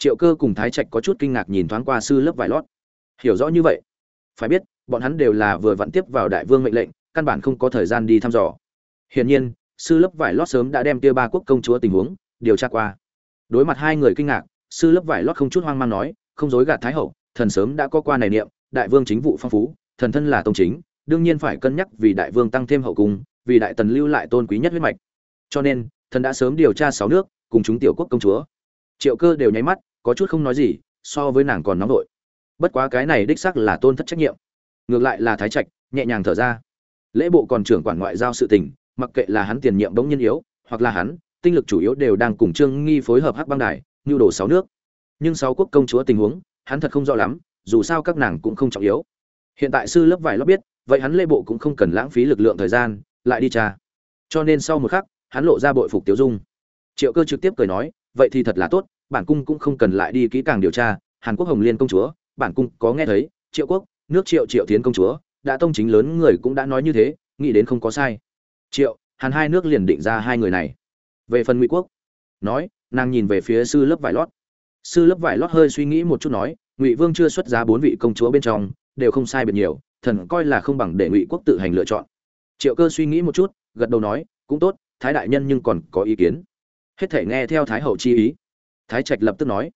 triệu cơ cùng thái trạch có chút kinh ngạc nhìn thoáng qua sư lớp vải lót. Hiểu rõ như vậy. Phải biết, bọn hắn đều là vừa vặn tiếp vào đại vương mệnh lệnh, căn bản không có thời gian đi thăm dò. Hiển nhiên, sư lớp vải lót sớm đã đem Tia ba quốc công chúa tình huống điều tra qua. Đối mặt hai người kinh ngạc, sư lớp vải lót không chút hoang mang nói, không dối gạt thái hậu, thần sớm đã có qua này niệm, đại vương chính vụ phong phú, thần thân là tông chính, đương nhiên phải cân nhắc vì đại vương tăng thêm hậu cung, vì đại tần lưu lại tôn quý nhất huyết mạch. Cho nên, thần đã sớm điều tra sáu nước, cùng chúng tiểu quốc công chúa. Triệu cơ đều nháy mắt có chút không nói gì, so với nàng còn nóng nội. Bất quá cái này đích xác là tôn thất trách nhiệm. Ngược lại là thái trạch, nhẹ nhàng thở ra. Lễ bộ còn trưởng quản ngoại giao sự tình, mặc kệ là hắn tiền nhiệm bỗng nhân yếu, hoặc là hắn, tinh lực chủ yếu đều đang cùng trương nghi phối hợp hắc băng đài nhu đổ sáu nước. Nhưng sáu quốc công chúa tình huống, hắn thật không rõ lắm, dù sao các nàng cũng không trọng yếu. Hiện tại sư lớp vải lót biết, vậy hắn lễ bộ cũng không cần lãng phí lực lượng thời gian, lại đi trà. cho nên sau một khắc, hắn lộ ra bội phục tiêu dung. Triệu cơ trực tiếp cười nói, vậy thì thật là tốt bản cung cũng không cần lại đi kỹ càng điều tra, hàn quốc hồng liên công chúa, bản cung có nghe thấy, triệu quốc, nước triệu triệu tiến công chúa, đã tông chính lớn người cũng đã nói như thế, nghĩ đến không có sai. Triệu, hàn hai nước liền định ra hai người này. Về phần ngụy quốc, nói, nàng nhìn về phía sư lớp vải lót. Sư lớp vải lót hơi suy nghĩ một chút nói, ngụy vương chưa xuất giá bốn vị công chúa bên trong, đều không sai biệt nhiều, thần coi là không bằng để ngụy quốc tự hành lựa chọn. Triệu cơ suy nghĩ một chút, gật đầu nói, cũng tốt, thái đại nhân nhưng còn có ý kiến. Hết thể nghe theo thái hậu chi ý thái trạch lập tức nói,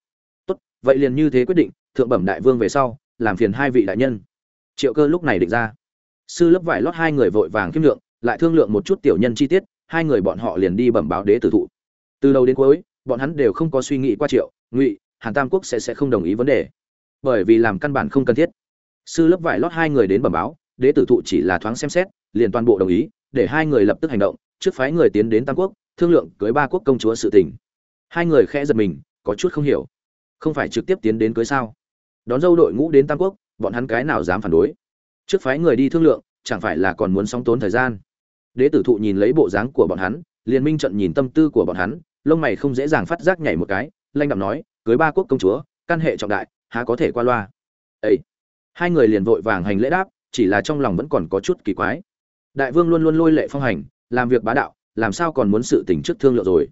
tốt, vậy liền như thế quyết định, thượng bẩm đại vương về sau, làm phiền hai vị đại nhân. Triệu cơ lúc này định ra. Sư lớp vải lót hai người vội vàng kiếm lượng, lại thương lượng một chút tiểu nhân chi tiết, hai người bọn họ liền đi bẩm báo đế tử thụ. Từ đầu đến cuối, bọn hắn đều không có suy nghĩ qua triệu, ngụy, hàn tam quốc sẽ sẽ không đồng ý vấn đề. Bởi vì làm căn bản không cần thiết. Sư lớp vải lót hai người đến bẩm báo, đế tử thụ chỉ là thoáng xem xét, liền toàn bộ đồng ý, để hai người lập tức hành động, trước phái người tiến đến tam quốc, thương lượng cưới ba quốc công chúa sự tình hai người khẽ giật mình, có chút không hiểu. Không phải trực tiếp tiến đến cưới sao? Đón dâu đội ngũ đến tam quốc, bọn hắn cái nào dám phản đối? Trước phái người đi thương lượng, chẳng phải là còn muốn sóng tốn thời gian? Đế tử thụ nhìn lấy bộ dáng của bọn hắn, liền minh trận nhìn tâm tư của bọn hắn, lông mày không dễ dàng phát giác nhảy một cái lanh đạm nói, cưới ba quốc công chúa, căn hệ trọng đại, há có thể qua loa? Ấy hai người liền vội vàng hành lễ đáp, chỉ là trong lòng vẫn còn có chút kỳ quái. Đại vương luôn luôn lôi lệ phong hành, làm việc bá đạo, làm sao còn muốn sự tình trước thương lượng rồi?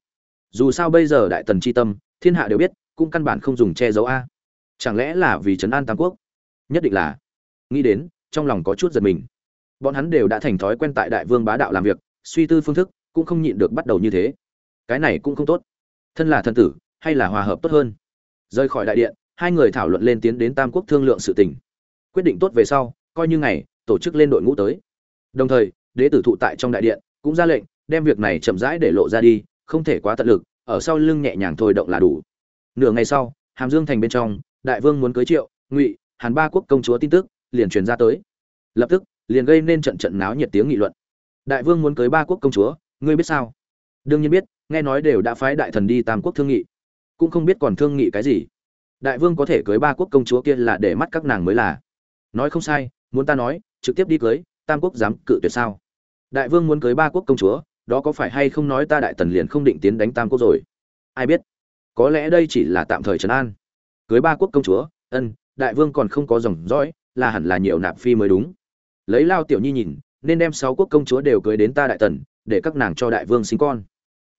Dù sao bây giờ đại tần chi tâm, thiên hạ đều biết, cũng căn bản không dùng che giấu a. Chẳng lẽ là vì trấn an tam quốc? Nhất định là. Nghĩ đến, trong lòng có chút giật mình. Bọn hắn đều đã thành thói quen tại đại vương bá đạo làm việc, suy tư phương thức, cũng không nhịn được bắt đầu như thế. Cái này cũng không tốt. Thân là thân tử, hay là hòa hợp tốt hơn? Rời khỏi đại điện, hai người thảo luận lên tiến đến tam quốc thương lượng sự tình. Quyết định tốt về sau, coi như ngày, tổ chức lên đội ngũ tới. Đồng thời, đế tử thụ tại trong đại điện, cũng ra lệnh, đem việc này chậm rãi để lộ ra đi không thể quá tận lực, ở sau lưng nhẹ nhàng thôi động là đủ. Nửa ngày sau, hàm dương thành bên trong, đại vương muốn cưới triệu, ngụy, hàn ba quốc công chúa tin tức, liền truyền ra tới. Lập tức, liền gây nên trận trận náo nhiệt tiếng nghị luận. Đại vương muốn cưới ba quốc công chúa, ngươi biết sao? Đương nhiên biết, nghe nói đều đã phái đại thần đi tam quốc thương nghị. Cũng không biết còn thương nghị cái gì. Đại vương có thể cưới ba quốc công chúa kia là để mắt các nàng mới là. Nói không sai, muốn ta nói, trực tiếp đi cưới, tam quốc dám cự tuyệt sao? Đại vương muốn cưới ba quốc công chúa đó có phải hay không nói ta đại tần liền không định tiến đánh tam quốc rồi? Ai biết? Có lẽ đây chỉ là tạm thời trấn an. Cưới ba quốc công chúa, ân, đại vương còn không có dòng dõi, là hẳn là nhiều nạp phi mới đúng. Lấy lao tiểu nhi nhìn, nên đem sáu quốc công chúa đều cưới đến ta đại tần, để các nàng cho đại vương sinh con.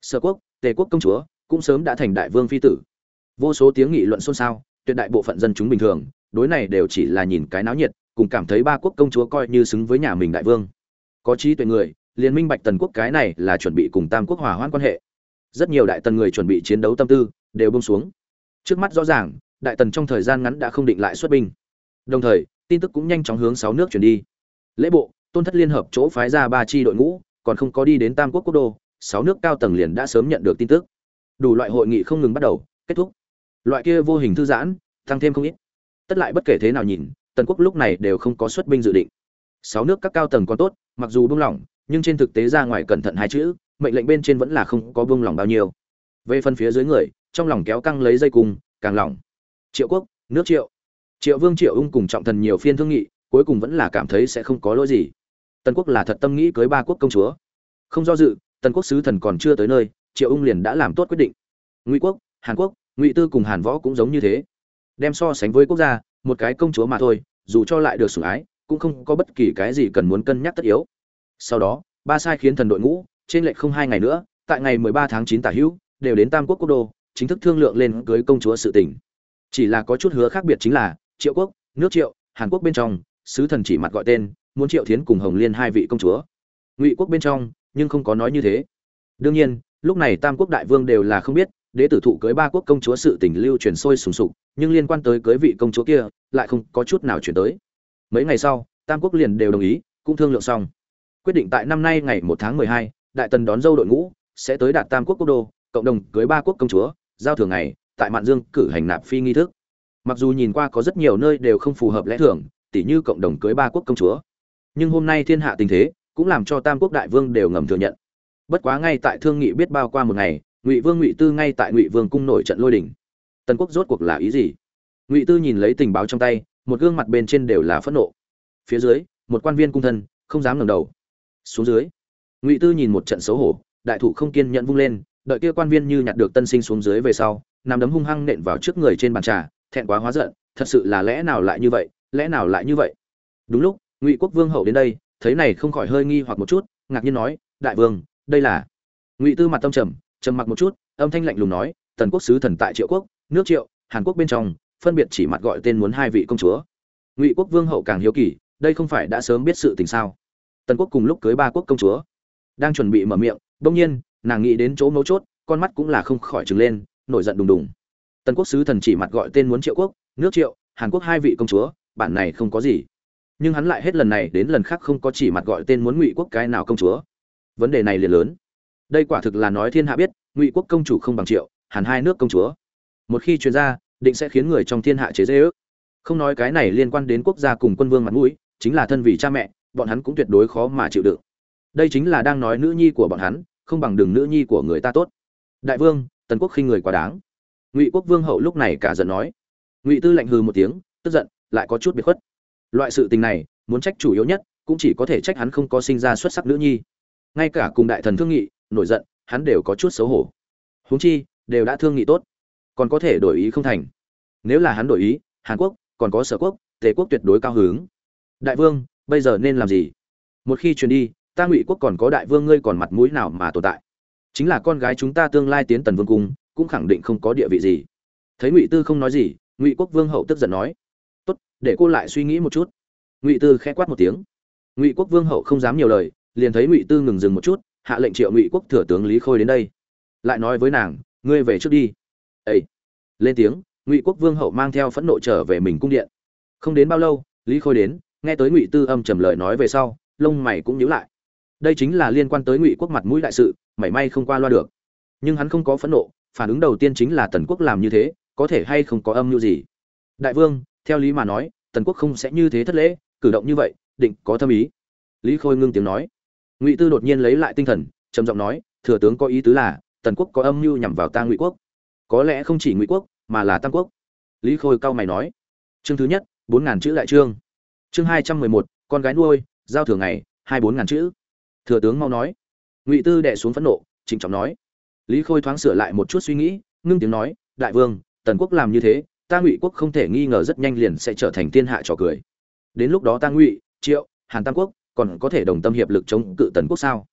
Sở quốc, tề quốc công chúa, cũng sớm đã thành đại vương phi tử. Vô số tiếng nghị luận xôn xao, tuyệt đại bộ phận dân chúng bình thường, đối này đều chỉ là nhìn cái náo nhiệt, cùng cảm thấy ba quốc công chúa coi như xứng với nhà mình đại vương. Có trí tuệ người liên minh bạch tần quốc cái này là chuẩn bị cùng tam quốc hòa hoãn quan hệ. Rất nhiều đại tần người chuẩn bị chiến đấu tâm tư đều bông xuống. Trước mắt rõ ràng, đại tần trong thời gian ngắn đã không định lại xuất binh. Đồng thời, tin tức cũng nhanh chóng hướng sáu nước chuyển đi. Lễ bộ, tôn thất liên hợp chỗ phái ra ba chi đội ngũ, còn không có đi đến tam quốc quốc đô, sáu nước cao tầng liền đã sớm nhận được tin tức. Đủ loại hội nghị không ngừng bắt đầu, kết thúc. Loại kia vô hình thư giãn, tăng thêm không ít. Tất lại bất kể thế nào nhìn, tần quốc lúc này đều không có xuất binh dự định. Sáu nước các cao tầng còn tốt, mặc dù buông lỏng nhưng trên thực tế ra ngoài cẩn thận hai chữ, mệnh lệnh bên trên vẫn là không có vương lòng bao nhiêu. Về phần phía dưới người, trong lòng kéo căng lấy dây cung, càng lỏng triệu quốc, nước triệu. Triệu vương, triệu ung cùng trọng thần nhiều phiên thương nghị, cuối cùng vẫn là cảm thấy sẽ không có lỗi gì. Tần quốc là thật tâm nghĩ cưới ba quốc công chúa. Không do dự, tần quốc sứ thần còn chưa tới nơi, triệu ung liền đã làm tốt quyết định. Ngụy quốc, hàn quốc, ngụy tư cùng hàn võ cũng giống như thế. Đem so sánh với quốc gia, một cái công chúa mà thôi, dù cho lại được sủng ái, cũng không có bất kỳ cái gì cần muốn cân nhắc tất yếu sau đó, ba sai khiến thần đội ngũ, trên lệch không hai ngày nữa, tại ngày 13 tháng 9 tả hữu, đều đến tam quốc quốc đô, chính thức thương lượng lên cưới công chúa sự tình. Chỉ là có chút hứa khác biệt chính là, triệu quốc, nước triệu, hàn quốc bên trong, sứ thần chỉ mặt gọi tên, muốn triệu thiến cùng hồng liên hai vị công chúa. Ngụy quốc bên trong, nhưng không có nói như thế. Đương nhiên, lúc này tam quốc đại vương đều là không biết, đế tử thụ cưới ba quốc công chúa sự tình lưu truyền sôi sùng sục, nhưng liên quan tới cưới vị công chúa kia, lại không có chút nào chuyển tới. Mấy ngày sau, tam quốc liền đều đồng ý, cũng thương lượng xong quyết định tại năm nay ngày một tháng mười hai đại tần đón dâu đội ngũ sẽ tới đạt tam quốc quốc đô cộng đồng cưới ba quốc công chúa giao thường ngày tại mạn dương cử hành nạp phi nghi thức. Mặc dù nhìn qua có rất nhiều nơi đều không phù hợp lẽ thường tỉ như cộng đồng cưới ba quốc công chúa. Nhưng hôm nay thiên hạ tình thế cũng làm cho tam quốc đại vương đều ngầm thừa nhận. Bất quá ngay tại thương nghị biết bao qua một ngày ngụy vương ngụy tư ngay tại ngụy vương cung nổi trận lôi đình, tần quốc rốt cuộc là ý gì? Ngụy tư nhìn lấy tình báo trong tay một gương mặt bên trên đều là phẫn nộ. Phía dưới một quan viên cung thân không dám ngẩng đầu xuống dưới. Ngụy tư nhìn một trận xấu hổ, đại thụ không kiên nhẫn vung lên, đợi kia quan viên như nhặt được tân sinh xuống dưới về sau nằm đấm hung hăng nện vào trước người trên bàn trà, thẹn quá hóa giận, thật sự là lẽ nào lại như vậy, lẽ nào lại như vậy? Đúng lúc, ngụy quốc vương hậu đến đây, thấy này không khỏi hơi nghi hoặc một chút, ngạc nhiên nói, đại vương, đây là ngụy tư mặt tâm trầm trầm mặc một chút, âm thanh lạnh lùng nói, tần quốc sứ thần tại triệu quốc, nước triệu, hàn quốc bên trong, phân biệt chỉ mặt gọi tên muốn hai vị công chúa. Ngụy quốc vương hậu càng hiếu kỳ, đây không phải đã sớm biết sự tình sao? Tần quốc cùng lúc cưới ba quốc công chúa. Đang chuẩn bị mở miệng bỗng nhiên, nàng nghĩ đến chỗ mấu chốt, con mắt cũng là không khỏi trừng lên, nổi giận đùng đùng. Tần quốc sứ thần chỉ mặt gọi tên muốn triệu quốc, nước triệu, hàn quốc hai vị công chúa, bản này không có gì. Nhưng hắn lại hết lần này đến lần khác không có chỉ mặt gọi tên muốn ngụy quốc cái nào công chúa. Vấn đề này liền lớn. Đây quả thực là nói thiên hạ biết, ngụy quốc công chủ không bằng triệu, hàn hai nước công chúa. Một khi chuyên gia định sẽ khiến người trong thiên hạ chế dễ ước. Không nói cái này liên quan đến quốc gia cùng quân vương mặt mũi, chính là thân vì cha mẹ bọn hắn cũng tuyệt đối khó mà chịu đựng. Đây chính là đang nói nữ nhi của bọn hắn, không bằng đường nữ nhi của người ta tốt. Đại vương, tần quốc khinh người quá đáng. Ngụy quốc vương hậu lúc này cả giận nói. Ngụy tư lạnh hừ một tiếng, tức giận, lại có chút biệt khuất. Loại sự tình này, muốn trách chủ yếu nhất, cũng chỉ có thể trách hắn không có sinh ra xuất sắc nữ nhi. Ngay cả cùng đại thần thương nghị, nổi giận, hắn đều có chút xấu hổ. Huống chi, đều đã thương nghị tốt, còn có thể đổi ý không thành. Nếu là hắn đổi ý, hàn quốc, còn có sở quốc, tề quốc tuyệt đối cao hứng. đại vương bây giờ nên làm gì? Một khi truyền đi, ta ngụy quốc còn có đại vương ngươi còn mặt mũi nào mà tồn tại? Chính là con gái chúng ta tương lai tiến tần vương cung, cũng khẳng định không có địa vị gì. Thấy ngụy tư không nói gì, ngụy quốc vương hậu tức giận nói, tốt, để cô lại suy nghĩ một chút. Ngụy tư khẽ quát một tiếng. Ngụy quốc vương hậu không dám nhiều lời, liền thấy ngụy tư ngừng dừng một chút, hạ lệnh triệu ngụy quốc thừa tướng lý khôi đến đây. Lại nói với nàng, ngươi về trước đi. Ấy lên tiếng, ngụy quốc vương hậu mang theo phẫn nộ trở về mình cung điện. Không đến bao lâu, lý khôi đến nghe tới ngụy tư âm trầm lời nói về sau, lông mày cũng nhíu lại. Đây chính là liên quan tới ngụy quốc mặt mũi đại sự, mảy may không qua loa được. Nhưng hắn không có phẫn nộ, phản ứng đầu tiên chính là tần quốc làm như thế, có thể hay không có âm mưu gì? Đại vương, theo lý mà nói, tần quốc không sẽ như thế thất lễ, cử động như vậy, định có thâm ý. Lý khôi ngưng tiếng nói. Ngụy tư đột nhiên lấy lại tinh thần, trầm giọng nói, thừa tướng có ý tứ là, tần quốc có âm mưu nhằm vào ta ngụy quốc. Có lẽ không chỉ ngụy quốc, mà là tam quốc. Lý khôi cao mày nói. Chương thứ nhất, bốn ngàn chữ đại trương chương hai trăm mười một, con gái nuôi, giao thừa ngày, hai bốn ngàn chữ. Thừa tướng mau nói. Ngụy tư đệ xuống phẫn nộ, trịnh trọng nói. Lý khôi thoáng sửa lại một chút suy nghĩ, ngưng tiếng nói, đại vương, tần quốc làm như thế, ta ngụy quốc không thể nghi ngờ rất nhanh liền sẽ trở thành thiên hạ trò cười. Đến lúc đó ta ngụy, triệu, hàn tam quốc, còn có thể đồng tâm hiệp lực chống cự tần quốc sao?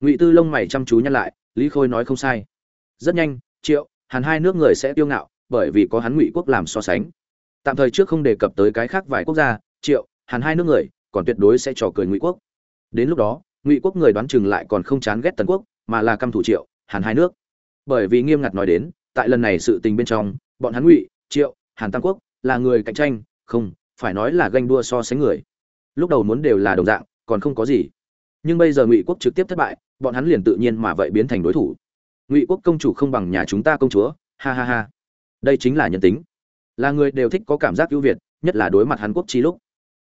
Ngụy tư lông mày chăm chú nhăn lại, lý khôi nói không sai. Rất nhanh, triệu, hàn hai nước người sẽ tiêu ngạo, bởi vì có hắn ngụy quốc làm so sánh. Tạm thời trước không đề cập tới cái khác vài quốc gia, triệu hàn hai nước người, còn tuyệt đối sẽ trò cười ngụy quốc. Đến lúc đó, ngụy quốc người đoán chừng lại còn không chán ghét tần quốc, mà là căm thủ triệu hàn hai nước. Bởi vì nghiêm ngặt nói đến, tại lần này sự tình bên trong, bọn hắn ngụy, triệu, hàn tam quốc là người cạnh tranh, không, phải nói là ganh đua so sánh người. Lúc đầu muốn đều là đồng dạng, còn không có gì. Nhưng bây giờ ngụy quốc trực tiếp thất bại, bọn hắn liền tự nhiên mà vậy biến thành đối thủ. Ngụy quốc công chủ không bằng nhà chúng ta công chúa, ha ha ha. Đây chính là nhân tính. Là người đều thích có cảm giác ưu việt, nhất là đối mặt hàn quốc chi lúc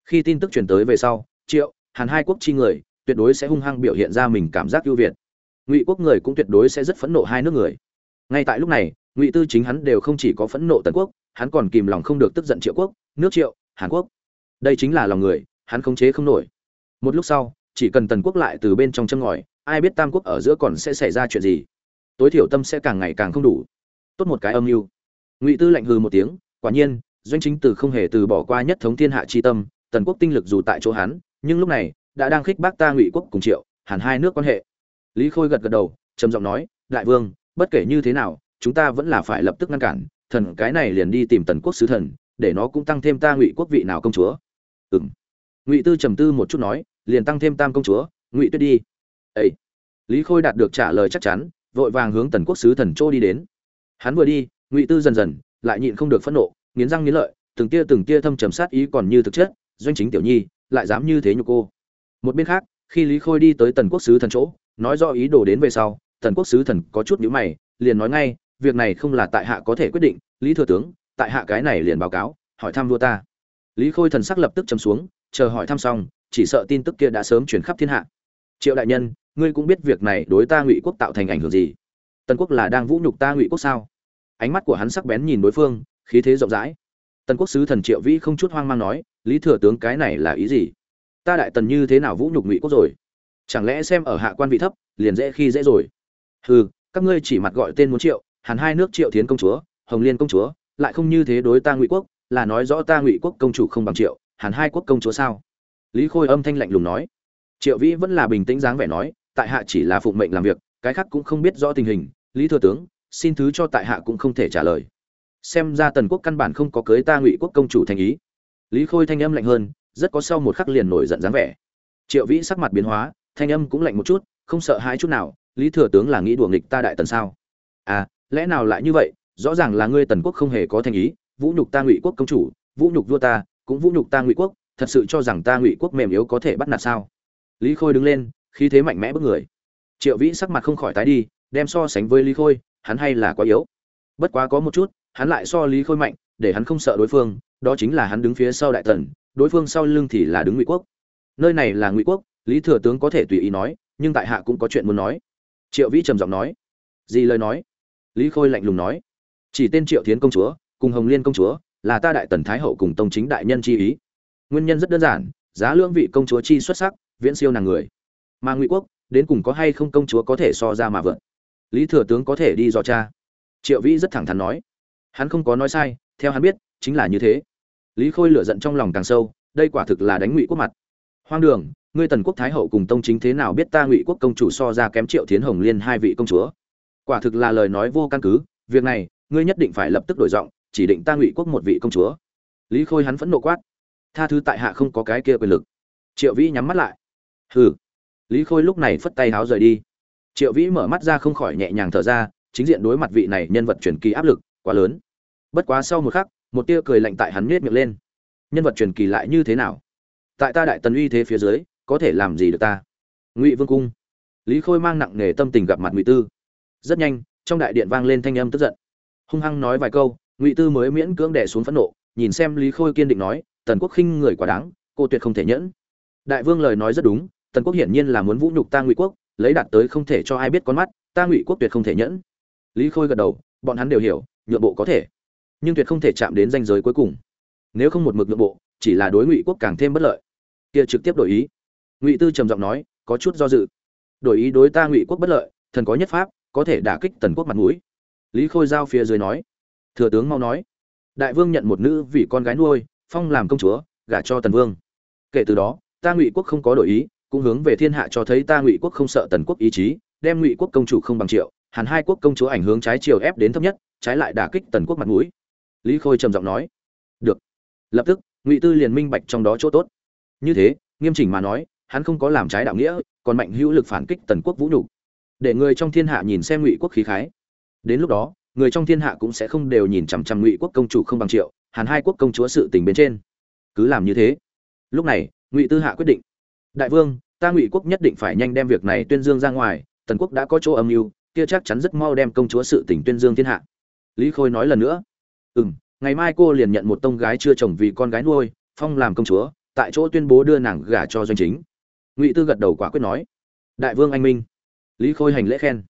khi tin tức truyền tới về sau, triệu, hàn hai quốc chi người, tuyệt đối sẽ hung hăng biểu hiện ra mình cảm giác ưu việt. Ngụy quốc người cũng tuyệt đối sẽ rất phẫn nộ hai nước người. Ngay tại lúc này, ngụy tư chính hắn đều không chỉ có phẫn nộ tần quốc, hắn còn kìm lòng không được tức giận triệu quốc, nước triệu, hàn quốc. Đây chính là lòng người, hắn khống chế không nổi. Một lúc sau, chỉ cần tần quốc lại từ bên trong chân ngòi, ai biết tam quốc ở giữa còn sẽ xảy ra chuyện gì. Tối thiểu tâm sẽ càng ngày càng không đủ. Tốt một cái âm mưu. Ngụy tư lạnh hừ một tiếng, quả nhiên, doanh chính từ không hề từ bỏ qua nhất thống thiên hạ chi tâm tần quốc tinh lực dù tại chỗ hắn, nhưng lúc này, đã đang khích bác ta ngụy quốc cùng triệu hàn hai nước quan hệ. Lý khôi gật gật đầu, trầm giọng nói, đại vương, bất kể như thế nào, chúng ta vẫn là phải lập tức ngăn cản, thần cái này liền đi tìm tần quốc sứ thần, để nó cũng tăng thêm ta ngụy quốc vị nào công chúa. Ừ m ngụy tư trầm tư một chút nói, liền tăng thêm tam công chúa, ngụy tuyết đi. Ấy lý khôi đạt được trả lời chắc chắn, vội vàng hướng tần quốc sứ thần chỗ đi đến. Hắn vừa đi, ngụy tư dần dần, lại nhịn không được phẫn nộ, nghiến răng nghiến lợi, từng tia từng tia thâm trầm sát ý còn như thực chất doanh chính tiểu nhi lại dám như thế nhục cô. Một bên khác, khi lý khôi đi tới tần quốc sứ thần chỗ, nói do ý đồ đến về sau, tần quốc sứ thần có chút nhíu mày, liền nói ngay, việc này không là tại hạ có thể quyết định, lý thừa tướng, tại hạ cái này liền báo cáo, hỏi thăm vua ta. Lý khôi thần sắc lập tức chấm xuống, chờ hỏi thăm xong, chỉ sợ tin tức kia đã sớm chuyển khắp thiên hạ. Triệu đại nhân, ngươi cũng biết việc này đối ta ngụy quốc tạo thành ảnh hưởng gì? Tần quốc là đang vũ nhục ta ngụy quốc sao? Ánh mắt của hắn sắc bén nhìn đối phương, khí thế rộng rãi. Tần quốc sứ thần triệu vĩ không chút hoang mang nói lý thừa tướng cái này là ý gì? Ta đại tần như thế nào vũ nhục ngụy quốc rồi? Chẳng lẽ xem ở hạ quan vị thấp, liền dễ khi dễ rồi? Hừ, các ngươi chỉ mặt gọi tên muốn triệu hẳn hai nước triệu thiến công chúa, hồng liên công chúa, lại không như thế đối ta ngụy quốc, là nói rõ ta ngụy quốc công chủ không bằng triệu hẳn hai quốc công chúa sao? Lý khôi âm thanh lạnh lùng nói. Triệu vĩ vẫn là bình tĩnh dáng vẻ nói, tại hạ chỉ là phụng mệnh làm việc, cái khác cũng không biết rõ tình hình. Lý thừa tướng, xin thứ cho tại hạ cũng không thể trả lời. Xem ra tần quốc căn bản không có cưới ta ngụy quốc công chủ thành ý lý khôi thanh âm lạnh hơn, rất có sau một khắc liền nổi giận dáng vẻ. Triệu vĩ sắc mặt biến hóa, thanh âm cũng lạnh một chút, không sợ hãi chút nào, lý thừa tướng là nghĩ đùa nghịch ta đại tần sao? À lẽ nào lại như vậy? Rõ ràng là ngươi tần quốc không hề có thành ý, vũ nhục ta ngụy quốc công chủ, vũ nhục vua ta, cũng vũ nhục ta ngụy quốc, thật sự cho rằng ta ngụy quốc mềm yếu có thể bắt nạt sao? Lý khôi đứng lên, khí thế mạnh mẽ bước người. Triệu vĩ sắc mặt không khỏi tái đi, đem so sánh với lý khôi, hắn hay là quá yếu. Bất quá có một chút, hắn lại so lý khôi mạnh, để hắn không sợ đối phương đó chính là hắn đứng phía sau đại tần, đối phương sau lưng thì là đứng ngụy quốc. Nơi này là ngụy quốc, lý thừa tướng có thể tùy ý nói, nhưng tại hạ cũng có chuyện muốn nói. Triệu vĩ trầm giọng nói. Gì lời nói? Lý khôi lạnh lùng nói. Chỉ tên triệu thiến công chúa, cùng hồng liên công chúa, là ta đại tần thái hậu cùng tông chính đại nhân chi ý. Nguyên nhân rất đơn giản, giá lương vị công chúa chi xuất sắc, viễn siêu nàng người. Mà ngụy quốc, đến cùng có hay không công chúa có thể so ra mà vượt? Lý thừa tướng có thể đi dò cha triệu vĩ rất thẳng thắn nói. Hắn không có nói sai, theo hắn biết chính là như thế. Lý khôi lửa giận trong lòng càng sâu, đây quả thực là đánh ngụy quốc mặt. Hoang đường, ngươi tần quốc thái hậu cùng tông chính thế nào biết ta ngụy quốc công chủ so ra kém triệu thiến hồng liên hai vị công chúa? Quả thực là lời nói vô căn cứ, việc này, ngươi nhất định phải lập tức đổi giọng, chỉ định ta ngụy quốc một vị công chúa. Lý khôi hắn phẫn nộ quát. Tha thứ tại hạ không có cái kia quyền lực. Triệu vĩ nhắm mắt lại. Hừ. Lý khôi lúc này phất tay háo rời đi. Triệu vĩ mở mắt ra không khỏi nhẹ nhàng thở ra, chính diện đối mặt vị này nhân vật truyền kỳ áp lực quá lớn. Bất quá sau một khắc một tia cười lạnh tại hắn nhếch miệng lên. Nhân vật truyền kỳ lại như thế nào? Tại ta đại tần uy thế phía dưới, có thể làm gì được ta? Ngụy vương cung. Lý khôi mang nặng nề tâm tình gặp mặt ngụy tư. Rất nhanh, trong đại điện vang lên thanh âm tức giận. Hung hăng nói vài câu, ngụy tư mới miễn cưỡng đẻ xuống phẫn nộ, nhìn xem lý khôi kiên định nói, tần quốc khinh người quá đáng, cô tuyệt không thể nhẫn. Đại vương lời nói rất đúng, tần quốc hiển nhiên là muốn vũ nhục ta ngụy quốc, lấy đạt tới không thể cho ai biết con mắt, ta ngụy quốc tuyệt không thể nhẫn. Lý khôi gật đầu, bọn hắn đều hiểu, nhượng bộ có thể nhưng tuyệt không thể chạm đến danh giới cuối cùng. Nếu không một mực nội bộ, chỉ là đối ngụy quốc càng thêm bất lợi. Kia trực tiếp đổi ý. Ngụy tư trầm giọng nói, có chút do dự. Đổi ý đối ta ngụy quốc bất lợi, thần có nhất pháp, có thể đả kích tần quốc mặt mũi. Lý khôi giao phía dưới nói. Thừa tướng mau nói. Đại vương nhận một nữ vì con gái nuôi, phong làm công chúa, gả cho tần vương. Kể từ đó, ta ngụy quốc không có đổi ý, cũng hướng về thiên hạ cho thấy ta ngụy quốc không sợ tần quốc ý chí, đem ngụy quốc công chủ không bằng triệu hàn hai quốc công chúa ảnh hướng trái chiều ép đến thấp nhất, trái lại đả kích tần quốc mặt mũi lý khôi trầm giọng nói. Được. Lập tức, ngụy tư liền minh bạch trong đó chỗ tốt. Như thế, nghiêm chỉnh mà nói, hắn không có làm trái đạo nghĩa, còn mạnh hữu lực phản kích tần quốc vũ nhục. Để người trong thiên hạ nhìn xem ngụy quốc khí khái. Đến lúc đó, người trong thiên hạ cũng sẽ không đều nhìn chằm chằm ngụy quốc công chủ không bằng triệu, hàn hai quốc công chúa sự tình bên trên. Cứ làm như thế. Lúc này, ngụy tư hạ quyết định. Đại vương, ta ngụy quốc nhất định phải nhanh đem việc này tuyên dương ra ngoài, tần quốc đã có chỗ âm mưu, kia chắc chắn rất mau đem công chúa sự tình tuyên dương thiên hạ. Lý khôi nói lần nữa ừ m ngày mai cô liền nhận một tông gái chưa chồng vì con gái nuôi, phong làm công chúa, tại chỗ tuyên bố đưa nàng gả cho doanh chính. Ngụy tư gật đầu quả quyết nói, đại vương anh minh. Lý khôi hành lễ khen.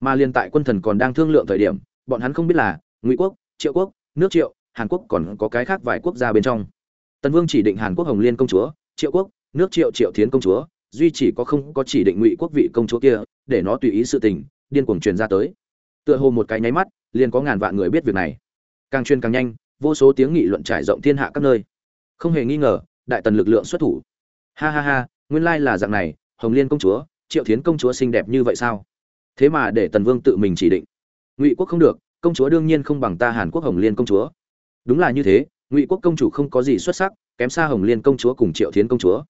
Mà liền tại quân thần còn đang thương lượng thời điểm, bọn hắn không biết là ngụy quốc, triệu quốc, nước triệu, hàn quốc còn có cái khác vài quốc gia bên trong. Tần vương chỉ định hàn quốc hồng liên công chúa, triệu quốc, nước triệu triệu thiến công chúa, duy chỉ có không có chỉ định ngụy quốc vị công chúa kia, để nó tùy ý sự tình, điên cuồng truyền ra tới. Tựa hồ một cái nháy mắt, liền có ngàn vạn người biết việc này càng chuyên càng nhanh, vô số tiếng nghị luận trải rộng thiên hạ các nơi. Không hề nghi ngờ, đại tần lực lượng xuất thủ. Ha ha ha, nguyên lai là dạng này, hồng liên công chúa, triệu thiến công chúa xinh đẹp như vậy sao? Thế mà để tần vương tự mình chỉ định. Ngụy quốc không được, công chúa đương nhiên không bằng ta hàn quốc hồng liên công chúa. Đúng là như thế, ngụy quốc công chủ không có gì xuất sắc, kém xa hồng liên công chúa cùng triệu thiến công chúa.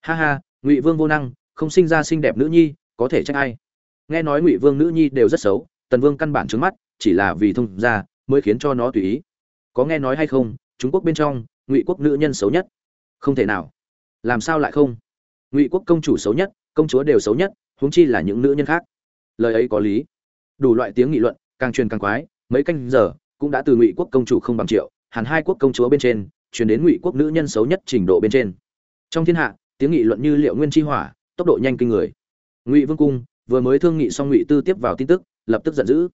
Ha ha, ngụy vương vô năng, không sinh ra xinh đẹp nữ nhi, có thể trách ai? Nghe nói ngụy vương nữ nhi đều rất xấu, tần vương căn bản trứng mắt, chỉ là vì thông ra mới khiến cho nó tùy ý. Có nghe nói hay không, trung quốc bên trong, ngụy quốc nữ nhân xấu nhất? Không thể nào. Làm sao lại không? Ngụy quốc công chủ xấu nhất, công chúa đều xấu nhất, huống chi là những nữ nhân khác. Lời ấy có lý. Đủ loại tiếng nghị luận, càng truyền càng quái, mấy canh giờ, cũng đã từ ngụy quốc công chủ không bằng triệu hàn hai quốc công chúa bên trên, truyền đến ngụy quốc nữ nhân xấu nhất trình độ bên trên. Trong thiên hạ, tiếng nghị luận như liệu nguyên chi hỏa, tốc độ nhanh kinh người. Ngụy vương cung, vừa mới thương nghị xong ngụy tư tiếp vào tin tức, lập tức giận dữ.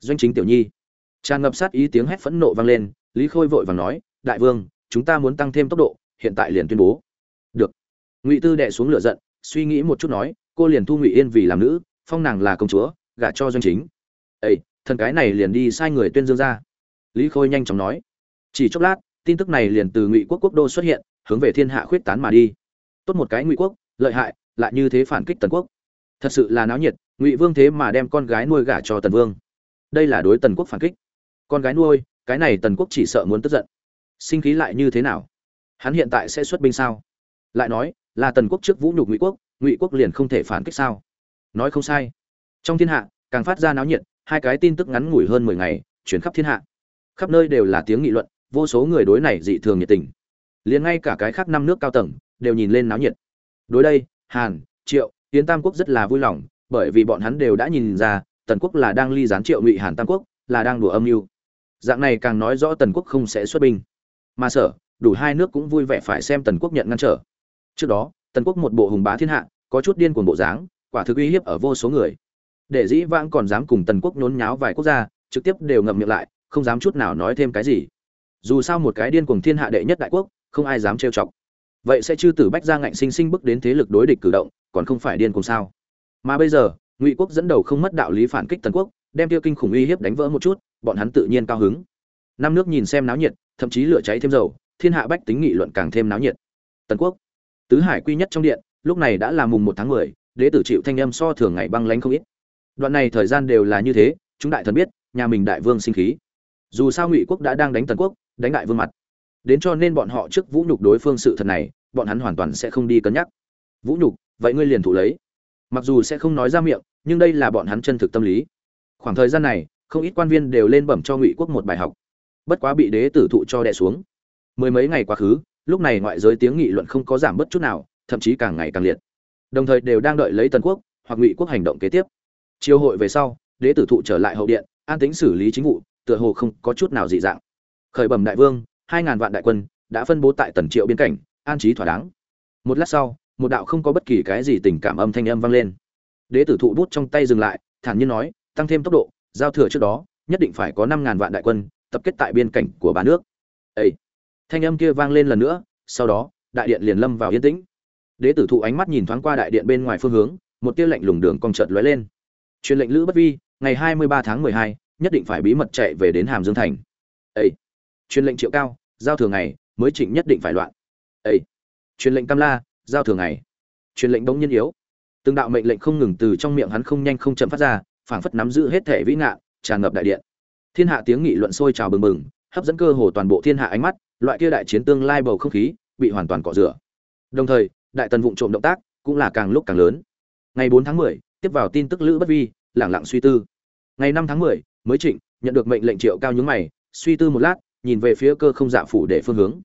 Doanh chính tiểu nhi tràn ngập sát ý tiếng hét phẫn nộ vang lên, lý khôi vội vàng nói, đại vương, chúng ta muốn tăng thêm tốc độ, hiện tại liền tuyên bố. Được. Ngụy tư đệ xuống lửa giận, suy nghĩ một chút nói, cô liền thu ngụy yên vì làm nữ, phong nàng là công chúa, gả cho doanh chính. Ây thần cái này liền đi sai người tuyên dương ra. Lý khôi nhanh chóng nói. Chỉ chốc lát, tin tức này liền từ ngụy quốc quốc đô xuất hiện, hướng về thiên hạ khuyết tán mà đi. Tốt một cái ngụy quốc, lợi hại, lại như thế phản kích tần quốc. Thật sự là náo nhiệt, ngụy vương thế mà đem con gái nuôi gả cho tần vương. Đây là đối tần quốc phản kích con gái nuôi, cái này tần quốc chỉ sợ muốn tức giận. Sinh khí lại như thế nào? Hắn hiện tại sẽ xuất binh sao? Lại nói, là tần quốc trước vũ nhục ngụy quốc ngụy quốc liền không thể phản kích sao? Nói không sai. Trong thiên hạ, càng phát ra náo nhiệt, hai cái tin tức ngắn ngủi hơn mười ngày, chuyển khắp thiên hạ. Khắp nơi đều là tiếng nghị luận, vô số người đối này dị thường nhiệt tình. Liền ngay cả cái khác năm nước cao tầng, đều nhìn lên náo nhiệt. Đối đây, hàn, triệu tiến tam quốc rất là vui lòng, bởi vì bọn hắn đều đã nhìn ra, tần quốc là đang ly gián triệu ngụy hàn tam quốc, là đang đùa âm mưu dạng này càng nói rõ tần quốc không sẽ xuất binh. Mà sở, đủ hai nước cũng vui vẻ phải xem tần quốc nhận ngăn trở. Trước đó, tần quốc một bộ hùng bá thiên hạ, có chút điên cuồng bộ dáng, quả thực uy hiếp ở vô số người. Để dĩ vãng còn dám cùng tần quốc nhốn nháo vài quốc gia, trực tiếp đều ngậm miệng lại, không dám chút nào nói thêm cái gì. Dù sao một cái điên cuồng thiên hạ đệ nhất đại quốc, không ai dám trêu chọc. Vậy sẽ chư tử bách ra ngạnh sinh sinh bước đến thế lực đối địch cử động, còn không phải điên cuồng sao? Mà bây giờ, ngụy quốc dẫn đầu không mất đạo lý phản kích tần quốc đem tiêu kinh khủng uy hiếp đánh vỡ một chút, bọn hắn tự nhiên cao hứng. Năm nước nhìn xem náo nhiệt, thậm chí lửa cháy thêm dầu, thiên hạ bách tính nghị luận càng thêm náo nhiệt. Tần quốc, tứ hải quy nhất trong điện, lúc này đã là mùng một tháng mười, đế tử chịu thanh âm so thường ngày băng lánh không ít. Đoạn này thời gian đều là như thế, chúng đại thần biết, nhà mình đại vương sinh khí. Dù sao ngụy quốc đã đang đánh tần quốc, đánh đại vương mặt. Đến cho nên bọn họ trước vũ nhục đối phương sự thật này, bọn hắn hoàn toàn sẽ không đi cân nhắc. Vũ nhục, vậy ngươi liền thủ lấy. Mặc dù sẽ không nói ra miệng, nhưng đây là bọn hắn chân thực tâm lý khoảng thời gian này, không ít quan viên đều lên bẩm cho ngụy quốc một bài học. Bất quá bị đế tử thụ cho đẻ xuống. Mười mấy ngày quá khứ, lúc này ngoại giới tiếng nghị luận không có giảm bớt chút nào, thậm chí càng ngày càng liệt. Đồng thời đều đang đợi lấy tần quốc hoặc ngụy quốc hành động kế tiếp. Chiều hội về sau, đế tử thụ trở lại hậu điện, an tính xử lý chính vụ, tựa hồ không có chút nào dị dạng. Khởi bẩm đại vương, hai ngàn vạn đại quân đã phân bố tại tần triệu biên cảnh, an trí thỏa đáng. Một lát sau, một đạo không có bất kỳ cái gì tình cảm âm thanh âm vang lên. Đế tử thụ bút trong tay dừng lại, thản nhiên nói tăng thêm tốc độ, giao thừa trước đó, nhất định phải có năm ngàn vạn đại quân, tập kết tại biên cảnh của ba nước. Ấy thanh âm kia vang lên lần nữa, sau đó, đại điện liền lâm vào yên tĩnh. Đế tử thụ ánh mắt nhìn thoáng qua đại điện bên ngoài phương hướng, một tia lạnh lùng đường cong chợt lóe lên. Truyền lệnh lữ bất vi, ngày hai mươi ba tháng mười hai, nhất định phải bí mật chạy về đến hàm dương thành. Ấy truyền lệnh triệu cao, giao thừa ngày, mới chỉnh nhất định phải loạn. Ấy truyền lệnh cam la, giao thừa ngày. Truyền lệnh bỗng nhiên yếu. Từng đạo mệnh lệnh không ngừng từ trong miệng hắn không nhanh không chậm phát ra phảng phất nắm giữ hết thể vĩ ngạn tràn ngập đại điện. Thiên hạ tiếng nghị luận sôi trào bừng bừng hấp dẫn cơ hồ toàn bộ thiên hạ ánh mắt loại kia đại chiến tương lai bầu không khí bị hoàn toàn cọ rửa. Đồng thời đại tần vụng trộm động tác cũng là càng lúc càng lớn. Ngày 4 tháng 10, tiếp vào tin tức lữ bất vi lẳng lặng suy tư. Ngày 5 tháng 10, mới trịnh nhận được mệnh lệnh triệu cao nhướng mày suy tư một lát nhìn về phía cơ không dạ phủ để phương hướng.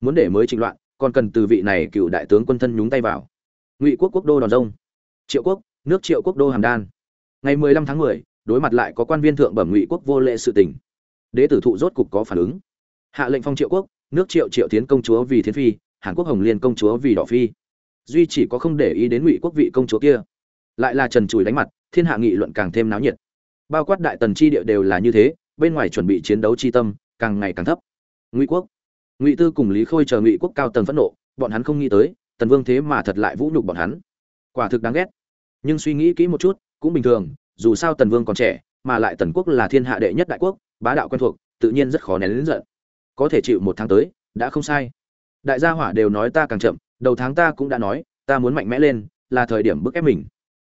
Muốn để mới trịnh loạn còn cần từ vị này cựu đại tướng quân thân nhúng tay vào. Ngụy quốc quốc đô đòn rông. Triệu quốc nước triệu quốc đô hàm đan ngày 15 tháng 10, đối mặt lại có quan viên thượng bẩm ngụy quốc vô lệ sự tình. Đế tử thụ rốt cục có phản ứng. Hạ lệnh phong triệu quốc nước triệu triệu tiến công chúa vì thiên phi hàn quốc hồng liên công chúa vì đỏ phi. Duy chỉ có không để ý đến ngụy quốc vị công chúa kia. Lại là trần chùi đánh mặt thiên hạ nghị luận càng thêm náo nhiệt. Bao quát đại tần chi địa đều là như thế bên ngoài chuẩn bị chiến đấu chi tâm càng ngày càng thấp. Ngụy quốc. Ngụy tư cùng lý khôi chờ ngụy quốc cao tần phẫn nộ bọn hắn không nghĩ tới tần vương thế mà thật lại vũ nhục bọn hắn. Quả thực đáng ghét. Nhưng suy nghĩ kỹ một chút cũng bình thường, dù sao tần vương còn trẻ, mà lại tần quốc là thiên hạ đệ nhất đại quốc, bá đạo quen thuộc, tự nhiên rất khó nén lính giận. Có thể chịu một tháng tới, đã không sai. Đại gia hỏa đều nói ta càng chậm, đầu tháng ta cũng đã nói, ta muốn mạnh mẽ lên, là thời điểm bức ép mình.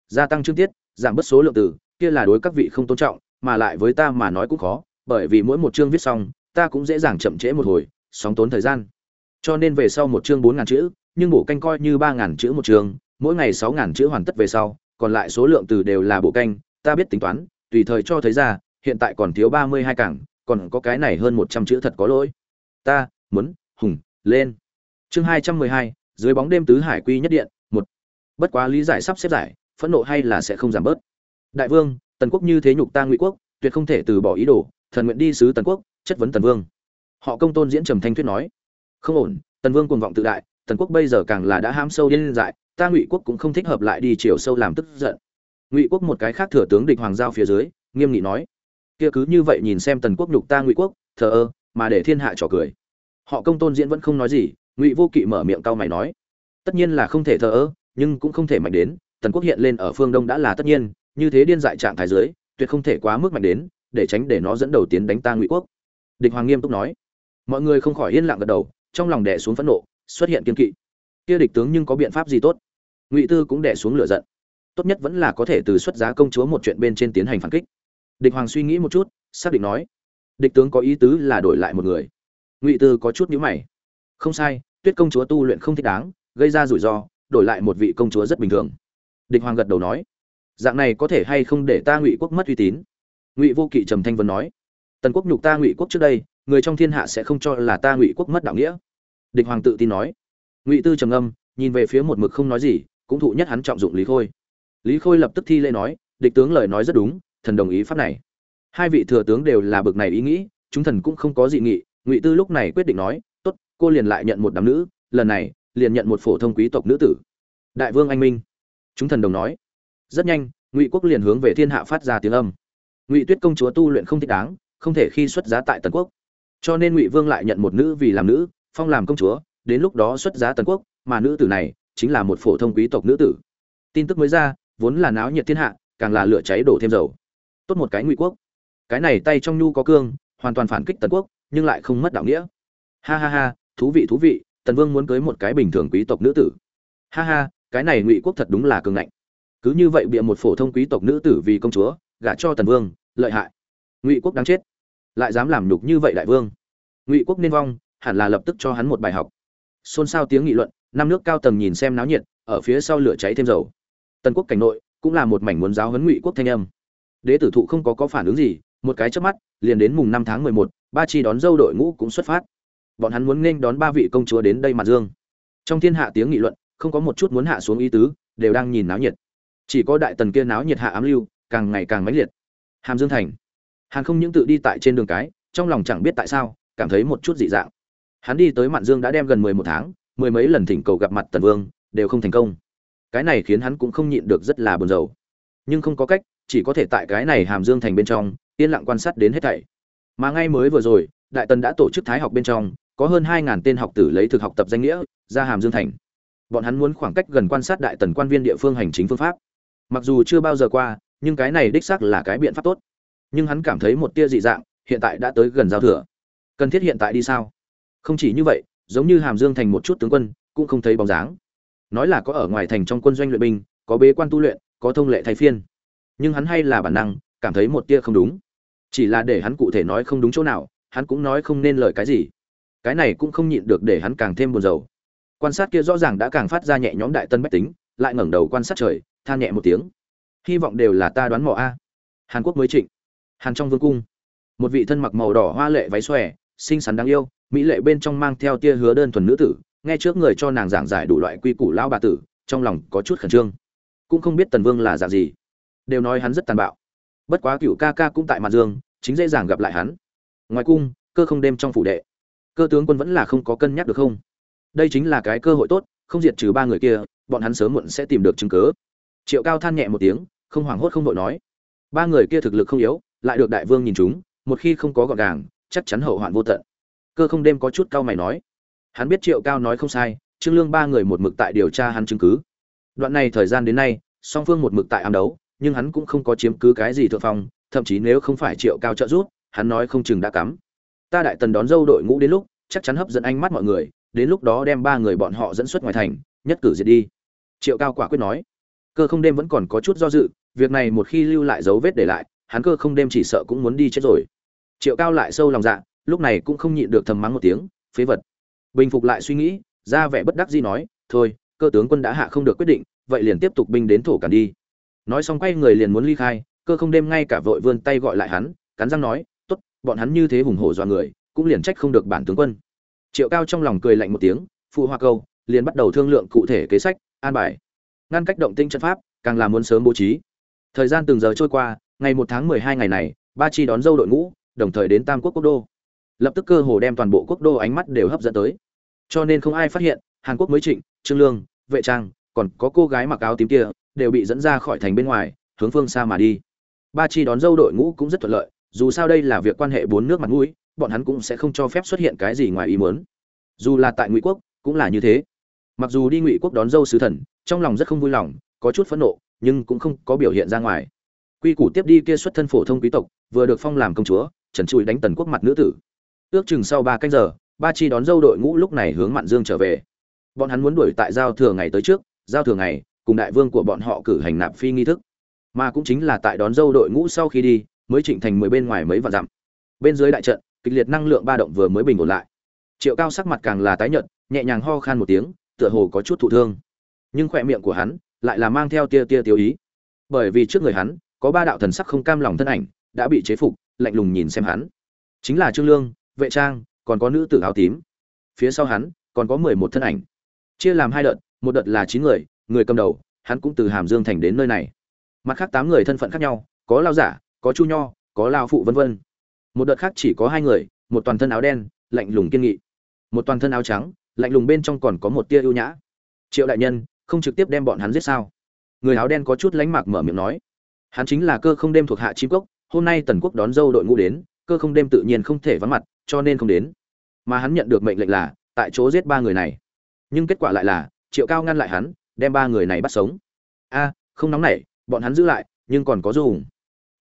Gia tăng chương tiết, giảm bớt số lượng từ, kia là đối các vị không tôn trọng, mà lại với ta mà nói cũng khó, bởi vì mỗi một chương viết xong, ta cũng dễ dàng chậm trễ một hồi, sóng tốn thời gian. Cho nên về sau một chương bốn ngàn chữ, nhưng bổ canh coi như ba ngàn chữ một chương, mỗi ngày sáu ngàn chữ hoàn tất về sau còn lại số lượng từ đều là bộ canh, ta biết tính toán, tùy thời cho thấy ra, hiện tại còn thiếu ba mươi hai cảng, còn có cái này hơn một trăm chữ thật có lỗi. Ta, muốn, hùng, lên. Chương hai trăm mười hai, dưới bóng đêm tứ hải quy nhất điện, một. Bất quá lý giải sắp xếp giải, phẫn nộ hay là sẽ không giảm bớt. Đại vương, tần quốc như thế nhục ta ngụy quốc, tuyệt không thể từ bỏ ý đồ, thần nguyện đi sứ tần quốc, chất vấn tần vương. Họ công tôn diễn trầm thanh thuyết nói. Không ổn, tần vương cuồng vọng tự đại, tần quốc bây giờ càng là đã ham sâu điên dại ta ngụy quốc cũng không thích hợp lại đi chiều sâu làm tức giận ngụy quốc một cái khác thừa tướng địch hoàng giao phía dưới nghiêm nghị nói kia cứ như vậy nhìn xem tần quốc nhục ta ngụy quốc thờ ơ mà để thiên hạ trò cười họ công tôn diễn vẫn không nói gì ngụy vô kỵ mở miệng cau mày nói tất nhiên là không thể thờ ơ nhưng cũng không thể mạnh đến tần quốc hiện lên ở phương đông đã là tất nhiên như thế điên dại trạng thái dưới tuyệt không thể quá mức mạnh đến để tránh để nó dẫn đầu tiến đánh ta ngụy quốc địch hoàng nghiêm túc nói mọi người không khỏi yên lặng gật đầu trong lòng đè xuống phẫn nộ xuất hiện kiên kỵ kia địch tướng nhưng có biện pháp gì tốt? Ngụy tư cũng đẻ xuống lửa giận. Tốt nhất vẫn là có thể từ xuất giá công chúa một chuyện bên trên tiến hành phản kích. Địch hoàng suy nghĩ một chút, xác định nói, địch tướng có ý tứ là đổi lại một người. Ngụy tư có chút nhíu mày. Không sai, tuyết công chúa tu luyện không thích đáng, gây ra rủi ro, đổi lại một vị công chúa rất bình thường. Địch hoàng gật đầu nói, dạng này có thể hay không để ta ngụy quốc mất uy tín? Ngụy vô kỵ trầm thanh vân nói, tần quốc nhục ta ngụy quốc trước đây, người trong thiên hạ sẽ không cho là ta ngụy quốc mất đạo nghĩa. Địch hoàng tự tin nói ngụy tư trầm ngâm, nhìn về phía một mực không nói gì, cũng thụ nhất hắn trọng dụng lý khôi. Lý khôi lập tức thi lễ nói, địch tướng lời nói rất đúng, thần đồng ý pháp này. Hai vị thừa tướng đều là bực này ý nghĩ, chúng thần cũng không có dị nghị, ngụy tư lúc này quyết định nói, tốt, cô liền lại nhận một đám nữ, lần này, liền nhận một phổ thông quý tộc nữ tử. Đại vương anh minh. Chúng thần đồng nói. Rất nhanh, ngụy quốc liền hướng về thiên hạ phát ra tiếng âm. Ngụy tuyết công chúa tu luyện không thích đáng, không thể khi xuất giá tại tần quốc. Cho nên ngụy vương lại nhận một nữ vì làm nữ, phong làm công chúa đến lúc đó xuất giá tần quốc, mà nữ tử này chính là một phổ thông quý tộc nữ tử. Tin tức mới ra, vốn là náo nhiệt thiên hạ, càng là lửa cháy đổ thêm dầu. Tốt một cái ngụy quốc. Cái này tay trong nhu có cương, hoàn toàn phản kích tần quốc, nhưng lại không mất đạo nghĩa. Ha ha ha, thú vị thú vị, tần vương muốn cưới một cái bình thường quý tộc nữ tử. Ha ha, cái này ngụy quốc thật đúng là cường ngạnh. Cứ như vậy bịa một phổ thông quý tộc nữ tử vì công chúa, gả cho tần vương, lợi hại. Ngụy quốc đáng chết. Lại dám làm nhục như vậy đại vương. Ngụy quốc nên vong, hẳn là lập tức cho hắn một bài học xôn xao tiếng nghị luận, năm nước cao tầng nhìn xem náo nhiệt, ở phía sau lửa cháy thêm dầu. Tần quốc cảnh nội cũng là một mảnh muốn giáo huấn ngụy quốc thanh âm. Đế tử thụ không có có phản ứng gì, một cái chớp mắt, liền đến mùng năm tháng mười một, ba chi đón dâu đội ngũ cũng xuất phát. Bọn hắn muốn nghênh đón ba vị công chúa đến đây mặt dương. Trong thiên hạ tiếng nghị luận, không có một chút muốn hạ xuống ý tứ, đều đang nhìn náo nhiệt. Chỉ có đại tần kia náo nhiệt hạ ám lưu, càng ngày càng mãnh liệt. Hàm dương thành. Hàn không những tự đi tại trên đường cái, trong lòng chẳng biết tại sao, cảm thấy một chút dị dạng hắn đi tới mạn dương đã đem gần mười một tháng, mười mấy lần thỉnh cầu gặp mặt tần vương, đều không thành công. Cái này khiến hắn cũng không nhịn được rất là buồn rầu. Nhưng không có cách, chỉ có thể tại cái này hàm dương thành bên trong, yên lặng quan sát đến hết thảy. Mà ngay mới vừa rồi, đại tần đã tổ chức thái học bên trong, có hơn hai ngàn tên học tử lấy thực học tập danh nghĩa, ra hàm dương thành. Bọn hắn muốn khoảng cách gần quan sát đại tần quan viên địa phương hành chính phương pháp. Mặc dù chưa bao giờ qua, nhưng cái này đích xác là cái biện pháp tốt. Nhưng hắn cảm thấy một tia dị dạng, hiện tại đã tới gần giao thừa. Cần thiết hiện tại đi sao? Không chỉ như vậy, giống như hàm dương thành một chút tướng quân, cũng không thấy bóng dáng. Nói là có ở ngoài thành trong quân doanh luyện binh, có bế quan tu luyện, có thông lệ thay phiên. Nhưng hắn hay là bản năng, cảm thấy một tia không đúng. Chỉ là để hắn cụ thể nói không đúng chỗ nào, hắn cũng nói không nên lời cái gì. Cái này cũng không nhịn được để hắn càng thêm buồn rầu. Quan sát kia rõ ràng đã càng phát ra nhẹ nhõm đại tân bách tính, lại ngẩng đầu quan sát trời, than nhẹ một tiếng. Hy vọng đều là ta đoán mò a. Hàn quốc mới trịnh. Hàn trong vương cung. Một vị thân mặc màu đỏ hoa lệ váy xòe, xinh xắn đáng yêu mỹ lệ bên trong mang theo tia hứa đơn thuần nữ tử, nghe trước người cho nàng giảng giải đủ loại quy củ lao bà tử, trong lòng có chút khẩn trương. Cũng không biết tần vương là dạng gì. Đều nói hắn rất tàn bạo. Bất quá cựu ca ca cũng tại mặt dương, chính dễ dàng gặp lại hắn. Ngoài cung, cơ không đêm trong phủ đệ. Cơ tướng quân vẫn là không có cân nhắc được không? Đây chính là cái cơ hội tốt, không diệt trừ ba người kia, bọn hắn sớm muộn sẽ tìm được chứng cớ triệu cao than nhẹ một tiếng, không hoảng hốt không vội nói. Ba người kia thực lực không yếu, lại được đại vương nhìn chúng, một khi không có gọn gàng, chắc chắn hậu hoạn vô tận cơ không đêm có chút cao mày nói. Hắn biết triệu cao nói không sai, trương lương ba người một mực tại điều tra hắn chứng cứ. Đoạn này thời gian đến nay, song phương một mực tại ám đấu, nhưng hắn cũng không có chiếm cứ cái gì thượng phong, thậm chí nếu không phải triệu cao trợ giúp, hắn nói không chừng đã cắm. Ta đại tần đón dâu đội ngũ đến lúc, chắc chắn hấp dẫn ánh mắt mọi người, đến lúc đó đem ba người bọn họ dẫn xuất ngoài thành, nhất cử diệt đi. Triệu cao quả quyết nói. Cơ không đêm vẫn còn có chút do dự, việc này một khi lưu lại dấu vết để lại, hắn cơ không đêm chỉ sợ cũng muốn đi chết rồi. Triệu cao lại sâu lòng dạ lúc này cũng không nhịn được thầm mắng một tiếng, phế vật. Bình phục lại suy nghĩ, ra vẻ bất đắc dĩ nói, thôi, cơ tướng quân đã hạ không được quyết định, vậy liền tiếp tục binh đến thổ cản đi. Nói xong quay người liền muốn ly khai, cơ không đêm ngay cả vội vươn tay gọi lại hắn, cắn răng nói, tốt, bọn hắn như thế hùng hổ dọa người, cũng liền trách không được bản tướng quân. Triệu cao trong lòng cười lạnh một tiếng, phụ hoa câu, liền bắt đầu thương lượng cụ thể kế sách, an bài. Ngăn cách động tinh trận pháp, càng là muốn sớm bố trí. Thời gian từng giờ trôi qua, ngày một tháng mười hai ngày này, ba chi đón dâu đội ngũ, đồng thời đến tam quốc quốc đô lập tức cơ hồ đem toàn bộ quốc đô ánh mắt đều hấp dẫn tới. Cho nên không ai phát hiện, hàn quốc mới trịnh, trương lương, vệ trang, còn có cô gái mặc áo tím kia, đều bị dẫn ra khỏi thành bên ngoài, hướng phương xa mà đi. Ba chi đón dâu đội ngũ cũng rất thuận lợi, dù sao đây là việc quan hệ bốn nước mặt mũi, bọn hắn cũng sẽ không cho phép xuất hiện cái gì ngoài ý muốn. Dù là tại ngụy quốc, cũng là như thế. Mặc dù đi ngụy quốc đón dâu sứ thần, trong lòng rất không vui lòng, có chút phẫn nộ, nhưng cũng không có biểu hiện ra ngoài. Quy củ tiếp đi kia xuất thân phổ thông quý tộc, vừa được phong làm công chúa, trần trụi đánh tần quốc mặt nữ tử ước chừng sau ba canh giờ, ba chi đón dâu đội ngũ lúc này hướng mạn dương trở về. Bọn hắn muốn đuổi tại giao thừa ngày tới trước, giao thừa ngày, cùng đại vương của bọn họ cử hành nạp phi nghi thức. Mà cũng chính là tại đón dâu đội ngũ sau khi đi, mới chỉnh thành mười bên ngoài mấy vạn dặm. Bên dưới đại trận, kịch liệt năng lượng ba động vừa mới bình ổn lại. Triệu cao sắc mặt càng là tái nhợt, nhẹ nhàng ho khan một tiếng, tựa hồ có chút thụ thương. Nhưng khỏe miệng của hắn lại là mang theo tia tia tiêu ý. Bởi vì trước người hắn, có ba đạo thần sắc không cam lòng thân ảnh, đã bị chế phục, lạnh lùng nhìn xem hắn. Chính là trương lương vệ trang, còn có nữ tử áo tím. Phía sau hắn, còn có mười một thân ảnh. Chia làm hai đợt, một đợt là chín người người cầm đầu, hắn cũng từ hàm dương thành đến nơi này. Mặt khác tám người thân phận khác nhau, có lao giả, có chu nho, có lao phụ vân vân. Một đợt khác chỉ có hai người, một toàn thân áo đen, lạnh lùng kiên nghị. Một toàn thân áo trắng, lạnh lùng bên trong còn có một tia ưu nhã. Triệu đại nhân, không trực tiếp đem bọn hắn giết sao? Người áo đen có chút lánh mạc mở miệng nói. Hắn chính là cơ không đêm thuộc hạ chim cốc, hôm nay tần quốc đón dâu đội ngũ đến, cơ không đêm tự nhiên không thể vắng mặt cho nên không đến. Mà hắn nhận được mệnh lệnh là, tại chỗ giết ba người này. Nhưng kết quả lại là, triệu cao ngăn lại hắn, đem ba người này bắt sống. A, không nóng nảy, bọn hắn giữ lại, nhưng còn có dùng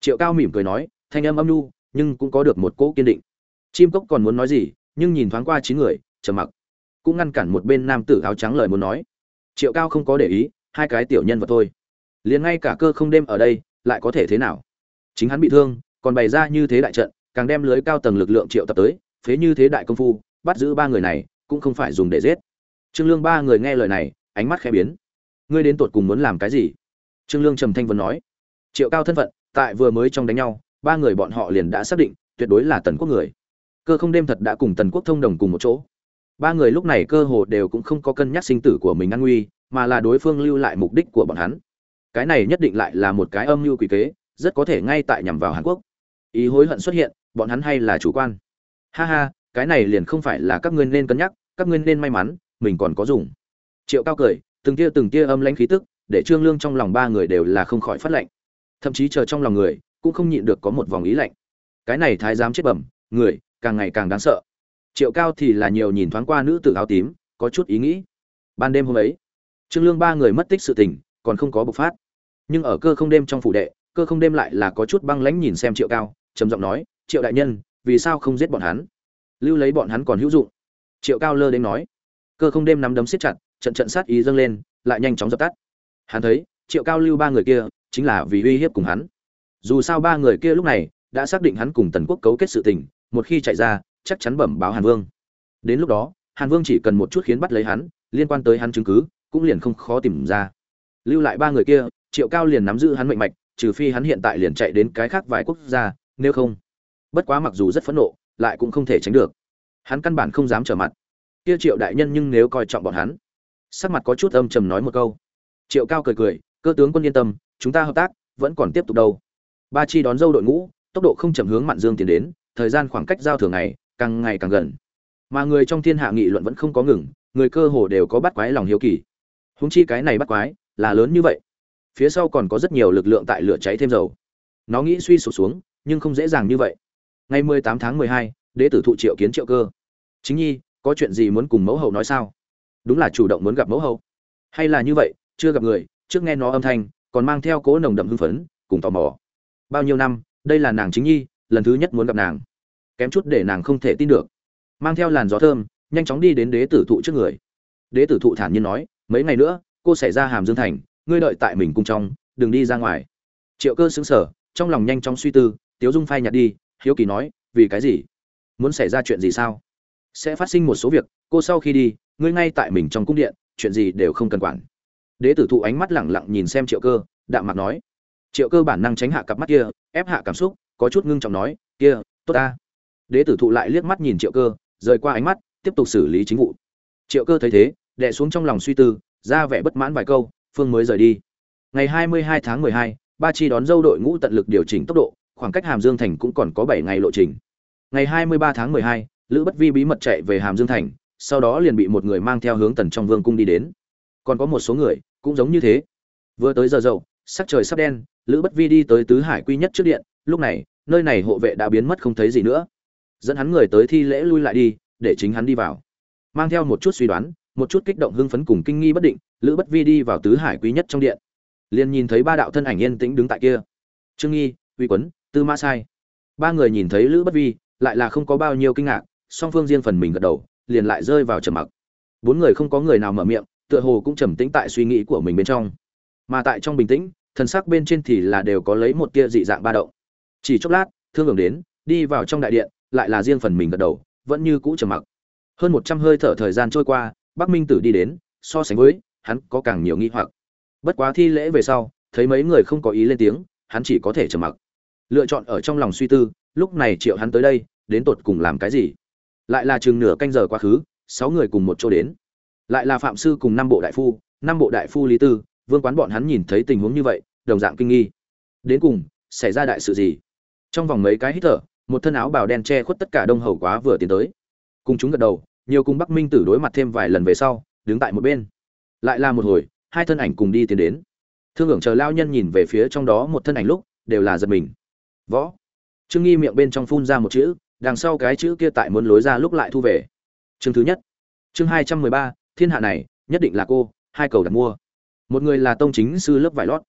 triệu cao mỉm cười nói, thanh âm âm nhu, nhưng cũng có được một cỗ kiên định. Chim cốc còn muốn nói gì, nhưng nhìn thoáng qua chín người, trầm mặc. Cũng ngăn cản một bên nam tử áo trắng lời muốn nói. Triệu cao không có để ý, hai cái tiểu nhân vật thôi. Liền ngay cả cơ không đêm ở đây, lại có thể thế nào? Chính hắn bị thương, còn bày ra như thế đại trận càng đem lưới cao tầng lực lượng triệu tập tới, phế như thế đại công phu, bắt giữ ba người này, cũng không phải dùng để giết. Trương lương ba người nghe lời này, ánh mắt khẽ biến. Ngươi đến tột cùng muốn làm cái gì? Trương lương trầm thanh vân nói. Triệu cao thân phận, tại vừa mới trong đánh nhau, ba người bọn họ liền đã xác định, tuyệt đối là tần quốc người. Cơ không đêm thật đã cùng tần quốc thông đồng cùng một chỗ. Ba người lúc này cơ hồ đều cũng không có cân nhắc sinh tử của mình an nguy, mà là đối phương lưu lại mục đích của bọn hắn. Cái này nhất định lại là một cái âm mưu quỷ kế, rất có thể ngay tại nhằm vào hàn quốc. Ý hối hận xuất hiện bọn hắn hay là chủ quan. Ha ha, cái này liền không phải là các ngươi nên cân nhắc, các ngươi nên may mắn, mình còn có dùng. Triệu cao cười, từng tia từng tia âm lãnh khí tức, để trương lương trong lòng ba người đều là không khỏi phát lạnh thậm chí chờ trong lòng người, cũng không nhịn được có một vòng ý lạnh. Cái này thái giám chết bẩm, người, càng ngày càng đáng sợ. Triệu cao thì là nhiều nhìn thoáng qua nữ tử áo tím, có chút ý nghĩ. Ban đêm hôm ấy, trương lương ba người mất tích sự tình, còn không có bộc phát. Nhưng ở cơ không đêm trong phủ đệ, cơ không đêm lại là có chút băng lãnh nhìn xem triệu cao trầm giọng nói, triệu đại nhân, vì sao không giết bọn hắn? Lưu lấy bọn hắn còn hữu dụng. Triệu cao lơ đến nói, cơ không đêm nắm đấm siết chặt, trận trận sát ý dâng lên, lại nhanh chóng dập tắt. Hắn thấy, triệu cao lưu ba người kia, chính là vì uy hiếp cùng hắn. Dù sao ba người kia lúc này, đã xác định hắn cùng tần quốc cấu kết sự tình, một khi chạy ra, chắc chắn bẩm báo hàn vương. Đến lúc đó, hàn vương chỉ cần một chút khiến bắt lấy hắn, liên quan tới hắn chứng cứ, cũng liền không khó tìm ra. Lưu lại ba người kia, triệu cao liền nắm giữ hắn mệnh mạch, trừ phi hắn hiện tại liền chạy đến cái khác vài quốc gia nếu không, bất quá mặc dù rất phẫn nộ, lại cũng không thể tránh được. Hắn căn bản không dám trở mặt. Kia triệu đại nhân nhưng nếu coi trọng bọn hắn, sắc mặt có chút âm trầm nói một câu. Triệu cao cười cười, cơ tướng quân yên tâm, chúng ta hợp tác vẫn còn tiếp tục đâu. Ba chi đón dâu đội ngũ, tốc độ không chậm hướng mạn dương tiến đến, thời gian khoảng cách giao thường ngày càng ngày càng gần. Mà người trong thiên hạ nghị luận vẫn không có ngừng, người cơ hồ đều có bắt quái lòng hiếu kỳ. Húng chi cái này bắt quái là lớn như vậy, phía sau còn có rất nhiều lực lượng tại lửa cháy thêm dầu. Nó nghĩ suy sụp xuống nhưng không dễ dàng như vậy. Ngày 18 tháng 12, đế tử thụ triệu kiến triệu cơ. Chính nhi có chuyện gì muốn cùng mẫu hậu nói sao? Đúng là chủ động muốn gặp mẫu hậu. Hay là như vậy chưa gặp người trước nghe nó âm thanh còn mang theo cố nồng đậm hưng phấn cùng tò mò. Bao nhiêu năm đây là nàng chính nhi lần thứ nhất muốn gặp nàng. Kém chút để nàng không thể tin được. Mang theo làn gió thơm nhanh chóng đi đến đế tử thụ trước người. Đế tử thụ thản nhiên nói mấy ngày nữa cô sẽ ra hàm dương thành ngươi đợi tại mình cung trong đừng đi ra ngoài. Triệu cơ xứng sở trong lòng nhanh chóng suy tư tiếu dung phai nhạt đi hiếu kỳ nói vì cái gì? Muốn xảy ra chuyện gì sao? Sẽ phát sinh một số việc cô sau khi đi ngươi ngay tại mình trong cung điện chuyện gì đều không cần quản. Đế tử thụ ánh mắt lẳng lặng nhìn xem triệu cơ đạm mặt nói. Triệu cơ bản năng tránh hạ cặp mắt kia ép hạ cảm xúc có chút ngưng trọng nói kia tốt ta. Đế tử thụ lại liếc mắt nhìn triệu cơ rời qua ánh mắt tiếp tục xử lý chính vụ. Triệu cơ thấy thế đè xuống trong lòng suy tư ra vẻ bất mãn vài câu phương mới rời đi. Ngày 22 tháng 12, ba chi đón dâu đội ngũ tận lực điều chỉnh tốc độ khoảng cách hàm dương thành cũng còn có 7 ngày lộ trình. Ngày 23 tháng 12, lữ bất vi bí mật chạy về hàm dương thành sau đó liền bị một người mang theo hướng tần trong vương cung đi đến. Còn có một số người cũng giống như thế. Vừa tới giờ dậu sắc trời sắp đen lữ bất vi đi tới tứ hải quy nhất trước điện lúc này nơi này hộ vệ đã biến mất không thấy gì nữa. Dẫn hắn người tới thi lễ lui lại đi để chính hắn đi vào. Mang theo một chút suy đoán một chút kích động hưng phấn cùng kinh nghi bất định lữ bất vi đi vào tứ hải quý nhất trong điện. Liền nhìn thấy ba đạo thân ảnh yên tĩnh đứng tại kia. Trương nghi uy quấn tư mã sai. Ba người nhìn thấy lữ bất vi, lại là không có bao nhiêu kinh ngạc, song phương riêng phần mình gật đầu, liền lại rơi vào trầm mặc. Bốn người không có người nào mở miệng, tựa hồ cũng trầm tĩnh tại suy nghĩ của mình bên trong. Mà tại trong bình tĩnh, thần sắc bên trên thì là đều có lấy một tia dị dạng ba động. Chỉ chốc lát, thương hưởng đến, đi vào trong đại điện, lại là riêng phần mình gật đầu, vẫn như cũ trầm mặc. Hơn một trăm hơi thở thời gian trôi qua, bắc minh tử đi đến, so sánh với, hắn có càng nhiều nghi hoặc. Bất quá thi lễ về sau, thấy mấy người không có ý lên tiếng, hắn chỉ có thể trầm mặc lựa chọn ở trong lòng suy tư, lúc này triệu hắn tới đây, đến tột cùng làm cái gì? Lại là chừng nửa canh giờ quá khứ, sáu người cùng một chỗ đến. Lại là phạm sư cùng năm bộ đại phu, năm bộ đại phu lý tư, vương quán bọn hắn nhìn thấy tình huống như vậy, đồng dạng kinh nghi. Đến cùng, xảy ra đại sự gì? Trong vòng mấy cái hít thở, một thân áo bào đen che khuất tất cả đông hầu quá vừa tiến tới. Cùng chúng gật đầu, nhiều cùng bắc minh tử đối mặt thêm vài lần về sau, đứng tại một bên. Lại là một hồi, hai thân ảnh cùng đi tiến đến. Thương hưởng chờ lao nhân nhìn về phía trong đó một thân ảnh lúc, đều là giật mình võ. Trương nghi miệng bên trong phun ra một chữ, đằng sau cái chữ kia tại muốn lối ra lúc lại thu về. Chương thứ nhất. Chương hai trăm mười ba, thiên hạ này, nhất định là cô, hai cầu đặt mua. Một người là tông chính sư lớp vải lót,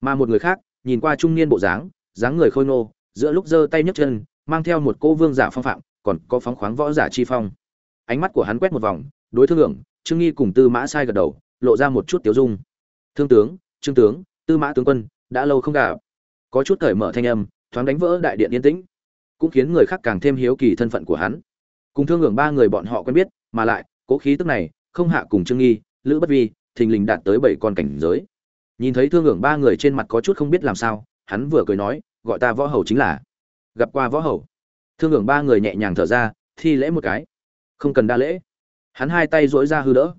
mà một người khác, nhìn qua trung niên bộ dáng dáng người khôi ngô, giữa lúc giơ tay nhấc chân, mang theo một cô vương giả phong phạm, còn có phóng khoáng võ giả chi phong. Ánh mắt của hắn quét một vòng, đối thương hưởng, trương nghi cùng tư mã sai gật đầu, lộ ra một chút tiếu dung. Thương tướng, trương tướng, tư mã tướng quân, đã lâu không gặp. Có chút cởi mở thanh âm thoáng đánh vỡ đại điện yên tĩnh, cũng khiến người khác càng thêm hiếu kỳ thân phận của hắn. Cùng thương hưởng ba người bọn họ quen biết, mà lại, cố khí tức này, không hạ cùng trương nghi, lữ bất vi, thình lình đạt tới bảy con cảnh giới. Nhìn thấy thương hưởng ba người trên mặt có chút không biết làm sao, hắn vừa cười nói, gọi ta võ hầu chính là gặp qua võ hầu. Thương hưởng ba người nhẹ nhàng thở ra, thi lễ một cái. Không cần đa lễ. Hắn hai tay dỗi ra hư đỡ.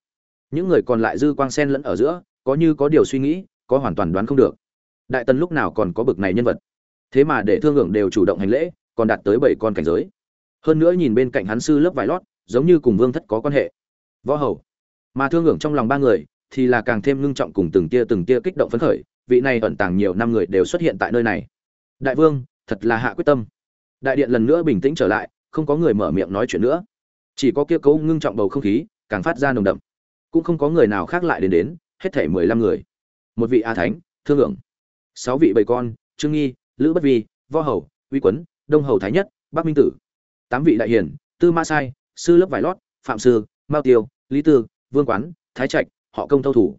Những người còn lại dư quang sen lẫn ở giữa, có như có điều suy nghĩ, có hoàn toàn đoán không được. Đại tần lúc nào còn có bực này nhân vật? Thế mà để thương hưởng đều chủ động hành lễ, còn đạt tới bảy con cảnh giới. Hơn nữa nhìn bên cạnh hắn sư lớp vải lót, giống như cùng vương thất có quan hệ. Võ hầu. Mà thương hưởng trong lòng ba người, thì là càng thêm ngưng trọng cùng từng tia từng tia kích động phấn khởi, vị này ẩn tàng nhiều năm người đều xuất hiện tại nơi này. Đại vương, thật là hạ quyết tâm. Đại điện lần nữa bình tĩnh trở lại, không có người mở miệng nói chuyện nữa. Chỉ có kia cấu ngưng trọng bầu không khí, càng phát ra nồng đậm. Cũng không có người nào khác lại đến đến, hết thể mười lăm người. Một vị a thánh, thương hưởng. Sáu vị bầy con, trương nghi lữ bất vi, võ hầu, uy quấn, đông hầu thái nhất, bắc minh tử. Tám vị đại hiền tư ma sai, sư lớp vải lót, phạm sư, mao tiêu, lý tư, vương quán, thái trạch, họ công thâu thủ.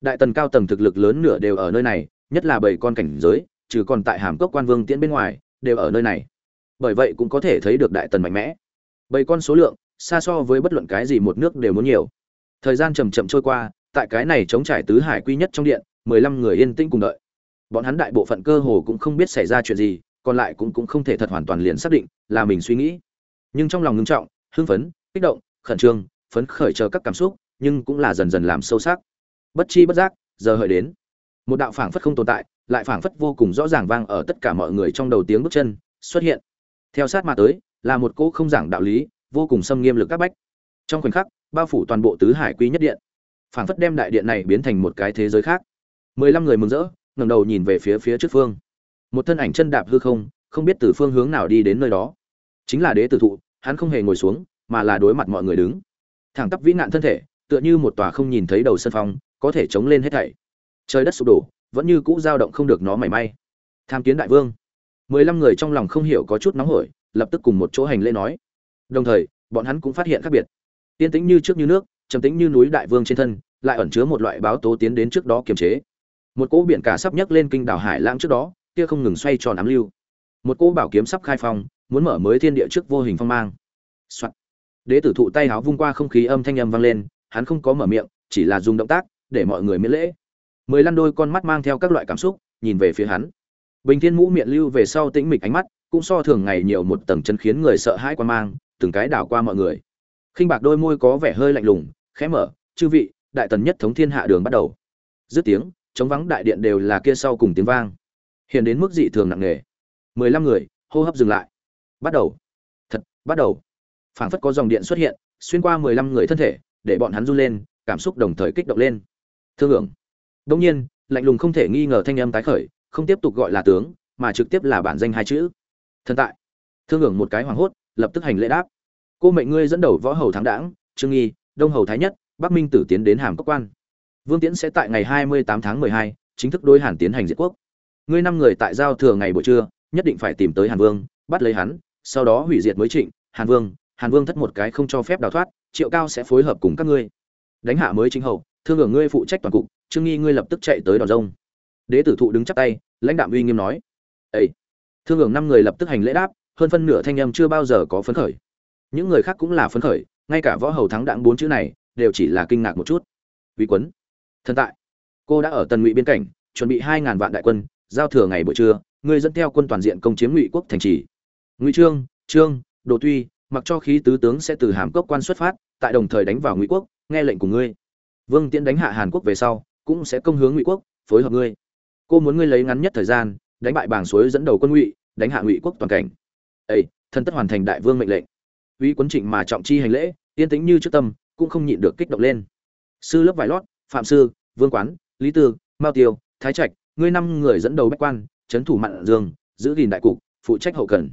Đại tần cao tầng thực lực lớn nửa đều ở nơi này, nhất là bảy con cảnh giới, trừ còn tại hàm cốc quan vương tiễn bên ngoài, đều ở nơi này. Bởi vậy cũng có thể thấy được đại tần mạnh mẽ. Bảy con số lượng, xa so với bất luận cái gì một nước đều muốn nhiều. Thời gian chầm chậm trôi qua, tại cái này chống trải tứ hải quy nhất trong điện, mười lăm người yên tĩnh cùng đợi bọn hắn đại bộ phận cơ hồ cũng không biết xảy ra chuyện gì, còn lại cũng cũng không thể thật hoàn toàn liền xác định là mình suy nghĩ. Nhưng trong lòng ngưng trọng, hưng phấn, kích động, khẩn trương, phấn khởi chờ các cảm xúc, nhưng cũng là dần dần làm sâu sắc. Bất chi bất giác, giờ hợi đến. Một đạo phảng phất không tồn tại, lại phảng phất vô cùng rõ ràng vang ở tất cả mọi người trong đầu tiếng bước chân, xuất hiện. Theo sát mà tới, là một cỗ không giảng đạo lý, vô cùng xâm nghiêm lực các bách. Trong khoảnh khắc, bao phủ toàn bộ tứ hải quý nhất điện. Phảng phất đem đại điện này biến thành một cái thế giới khác. Mười lăm người mừng rỡ ngẩng đầu nhìn về phía phía trước phương. Một thân ảnh chân đạp hư không không biết từ phương hướng nào đi đến nơi đó. Chính là đế tử thụ, hắn không hề ngồi xuống, mà là đối mặt mọi người đứng. Thẳng tắp vĩ nạn thân thể, tựa như một tòa không nhìn thấy đầu sân phong, có thể chống lên hết thảy. Trời đất sụp đổ, vẫn như cũ dao động không được nó mảy may. Tham kiến đại vương. Mười lăm người trong lòng không hiểu có chút nóng hổi, lập tức cùng một chỗ hành lễ nói. Đồng thời, bọn hắn cũng phát hiện khác biệt. Tiên tĩnh như trước như nước, trầm tĩnh như núi đại vương trên thân, lại ẩn chứa một loại báo tố tiến đến trước đó kiềm chế một cỗ biển cả sắp nhấc lên kinh đảo hải lãng trước đó, kia không ngừng xoay tròn ám lưu. Một cỗ bảo kiếm sắp khai phong, muốn mở mới thiên địa trước vô hình phong mang. Soạn. đế tử thụ tay háo vung qua không khí âm thanh âm vang lên, hắn không có mở miệng, chỉ là dùng động tác, để mọi người miễn lễ. Mười lăn đôi con mắt mang theo các loại cảm xúc, nhìn về phía hắn. Bình thiên mũ miệng lưu về sau tĩnh mịch ánh mắt, cũng so thường ngày nhiều một tầng chân khiến người sợ hãi quan mang, từng cái đảo qua mọi người. Khinh bạc đôi môi có vẻ hơi lạnh lùng, khẽ mở, chư vị, đại tần nhất thống thiên hạ đường bắt đầu. Dứt tiếng chống vắng đại điện đều là kia sau cùng tiếng vang. Hiện đến mức dị thường nặng nề. Mười lăm người, hô hấp dừng lại. Bắt đầu. Thật, bắt đầu. Phảng phất có dòng điện xuất hiện, xuyên qua mười lăm người thân thể, để bọn hắn run lên, cảm xúc đồng thời kích động lên. Thương hưởng. Đông nhiên, lạnh lùng không thể nghi ngờ thanh âm tái khởi, không tiếp tục gọi là tướng, mà trực tiếp là bản danh hai chữ. Thần tại. Thương hưởng một cái hoảng hốt, lập tức hành lễ đáp. Cô mệnh ngươi dẫn đầu võ hầu thắng đảng, trương nghi, đông hầu thái nhất, bắc minh tử tiến đến hàm cốc quan vương tiễn sẽ tại ngày hai mươi tám tháng mười hai chính thức đối hàn tiến hành diệt quốc. Ngươi năm người tại giao thừa ngày buổi trưa, nhất định phải tìm tới hàn vương, bắt lấy hắn, sau đó hủy diệt mới trịnh, hàn vương hàn vương thất một cái không cho phép đào thoát, triệu cao sẽ phối hợp cùng các ngươi. Đánh hạ mới chính hậu, thương ngưỡng ngươi phụ trách toàn cục, trương nghi ngươi lập tức chạy tới đòn rông. Đế tử thụ đứng chắp tay, lãnh đạo uy nghiêm nói, "Ê." thương ngưỡng năm người lập tức hành lễ đáp, hơn phân nửa thanh âm chưa bao giờ có phấn khởi. Những người khác cũng là phấn khởi, ngay cả võ hầu thắng đặng bốn chữ này, đều chỉ là kinh ngạc một chút. Vì quấn thần tại. Cô đã ở tần ngụy biên cảnh, chuẩn bị hai ngàn vạn đại quân, giao thừa ngày buổi trưa ngươi dẫn theo quân toàn diện công chiếm ngụy quốc thành trì. Ngụy trương trương, đồ tuy, mặc cho khí tứ tướng sẽ từ hàm cốc quan xuất phát, tại đồng thời đánh vào ngụy quốc, nghe lệnh của ngươi. Vương tiễn đánh hạ hàn quốc về sau, cũng sẽ công hướng ngụy quốc, phối hợp ngươi. Cô muốn ngươi lấy ngắn nhất thời gian, đánh bại bảng suối dẫn đầu quân ngụy, đánh hạ ngụy quốc toàn cảnh. Ây thân tất hoàn thành đại vương mệnh lệnh. Uy quấn trịnh mà trọng chi hành lễ, yên tĩnh như trước tâm, cũng không nhịn được kích động lên. Sư lớp vải lót, phạm sư vương quán lý tư mao tiêu thái trạch ngươi năm người dẫn đầu bách quan trấn thủ mặn dương giữ gìn đại cục phụ trách hậu cần.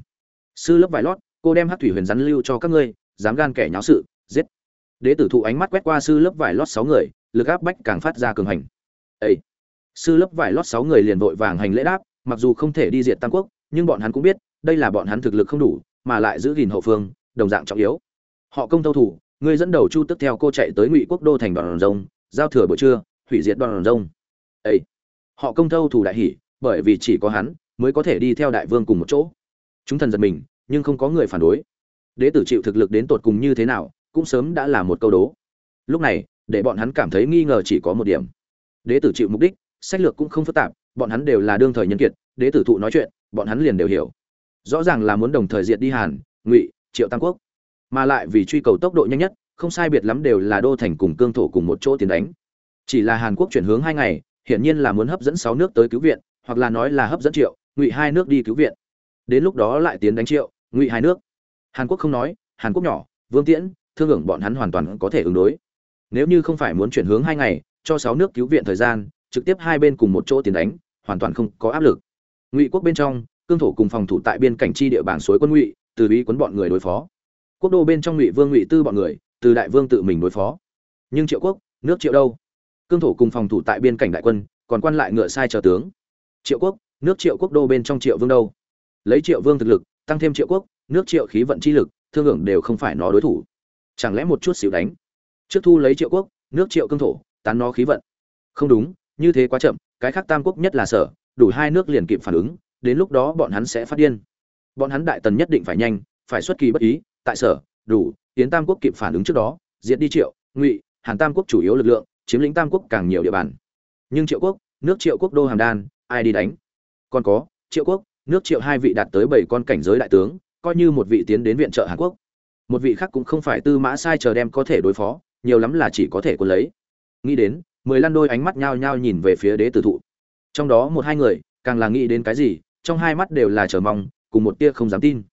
Sư lớp vải lót cô đem hát thủy huyền rắn lưu cho các ngươi dám gan kẻ nháo sự giết. Đế tử thụ ánh mắt quét qua sư lớp vải lót sáu người lực áp bách càng phát ra cường hành. Ấy sư lớp vải lót sáu người liền vội vàng hành lễ đáp mặc dù không thể đi diệt tam quốc nhưng bọn hắn cũng biết đây là bọn hắn thực lực không đủ mà lại giữ gìn hậu phương đồng dạng trọng yếu. Họ công tâu thủ ngươi dẫn đầu chu tức theo cô chạy tới ngụy quốc đô thành đoàn rồng, giao thừa buổi trưa hủy diệt đoàn rông ấy họ công thâu thủ đại hỉ, bởi vì chỉ có hắn mới có thể đi theo đại vương cùng một chỗ. Chúng thần giật mình, nhưng không có người phản đối. Đế tử chịu thực lực đến tột cùng như thế nào, cũng sớm đã là một câu đố. Lúc này, để bọn hắn cảm thấy nghi ngờ chỉ có một điểm. Đế tử chịu mục đích, sách lược cũng không phức tạp, bọn hắn đều là đương thời nhân kiệt, đế tử thụ nói chuyện, bọn hắn liền đều hiểu. Rõ ràng là muốn đồng thời diệt đi hàn, ngụy, triệu tam quốc. Mà lại vì truy cầu tốc độ nhanh nhất, không sai biệt lắm đều là đô thành cùng cương thổ cùng một chỗ tiến đánh chỉ là hàn quốc chuyển hướng hai ngày, hiển nhiên là muốn hấp dẫn sáu nước tới cứu viện, hoặc là nói là hấp dẫn triệu, ngụy hai nước đi cứu viện. Đến lúc đó lại tiến đánh triệu, ngụy hai nước. Hàn quốc không nói, hàn quốc nhỏ, vương tiễn, thương hưởng bọn hắn hoàn toàn có thể ứng đối. Nếu như không phải muốn chuyển hướng hai ngày, cho sáu nước cứu viện thời gian, trực tiếp hai bên cùng một chỗ tiến đánh, hoàn toàn không có áp lực. Ngụy quốc bên trong, cương thổ cùng phòng thủ tại biên cảnh chi địa bàn suối quân ngụy, từ ý quấn bọn người đối phó. Quốc đô bên trong ngụy vương ngụy tư bọn người, từ đại vương tự mình đối phó. Nhưng triệu quốc, nước triệu đâu? Cương thổ cùng phòng thủ tại biên cảnh đại quân, còn quan lại ngựa sai chờ tướng. Triệu quốc, nước triệu quốc đô bên trong triệu vương đâu? Lấy triệu vương thực lực, tăng thêm triệu quốc, nước triệu khí vận chi lực, thương hưởng đều không phải nó đối thủ. Chẳng lẽ một chút xíu đánh? Trước thu lấy triệu quốc, nước triệu cương thổ, tán nó khí vận. Không đúng, như thế quá chậm, cái khác tam quốc nhất là sở đủ hai nước liền kịp phản ứng, đến lúc đó bọn hắn sẽ phát điên. Bọn hắn đại tần nhất định phải nhanh, phải xuất kỳ bất ý, tại sở, đủ tiến tam quốc kịp phản ứng trước đó, diệt đi triệu, ngụy, hàn tam quốc chủ yếu lực lượng chiếm lĩnh tam quốc càng nhiều địa bàn. Nhưng triệu quốc, nước triệu quốc đô hàm đan, ai đi đánh? Còn có, triệu quốc, nước triệu hai vị đạt tới bảy con cảnh giới đại tướng, coi như một vị tiến đến viện trợ hàn quốc. Một vị khác cũng không phải tư mã sai chờ đem có thể đối phó, nhiều lắm là chỉ có thể quân lấy. Nghĩ đến, mười lăn đôi ánh mắt nhao nhao nhìn về phía đế tử thụ. Trong đó một hai người, càng là nghĩ đến cái gì, trong hai mắt đều là chờ mong, cùng một tia không dám tin.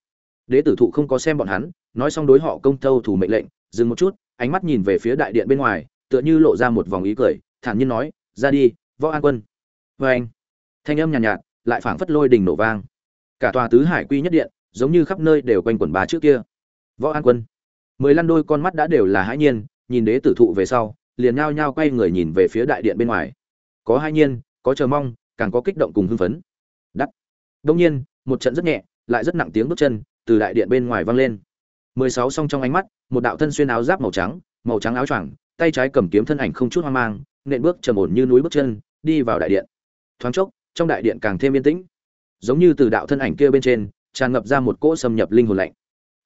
Đế tử thụ không có xem bọn hắn, nói xong đối họ công thâu thủ mệnh lệnh, dừng một chút, ánh mắt nhìn về phía đại điện bên ngoài tựa như lộ ra một vòng ý cười thản nhiên nói ra đi võ an quân. Vê anh thanh âm nhàn nhạt, nhạt lại phảng phất lôi đình nổ vang. Cả tòa tứ hải quy nhất điện giống như khắp nơi đều quanh quẩn bà trước kia. Võ an quân. Mười lăn đôi con mắt đã đều là hãi nhiên nhìn đế tử thụ về sau liền nhao nhao quay người nhìn về phía đại điện bên ngoài. Có hãi nhiên có chờ mong càng có kích động cùng hưng phấn. Đắt đông nhiên một trận rất nhẹ lại rất nặng tiếng bước chân từ đại điện bên ngoài vang lên. Mười sáu song trong ánh mắt một đạo thân xuyên áo giáp màu trắng màu trắng áo choàng tay trái cầm kiếm thân ảnh không chút hoang mang, nện bước trầm ổn như núi bước chân, đi vào đại điện. Thoáng chốc, trong đại điện càng thêm yên tĩnh. Giống như từ đạo thân ảnh kia bên trên, tràn ngập ra một cỗ xâm nhập linh hồn lạnh.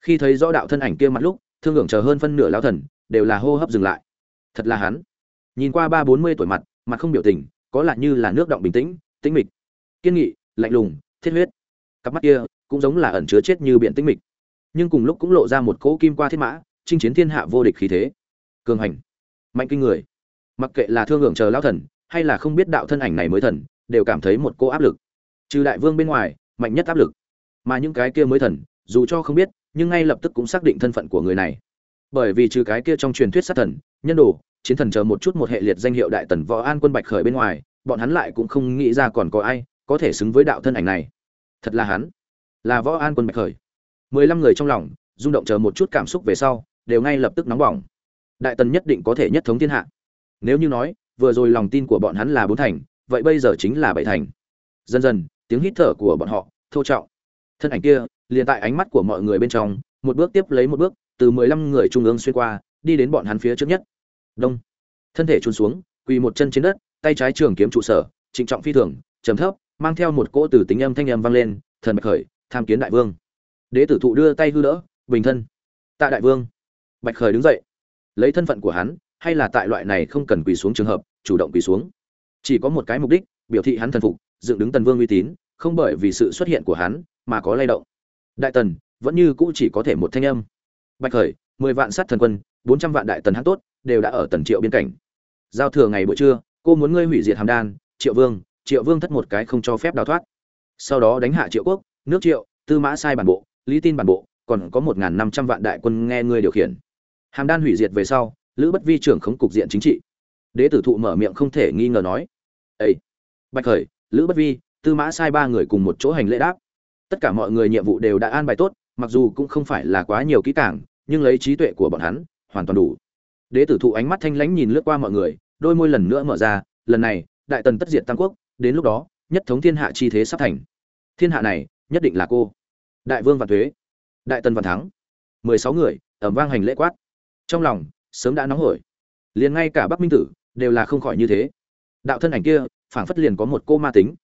Khi thấy rõ đạo thân ảnh kia mặt lúc, thương hưởng chờ hơn phân nửa lão thần, đều là hô hấp dừng lại. Thật là hắn. Nhìn qua ba bốn mươi tuổi mặt mặt không biểu tình, có lạ như là nước động bình tĩnh tĩnh mịch. Kiên nghị, lạnh lùng, thiết huyết. Cặp mắt kia cũng giống là ẩn chứa chết như biển tĩnh mịch. Nhưng cùng lúc cũng lộ ra một cỗ kim qua thiết mã, chinh chiến thiên hạ vô địch khí thế. Cường hành mạnh kinh người. Mặc kệ là thương hưởng chờ lão thần, hay là không biết đạo thân ảnh này mới thần, đều cảm thấy một cỗ áp lực. Trừ đại vương bên ngoài, mạnh nhất áp lực. Mà những cái kia mới thần, dù cho không biết, nhưng ngay lập tức cũng xác định thân phận của người này. Bởi vì trừ cái kia trong truyền thuyết sát thần, nhân đồ, chiến thần chờ một chút một hệ liệt danh hiệu đại tần võ an quân bạch khởi bên ngoài, bọn hắn lại cũng không nghĩ ra còn có ai có thể xứng với đạo thân ảnh này. Thật là hắn. Là võ an quân bạch khởi. Mười lăm người trong lòng, rung động chờ một chút cảm xúc về sau, đều ngay lập tức nóng bỏng đại tần nhất định có thể nhất thống thiên hạ. Nếu như nói, vừa rồi lòng tin của bọn hắn là bốn thành, vậy bây giờ chính là bảy thành. Dần dần, tiếng hít thở của bọn họ, thô trọng. Thân ảnh kia, liền tại ánh mắt của mọi người bên trong, một bước tiếp lấy một bước, từ mười lăm người trung ương xuyên qua, đi đến bọn hắn phía trước nhất. Đông. Thân thể trôn xuống, quỳ một chân trên đất, tay trái trường kiếm trụ sở, trịnh trọng phi thường, trầm thấp, mang theo một cỗ từ tính âm thanh âm vang lên, thần bạch khởi, tham kiến đại vương. Đế tử thụ đưa tay hư đỡ, bình thân. Tạ đại vương. Bạch khởi đứng dậy lấy thân phận của hắn, hay là tại loại này không cần quỳ xuống trường hợp, chủ động quỳ xuống. Chỉ có một cái mục đích, biểu thị hắn thần phục, dựng đứng tần vương uy tín, không bởi vì sự xuất hiện của hắn mà có lay động. Đại tần, vẫn như cũ chỉ có thể một thanh âm. Bạch khởi, mười vạn sát thần quân, bốn trăm vạn đại tần hắn tốt, đều đã ở tần triệu biên cảnh. Giao thừa ngày buổi trưa, cô muốn ngươi hủy diệt hàm đan, triệu vương triệu vương thất một cái không cho phép đào thoát. Sau đó đánh hạ triệu quốc, nước triệu, tư mã sai bản bộ, lý tin bản bộ, còn có một năm trăm vạn đại quân nghe ngươi điều khiển hàm đan hủy diệt về sau, lữ bất vi trưởng khống cục diện chính trị. Đế tử thụ mở miệng không thể nghi ngờ nói ây bạch khởi, lữ bất vi, tư mã sai ba người cùng một chỗ hành lễ đáp. Tất cả mọi người nhiệm vụ đều đã an bài tốt, mặc dù cũng không phải là quá nhiều kỹ càng, nhưng lấy trí tuệ của bọn hắn, hoàn toàn đủ. Đế tử thụ ánh mắt thanh lãnh nhìn lướt qua mọi người, đôi môi lần nữa mở ra, lần này, đại tần tất diệt tam quốc, đến lúc đó, nhất thống thiên hạ chi thế sắp thành. Thiên hạ này, nhất định là cô. Đại vương và thuế, đại tần và thắng. Mười sáu người, ẩm vang hành lễ quát trong lòng, sớm đã nóng hổi. Liền ngay cả bắc minh tử đều là không khỏi như thế. Đạo thân ảnh kia, phảng phất liền có một cô ma tính.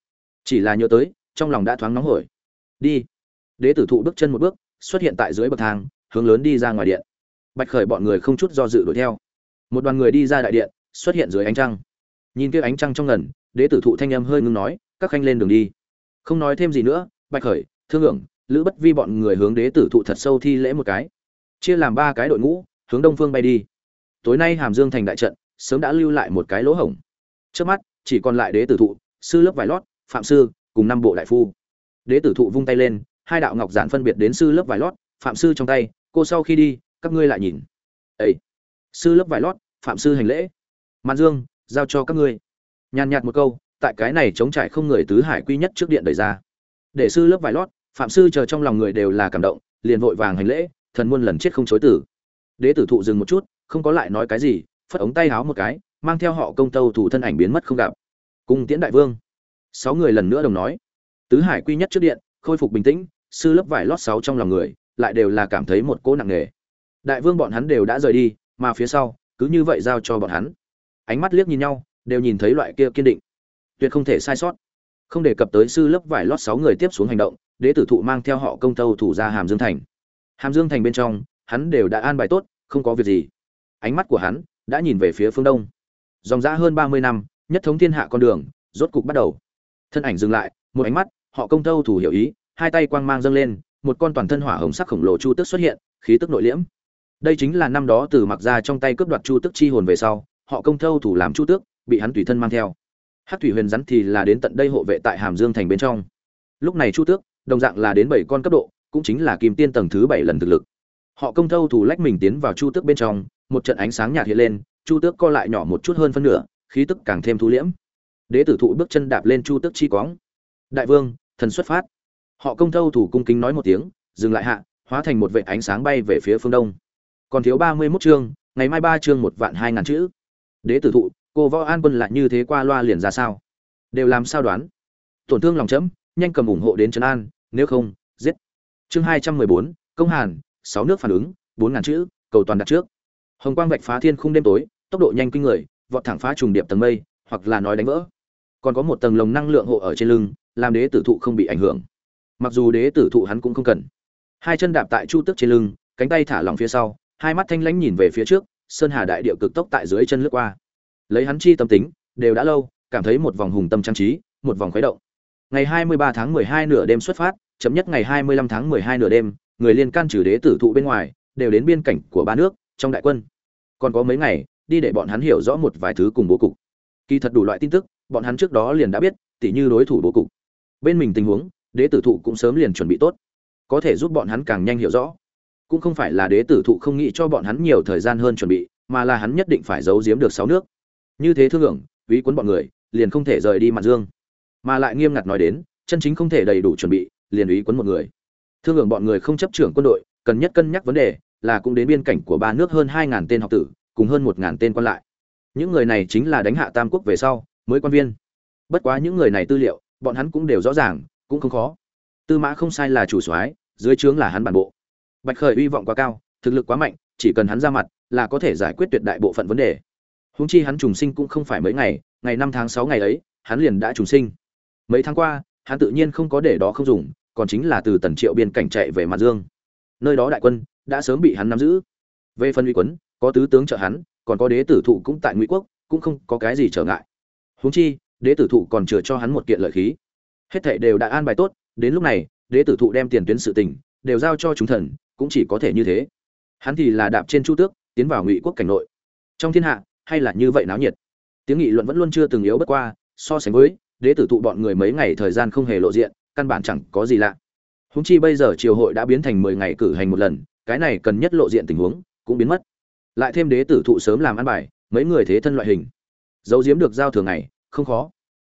Chỉ là nhớ tới, trong lòng đã thoáng nóng hổi. Đi. Đế tử thụ bước chân một bước, xuất hiện tại dưới bậc thang, hướng lớn đi ra ngoài điện. Bạch khởi bọn người không chút do dự đuổi theo. Một đoàn người đi ra đại điện, xuất hiện dưới ánh trăng. Nhìn kia ánh trăng trong ngần, đế tử thụ thanh âm hơi ngưng nói, các khanh lên đường đi. Không nói thêm gì nữa, bạch khởi, thương hưởng lữ bất vi bọn người hướng đế tử thụ thật sâu thi lễ một cái. Chia làm ba cái đội ngũ hướng đông phương bay đi. Tối nay hàm dương thành đại trận, sớm đã lưu lại một cái lỗ hổng. Trước mắt, chỉ còn lại đế tử thụ, sư lớp vải lót, phạm sư, cùng năm bộ đại phu. Đế tử thụ vung tay lên, hai đạo ngọc giản phân biệt đến sư lớp vải lót, phạm sư trong tay, cô sau khi đi, các ngươi lại nhìn. Ấy sư lớp vải lót, phạm sư hành lễ. Màn dương, giao cho các ngươi. Nhàn nhạt một câu, tại cái này chống trải không người tứ hải quy nhất trước điện đẩy ra. Để sư lớp vải lót, phạm sư chờ trong lòng người đều là cảm động, liền vội vàng hành lễ, thần muôn lần chết không chối tử đế tử thụ dừng một chút, không có lại nói cái gì, phất ống tay háo một cái, mang theo họ công tâu thủ thân ảnh biến mất không gặp. Cùng tiễn đại vương. Sáu người lần nữa đồng nói. Tứ hải quy nhất trước điện, khôi phục bình tĩnh, sư lớp vải lót sáu trong lòng người, lại đều là cảm thấy một cỗ nặng nề. Đại vương bọn hắn đều đã rời đi, mà phía sau, cứ như vậy giao cho bọn hắn. Ánh mắt liếc nhìn nhau, đều nhìn thấy loại kia kiên định. Tuyệt không thể sai sót. Không đề cập tới sư lớp vải lót sáu người tiếp xuống hành động, đế tử thụ mang theo họ công tâu thủ ra hàm dương thành. Hàm dương thành bên trong hắn đều đã an bài tốt, không có việc gì. Ánh mắt của hắn đã nhìn về phía phương đông. Dòng dã hơn ba mươi năm, nhất thống thiên hạ con đường, rốt cục bắt đầu. Thân ảnh dừng lại, một ánh mắt, họ công tâu thủ hiểu ý, hai tay quang mang dâng lên, một con toàn thân hỏa hồng sắc khổng lồ chu tức xuất hiện, khí tức nội liễm. Đây chính là năm đó từ mặc ra trong tay cướp đoạt chu tức chi hồn về sau, họ công thâu thủ làm chu tước, bị hắn tùy thân mang theo. Hát thủy huyền rắn thì là đến tận đây hộ vệ tại hàm dương thành bên trong. Lúc này chu tước, đồng dạng là đến bảy con cấp độ, cũng chính là kim tiên tầng thứ bảy lần thực lực họ công thâu thủ lách mình tiến vào chu tước bên trong, một trận ánh sáng nhạt hiện lên, chu tước co lại nhỏ một chút hơn phân nửa, khí tức càng thêm thu liễm. Đế tử thụ bước chân đạp lên chu tước chi quáng đại vương, thần xuất phát. Họ công thâu thủ cung kính nói một tiếng, dừng lại hạ, hóa thành một vệ ánh sáng bay về phía phương đông. Còn thiếu ba mươi 31 chương, ngày mai ba chương một vạn hai ngàn chữ. Đế tử thụ, cô võ an quân lại như thế qua loa liền ra sao? Đều làm sao đoán? Tổn thương lòng chấm, nhanh cầm ủng hộ đến trấn an, nếu không, giết. Chương hai trăm mười bốn, công hàn sáu nước phản ứng, bốn ngàn chữ, cầu toàn đặt trước. Hồng quang vạch phá thiên khung đêm tối, tốc độ nhanh kinh người, vọt thẳng phá trùng điệp tầng mây, hoặc là nói đánh vỡ. Còn có một tầng lồng năng lượng hộ ở trên lưng, làm đế tử thụ không bị ảnh hưởng. Mặc dù đế tử thụ hắn cũng không cần. Hai chân đạp tại chu tước trên lưng, cánh tay thả lỏng phía sau, hai mắt thanh lãnh nhìn về phía trước, sơn hà đại địa cực tốc tại dưới chân lướt qua. Lấy hắn chi tâm tính, đều đã lâu, cảm thấy một vòng hùng tâm trang trí, một vòng khuấy động. Ngày 23 tháng 12 nửa đêm xuất phát chậm nhất ngày 25 tháng 12 nửa đêm người liên can trừ đế tử thụ bên ngoài, đều đến biên cảnh của ba nước, trong đại quân. Còn có mấy ngày, đi để bọn hắn hiểu rõ một vài thứ cùng bố cục. Kỳ thật đủ loại tin tức, bọn hắn trước đó liền đã biết, tỉ như đối thủ bố cục. Bên mình tình huống, đế tử thụ cũng sớm liền chuẩn bị tốt. Có thể giúp bọn hắn càng nhanh hiểu rõ. Cũng không phải là đế tử thụ không nghĩ cho bọn hắn nhiều thời gian hơn chuẩn bị, mà là hắn nhất định phải giấu giếm được sáu nước. Như thế thương hưởng ý quấn bọn người, liền không thể rời đi mặt dương. Mà lại nghiêm ngặt nói đến, chân chính không thể đầy đủ chuẩn bị, liền ý quấn một người thương hưởng bọn người không chấp trưởng quân đội, cần nhất cân nhắc vấn đề là cũng đến biên cảnh của ba nước hơn hai ngàn tên học tử, cùng hơn một ngàn tên quan lại. Những người này chính là đánh hạ tam quốc về sau, mới quan viên. Bất quá những người này tư liệu, bọn hắn cũng đều rõ ràng, cũng không khó. Tư mã không sai là chủ soái, dưới trướng là hắn bản bộ. Bạch khởi uy vọng quá cao, thực lực quá mạnh, chỉ cần hắn ra mặt là có thể giải quyết tuyệt đại bộ phận vấn đề. Húng chi hắn trùng sinh cũng không phải mấy ngày ngày năm tháng sáu ngày ấy, hắn liền đã trùng sinh. Mấy tháng qua, hắn tự nhiên không có để đó không dùng còn chính là từ tần triệu biên cảnh chạy về mặt dương. Nơi đó đại quân đã sớm bị hắn nắm giữ. Về phần uy quấn, có tứ tướng trợ hắn, còn có đế tử thụ cũng tại ngụy quốc, cũng không có cái gì trở ngại. Huống chi, đế tử thụ còn chừa cho hắn một kiện lợi khí. Hết thảy đều đã an bài tốt, đến lúc này, đế tử thụ đem tiền tuyến sự tình đều giao cho chúng thần, cũng chỉ có thể như thế. Hắn thì là đạp trên chu tước, tiến vào ngụy quốc cảnh nội. Trong thiên hạ, hay là như vậy náo nhiệt? Tiếng nghị luận vẫn luôn chưa từng yếu bất qua, so sánh với, đế tử thụ bọn người mấy ngày thời gian không hề lộ diện căn bản chẳng có gì lạ. Húng chi bây giờ triều hội đã biến thành mười ngày cử hành một lần cái này cần nhất lộ diện tình huống cũng biến mất. Lại thêm đế tử thụ sớm làm ăn bài mấy người thế thân loại hình. Giấu giếm được giao thường ngày không khó.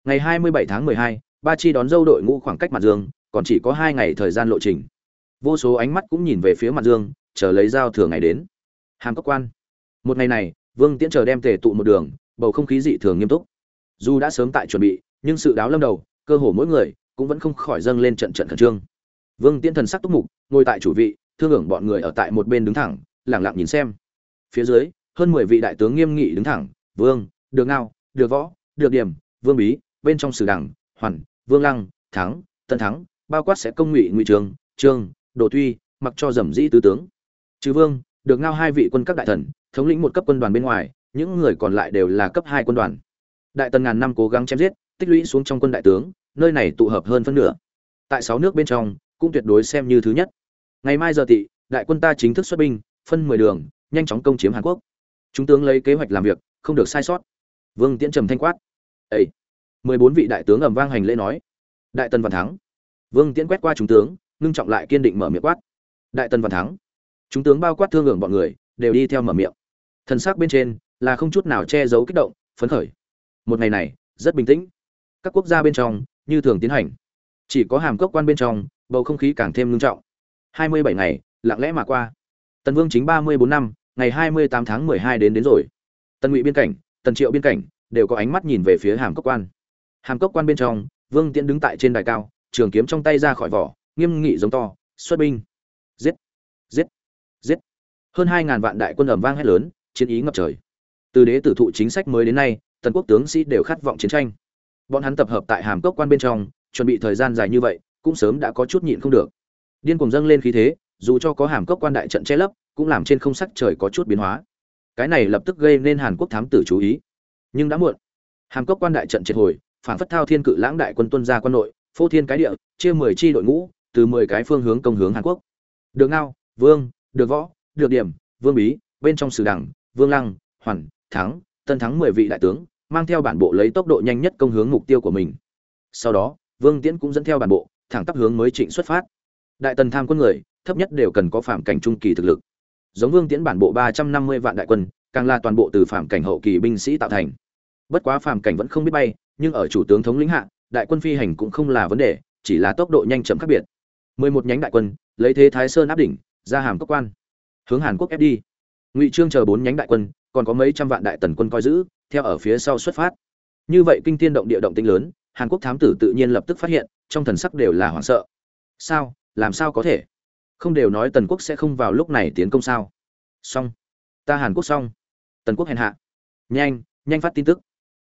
Ngày 27 tháng 12, ba chi đón dâu đội ngũ khoảng cách mặt dương còn chỉ có hai ngày thời gian lộ trình. Vô số ánh mắt cũng nhìn về phía mặt dương chờ lấy giao thừa ngày đến. Hàm cốc quan. Một ngày này vương tiễn chờ đem tề tụ một đường bầu không khí dị thường nghiêm túc. Dù đã sớm tại chuẩn bị nhưng sự đáo lâm đầu cơ hồ mỗi người cũng vẫn không khỏi dâng lên trận trận khẩn trương. Vương tiễn thần sắc túc mục, ngồi tại chủ vị, thương hưởng bọn người ở tại một bên đứng thẳng lẳng lặng nhìn xem. Phía dưới, hơn mười vị đại tướng nghiêm nghị đứng thẳng, vương được ngao được võ được điểm, vương bí, bên trong sử đảng hoàn, vương lăng, thắng, tân thắng, bao quát sẽ công ngụy ngụy trường, trương, đồ tuy, mặc cho dầm dĩ tứ tướng. Trừ vương được ngao hai vị quân các đại thần, thống lĩnh một cấp quân đoàn bên ngoài, những người còn lại đều là cấp hai quân đoàn. Đại tần ngàn năm cố gắng chém giết, tích lũy xuống trong quân đại tướng nơi này tụ hợp hơn phân nửa. Tại sáu nước bên trong, cũng tuyệt đối xem như thứ nhất. Ngày mai giờ tị, đại quân ta chính thức xuất binh, phân mười đường, nhanh chóng công chiếm hàn quốc. Chúng tướng lấy kế hoạch làm việc, không được sai sót. Vương tiễn trầm thanh quát. Ấy mười bốn vị đại tướng ầm vang hành lễ nói. Đại tần văn thắng. Vương tiễn quét qua chúng tướng, ngưng trọng lại kiên định mở miệng quát. Đại tần văn thắng. Chúng tướng bao quát thương hưởng bọn người, đều đi theo mở miệng. Thần sắc bên trên, là không chút nào che giấu kích động, phấn khởi. Một ngày này, rất bình tĩnh. Các quốc gia bên trong như thường tiến hành. Chỉ có hàm cốc quan bên trong, bầu không khí càng thêm ngưng trọng. Hai mươi bảy ngày, lặng lẽ mà qua. Tần vương chính ba mươi bốn năm, ngày hai mươi tám tháng mười hai đến đến rồi. Tần ngụy biên cảnh, tần triệu biên cảnh, đều có ánh mắt nhìn về phía hàm cốc quan. Hàm cốc quan bên trong, vương tiễn đứng tại trên đài cao, trường kiếm trong tay ra khỏi vỏ, nghiêm nghị giống to, xuất binh. Giết! Giết! Giết! Hơn hai ngàn vạn đại quân ẩm vang hét lớn, chiến ý ngập trời. Từ đế tử thụ chính sách mới đến nay, tần quốc tướng sĩ đều khát vọng chiến tranh bọn hắn tập hợp tại hàm cốc quan bên trong, chuẩn bị thời gian dài như vậy, cũng sớm đã có chút nhịn không được. Điên cuồng dâng lên khí thế, dù cho có hàm cốc quan đại trận che lấp, cũng làm trên không sắc trời có chút biến hóa. Cái này lập tức gây nên hàn quốc thám tử chú ý. Nhưng đã muộn. Hàm cốc quan đại trận triệt hồi, phản phất thao thiên cự lãng đại quân tuân ra quân nội, phô thiên cái địa, chia mười chi đội ngũ, từ mười cái phương hướng công hướng hàn quốc. Được ngao, vương được võ được điểm, vương bí, bên trong sử đảng vương lăng, hoàn, thắng, tân thắng mười vị đại tướng mang theo bản bộ lấy tốc độ nhanh nhất công hướng mục tiêu của mình. Sau đó, vương tiễn cũng dẫn theo bản bộ, thẳng tắp hướng mới trịnh xuất phát. Đại tần tham quân người, thấp nhất đều cần có phạm cảnh trung kỳ thực lực. Giống vương tiễn bản bộ ba trăm năm mươi vạn đại quân, càng là toàn bộ từ phạm cảnh hậu kỳ binh sĩ tạo thành. Bất quá phạm cảnh vẫn không biết bay, nhưng ở chủ tướng thống lĩnh hạ, đại quân phi hành cũng không là vấn đề, chỉ là tốc độ nhanh chậm khác biệt. mười một nhánh đại quân, lấy thế thái sơn áp đỉnh, ra hàm cốc quan, hướng hàn quốc ép đi ngụy trương chờ bốn nhánh đại quân, còn có mấy trăm vạn đại tần quân coi giữ, theo ở phía sau xuất phát. Như vậy kinh tiên động địa động tinh lớn, hàn quốc thám tử tự nhiên lập tức phát hiện, trong thần sắc đều là hoảng sợ. Sao? Làm sao có thể? Không đều nói tần quốc sẽ không vào lúc này tiến công sao? Xong. Ta hàn quốc xong. Tần quốc hèn hạ. Nhanh nhanh phát tin tức.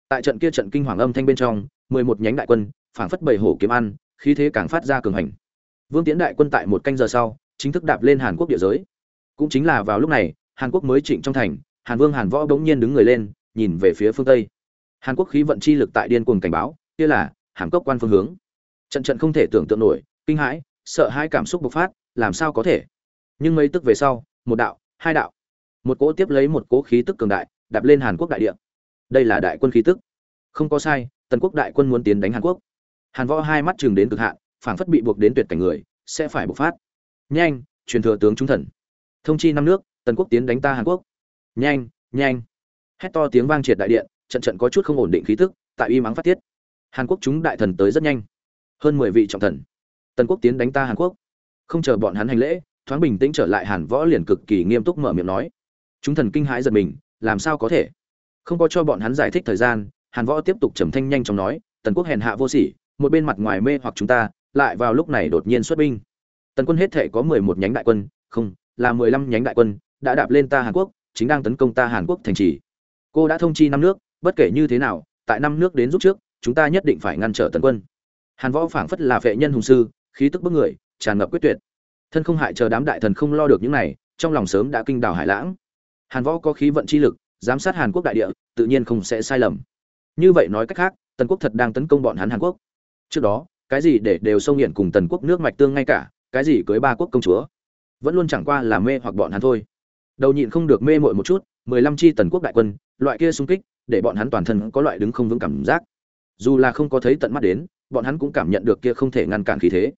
Tại trận kia trận kinh hoàng âm thanh bên trong, mười một nhánh đại quân, phảng phất bảy hổ kiếm ăn, khí thế càng phát ra cường hành. Vương tiến đại quân tại một canh giờ sau, chính thức đạp lên hàn quốc địa giới. Cũng chính là vào lúc này hàn quốc mới trịnh trong thành, hàn vương hàn võ bỗng nhiên đứng người lên, nhìn về phía phương tây. Hàn quốc khí vận chi lực tại điên cuồng cảnh báo, kia là hàn quốc quan phương hướng. Trận trận không thể tưởng tượng nổi, kinh hãi, sợ hai cảm xúc bộc phát, làm sao có thể? Nhưng mấy tức về sau, một đạo, hai đạo. Một cỗ tiếp lấy một cỗ khí tức cường đại, đạp lên hàn quốc đại địa. Đây là đại quân khí tức. Không có sai, tần quốc đại quân muốn tiến đánh hàn quốc. Hàn võ hai mắt chừng đến cực hạn, phảng phất bị buộc đến tuyệt cảnh người, sẽ phải bộc phát. Nhanh, truyền thừa tướng trung thần. Thông chi năm nước tần quốc tiến đánh ta hàn quốc. Nhanh nhanh. Hét to tiếng vang triệt đại điện, trận trận có chút không ổn định khí tức, tại y mắng phát tiết. Hàn quốc chúng đại thần tới rất nhanh. Hơn mười vị trọng thần. Tần quốc tiến đánh ta hàn quốc. Không chờ bọn hắn hành lễ, thoáng bình tĩnh trở lại hàn võ liền cực kỳ nghiêm túc mở miệng nói. Chúng thần kinh hãi giật mình, làm sao có thể? Không có cho bọn hắn giải thích thời gian, hàn võ tiếp tục trầm thanh nhanh chóng nói, tần quốc hèn hạ vô sỉ, một bên mặt ngoài mê hoặc chúng ta, lại vào lúc này đột nhiên xuất binh. Tần quân hết thể có mười một nhánh đại quân, không, là mười lăm nhánh đại quân đã đạp lên ta hàn quốc, chính đang tấn công ta hàn quốc thành trì. Cô đã thông chi năm nước, bất kể như thế nào, tại năm nước đến giúp trước, chúng ta nhất định phải ngăn trở tần quân. Hàn võ phảng phất là vệ nhân hùng sư, khí tức bức người, tràn ngập quyết tuyệt. Thân không hại chờ đám đại thần không lo được những này, trong lòng sớm đã kinh đảo hải lãng. Hàn võ có khí vận chi lực, giám sát hàn quốc đại địa, tự nhiên không sẽ sai lầm. Như vậy nói cách khác, tần quốc thật đang tấn công bọn hắn hàn quốc. Trước đó, cái gì để đều sông nghiện cùng tần quốc nước mạch tương ngay cả, cái gì cưới ba quốc công chúa. Vẫn luôn chẳng qua là mê hoặc bọn hắn thôi đầu nhịn không được mê mội một chút, mười lăm chi tần quốc đại quân, loại kia xung kích, để bọn hắn toàn thân có loại đứng không vững cảm giác. Dù là không có thấy tận mắt đến, bọn hắn cũng cảm nhận được kia không thể ngăn cản khí thế.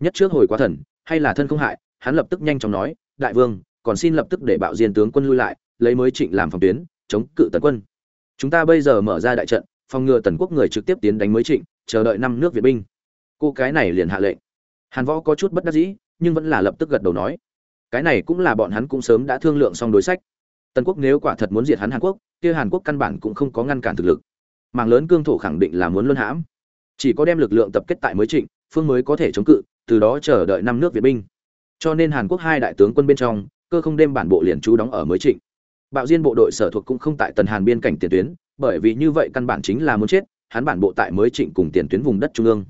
Nhất trước hồi quá thần, hay là thân không hại, hắn lập tức nhanh chóng nói, đại vương, còn xin lập tức để bạo diên tướng quân lui lại, lấy mới trịnh làm phòng tuyến, chống cự tần quân. Chúng ta bây giờ mở ra đại trận, phòng ngừa tần quốc người trực tiếp tiến đánh mới trịnh, chờ đợi năm nước việt binh. Cô cái này liền hạ lệnh. Hàn võ có chút bất đắc dĩ, nhưng vẫn là lập tức gật đầu nói cái này cũng là bọn hắn cũng sớm đã thương lượng xong đối sách. Tần quốc nếu quả thật muốn diệt hắn hàn quốc, kia hàn quốc căn bản cũng không có ngăn cản thực lực. Mạng lớn cương thổ khẳng định là muốn luân hãm. Chỉ có đem lực lượng tập kết tại mới trịnh, phương mới có thể chống cự, từ đó chờ đợi năm nước việt binh. Cho nên hàn quốc hai đại tướng quân bên trong, cơ không đem bản bộ liền trú đóng ở mới trịnh. Bạo diên bộ đội sở thuộc cũng không tại tần hàn biên cảnh tiền tuyến, bởi vì như vậy căn bản chính là muốn chết, hắn bản bộ tại mới trịnh cùng tiền tuyến vùng đất trung ương.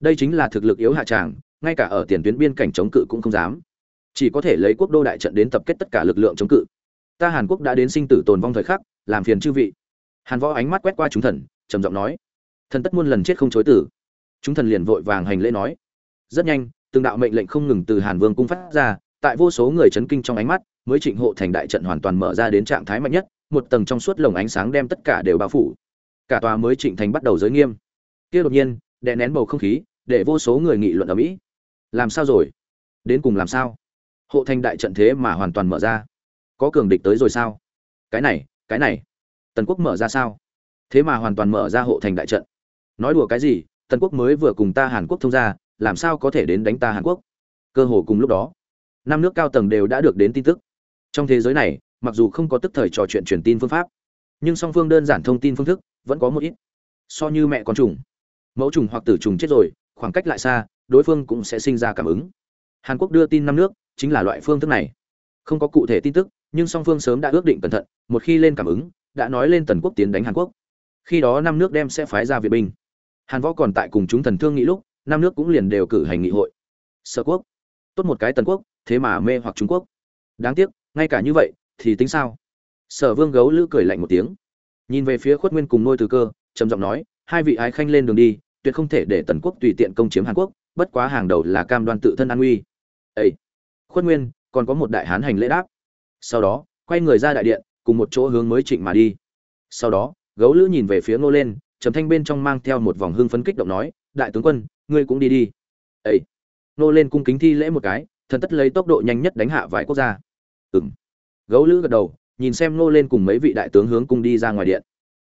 Đây chính là thực lực yếu hạ tràng, ngay cả ở tiền tuyến biên cảnh chống cự cũng không dám chỉ có thể lấy quốc đô đại trận đến tập kết tất cả lực lượng chống cự. Ta hàn quốc đã đến sinh tử tồn vong thời khắc, làm phiền chư vị. Hàn võ ánh mắt quét qua chúng thần, trầm giọng nói. Thần tất muôn lần chết không chối tử chúng thần liền vội vàng hành lễ nói. Rất nhanh, từng đạo mệnh lệnh không ngừng từ hàn vương cung phát ra, tại vô số người chấn kinh trong ánh mắt, mới trịnh hộ thành đại trận hoàn toàn mở ra đến trạng thái mạnh nhất, một tầng trong suốt lồng ánh sáng đem tất cả đều bao phủ. Cả tòa mới trịnh thành bắt đầu giới nghiêm. Kia đột nhiên, đè nén bầu không khí, để vô số người nghị luận ở mỹ. Làm sao rồi? Đến cùng làm sao? Hộ thành đại trận thế mà hoàn toàn mở ra. Có cường địch tới rồi sao? Cái này cái này. Tần quốc mở ra sao? Thế mà hoàn toàn mở ra hộ thành đại trận. Nói đùa cái gì? Tần quốc mới vừa cùng ta hàn quốc thông ra làm sao có thể đến đánh ta hàn quốc? Cơ hồ cùng lúc đó, năm nước cao tầng đều đã được đến tin tức. Trong thế giới này, mặc dù không có tức thời trò chuyện truyền tin phương pháp, nhưng song phương đơn giản thông tin phương thức vẫn có một ít. So như mẹ con trùng, mẫu trùng hoặc tử trùng chết rồi, khoảng cách lại xa, đối phương cũng sẽ sinh ra cảm ứng. Hàn quốc đưa tin năm nước chính là loại phương thức này. Không có cụ thể tin tức, nhưng song phương sớm đã ước định cẩn thận, một khi lên cảm ứng, đã nói lên tần quốc tiến đánh hàn quốc. Khi đó năm nước đem sẽ phái ra viện binh. Hàn võ còn tại cùng chúng thần thương nghị lúc, năm nước cũng liền đều cử hành nghị hội. Sở quốc. Tốt một cái tần quốc, thế mà mê hoặc trung quốc. Đáng tiếc, ngay cả như vậy, thì tính sao? Sở vương gấu lữ cười lạnh một tiếng. Nhìn về phía khuất nguyên cùng nôi từ cơ, trầm giọng nói, hai vị ái khanh lên đường đi, tuyệt không thể để tần quốc tùy tiện công chiếm hàn quốc, bất quá hàng đầu là cam đoan tự thân an nguy. Ấy khuất nguyên, còn có một đại hán hành lễ đáp. Sau đó, quay người ra đại điện, cùng một chỗ hướng mới trịnh mà đi. Sau đó, gấu lữ nhìn về phía ngô lên, trầm thanh bên trong mang theo một vòng hương phấn kích động nói, đại tướng quân, ngươi cũng đi đi. Ấy ngô lên cung kính thi lễ một cái, thần tất lấy tốc độ nhanh nhất đánh hạ vài quốc gia. Ừng gấu lữ gật đầu, nhìn xem ngô lên cùng mấy vị đại tướng hướng cung đi ra ngoài điện.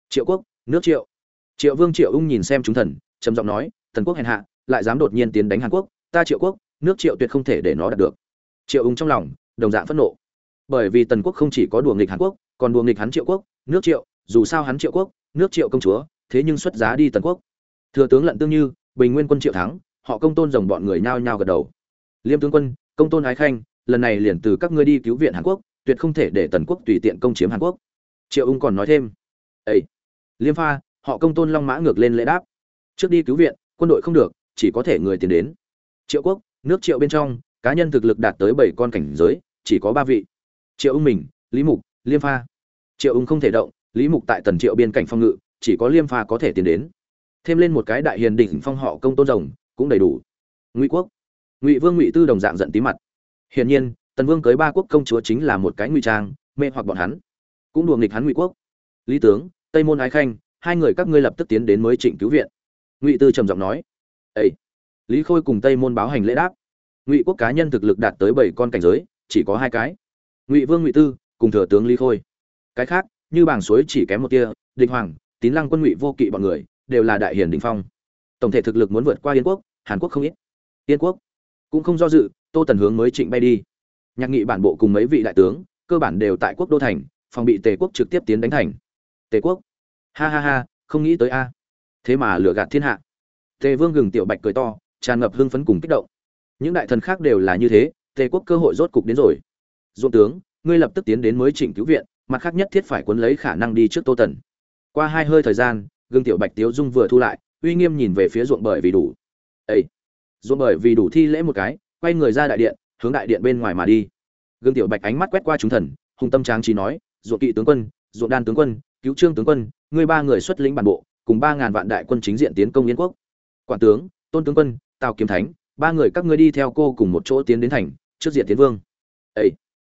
Triệu quốc, nước triệu. Triệu vương, triệu ung nhìn xem chúng thần, trầm giọng nói, thần quốc hèn hạ, lại dám đột nhiên tiến đánh hàn quốc, ta triệu quốc, nước triệu tuyệt không thể để nó đạt được triệu ung trong lòng, đồng dạng phẫn nộ. Bởi vì tần quốc không chỉ có đùa nghịch hàn quốc, còn đùa nghịch hắn triệu quốc, nước triệu, dù sao hắn triệu quốc, nước triệu công chúa, thế nhưng xuất giá đi tần quốc. Thừa tướng lận tương như, bình nguyên quân triệu thắng, họ công tôn rồng bọn người nhao nhao gật đầu. Liêm tướng quân, công tôn ái khanh, lần này liền từ các ngươi đi cứu viện hàn quốc, tuyệt không thể để tần quốc tùy tiện công chiếm hàn quốc. Triệu ung còn nói thêm. Ấy liêm pha, họ công tôn long mã ngược lên lễ đáp. Trước đi cứu viện, quân đội không được, chỉ có thể người tiến đến. Triệu quốc, nước triệu bên trong cá nhân thực lực đạt tới bảy con cảnh giới, chỉ có ba vị. Triệu ung mình, lý mục, liêm pha. Triệu ung không thể động, lý mục tại tần triệu biên cảnh phong ngự, chỉ có liêm pha có thể tiến đến. Thêm lên một cái đại hiền đỉnh phong họ công tôn rồng, cũng đầy đủ. Ngụy quốc. Ngụy vương ngụy tư đồng dạng giận tí mặt. Hiển nhiên, tần vương cưới ba quốc công chúa chính là một cái ngụy trang, mê hoặc bọn hắn. Cũng đùa nghịch hắn ngụy quốc. Lý tướng, tây môn ái khanh, hai người các ngươi lập tức tiến đến mới trịnh cứu viện. Ngụy tư trầm giọng nói. Ấy lý khôi cùng tây môn báo hành lễ đáp ngụy quốc cá nhân thực lực đạt tới bảy con cảnh giới, chỉ có hai cái. Ngụy vương, ngụy tư, cùng thừa tướng lý khôi. Cái khác, như bảng suối chỉ kém một tia, địch hoàng, tín lăng quân ngụy vô kỵ bọn người, đều là đại hiền đình phong. Tổng thể thực lực muốn vượt qua yên quốc, hàn quốc không ít. Yên quốc cũng không do dự, tô tần hướng mới trịnh bay đi. Nhạc nghị bản bộ cùng mấy vị đại tướng, cơ bản đều tại quốc đô thành, phòng bị tề quốc trực tiếp tiến đánh thành. Tề quốc, ha ha ha, không nghĩ tới a. Thế mà lừa gạt thiên hạ. Tề vương gừng tiểu bạch cười to, tràn ngập hưng phấn cùng kích động những đại thần khác đều là như thế, tề quốc cơ hội rốt cục đến rồi. Dũng tướng, ngươi lập tức tiến đến mới chỉnh cứu viện, mặt khác nhất thiết phải cuốn lấy khả năng đi trước tô tần. Qua hai hơi thời gian, gương tiểu bạch tiếu dung vừa thu lại, uy nghiêm nhìn về phía ruộng bởi vì đủ. Ây ruộng bởi vì đủ thi lễ một cái, quay người ra đại điện, hướng đại điện bên ngoài mà đi. Gương tiểu bạch ánh mắt quét qua chúng thần, hùng tâm tráng trí nói ruộng kỵ tướng quân ruộng đan tướng quân, cứu trương tướng quân, ngươi ba người xuất lĩnh bản bộ, cùng ba ngàn vạn đại quân chính diện tiến công yên quốc. Quản tướng, tôn tướng quân, tào kiếm thánh ba người các ngươi đi theo cô cùng một chỗ tiến đến thành, trước diện tiến vương. Ấy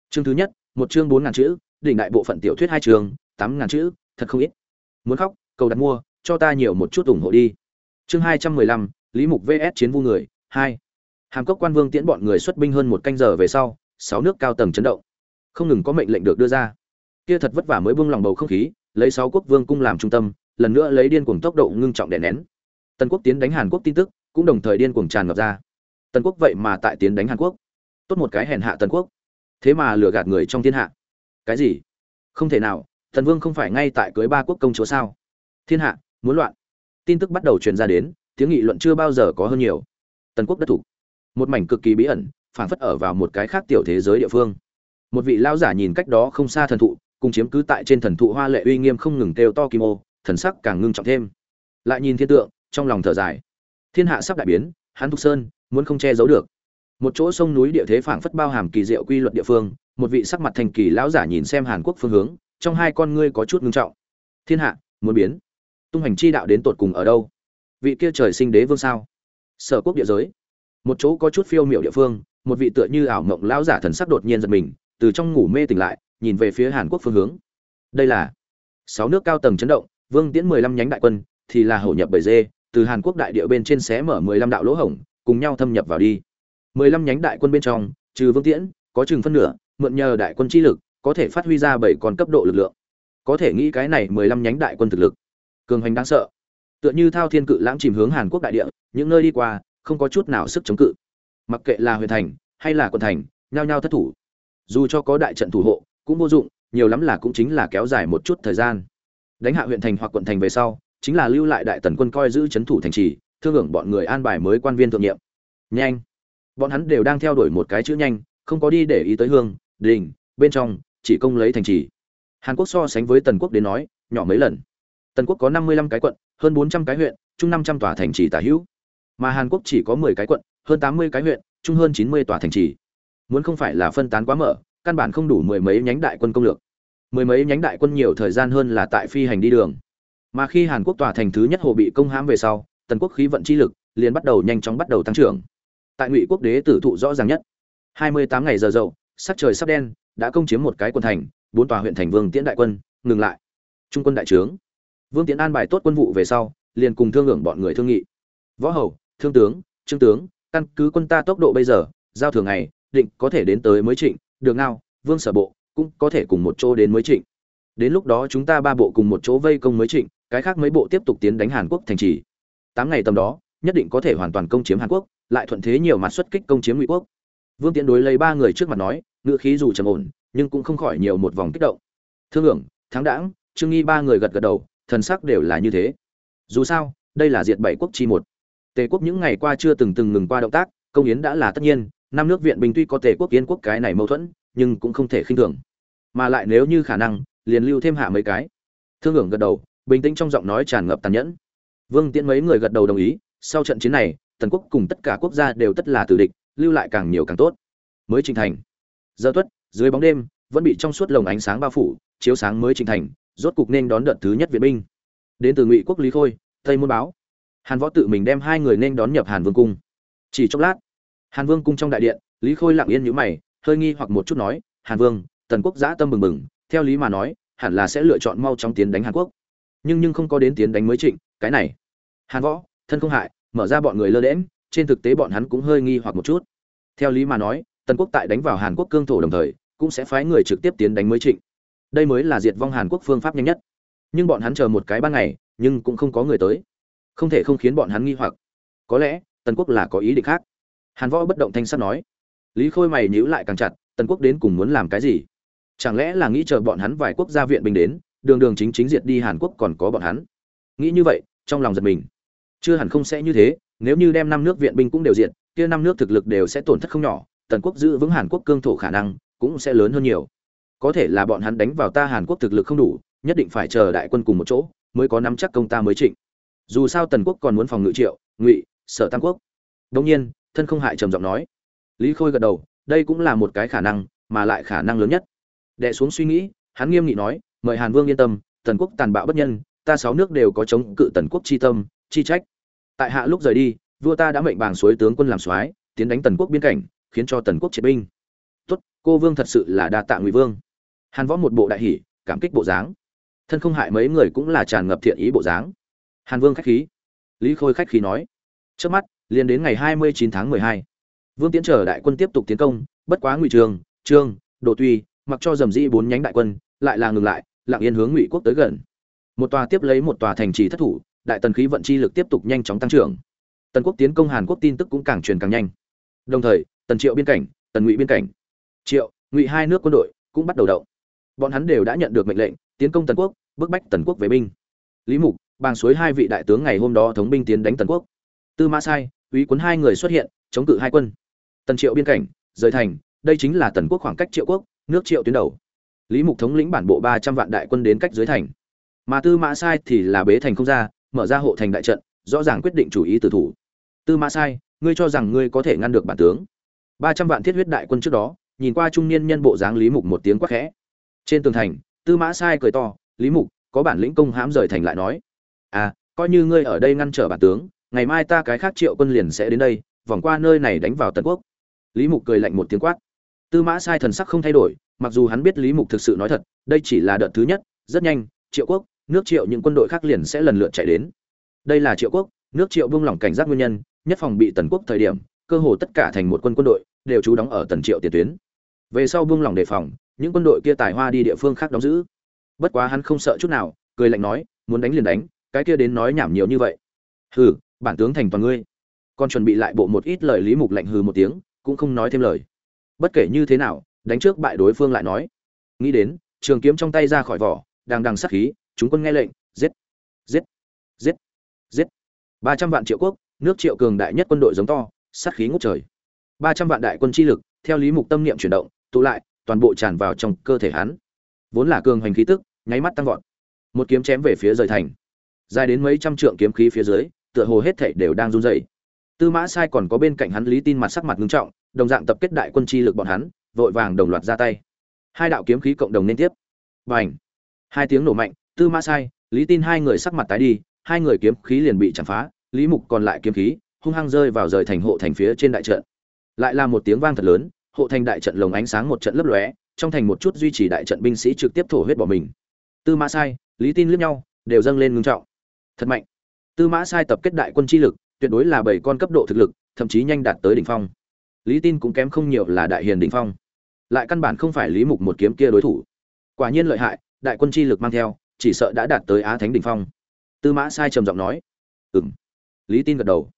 chương thứ nhất, một chương bốn ngàn chữ, đỉnh đại bộ phận tiểu thuyết hai chương, tám ngàn chữ, thật không ít. Muốn khóc, cầu đặt mua, cho ta nhiều một chút ủng hộ đi. Chương hai trăm mười lăm, lý mục vs chiến vu người, hai. Hàm cốc quan vương tiễn bọn người xuất binh hơn một canh giờ về sau, sáu nước cao tầng chấn động. Không ngừng có mệnh lệnh được đưa ra. Kia thật vất vả mới buông lòng bầu không khí, lấy sáu quốc vương cung làm trung tâm, lần nữa lấy điên cuồng tốc độ ngưng trọng đè nén. Tần quốc tiến đánh hàn quốc tin tức, cũng đồng thời điên cuồng tràn ngập ra tần quốc vậy mà tại tiến đánh hàn quốc. Tốt một cái hèn hạ tần quốc. Thế mà lừa gạt người trong thiên hạ. Cái gì? Không thể nào thần vương không phải ngay tại cưới ba quốc công chúa sao? Thiên hạ, muốn loạn. Tin tức bắt đầu truyền ra đến, tiếng nghị luận chưa bao giờ có hơn nhiều. Tần quốc đất thủ. Một mảnh cực kỳ bí ẩn phản phất ở vào một cái khác tiểu thế giới địa phương. Một vị lao giả nhìn cách đó không xa thần thụ, cùng chiếm cứ tại trên thần thụ hoa lệ uy nghiêm không ngừng kêu to kim ô, thần sắc càng ngưng trọng thêm. Lại nhìn thiên tượng, trong lòng thở dài. Thiên hạ sắp đại biến hắn thục sơn muốn không che giấu được. Một chỗ sông núi địa thế phảng phất bao hàm kỳ diệu quy luật địa phương, một vị sắc mặt thành kỳ lão giả nhìn xem hàn quốc phương hướng, trong hai con ngươi có chút ngưng trọng. Thiên hạ, muốn biến. Tung hành chi đạo đến tột cùng ở đâu? Vị kia trời sinh đế vương sao? Sở quốc địa giới. Một chỗ có chút phiêu miểu địa phương, một vị tựa như ảo mộng lão giả thần sắc đột nhiên giật mình, từ trong ngủ mê tỉnh lại, nhìn về phía hàn quốc phương hướng. Đây là sáu nước cao tầng chấn động, vương tiễn mười lăm nhánh đại quân, thì là hậu nhập bầy dê, từ hàn quốc đại địa bên trên xé mở mười lăm đạo lỗ hổng cùng nhau thâm nhập vào đi. Mười lăm nhánh đại quân bên trong, trừ vương tiễn, có chừng phân nửa, mượn nhờ đại quân chi lực, có thể phát huy ra bảy con cấp độ lực lượng. Có thể nghĩ cái này mười lăm nhánh đại quân thực lực. Cường hành đáng sợ. Tựa như thao thiên cự lãng chìm hướng hàn quốc đại địa, những nơi đi qua, không có chút nào sức chống cự. Mặc kệ là huyện thành, hay là quận thành, nhao nhao thất thủ. Dù cho có đại trận thủ hộ, cũng vô dụng, nhiều lắm là cũng chính là kéo dài một chút thời gian. Đánh hạ huyện thành hoặc quận thành về sau, chính là lưu lại đại tần quân coi giữ chấn thủ thành trì thương hưởng bọn người an bài mới quan viên thượng nhiệm. Nhanh. Bọn hắn đều đang theo đuổi một cái chữ nhanh, không có đi để ý tới hương, đình, bên trong, chỉ công lấy thành trì. Hàn quốc so sánh với tần quốc đến nói, nhỏ mấy lần. Tần quốc có năm mươi lăm cái quận, hơn bốn trăm cái huyện, chung năm trăm tòa thành trì tả hữu. Mà hàn quốc chỉ có mười cái quận, hơn tám mươi cái huyện, chung hơn chín mươi tòa thành trì. Muốn không phải là phân tán quá mở, căn bản không đủ mười mấy nhánh đại quân công lược. Mười mấy nhánh đại quân nhiều thời gian hơn là tại phi hành đi đường. Mà khi hàn quốc tòa thành thứ nhất hồ bị công hãm về sau tần quốc khí vận chi lực liền bắt đầu nhanh chóng bắt đầu tăng trưởng. Tại ngụy quốc đế tử thụ rõ ràng nhất hai mươi tám ngày giờ dậu sắc trời sắp đen đã công chiếm một cái quân thành bốn tòa huyện thành vương tiễn đại quân ngừng lại. Trung quân đại trướng. Vương tiễn an bài tốt quân vụ về sau liền cùng thương hưởng bọn người thương nghị. Võ hầu thương tướng trương tướng căn cứ quân ta tốc độ bây giờ giao thường ngày định có thể đến tới mới trịnh được ngao, vương sở bộ cũng có thể cùng một chỗ đến mới trịnh. Đến lúc đó chúng ta ba bộ cùng một chỗ vây công mới trịnh cái khác mấy bộ tiếp tục tiến đánh hàn quốc thành trì tám ngày tầm đó, nhất định có thể hoàn toàn công chiếm hàn quốc, lại thuận thế nhiều mặt xuất kích công chiếm ngụy quốc. Vương tiễn đối lấy ba người trước mặt nói, ngữ khí dù trầm ổn, nhưng cũng không khỏi nhiều một vòng kích động. Thương hưởng thắng đãng trương nghi ba người gật gật đầu, thần sắc đều là như thế. Dù sao, đây là diệt bảy quốc chi một. Tề quốc những ngày qua chưa từng từng ngừng qua động tác, công yến đã là tất nhiên, năm nước viện bình tuy có tề quốc kiến quốc cái này mâu thuẫn, nhưng cũng không thể khinh thường. Mà lại nếu như khả năng, liền lưu thêm hạ mấy cái. Thương hưởng gật đầu, bình tĩnh trong giọng nói tràn ngập tàn nhẫn vương tiễn mấy người gật đầu đồng ý, sau trận chiến này, tần quốc cùng tất cả quốc gia đều tất là tử địch, lưu lại càng nhiều càng tốt. Mới trình thành. Giờ tuất, dưới bóng đêm, vẫn bị trong suốt lồng ánh sáng bao phủ, chiếu sáng mới trình thành, rốt cục nên đón đợt thứ nhất viện binh. Đến từ ngụy quốc lý khôi, tây môn báo. Hàn võ tự mình đem hai người nên đón nhập hàn vương cung. Chỉ chốc lát, hàn vương cung trong đại điện, lý khôi lặng yên nhíu mày, hơi nghi hoặc một chút nói, hàn vương, tần quốc giã tâm bừng bừng, theo lý mà nói, hẳn là sẽ lựa chọn mau chóng tiến đánh hàn quốc. Nhưng nhưng không có đến tiến đánh mới trịnh cái này. Hàn võ, thân không hại, mở ra bọn người lơ đễm trên thực tế bọn hắn cũng hơi nghi hoặc một chút. Theo lý mà nói, tần quốc tại đánh vào hàn quốc cương thổ đồng thời, cũng sẽ phái người trực tiếp tiến đánh mới trịnh. Đây mới là diệt vong hàn quốc phương pháp nhanh nhất. Nhưng bọn hắn chờ một cái ban ngày, nhưng cũng không có người tới. Không thể không khiến bọn hắn nghi hoặc. Có lẽ, tần quốc là có ý định khác. Hàn võ bất động thanh sắt nói. Lý khôi mày nhíu lại càng chặt, tần quốc đến cùng muốn làm cái gì? Chẳng lẽ là nghĩ chờ bọn hắn vài quốc gia viện binh đến, đường đường chính chính diệt đi hàn quốc còn có bọn hắn? Nghĩ như vậy trong lòng giật mình. Chưa hẳn không sẽ như thế, nếu như đem năm nước viện binh cũng đều diện kia năm nước thực lực đều sẽ tổn thất không nhỏ, tần quốc giữ vững hàn quốc cương thổ khả năng cũng sẽ lớn hơn nhiều. Có thể là bọn hắn đánh vào ta hàn quốc thực lực không đủ, nhất định phải chờ đại quân cùng một chỗ mới có nắm chắc công ta mới trịnh. Dù sao tần quốc còn muốn phòng ngự triệu, ngụy, sở tam quốc. Đông nhiên, thân không hại trầm giọng nói. Lý khôi gật đầu, đây cũng là một cái khả năng, mà lại khả năng lớn nhất. Đệ xuống suy nghĩ, hắn nghiêm nghị nói, mời hàn vương yên tâm, tần quốc tàn bạo bất nhân ta sáu nước đều có chống cự tần quốc chi tâm, chi trách. Tại hạ lúc rời đi, vua ta đã mệnh bàng suối tướng quân làm soái, tiến đánh tần quốc biên cảnh, khiến cho tần quốc triệt binh. Tốt, cô vương thật sự là đa tạ ngụy vương. Hàn võ một bộ đại hỷ, cảm kích bộ dáng. Thân không hại mấy người cũng là tràn ngập thiện ý bộ dáng. Hàn vương khách khí. Lý khôi khách khí nói. Trước mắt, liền đến ngày hai mươi chín tháng mười hai. Vương tiến trở đại quân tiếp tục tiến công, bất quá ngụy trường, trương độ tuy, mặc cho dầm dĩ bốn nhánh đại quân, lại là ngừng lại, lặng yên hướng ngụy quốc tới gần một tòa tiếp lấy một tòa thành trì thất thủ, đại tần khí vận chi lực tiếp tục nhanh chóng tăng trưởng. Tần quốc tiến công hàn quốc tin tức cũng càng truyền càng nhanh. Đồng thời, tần triệu biên cảnh, tần ngụy biên cảnh. Triệu, ngụy hai nước quân đội cũng bắt đầu động. Bọn hắn đều đã nhận được mệnh lệnh, tiến công tần quốc, bức bách tần quốc về binh. Lý mục bàng suối hai vị đại tướng ngày hôm đó thống binh tiến đánh tần quốc. Tư mã sai úy cuốn hai người xuất hiện, chống cự hai quân. Tần triệu biên cảnh, rời thành, đây chính là tần quốc khoảng cách triệu quốc, nước triệu tuyến đầu. Lý mục thống lĩnh bản bộ ba trăm vạn đại quân đến cách dưới thành mà tư mã sai thì là bế thành không ra, mở ra hộ thành đại trận, rõ ràng quyết định chủ ý từ thủ. Tư mã sai, ngươi cho rằng ngươi có thể ngăn được bản tướng. Ba trăm vạn thiết huyết đại quân trước đó, nhìn qua trung niên nhân bộ dáng lý mục một tiếng quát khẽ. Trên tường thành, tư mã sai cười to, lý mục, có bản lĩnh công hãm rời thành lại nói. À coi như ngươi ở đây ngăn trở bản tướng, ngày mai ta cái khác triệu quân liền sẽ đến đây, vòng qua nơi này đánh vào tần quốc. Lý mục cười lạnh một tiếng quát. Tư mã sai thần sắc không thay đổi, mặc dù hắn biết lý mục thực sự nói thật, đây chỉ là đợt thứ nhất, rất nhanh, triệu quốc nước triệu những quân đội khác liền sẽ lần lượt chạy đến. Đây là triệu quốc, nước triệu buông lỏng cảnh giác nguyên nhân, nhất phòng bị tần quốc thời điểm, cơ hồ tất cả thành một quân quân đội đều trú đóng ở tần triệu tiền tuyến. Về sau buông lỏng đề phòng, những quân đội kia tài hoa đi địa phương khác đóng giữ. Bất quá hắn không sợ chút nào, cười lạnh nói, muốn đánh liền đánh, cái kia đến nói nhảm nhiều như vậy. Hừ, bản tướng thành toàn ngươi. Còn chuẩn bị lại bộ một ít lời lý mục lạnh hừ một tiếng, cũng không nói thêm lời. Bất kể như thế nào, đánh trước bại đối phương lại nói. Nghĩ đến, trường kiếm trong tay ra khỏi vỏ, đang đằng sát khí chúng quân nghe lệnh, giết giết giết giết. Ba trăm vạn triệu quốc, nước triệu cường đại nhất quân đội giống to, sát khí ngút trời. Ba trăm vạn đại quân chi lực, theo lý mục tâm niệm chuyển động, tụ lại, toàn bộ tràn vào trong cơ thể hắn. Vốn là cường hành khí tức, nháy mắt tăng vọt. Một kiếm chém về phía rời thành. Dài đến mấy trăm trượng kiếm khí phía dưới, tựa hồ hết thảy đều đang run rẩy. Tư mã sai còn có bên cạnh hắn lý tin mặt sắc mặt ngưng trọng, đồng dạng tập kết đại quân chi lực bọn hắn, vội vàng đồng loạt ra tay. Hai đạo kiếm khí cộng đồng liên tiếp. Bành! Hai tiếng nổ mạnh tư mã sai, lý tin hai người sắc mặt tái đi, hai người kiếm khí liền bị chạm phá, lý mục còn lại kiếm khí, hung hăng rơi vào rời thành hộ thành phía trên đại trận. Lại là một tiếng vang thật lớn, hộ thành đại trận lồng ánh sáng một trận lấp lóe, trong thành một chút duy trì đại trận binh sĩ trực tiếp thổ huyết bỏ mình. Tư mã sai, lý tin liếc nhau, đều dâng lên ngưng trọng. Thật mạnh. Tư mã sai tập kết đại quân chi lực, tuyệt đối là bảy con cấp độ thực lực, thậm chí nhanh đạt tới đỉnh phong. Lý tin cũng kém không nhiều là đại hiền đỉnh phong. Lại căn bản không phải lý mục một kiếm kia đối thủ. Quả nhiên lợi hại, đại quân chi lực mang theo chỉ sợ đã đạt tới á thánh đỉnh phong. Tư mã sai trầm giọng nói. Ừm. Lý tin gật đầu.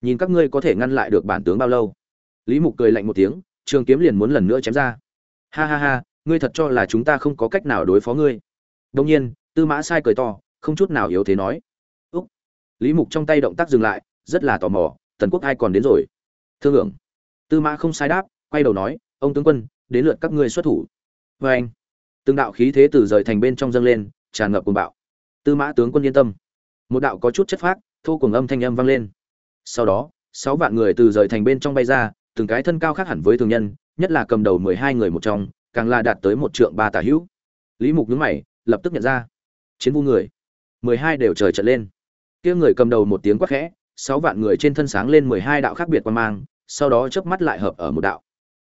Nhìn các ngươi có thể ngăn lại được bản tướng bao lâu? Lý mục cười lạnh một tiếng, trường kiếm liền muốn lần nữa chém ra. Ha ha ha, ngươi thật cho là chúng ta không có cách nào đối phó ngươi. Đông nhiên, tư mã sai cười to, không chút nào yếu thế nói. Úc. Lý mục trong tay động tác dừng lại, rất là tò mò tần quốc ai còn đến rồi? Thương hưởng tư mã không sai đáp, quay đầu nói, ông tướng quân, đến lượt các ngươi xuất thủ. Vê anh, từng đạo khí thế từ rời thành bên trong dâng lên tràn ngập cuồng bạo. Tư mã tướng quân yên tâm. Một đạo có chút chất phác thu cuồng âm thanh âm vang lên. Sau đó, sáu vạn người từ rời thành bên trong bay ra, từng cái thân cao khác hẳn với thường nhân, nhất là cầm đầu mười hai người một trong, càng là đạt tới một trượng ba tả hữu. Lý mục nhướng mày, lập tức nhận ra. Chiến vu người. mười hai đều trời trận lên. Kia người cầm đầu một tiếng quát khẽ, sáu vạn người trên thân sáng lên mười hai đạo khác biệt quan mang, sau đó chớp mắt lại hợp ở một đạo.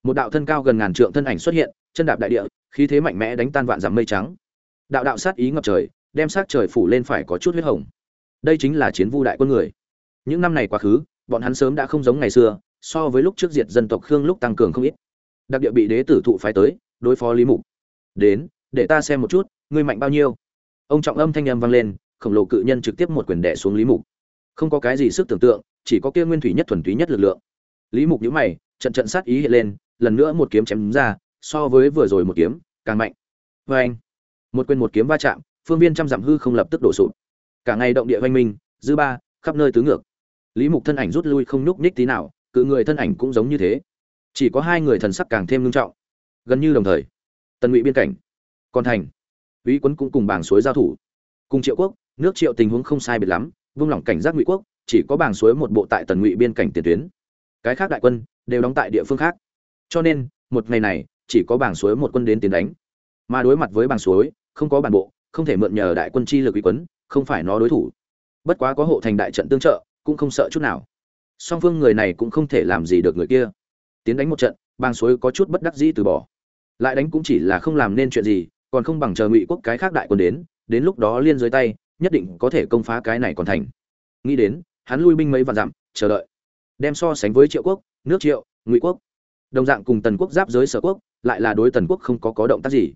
Một đạo thân cao gần ngàn trượng thân ảnh xuất hiện, chân đạp đại địa, khí thế mạnh mẽ đánh tan vạn dặm mây trắng đạo đạo sát ý ngập trời, đem sát trời phủ lên phải có chút huyết hồng. Đây chính là chiến vu đại quân người. Những năm này quá khứ, bọn hắn sớm đã không giống ngày xưa, so với lúc trước diệt dân tộc khương lúc tăng cường không ít. Đặc địa bị đế tử thụ phái tới, đối phó lý mục. Đến, để ta xem một chút, ngươi mạnh bao nhiêu? Ông trọng âm thanh âm vang lên, khổng lồ cự nhân trực tiếp một quyền đẻ xuống lý mục. Không có cái gì sức tưởng tượng, chỉ có kia nguyên thủy nhất thuần túy nhất lực lượng. Lý mục nhíu mày, trận trận sát ý hiện lên, lần nữa một kiếm chém ra, so với vừa rồi một kiếm, càng mạnh. Vê anh một quyền một kiếm va chạm, phương viên trăm dặm hư không lập tức đổ sụp. Cả ngày động địa văn minh, dư ba, khắp nơi tứ ngược. Lý mục thân ảnh rút lui không nhúc nhích tí nào, cự người thân ảnh cũng giống như thế. Chỉ có hai người thần sắc càng thêm nghiêm trọng. Gần như đồng thời, tần ngụy biên cảnh còn thành ý quân cũng cùng bảng suối giao thủ. Cùng triệu quốc, nước triệu tình huống không sai biệt lắm, vung lỏng cảnh giác ngụy quốc, chỉ có bảng suối một bộ tại tần ngụy biên cảnh tiền tuyến. Cái khác đại quân đều đóng tại địa phương khác. Cho nên, một ngày này, chỉ có bảng suối một quân đến tiến đánh. Mà đối mặt với bảng suối không có bản bộ, không thể mượn nhờ đại quân chi lực uy quấn, không phải nó đối thủ. Bất quá có hộ thành đại trận tương trợ, cũng không sợ chút nào. Song phương người này cũng không thể làm gì được người kia. Tiến đánh một trận, bang suối có chút bất đắc dĩ từ bỏ. Lại đánh cũng chỉ là không làm nên chuyện gì, còn không bằng chờ ngụy quốc cái khác đại quân đến đến lúc đó liên dưới tay, nhất định có thể công phá cái này còn thành. Nghĩ đến, hắn lui binh mấy vạn dặm, chờ đợi. Đem so sánh với triệu quốc, nước triệu, ngụy quốc. Đồng dạng cùng tần quốc giáp giới sở quốc, lại là đối tần quốc không có có động tác gì.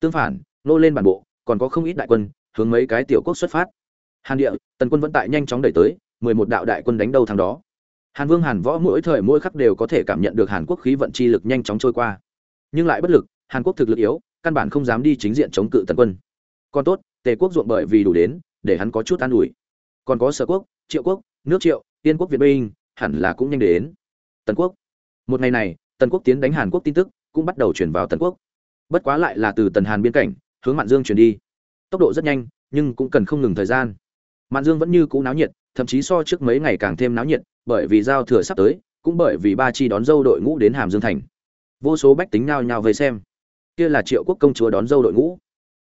Tương phản nô lên bản bộ, còn có không ít đại quân, hướng mấy cái tiểu quốc xuất phát. Hàn địa, tần quân vẫn tại nhanh chóng đẩy tới, mười một đạo đại quân đánh đâu thằng đó. Hàn vương, hàn võ mỗi thời mỗi khắc đều có thể cảm nhận được hàn quốc khí vận chi lực nhanh chóng trôi qua. Nhưng lại bất lực, hàn quốc thực lực yếu, căn bản không dám đi chính diện chống cự tần quân. Còn tốt, tề quốc ruộng bởi vì đủ đến, để hắn có chút an ủi. Còn có sở quốc, triệu quốc, nước triệu tiên quốc việt binh hẳn là cũng nhanh đến. Tần quốc. Một ngày này, tần quốc tiến đánh hàn quốc tin tức, cũng bắt đầu chuyển vào tần quốc. Bất quá lại là từ tần hàn biên cảnh hướng mạn dương chuyển đi. Tốc độ rất nhanh, nhưng cũng cần không ngừng thời gian. Mạn dương vẫn như cũ náo nhiệt, thậm chí so trước mấy ngày càng thêm náo nhiệt, bởi vì giao thừa sắp tới, cũng bởi vì ba chi đón dâu đội ngũ đến hàm dương thành. Vô số bách tính nhao nhao về xem. Kia là triệu quốc công chúa đón dâu đội ngũ.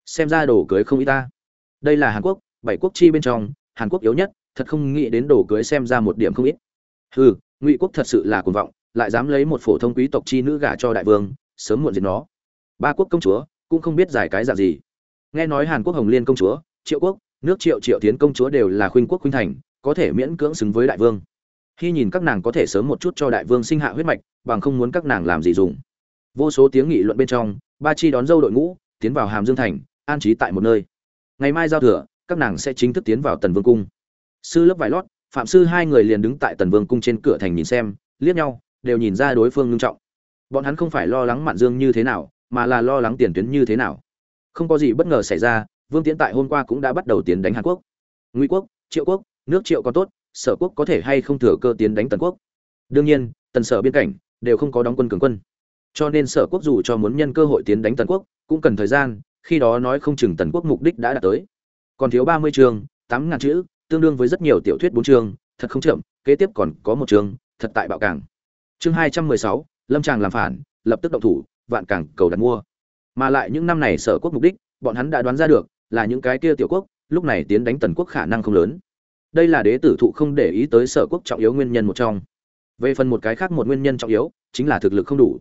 Xem ra đồ cưới không ít ta. Đây là hàn quốc, bảy quốc chi bên trong, hàn quốc yếu nhất, thật không nghĩ đến đồ cưới xem ra một điểm không ít. Hừ, ngụy quốc thật sự là cuồng vọng, lại dám lấy một phổ thông quý tộc chi nữ gả cho đại vương, sớm muộn diệt nó. Ba quốc công chúa cũng không biết giải cái dạng gì. Nghe nói hàn quốc hồng liên công chúa, triệu quốc, nước triệu triệu tiến công chúa đều là khuynh quốc khuynh thành, có thể miễn cưỡng xứng với đại vương. Khi nhìn các nàng có thể sớm một chút cho đại vương sinh hạ huyết mạch, bằng không muốn các nàng làm gì dùng. Vô số tiếng nghị luận bên trong, ba chi đón dâu đội ngũ tiến vào hàm dương thành, an trí tại một nơi. Ngày mai giao thừa, các nàng sẽ chính thức tiến vào tần vương cung. Sư lớp vải lót, phạm sư hai người liền đứng tại tần vương cung trên cửa thành nhìn xem, liếc nhau, đều nhìn ra đối phương ngưng trọng. Bọn hắn không phải lo lắng mạn dương như thế nào mà là lo lắng tiền tuyến như thế nào. Không có gì bất ngờ xảy ra, vương tiến tại hôm qua cũng đã bắt đầu tiến đánh hàn quốc. Ngụy quốc, triệu quốc, nước triệu có tốt, sở quốc có thể hay không thừa cơ tiến đánh tần quốc? Đương nhiên, tần sở biên cảnh đều không có đóng quân cường quân. Cho nên sở quốc dù cho muốn nhân cơ hội tiến đánh tần quốc, cũng cần thời gian, khi đó nói không chừng tần quốc mục đích đã đạt tới. Còn thiếu ba mươi chương tám ngàn chữ, tương đương với rất nhiều tiểu thuyết bốn chương thật không chậm, kế tiếp còn có một chương thật tại bạo cảng. Chương hai trăm mười sáu, lâm tràng làm phản, lập tức động thủ vạn càng cầu đặt mua. Mà lại những năm này sở quốc mục đích, bọn hắn đã đoán ra được là những cái kia tiểu quốc, lúc này tiến đánh tần quốc khả năng không lớn. Đây là đế tử thụ không để ý tới sở quốc trọng yếu nguyên nhân một trong. Về phần một cái khác một nguyên nhân trọng yếu, chính là thực lực không đủ.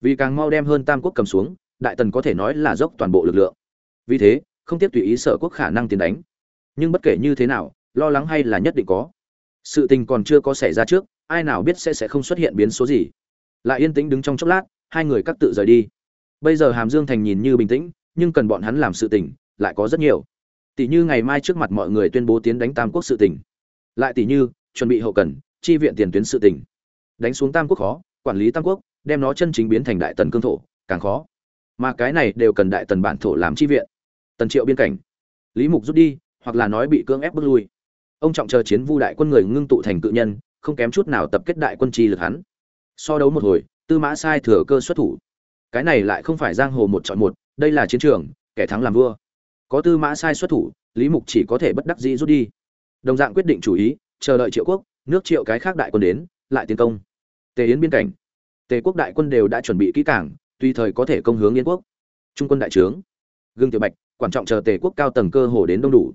Vì càng mau đem hơn tam quốc cầm xuống, đại tần có thể nói là dốc toàn bộ lực lượng. Vì thế, không tiếp tùy ý sở quốc khả năng tiến đánh. Nhưng bất kể như thế nào, lo lắng hay là nhất định có. Sự tình còn chưa có xảy ra trước, ai nào biết sẽ sẽ không xuất hiện biến số gì. Lại yên tĩnh đứng trong chốc lát hai người cắt tự rời đi. Bây giờ hàm dương thành nhìn như bình tĩnh, nhưng cần bọn hắn làm sự tình, lại có rất nhiều. Tỷ như ngày mai trước mặt mọi người tuyên bố tiến đánh tam quốc sự tình. Lại tỷ như, chuẩn bị hậu cần, chi viện tiền tuyến sự tình. Đánh xuống tam quốc khó, quản lý tam quốc, đem nó chân chính biến thành đại tần cương thổ, càng khó. Mà cái này đều cần đại tần bản thổ làm chi viện. Tần triệu biên cảnh. Lý mục rút đi, hoặc là nói bị cưỡng ép bước lui. Ông trọng chờ chiến vu đại quân người ngưng tụ thành cự nhân, không kém chút nào tập kết đại quân chi lực hắn. So đấu một hồi tư mã sai thừa cơ xuất thủ. Cái này lại không phải giang hồ một chọn một, đây là chiến trường, kẻ thắng làm vua. Có tư mã sai xuất thủ, lý mục chỉ có thể bất đắc dĩ rút đi. Đồng dạng quyết định chủ ý, chờ đợi triệu quốc, nước triệu cái khác đại quân đến, lại tiến công. Tề yến biên cảnh. Tề quốc đại quân đều đã chuẩn bị kỹ cảng tùy thời có thể công hướng yên quốc. Trung quân đại trướng. Gương tiểu bạch, quan trọng chờ tề quốc cao tầng cơ hồ đến đông đủ.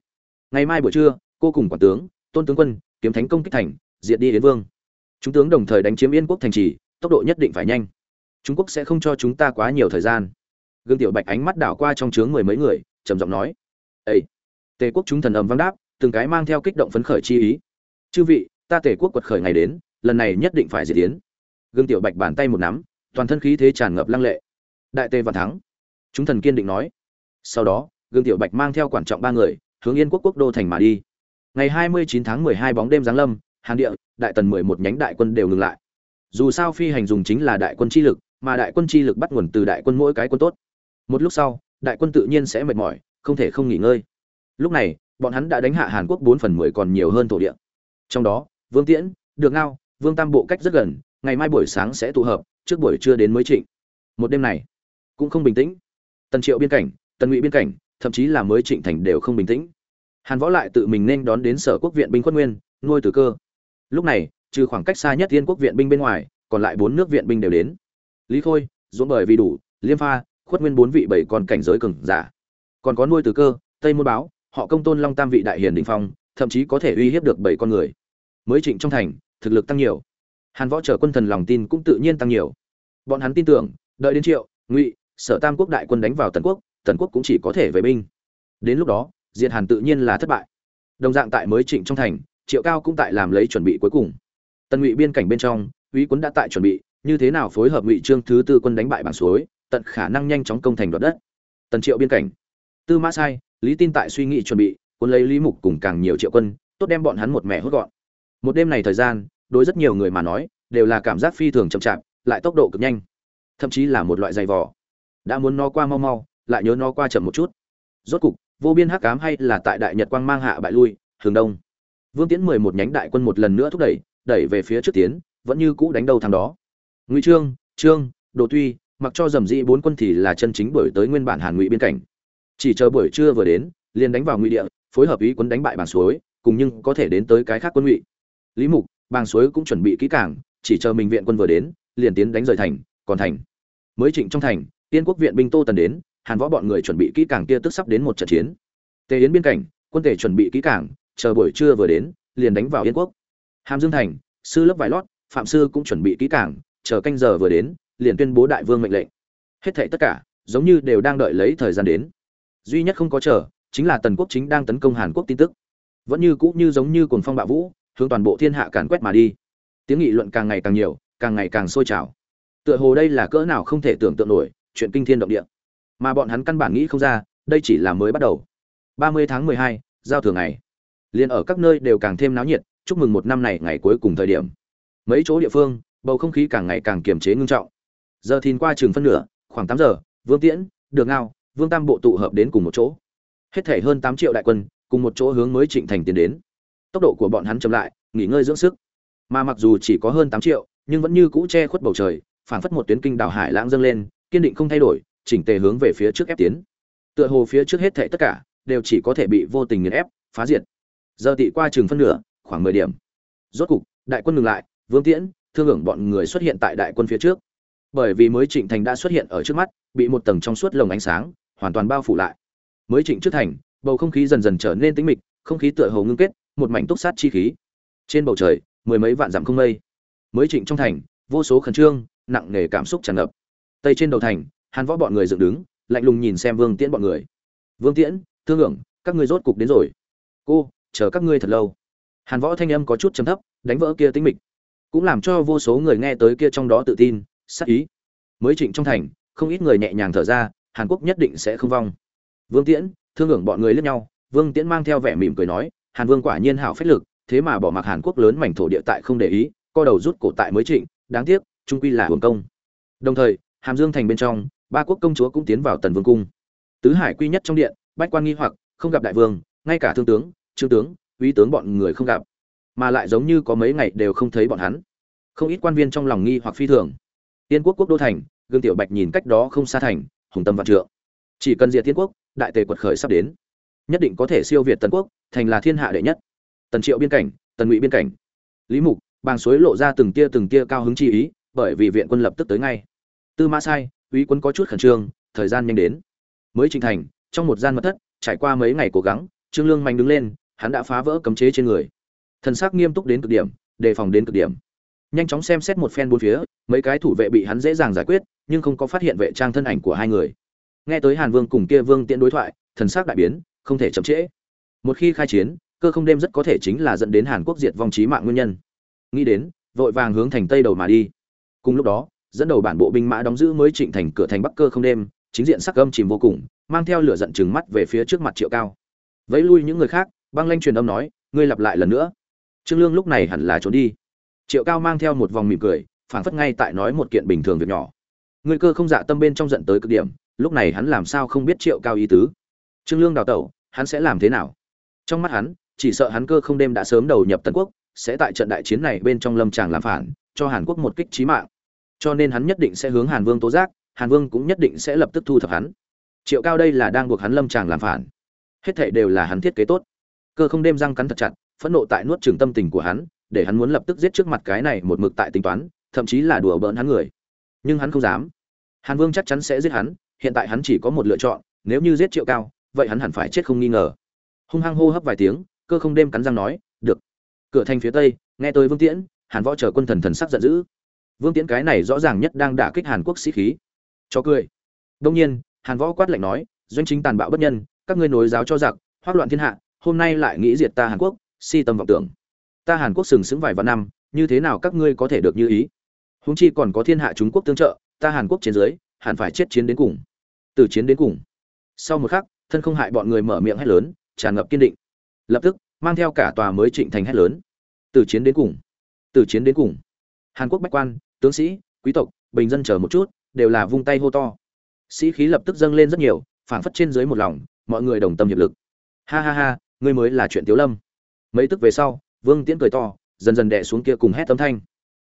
Ngày mai buổi trưa, cô cùng quản tướng, tôn tướng quân, kiếm thánh công kích thành, diệt đi yến vương. Chúng tướng đồng thời đánh chiếm yên quốc thành trì tốc độ nhất định phải nhanh. Trung quốc sẽ không cho chúng ta quá nhiều thời gian. Gương tiểu bạch ánh mắt đảo qua trong trướng mười mấy người, trầm giọng nói. Ây tề quốc chúng thần ầm vang đáp, từng cái mang theo kích động phấn khởi chi ý. Chư vị, ta tề quốc quật khởi ngày đến, lần này nhất định phải diệt tiến gương tiểu bạch bàn tay một nắm, toàn thân khí thế tràn ngập lăng lệ. Đại tề và thắng. Chúng thần kiên định nói. Sau đó, gương tiểu bạch mang theo quản trọng ba người, hướng yên quốc quốc đô thành mà đi. Ngày 29 tháng 12 bóng đêm giáng lâm, hàn địa, đại tần 11 nhánh đại quân đều ngừng lại dù sao phi hành dùng chính là đại quân chi lực, mà đại quân chi lực bắt nguồn từ đại quân mỗi cái quân tốt. Một lúc sau, đại quân tự nhiên sẽ mệt mỏi, không thể không nghỉ ngơi. Lúc này, bọn hắn đã đánh hạ hàn quốc bốn phần mười còn nhiều hơn thổ địa. Trong đó, vương tiễn được ngao, vương tam bộ cách rất gần, ngày mai buổi sáng sẽ tụ hợp, trước buổi trưa đến mới trịnh. Một đêm này, cũng không bình tĩnh. Tần triệu biên cảnh, tần ngụy biên cảnh, thậm chí là mới trịnh thành đều không bình tĩnh. Hàn võ lại tự mình nên đón đến sở quốc viện binh quân nguyên, nuôi từ cơ. Lúc này trừ khoảng cách xa nhất tiên quốc viện binh bên ngoài, còn lại bốn nước viện binh đều đến. Lý khôi, dũng bởi vì đủ, liêm pha, khuất nguyên bốn vị bảy còn cảnh giới cường giả. Còn có nuôi từ cơ, tây môn báo, họ công tôn long tam vị đại hiền đình phong, thậm chí có thể uy hiếp được bảy con người. Mới trịnh trong thành, thực lực tăng nhiều. Hàn võ trở quân thần lòng tin cũng tự nhiên tăng nhiều. Bọn hắn tin tưởng, đợi đến triệu, ngụy, sở tam quốc đại quân đánh vào tần quốc tần quốc cũng chỉ có thể về binh. Đến lúc đó, diệt hàn tự nhiên là thất bại. Đồng dạng tại mới trịnh trong thành, triệu cao cũng tại làm lấy chuẩn bị cuối cùng tần ngụy biên cảnh bên trong, uy quân đã tại chuẩn bị, như thế nào phối hợp ngụy trương thứ tư quân đánh bại bản suối, tận khả năng nhanh chóng công thành đoạt đất. Tần triệu biên cảnh. Tư mã sai, lý tin tại suy nghĩ chuẩn bị, quân lấy lý mục cùng càng nhiều triệu quân, tốt đem bọn hắn một mẻ hốt gọn. Một đêm này thời gian, đối rất nhiều người mà nói, đều là cảm giác phi thường chậm chạp, lại tốc độ cực nhanh. Thậm chí là một loại dày vò. Đã muốn nó qua mau mau, lại nhớ nó qua chậm một chút. Rốt cục, vô biên hắc cám hay là tại đại nhật quang mang hạ bại lui, hướng đông. Vương tiễn mười một nhánh đại quân một lần nữa thúc đẩy đẩy về phía trước tiến, vẫn như cũ đánh đầu thằng đó. Ngụy trương trương, đồ tuy, mặc cho dầm dĩ bốn quân thì là chân chính đổi tới nguyên bản hàn ngụy biên cảnh. Chỉ chờ buổi trưa vừa đến, liền đánh vào ngụy địa, phối hợp ý quân đánh bại bàng suối, cùng nhưng có thể đến tới cái khác quân ngụy. Lý mục, bàng suối cũng chuẩn bị kỹ càng, chỉ chờ mình viện quân vừa đến, liền tiến đánh rời thành, còn thành. Mới trịnh trong thành tiên quốc viện binh tô tần đến, hàn võ bọn người chuẩn bị kỹ càng kia tức sắp đến một trận chiến. Tề yến biên cảnh, quân tề chuẩn bị kỹ càng, chờ buổi trưa vừa đến, liền đánh vào yên quốc hàm dương thành sư lớp vải lót phạm sư cũng chuẩn bị kỹ càng chờ canh giờ vừa đến liền tuyên bố đại vương mệnh lệnh. Hết thảy tất cả giống như đều đang đợi lấy thời gian đến. Duy nhất không có chờ chính là tần quốc chính đang tấn công hàn quốc tin tức. Vẫn như cũ như giống như cuồng phong bạo vũ hướng toàn bộ thiên hạ càn quét mà đi. Tiếng nghị luận càng ngày càng nhiều càng ngày càng sôi trào. Tựa hồ đây là cỡ nào không thể tưởng tượng nổi chuyện kinh thiên động địa. Mà bọn hắn căn bản nghĩ không ra đây chỉ là mới bắt đầu. 30 tháng 12, giao thừa ngày. Liền ở các nơi đều càng thêm náo nhiệt chúc mừng một năm này ngày cuối cùng thời điểm. Mấy chỗ địa phương, bầu không khí càng ngày càng kiềm chế ngưng trọng. Giờ thìn qua chừng phân nửa, khoảng 8 giờ, vương tiễn được ngao, vương tam bộ tụ hợp đến cùng một chỗ. Hết thể hơn 8 triệu đại quân, cùng một chỗ hướng mới trịnh thành tiến đến. Tốc độ của bọn hắn chậm lại, nghỉ ngơi dưỡng sức. Mà mặc dù chỉ có hơn 8 triệu, nhưng vẫn như cũ che khuất bầu trời, phảng phất một tuyến kinh đảo hải lãng dâng lên, kiên định không thay đổi, chỉnh tề hướng về phía trước ép tiến. Tựa hồ phía trước hết thệ tất cả, đều chỉ có thể bị vô tình nghiền ép, phá diệt. Giờ tị qua chừng phân nửa khoảng mười điểm. Rốt cục, đại quân ngừng lại, vương tiễn, thương hưởng bọn người xuất hiện tại đại quân phía trước. Bởi vì mới trịnh thành đã xuất hiện ở trước mắt, bị một tầng trong suốt lồng ánh sáng, hoàn toàn bao phủ lại. Mới trịnh trước thành, bầu không khí dần dần trở nên tĩnh mịch, không khí tựa hồ ngưng kết, một mảnh túc sát chi khí. Trên bầu trời, mười mấy vạn dặm không mây. Mới trịnh trong thành, vô số khẩn trương, nặng nề cảm xúc tràn ngập. Tây trên đầu thành, hàn võ bọn người dựng đứng, lạnh lùng nhìn xem vương tiễn bọn người. Vương tiễn, thương hưởng, các ngươi rốt cục đến rồi. Cô, chờ các ngươi thật lâu hàn võ thanh âm có chút trầm thấp, đánh vỡ kia tính mịch. Cũng làm cho vô số người nghe tới kia trong đó tự tin sắc ý. Mới trịnh trong thành, không ít người nhẹ nhàng thở ra, hàn quốc nhất định sẽ không vong. Vương tiễn, thương hưởng bọn người lẫn nhau. Vương tiễn mang theo vẻ mỉm cười nói, hàn vương quả nhiên hảo phách lực, thế mà bỏ mặc hàn quốc lớn mảnh thổ địa tại không để ý, co đầu rút cổ tại mới trịnh, đáng tiếc, trung quy là hưởng công. Đồng thời, hàm dương thành bên trong, ba quốc công chúa cũng tiến vào tần vương cung. Tứ hải quy nhất trong điện, bách quan nghi hoặc, không gặp đại vương, ngay cả thương tướng, trương tướng uy tướng bọn người không gặp, mà lại giống như có mấy ngày đều không thấy bọn hắn. Không ít quan viên trong lòng nghi hoặc phi thường. Tiên quốc quốc đô thành, gương tiểu bạch nhìn cách đó không xa thành, hùng tâm vạn trượng. Chỉ cần diệt tiên quốc, đại tề quật khởi sắp đến. Nhất định có thể siêu việt tần quốc, thành là thiên hạ đệ nhất. Tần triệu biên cảnh, tần ngụy biên cảnh. Lý mục, bàng suối lộ ra từng tia từng tia cao hứng chi ý, bởi vì viện quân lập tức tới ngay. Tư mã sai, uy quân có chút khẩn trương, thời gian nhanh đến. Mới trình thành, trong một gian mật thất, trải qua mấy ngày cố gắng, trương lương mạnh đứng lên hắn đã phá vỡ cấm chế trên người. Thần sắc nghiêm túc đến cực điểm, đề phòng đến cực điểm. Nhanh chóng xem xét một phen bốn phía, mấy cái thủ vệ bị hắn dễ dàng giải quyết, nhưng không có phát hiện vệ trang thân ảnh của hai người. Nghe tới hàn vương cùng kia vương tiễn đối thoại, thần sắc đại biến, không thể chậm trễ. Một khi khai chiến, cơ không đêm rất có thể chính là dẫn đến hàn quốc diệt vong trí mạng nguyên nhân. Nghĩ đến, vội vàng hướng thành tây đầu mà đi. Cùng lúc đó, dẫn đầu bản bộ binh mã đóng giữ mới trịnh thành cửa thành bắc cơ không đêm, chính diện sắc âm chìm vô cùng, mang theo lửa giận chừng mắt về phía trước mặt triệu cao. Vẫy lui những người khác băng lanh truyền âm nói, ngươi lặp lại lần nữa. Trương lương lúc này hẳn là trốn đi. Triệu cao mang theo một vòng mỉm cười, phảng phất ngay tại nói một kiện bình thường việc nhỏ. Ngươi cơ không dạ tâm bên trong giận tới cực điểm, lúc này hắn làm sao không biết triệu cao ý tứ? Trương lương đào tẩu, hắn sẽ làm thế nào? Trong mắt hắn, chỉ sợ hắn cơ không đêm đã sớm đầu nhập tần quốc, sẽ tại trận đại chiến này bên trong lâm tràng làm phản, cho hàn quốc một kích trí mạng. Cho nên hắn nhất định sẽ hướng hàn vương tố giác, hàn vương cũng nhất định sẽ lập tức thu thập hắn. Triệu cao đây là đang buộc hắn lâm tràng làm phản. Hết thảy đều là hắn thiết kế tốt cơ không đêm răng cắn thật chặt, phẫn nộ tại nuốt trường tâm tình của hắn, để hắn muốn lập tức giết trước mặt cái này một mực tại tính toán, thậm chí là đùa bỡn hắn người. Nhưng hắn không dám. Hàn vương chắc chắn sẽ giết hắn, hiện tại hắn chỉ có một lựa chọn, nếu như giết triệu cao, vậy hắn hẳn phải chết không nghi ngờ. Hung hăng hô hấp vài tiếng, cơ không đêm cắn răng nói, được. Cửa thành phía tây, nghe tới vương tiễn, hàn võ chờ quân thần thần sắc giận dữ. Vương tiễn cái này rõ ràng nhất đang đả kích hàn quốc sĩ khí. Cho cười. Đông nhiên, hàn võ quát lạnh nói, doanh chính tàn bạo bất nhân, các ngươi nối giáo cho giặc, hoác loạn thiên hạ hôm nay lại nghĩ diệt ta hàn quốc, si tâm vọng tưởng. Ta hàn quốc sừng sững vài vạn năm, như thế nào các ngươi có thể được như ý? Húng chi còn có thiên hạ trung quốc tương trợ, ta hàn quốc trên dưới, hẳn phải chết chiến đến cùng. Từ chiến đến cùng. Sau một khắc, thân không hại bọn người mở miệng hét lớn, tràn ngập kiên định. Lập tức, mang theo cả tòa mới trịnh thành hét lớn. Từ chiến đến cùng. Từ chiến đến cùng. Hàn quốc bách quan, tướng sĩ, quý tộc, bình dân chờ một chút, đều là vung tay hô to. Sĩ khí lập tức dâng lên rất nhiều, phảng phất trên dưới một lòng, mọi người đồng tâm hiệp lực. Ha ha ha ngươi mới là chuyện tiếu lâm. Mấy tức về sau, vương tiễn cười to, dần dần đè xuống kia cùng hét tấm thanh.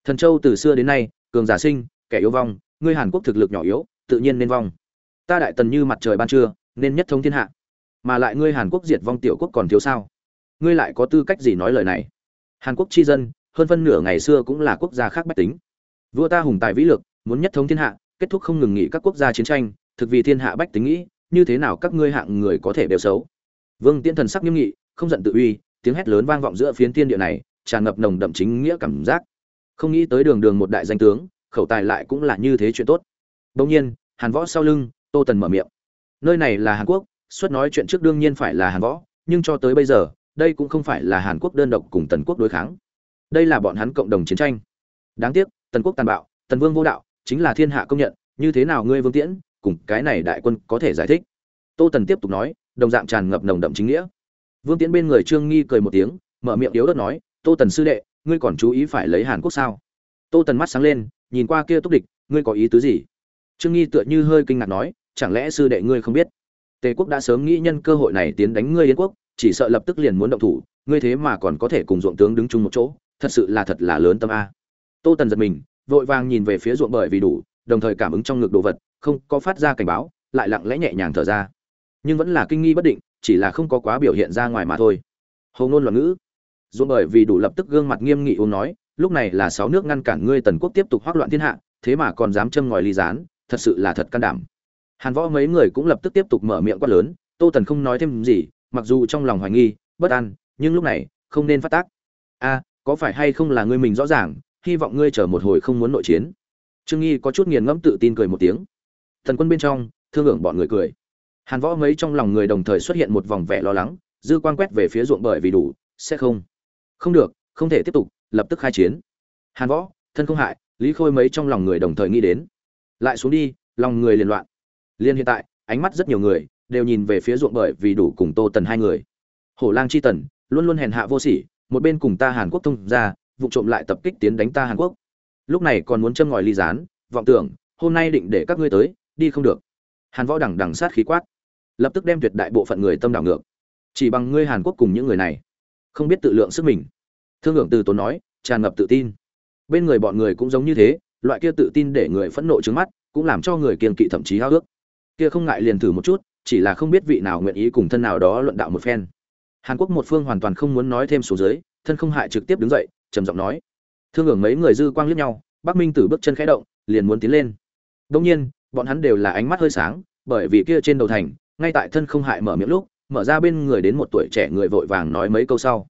Thần châu từ xưa đến nay, cường giả sinh, kẻ yếu vong, ngươi hàn quốc thực lực nhỏ yếu, tự nhiên nên vong. Ta đại tần như mặt trời ban trưa, nên nhất thống thiên hạ. Mà lại ngươi hàn quốc diệt vong tiểu quốc còn thiếu sao? Ngươi lại có tư cách gì nói lời này? Hàn quốc chi dân, hơn phân nửa ngày xưa cũng là quốc gia khác bách tính. Vua ta hùng tài vĩ lực, muốn nhất thống thiên hạ, kết thúc không ngừng nghỉ các quốc gia chiến tranh, thực vì thiên hạ bách tính nghĩ, như thế nào các ngươi hạng người có thể đều xấu? Vương tiễn thần sắc nghiêm nghị, không giận tự uy, tiếng hét lớn vang vọng giữa phiến thiên địa này, tràn ngập nồng đậm chính nghĩa cảm giác. Không nghĩ tới đường đường một đại danh tướng, khẩu tài lại cũng là như thế chuyện tốt. Đương nhiên, hàn võ sau lưng, tô tần mở miệng. Nơi này là hàn quốc xuất nói chuyện trước đương nhiên phải là hàn võ, nhưng cho tới bây giờ, đây cũng không phải là hàn quốc đơn độc cùng tần quốc đối kháng. Đây là bọn hắn cộng đồng chiến tranh. Đáng tiếc, tần quốc tàn bạo, tần vương vô đạo, chính là thiên hạ công nhận, như thế nào ngươi vương tiễn, cùng cái này đại quân có thể giải thích? Tô tần tiếp tục nói đồng dạng tràn ngập nồng đậm chính nghĩa. Vương tiễn bên người trương nghi cười một tiếng, mở miệng yếu ớt nói, tô tần sư đệ, ngươi còn chú ý phải lấy hàn quốc sao? Tô tần mắt sáng lên, nhìn qua kia túc địch, ngươi có ý tứ gì? Trương nghi tựa như hơi kinh ngạc nói, chẳng lẽ sư đệ ngươi không biết? Tề quốc đã sớm nghĩ nhân cơ hội này tiến đánh ngươi yến quốc, chỉ sợ lập tức liền muốn động thủ, ngươi thế mà còn có thể cùng ruộng tướng đứng chung một chỗ, thật sự là thật là lớn tâm a. Tô tần giật mình, vội vàng nhìn về phía ruộng bởi vì đủ, đồng thời cảm ứng trong ngực đồ vật, không có phát ra cảnh báo, lại lặng lẽ nhẹ nhàng thở ra nhưng vẫn là kinh nghi bất định, chỉ là không có quá biểu hiện ra ngoài mà thôi. Hầu ngôn loạn ngữ. Dù bởi vì đủ lập tức gương mặt nghiêm nghị uống nói, lúc này là sáu nước ngăn cản ngươi tần quốc tiếp tục hoác loạn thiên hạ, thế mà còn dám châm ngòi ly gián, thật sự là thật can đảm. Hàn võ mấy người cũng lập tức tiếp tục mở miệng quát lớn, tô tần không nói thêm gì, mặc dù trong lòng hoài nghi, bất an, nhưng lúc này, không nên phát tác. A, có phải hay không là ngươi mình rõ ràng, hy vọng ngươi chờ một hồi không muốn nội chiến? Trương nghi có chút nghiền ngẫm tự tin cười một tiếng. Thần quân bên trong, thương hưởng bọn người cười hàn võ mấy trong lòng người đồng thời xuất hiện một vòng vẻ lo lắng, dư quan quét về phía ruộng bởi vì đủ, sẽ không. Không được, không thể tiếp tục, lập tức khai chiến. Hàn võ, thân không hại, lý khôi mấy trong lòng người đồng thời nghĩ đến. Lại xuống đi, lòng người liền loạn. Liên hiện tại, ánh mắt rất nhiều người, đều nhìn về phía ruộng bởi vì đủ cùng tô tần hai người. Hổ lang chi tần, luôn luôn hèn hạ vô sỉ, một bên cùng ta hàn quốc thông ra vụ trộm lại tập kích tiến đánh ta hàn quốc. Lúc này còn muốn châm ngòi ly gián, vọng tưởng, hôm nay định để các ngươi tới, đi không được. Hàn võ đẳng đằng sát khí quát lập tức đem tuyệt đại bộ phận người tâm đảo ngược. Chỉ bằng ngươi hàn quốc cùng những người này, không biết tự lượng sức mình. Thương hưởng từ tốn nói, tràn ngập tự tin. Bên người bọn người cũng giống như thế, loại kia tự tin để người phẫn nộ trứng mắt, cũng làm cho người kiên kỵ thậm chí hao ước kia không ngại liền thử một chút, chỉ là không biết vị nào nguyện ý cùng thân nào đó luận đạo một phen. Hàn quốc một phương hoàn toàn không muốn nói thêm số dưới, thân không hại trực tiếp đứng dậy, trầm giọng nói. Thương hưởng mấy người dư quang liếc nhau, bắc minh tử bước chân khẽ động, liền muốn tiến lên. Đông nhiên, bọn hắn đều là ánh mắt hơi sáng, bởi vì kia trên đầu thành ngay tại thân không hại mở miệng lúc, mở ra bên người đến một tuổi trẻ người vội vàng nói mấy câu sau.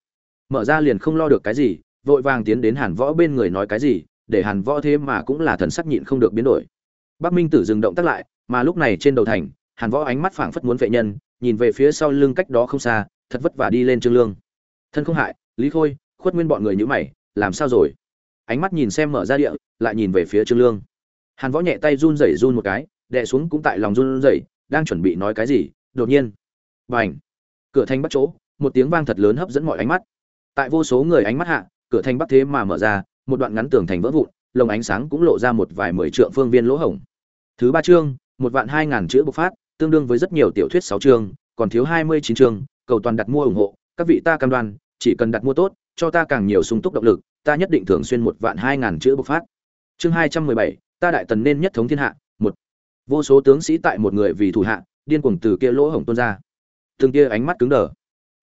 Mở ra liền không lo được cái gì, vội vàng tiến đến hàn võ bên người nói cái gì, để hàn võ thế mà cũng là thần sắc nhịn không được biến đổi. Bắc minh tử dừng động tác lại, mà lúc này trên đầu thành, hàn võ ánh mắt phảng phất muốn vệ nhân, nhìn về phía sau lưng cách đó không xa, thật vất vả đi lên trương lương. Thân không hại, lý khôi, khuất nguyên bọn người như mày, làm sao rồi? Ánh mắt nhìn xem mở ra địa, lại nhìn về phía trương lương. Hàn võ nhẹ tay run rẩy run một cái, đè xuống cũng tại lòng run rẩy đang chuẩn bị nói cái gì, đột nhiên, bành, cửa thanh bắt chỗ, một tiếng vang thật lớn hấp dẫn mọi ánh mắt. Tại vô số người ánh mắt hạ, cửa thanh bắc thế mà mở ra, một đoạn ngắn tường thành vỡ vụn, lồng ánh sáng cũng lộ ra một vài mười trượng phương viên lỗ hổng. Thứ ba chương, một vạn hai ngàn chữ bộc phát, tương đương với rất nhiều tiểu thuyết sáu chương, còn thiếu hai mươi chín chương, cầu toàn đặt mua ủng hộ, các vị ta cam đoan, chỉ cần đặt mua tốt, cho ta càng nhiều sung túc động lực, ta nhất định thường xuyên một vạn hai ngàn chữ bộc phát. Chương hai trăm mười bảy, ta đại tần nên nhất thống thiên hạ vô số tướng sĩ tại một người vì thủ hạ, điên cuồng từ kia lỗ hổng tuôn ra. Từng kia ánh mắt cứng đờ.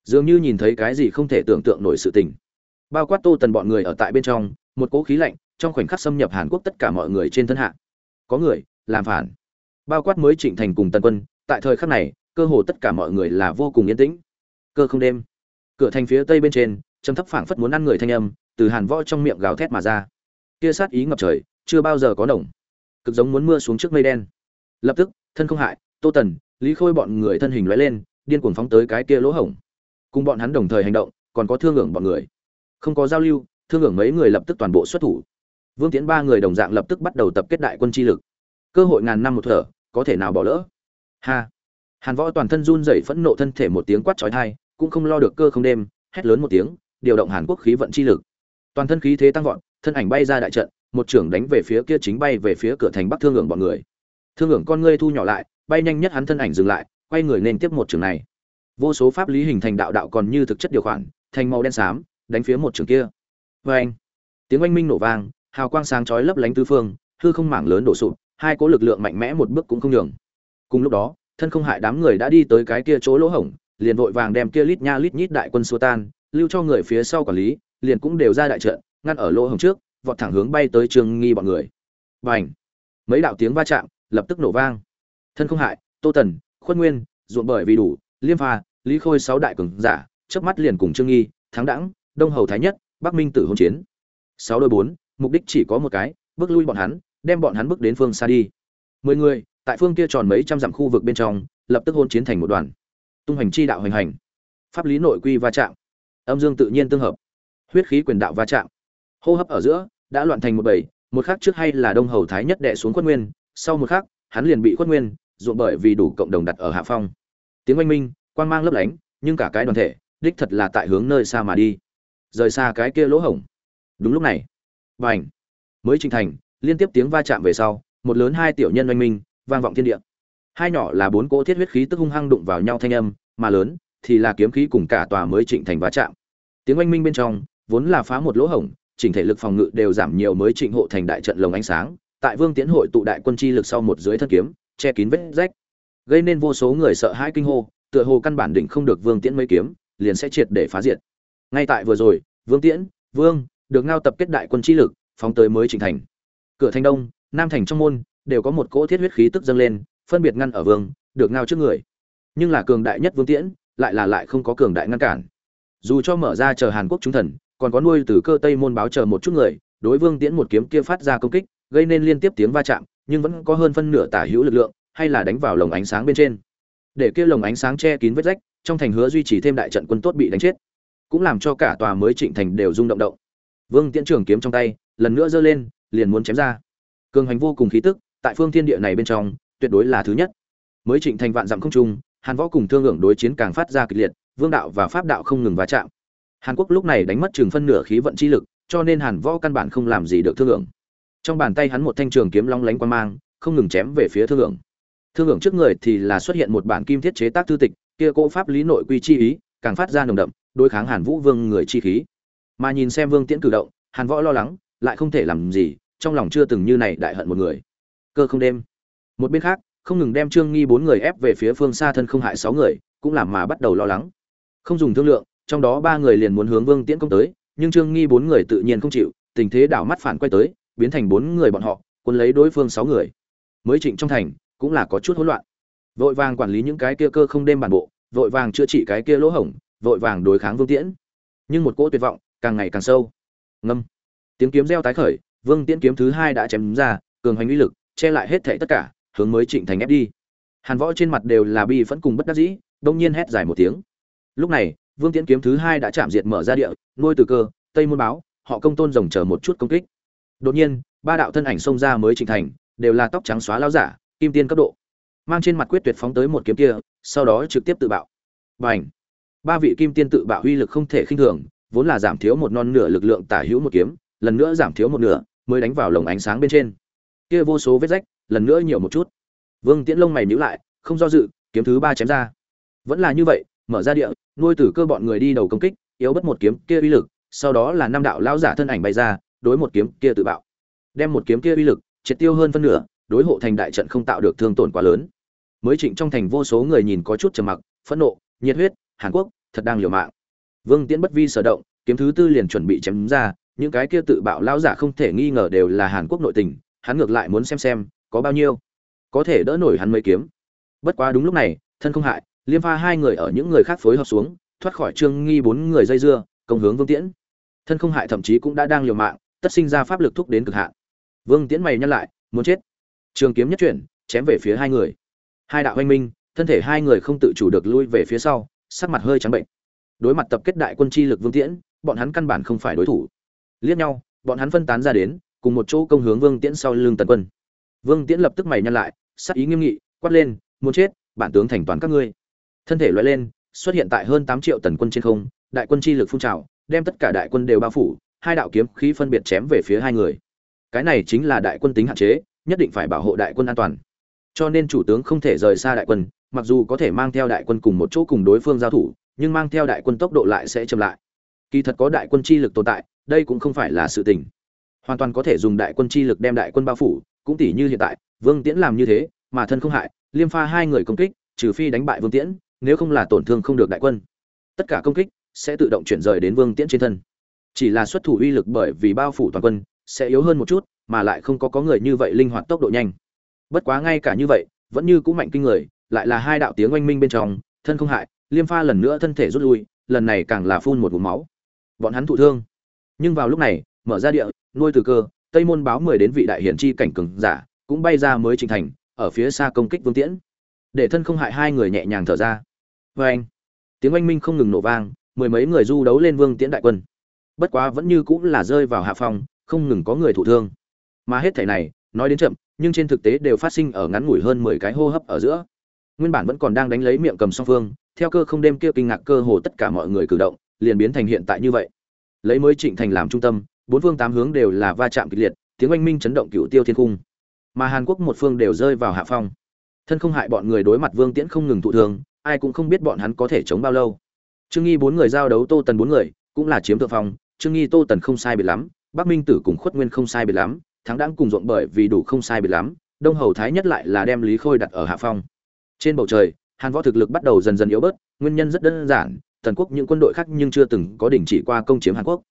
Dường như nhìn thấy cái gì không thể tưởng tượng nổi sự tình. Bao quát tô tần bọn người ở tại bên trong, một cỗ khí lạnh trong khoảnh khắc xâm nhập hàn quốc tất cả mọi người trên thân hạ. Có người, làm phản. Bao quát mới trịnh thành cùng tần quân, tại thời khắc này, cơ hồ tất cả mọi người là vô cùng yên tĩnh. Cơ không đêm, cửa thành phía tây bên trên chấm thấp phảng phất muốn ăn người thanh âm, từ hàn võ trong miệng gào thét mà ra. Kia sát ý ngập trời, chưa bao giờ có nồng. Cực giống muốn mưa xuống trước mây đen lập tức, thân không hại, tô tần, lý khôi bọn người thân hình lóe lên, điên cuồng phóng tới cái kia lỗ hổng. Cùng bọn hắn đồng thời hành động, còn có thương hưởng bọn người. Không có giao lưu, thương hưởng mấy người lập tức toàn bộ xuất thủ. Vương tiến ba người đồng dạng lập tức bắt đầu tập kết đại quân chi lực. Cơ hội ngàn năm một thở, có thể nào bỏ lỡ? Ha! Hàn võ toàn thân run rẩy phẫn nộ thân thể một tiếng quát chói tai, cũng không lo được cơ không đêm, hét lớn một tiếng, điều động hàn quốc khí vận chi lực. Toàn thân khí thế tăng vọt, thân ảnh bay ra đại trận, một trưởng đánh về phía kia chính bay về phía cửa thành bắc thương hưởng bọn người thương hưởng con ngươi thu nhỏ lại, bay nhanh nhất hắn thân ảnh dừng lại, quay người nên tiếp một trường này. Vô số pháp lý hình thành đạo đạo còn như thực chất điều khoản, thành màu đen xám, đánh phía một trường kia. Vê anh, tiếng oanh minh nổ vang, hào quang sáng chói lấp lánh tứ phương, hư không mảng lớn đổ sụp, hai cố lực lượng mạnh mẽ một bước cũng không nhường. Cùng lúc đó, thân không hại đám người đã đi tới cái kia chỗ lỗ hổng, liền vội vàng đem kia lít nha lít nhít đại quân xua tan, lưu cho người phía sau quản lý, liền cũng đều ra đại trận, ngăn ở lỗ hổng trước, vọt thẳng hướng bay tới trường nghi bọn người. Bành mấy đạo tiếng va chạm lập tức nổ vang. Thân không hại, tô tần, khuất nguyên, ruộng bởi vì đủ, liêm pha, lý khôi sáu đại cường giả, chớp mắt liền cùng trương nghi, thắng đẳng đông hầu thái nhất, bắc minh tử hôn chiến. Sáu đôi bốn, mục đích chỉ có một cái, bước lui bọn hắn, đem bọn hắn bước đến phương xa đi. Mười người, tại phương kia tròn mấy trăm dặm khu vực bên trong, lập tức hôn chiến thành một đoàn. Tung hành chi đạo hành hành. Pháp lý nội quy va chạm. Âm dương tự nhiên tương hợp. Huyết khí quyền đạo va chạm. Hô hấp ở giữa, đã loạn thành một bầy, một khắc trước hay là đông hầu thái nhất đệ xuống quân nguyên sau một khắc, hắn liền bị khuất nguyên, ruộng bởi vì đủ cộng đồng đặt ở hạ phong. Tiếng oanh minh, quang mang lấp lánh, nhưng cả cái đoàn thể, đích thật là tại hướng nơi xa mà đi. Rời xa cái kia lỗ hổng. Đúng lúc này và ảnh mới trình thành, liên tiếp tiếng va chạm về sau, một lớn hai tiểu nhân oanh minh, vang vọng thiên địa. Hai nhỏ là bốn cỗ thiết huyết khí tức hung hăng đụng vào nhau thanh âm, mà lớn thì là kiếm khí cùng cả tòa mới trịnh thành va chạm. Tiếng oanh minh bên trong, vốn là phá một lỗ hổng, chỉnh thể lực phòng ngự đều giảm nhiều mới trịnh hộ thành đại trận lồng ánh sáng tại vương Tiễn hội tụ đại quân chi lực sau một dưới thân kiếm, che kín vết rách. Gây nên vô số người sợ hãi kinh hô, tựa hồ căn bản định không được vương tiễn mấy kiếm, liền sẽ triệt để phá diệt. Ngay tại vừa rồi, vương tiễn, vương, được ngao tập kết đại quân chi lực, phóng tới mới chỉnh thành. Cửa thành đông, nam thành trong môn, đều có một cỗ thiết huyết khí tức dâng lên, phân biệt ngăn ở vương, được ngao trước người. Nhưng là cường đại nhất vương tiễn, lại là lại không có cường đại ngăn cản. Dù cho mở ra chờ hàn quốc chúng thần, còn có nuôi từ cơ tây môn báo chờ một chút người, đối vương tiễn một kiếm kia phát ra công kích gây nên liên tiếp tiếng va chạm, nhưng vẫn có hơn phân nửa tả hữu lực lượng, hay là đánh vào lồng ánh sáng bên trên. Để kia lồng ánh sáng che kín vết rách, trong thành hứa duy trì thêm đại trận quân tốt bị đánh chết. Cũng làm cho cả tòa mới trịnh thành đều rung động động. Vương tiễn trường kiếm trong tay, lần nữa giơ lên, liền muốn chém ra. Cường hành vô cùng khí tức, tại phương thiên địa này bên trong, tuyệt đối là thứ nhất. Mới trịnh thành vạn dặm không trung, hàn võ cùng thương hưởng đối chiến càng phát ra kịch liệt, vương đạo và pháp đạo không ngừng va chạm. Hàn quốc lúc này đánh mất chừng phân nửa khí vận chi lực, cho nên hàn võ căn bản không làm gì được thương hưởng trong bàn tay hắn một thanh trường kiếm long lánh quan mang, không ngừng chém về phía thương hưởng thương hưởng trước người thì là xuất hiện một bản kim thiết chế tác thư tịch, kia cỗ pháp lý nội quy chi ý, càng phát ra nồng đậm, đối kháng hàn vũ vương người chi khí. Mà nhìn xem vương tiễn cử động, hàn võ lo lắng, lại không thể làm gì, trong lòng chưa từng như này đại hận một người. Cơ không đêm. Một bên khác, không ngừng đem trương nghi bốn người ép về phía phương xa thân không hại sáu người, cũng làm mà bắt đầu lo lắng. Không dùng thương lượng, trong đó ba người liền muốn hướng vương tiễn công tới, nhưng trương nghi bốn người tự nhiên không chịu, tình thế đảo mắt phản quay tới biến thành bốn người bọn họ quân lấy đối phương sáu người. Mới trịnh trong thành cũng là có chút hỗn loạn. Vội vàng quản lý những cái kia cơ không đêm bản bộ, vội vàng chữa trị cái kia lỗ hổng, vội vàng đối kháng vương tiễn. Nhưng một cỗ tuyệt vọng càng ngày càng sâu. Ngâm. Tiếng kiếm reo tái khởi, vương tiễn kiếm thứ hai đã chém ra, cường hành uy lực, che lại hết thảy tất cả, hướng mới trịnh thành ép đi. Hàn võ trên mặt đều là bi phẫn cùng bất đắc dĩ, đông nhiên hét dài một tiếng. Lúc này, vương tiễn kiếm thứ hai đã chạm diệt mở ra địa, nuôi từ cơ, tây môn báo, họ công tôn rồng chờ một chút công kích đột nhiên, ba đạo thân ảnh xông ra mới trình thành, đều là tóc trắng xóa lao giả, kim tiên cấp độ. Mang trên mặt quyết tuyệt phóng tới một kiếm kia, sau đó trực tiếp tự bạo. B à n h ba vị kim tiên tự bạo uy lực không thể khinh thường, vốn là giảm thiếu một non nửa lực lượng tả hữu một kiếm, lần nữa giảm thiếu một nửa, mới đánh vào lồng ánh sáng bên trên. Kia vô số vết rách, lần nữa nhiều một chút. Vương tiễn lông mày nhíu lại, không do dự, kiếm thứ ba chém ra. Vẫn là như vậy, mở ra địa, nuôi tử cơ bọn người đi đầu công kích, yếu bất một kiếm kia uy lực, sau đó là năm đạo lão giả thân ảnh bay ra đối một kiếm kia tự bạo. Đem một kiếm kia uy lực, triệt tiêu hơn phân nửa, đối hộ thành đại trận không tạo được thương tổn quá lớn. Mới trịnh trong thành vô số người nhìn có chút trầm mặc, phẫn nộ, nhiệt huyết, hàn quốc, thật đang liều mạng. Vương tiễn bất vi sở động, kiếm thứ tư liền chuẩn bị chém ra, những cái kia tự bạo lão giả không thể nghi ngờ đều là hàn quốc nội tình, hắn ngược lại muốn xem xem, có bao nhiêu, có thể đỡ nổi hắn mấy kiếm. Bất quá đúng lúc này, thân không hại, liêm pha hai người ở những người khác phối hợp xuống, thoát khỏi trương nghi bốn người dây dưa, công hướng vương tiễn. Thân không hại thậm chí cũng đã đang liều mạng tất sinh ra pháp lực thúc đến cực hạn. Vương tiễn mày nhăn lại, muốn chết. Trường kiếm nhất chuyển, chém về phía hai người. Hai đạo oanh minh, thân thể hai người không tự chủ được lui về phía sau, sắc mặt hơi trắng bệnh. Đối mặt tập kết đại quân chi lực vương tiễn, bọn hắn căn bản không phải đối thủ. Liếc nhau, bọn hắn phân tán ra đến, cùng một chỗ công hướng vương tiễn sau lưng tần quân. Vương tiễn lập tức mày nhăn lại, sắc ý nghiêm nghị, quát lên, muốn chết, bản tướng thành toàn các ngươi. Thân thể loại lên, xuất hiện tại hơn tám triệu tần quân trên không, đại quân chi lực phun trào, đem tất cả đại quân đều bao phủ hai đạo kiếm khí phân biệt chém về phía hai người. Cái này chính là đại quân tính hạn chế, nhất định phải bảo hộ đại quân an toàn. Cho nên chủ tướng không thể rời xa đại quân, mặc dù có thể mang theo đại quân cùng một chỗ cùng đối phương giao thủ, nhưng mang theo đại quân tốc độ lại sẽ chậm lại. Kỳ thật có đại quân chi lực tồn tại, đây cũng không phải là sự tình. Hoàn toàn có thể dùng đại quân chi lực đem đại quân bao phủ, cũng tỷ như hiện tại, vương tiễn làm như thế, mà thân không hại, liêm pha hai người công kích, trừ phi đánh bại vương tiễn, nếu không là tổn thương không được đại quân. Tất cả công kích sẽ tự động chuyển rời đến vương tiễn trên thân chỉ là xuất thủ uy lực bởi vì bao phủ toàn quân, sẽ yếu hơn một chút, mà lại không có có người như vậy linh hoạt tốc độ nhanh. Bất quá ngay cả như vậy, vẫn như cũng mạnh kinh người, lại là hai đạo tiếng oanh minh bên trong, thân không hại, liêm pha lần nữa thân thể rút lui, lần này càng là phun một vùng máu. Bọn hắn thụ thương. Nhưng vào lúc này, mở ra địa, nuôi từ cơ, tây môn báo mười đến vị đại hiển chi cảnh cường giả, cũng bay ra mới trình thành, ở phía xa công kích vương tiễn. Để thân không hại hai người nhẹ nhàng thở ra. Vê anh tiếng oanh minh không ngừng nổ vang, mười mấy người du đấu lên vương tiễn đại quân bất quá vẫn như cũng là rơi vào hạ phong, không ngừng có người thụ thương. Mà hết thảy này, nói đến chậm, nhưng trên thực tế đều phát sinh ở ngắn ngủi hơn mười cái hô hấp ở giữa. Nguyên bản vẫn còn đang đánh lấy miệng cầm song phương, theo cơ không đêm kia kinh ngạc cơ hồ tất cả mọi người cử động, liền biến thành hiện tại như vậy. Lấy mới trịnh thành làm trung tâm, bốn phương tám hướng đều là va chạm kịch liệt, tiếng oanh minh chấn động cựu tiêu thiên cung. Mà hàn quốc một phương đều rơi vào hạ phong. Thân không hại bọn người đối mặt vương tiễn không ngừng thụ thương, ai cũng không biết bọn hắn có thể chống bao lâu. Trương nghi bốn người giao đấu tô tần bốn người, cũng là chiếm thượng phong trương nghi tô tần không sai biệt lắm, bắc minh tử cùng khuất nguyên không sai biệt lắm, thắng đáng cùng ruộng bởi vì đủ không sai biệt lắm, đông hầu thái nhất lại là đem lý khôi đặt ở hạ phong. Trên bầu trời, hàn võ thực lực bắt đầu dần dần yếu bớt, nguyên nhân rất đơn giản, tần quốc những quân đội khác nhưng chưa từng có đỉnh chỉ qua công chiếm hàn quốc.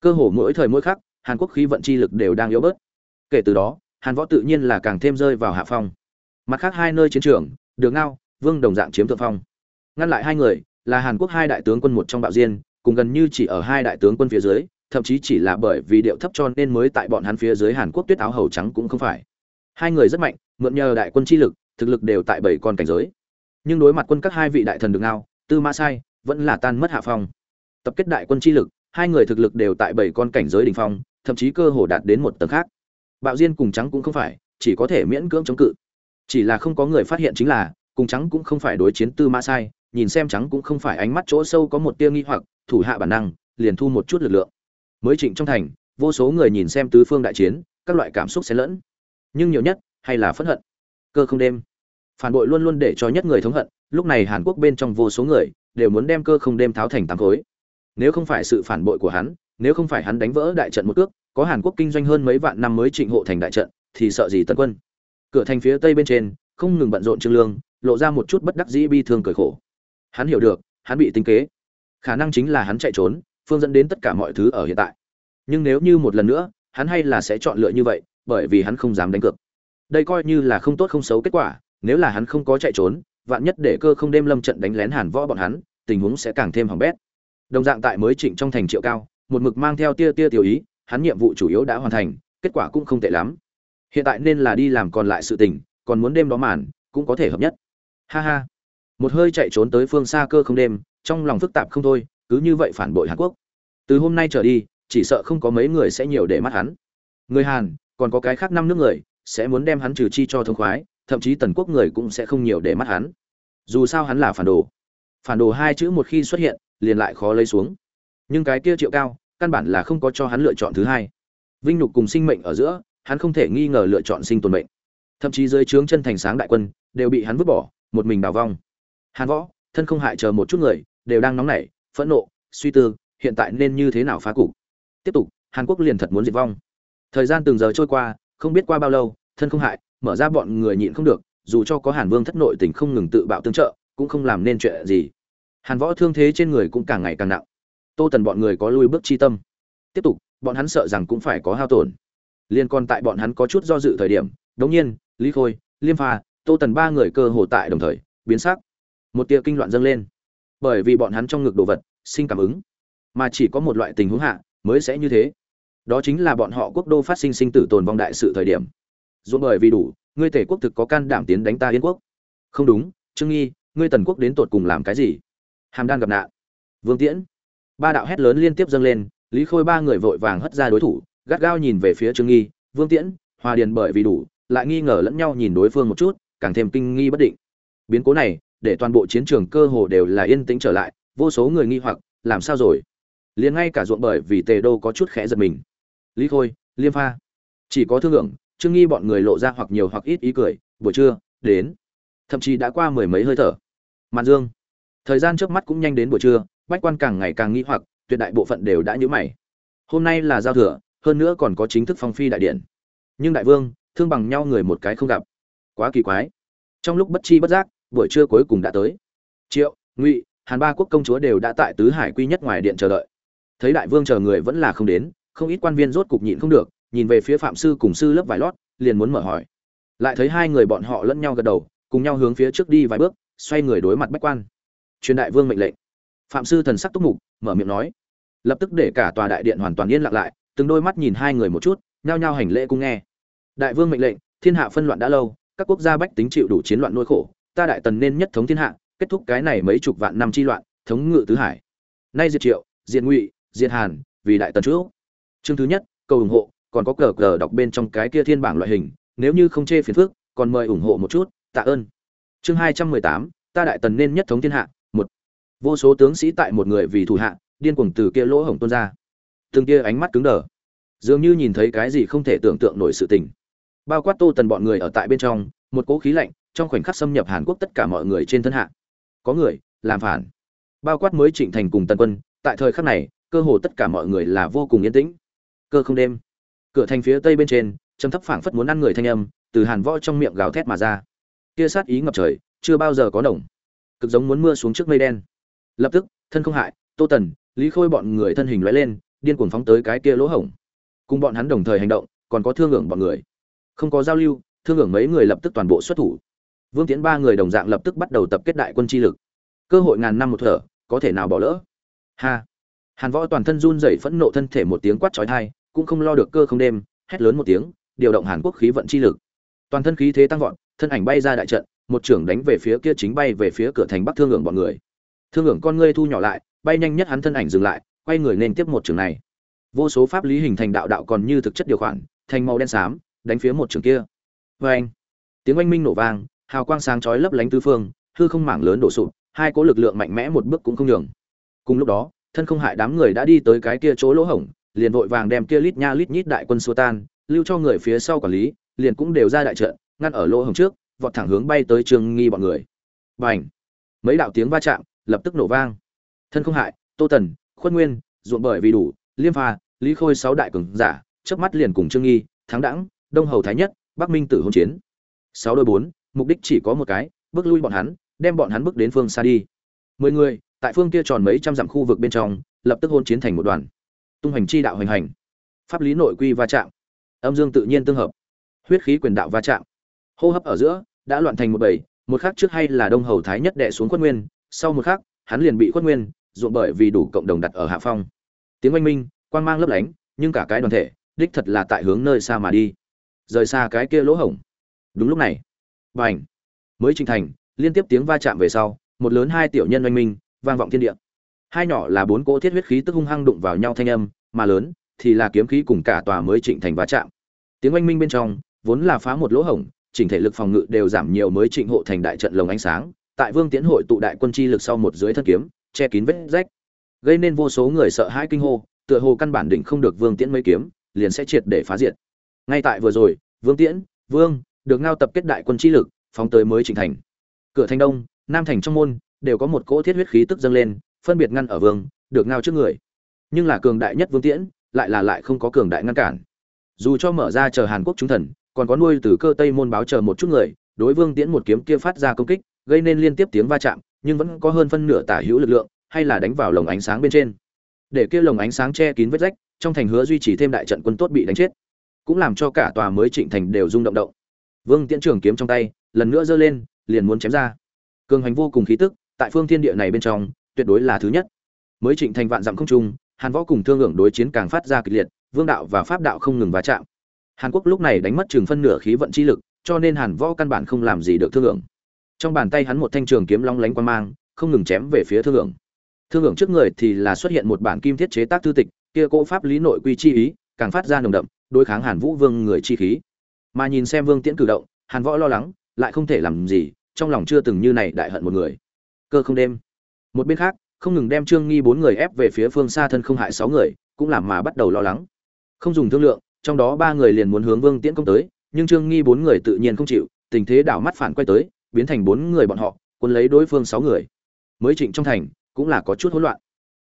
Cơ hồ mỗi thời mỗi khắc, hàn quốc khí vận chi lực đều đang yếu bớt. Kể từ đó, hàn võ tự nhiên là càng thêm rơi vào hạ phong. Mặt khác hai nơi chiến trường, đường ngao, vương đồng dạng chiếm thượng phong. Ngăn lại hai người là hàn quốc hai đại tướng quân một trong bạo diên cùng gần như chỉ ở hai đại tướng quân phía dưới, thậm chí chỉ là bởi vì điệu thấp cho nên mới tại bọn hắn phía dưới hàn quốc tuyết áo hầu trắng cũng không phải. Hai người rất mạnh, mượn nhờ đại quân chi lực, thực lực đều tại bảy con cảnh giới. Nhưng đối mặt quân các hai vị đại thần được ngao, tư mã sai vẫn là tan mất hạ phong. Tập kết đại quân chi lực, hai người thực lực đều tại bảy con cảnh giới đỉnh phong, thậm chí cơ hồ đạt đến một tầng khác. Bạo diên cùng trắng cũng không phải, chỉ có thể miễn cưỡng chống cự. Chỉ là không có người phát hiện chính là, cùng trắng cũng không phải đối chiến tư mã sai, nhìn xem trắng cũng không phải ánh mắt chỗ sâu có một tia nghi hoặc thủ hạ bản năng, liền thu một chút lực lượng. Mới trịnh trong thành, vô số người nhìn xem tứ phương đại chiến, các loại cảm xúc xen lẫn. Nhưng nhiều nhất, hay là phẫn hận. Cơ không đêm. Phản bội luôn luôn để cho nhất người thống hận, lúc này hàn quốc bên trong vô số người, đều muốn đem cơ không đêm tháo thành tám khối. Nếu không phải sự phản bội của hắn, nếu không phải hắn đánh vỡ đại trận một cước, có hàn quốc kinh doanh hơn mấy vạn năm mới trịnh hộ thành đại trận, thì sợ gì tấn quân. Cửa thành phía tây bên trên, không ngừng bận rộn trương lương, lộ ra một chút bất đắc dĩ bi thương cười khổ. Hắn hiểu được, hắn bị tính kế khả năng chính là hắn chạy trốn, phương dẫn đến tất cả mọi thứ ở hiện tại. Nhưng nếu như một lần nữa, hắn hay là sẽ chọn lựa như vậy, bởi vì hắn không dám đánh cược. Đây coi như là không tốt không xấu kết quả, nếu là hắn không có chạy trốn, vạn nhất để cơ không đêm lâm trận đánh lén hàn võ bọn hắn, tình huống sẽ càng thêm hỏng bét. Đồng dạng tại mới trịnh trong thành triệu cao, một mực mang theo tia tia tiểu ý, hắn nhiệm vụ chủ yếu đã hoàn thành, kết quả cũng không tệ lắm. Hiện tại nên là đi làm còn lại sự tình, còn muốn đêm đó màn, cũng có thể hợp nhất. Ha ha. Một hơi chạy trốn tới phương xa cơ không đêm trong lòng phức tạp không thôi, cứ như vậy phản bội hàn quốc. Từ hôm nay trở đi, chỉ sợ không có mấy người sẽ nhiều để mắt hắn. Người hàn, còn có cái khác năm nước người, sẽ muốn đem hắn trừ chi cho thông khoái, thậm chí tần quốc người cũng sẽ không nhiều để mắt hắn. Dù sao hắn là phản đồ. Phản đồ hai chữ một khi xuất hiện, liền lại khó lấy xuống. Nhưng cái kia triệu cao, căn bản là không có cho hắn lựa chọn thứ hai. Vinh nhục cùng sinh mệnh ở giữa, hắn không thể nghi ngờ lựa chọn sinh tồn mệnh. Thậm chí dưới trướng chân thành sáng đại quân, đều bị hắn vứt bỏ, một mình đào vong. Hàn võ, thân không hại chờ một chút người đều đang nóng nảy, phẫn nộ, suy tư, hiện tại nên như thế nào phá cục? Tiếp tục, hàn quốc liền thật muốn diệt vong. Thời gian từng giờ trôi qua, không biết qua bao lâu, thân không hại, mở ra bọn người nhịn không được, dù cho có hàn vương thất nội tình không ngừng tự bạo tương trợ, cũng không làm nên chuyện gì. Hàn võ thương thế trên người cũng càng ngày càng nặng. Tô tần bọn người có lui bước chi tâm. Tiếp tục, bọn hắn sợ rằng cũng phải có hao tổn. Liên quan tại bọn hắn có chút do dự thời điểm đống nhiên, lý khôi, liêm pha, tô tần ba người cơ hồ tại đồng thời, biến sắc. Một tia kinh loạn dâng lên bởi vì bọn hắn trong ngực đồ vật, sinh cảm ứng. Mà chỉ có một loại tình huống hạ, mới sẽ như thế. Đó chính là bọn họ quốc đô phát sinh sinh tử tồn vong đại sự thời điểm. Dù bởi vì đủ, ngươi tể quốc thực có can đảm tiến đánh ta yên quốc. Không đúng, trương nghi, ngươi tần quốc đến tột cùng làm cái gì? Hàm đan gặp nạn. Vương tiễn. Ba đạo hét lớn liên tiếp dâng lên, lý khôi ba người vội vàng hất ra đối thủ, gắt gao nhìn về phía trương nghi, vương tiễn, hòa điền bởi vì đủ, lại nghi ngờ lẫn nhau nhìn đối phương một chút, càng thêm kinh nghi bất định. Biến cố này để toàn bộ chiến trường cơ hồ đều là yên tĩnh trở lại, vô số người nghi hoặc, làm sao rồi? Liền ngay cả ruộng bởi vì tề đô có chút khẽ giật mình. Lý khôi, liêm pha. Chỉ có thương lượng, trương nghi bọn người lộ ra hoặc nhiều hoặc ít ý cười, buổi trưa, đến. Thậm chí đã qua mười mấy hơi thở. Mạn dương. Thời gian trước mắt cũng nhanh đến buổi trưa, bách quan càng ngày càng nghi hoặc, tuyệt đại bộ phận đều đã nhớ mày. Hôm nay là giao thừa, hơn nữa còn có chính thức phong phi đại điện. Nhưng đại vương, thương bằng nhau người một cái không gặp. Quá kỳ quái. Trong lúc bất chi bất giác buổi trưa cuối cùng đã tới. Triệu, ngụy, hàn ba quốc công chúa đều đã tại tứ hải quy nhất ngoài điện chờ đợi. Thấy đại vương chờ người vẫn là không đến, không ít quan viên rốt cục nhịn không được, nhìn về phía phạm sư cùng sư lớp vải lót, liền muốn mở hỏi. Lại thấy hai người bọn họ lẫn nhau gật đầu, cùng nhau hướng phía trước đi vài bước, xoay người đối mặt bách quan. Truyền đại vương mệnh lệnh. Phạm sư thần sắc túc mục, mở miệng nói. Lập tức để cả tòa đại điện hoàn toàn yên lặng lại, từng đôi mắt nhìn hai người một chút, nhao nhao hành lễ cung nghe. Đại vương mệnh lệnh, thiên hạ phân loạn đã lâu, các quốc gia bách tính chịu đủ chiến loạn nuôi khổ ta đại tần nên nhất thống thiên hạ, kết thúc cái này mấy chục vạn năm chi loạn, thống ngự tứ hải. Nay diệt triệu, diệt ngụy, diệt hàn, vì đại tần trước. Chương thứ nhất, cầu ủng hộ, còn có cờ cờ đọc bên trong cái kia thiên bảng loại hình, nếu như không chê phiền phức, còn mời ủng hộ một chút, tạ ơn. Chương hai trăm mười tám, ta đại tần nên nhất thống thiên hạ, một. Vô số tướng sĩ tại một người vì thủ hạ, điên cuồng từ kia lỗ hổng tuôn ra. Từng kia ánh mắt cứng đờ. Dường như nhìn thấy cái gì không thể tưởng tượng nổi sự tình. Bao quát tô tần bọn người ở tại bên trong, một cỗ khí lạnh trong khoảnh khắc xâm nhập hàn quốc tất cả mọi người trên thân hạ. Có người, làm phản. Bao quát mới trịnh thành cùng tần quân, tại thời khắc này, cơ hồ tất cả mọi người là vô cùng yên tĩnh. Cơ không đêm, cửa thành phía tây bên trên, trầm thấp phảng phất muốn ăn người thanh âm, từ hàn võ trong miệng gào thét mà ra. Kia sát ý ngập trời, chưa bao giờ có đồng cực giống muốn mưa xuống trước mây đen. Lập tức, thân không hại, tô tần, lý khôi bọn người thân hình lóe lên, điên cuồng phóng tới cái kia lỗ hổng. Cùng bọn hắn đồng thời hành động, còn có thương ngưỡng bọn người. Không có giao lưu, thương ngưỡng mấy người lập tức toàn bộ xuất thủ vương tiến ba người đồng dạng lập tức bắt đầu tập kết đại quân chi lực. Cơ hội ngàn năm một thở, có thể nào bỏ lỡ? Ha! Hàn võ toàn thân run rẩy phẫn nộ thân thể một tiếng quát chói tai, cũng không lo được cơ không đêm, hét lớn một tiếng, điều động hàn quốc khí vận chi lực. Toàn thân khí thế tăng vọt, thân ảnh bay ra đại trận, một trưởng đánh về phía kia chính bay về phía cửa thành bắc thương hưởng bọn người. Thương hưởng con ngươi thu nhỏ lại, bay nhanh nhất hắn thân ảnh dừng lại, quay người nên tiếp một trường này. Vô số pháp lý hình thành đạo đạo còn như thực chất điều khoản, thành màu đen xám, đánh phía một trường kia. Oeng! tiếng oanh minh nổ vang hào quang sáng chói lấp lánh tứ phương, hư không mảng lớn đổ sụp, hai cố lực lượng mạnh mẽ một bước cũng không nhường. Cùng lúc đó, thân không hại đám người đã đi tới cái kia chỗ lỗ hổng, liền vội vàng đem kia lít nha lít nhít đại quân xua tan, lưu cho người phía sau quản lý, liền cũng đều ra đại trận, ngăn ở lỗ hổng trước, vọt thẳng hướng bay tới trường nghi bọn người. Bành! Mấy đạo tiếng va chạm lập tức nổ vang. Thân không hại, tô tần, khuất nguyên, ruộng bởi vì đủ, liêm pha, lý khôi sáu đại cường giả, chớp mắt liền cùng trương nghi, thắng đẳng đông hầu thái nhất, bắc minh tử hôn chiến. Sáu đôi bốn mục đích chỉ có một cái, bước lui bọn hắn, đem bọn hắn bước đến phương xa đi. Mười người, tại phương kia tròn mấy trăm dặm khu vực bên trong, lập tức hôn chiến thành một đoàn. Tung hành chi đạo hành hành. Pháp lý nội quy va chạm. Âm dương tự nhiên tương hợp. Huyết khí quyền đạo va chạm. Hô hấp ở giữa, đã loạn thành một bầy, một khắc trước hay là đông hầu thái nhất đệ xuống khuất nguyên, sau một khắc, hắn liền bị khuất nguyên, ruộng bởi vì đủ cộng đồng đặt ở hạ phong. Tiếng oanh minh, quang mang lấp lánh, nhưng cả cái đoàn thể, đích thật là tại hướng nơi xa mà đi. Rời xa cái kia lỗ hổng. Đúng lúc này và n mới trình thành, liên tiếp tiếng va chạm về sau, một lớn hai tiểu nhân oanh minh, vang vọng thiên địa. Hai nhỏ là bốn cỗ thiết huyết khí tức hung hăng đụng vào nhau thanh âm, mà lớn thì là kiếm khí cùng cả tòa mới trịnh thành va chạm. Tiếng oanh minh bên trong, vốn là phá một lỗ hổng, chỉnh thể lực phòng ngự đều giảm nhiều mới trịnh hộ thành đại trận lồng ánh sáng, tại vương tiễn hội tụ đại quân chi lực sau một dưới thân kiếm, che kín vết rách. Gây nên vô số người sợ hãi kinh hô, tựa hồ căn bản định không được vương tiễn mấy kiếm, liền sẽ triệt để phá diệt. Ngay tại vừa rồi, vương tiễn, vương được ngao tập kết đại quân chi lực, phóng tới mới chỉnh thành. Cửa thành đông, nam thành trong môn, đều có một cỗ thiết huyết khí tức dâng lên, phân biệt ngăn ở vương, được ngao trước người. Nhưng là cường đại nhất vương tiễn, lại là lại không có cường đại ngăn cản. Dù cho mở ra chờ hàn quốc chúng thần, còn có nuôi từ cơ tây môn báo chờ một chút người, đối vương tiễn một kiếm kia phát ra công kích, gây nên liên tiếp tiếng va chạm, nhưng vẫn có hơn phân nửa tả hữu lực lượng, hay là đánh vào lồng ánh sáng bên trên. Để kia lồng ánh sáng che kín vết rách, trong thành hứa duy trì thêm đại trận quân tốt bị đánh chết. Cũng làm cho cả tòa mới trịnh thành đều rung động động vương tiễn trường kiếm trong tay, lần nữa giơ lên, liền muốn chém ra. Cường hành vô cùng khí tức, tại phương thiên địa này bên trong, tuyệt đối là thứ nhất. Mới trịnh thành vạn dặm không trung, hàn võ cùng thương hưởng đối chiến càng phát ra kịch liệt, vương đạo và pháp đạo không ngừng va chạm. Hàn quốc lúc này đánh mất chừng phân nửa khí vận chi lực, cho nên hàn võ căn bản không làm gì được thương hưởng trong bàn tay hắn một thanh trường kiếm long lánh quan mang, không ngừng chém về phía thương hưởng thương hưởng trước người thì là xuất hiện một bản kim thiết chế tác thư tịch, kia cỗ pháp lý nội quy chi ý, càng phát ra nồng đậm, đối kháng hàn vũ vương người chi khí mà nhìn xem vương tiễn cử động, hàn võ lo lắng, lại không thể làm gì, trong lòng chưa từng như này đại hận một người. Cơ không đêm. Một bên khác, không ngừng đem trương nghi bốn người ép về phía phương xa thân không hại sáu người, cũng làm mà bắt đầu lo lắng. Không dùng thương lượng, trong đó ba người liền muốn hướng vương tiễn công tới, nhưng trương nghi bốn người tự nhiên không chịu, tình thế đảo mắt phản quay tới, biến thành bốn người bọn họ quân lấy đối phương sáu người. Mới trịnh trong thành, cũng là có chút hỗn loạn.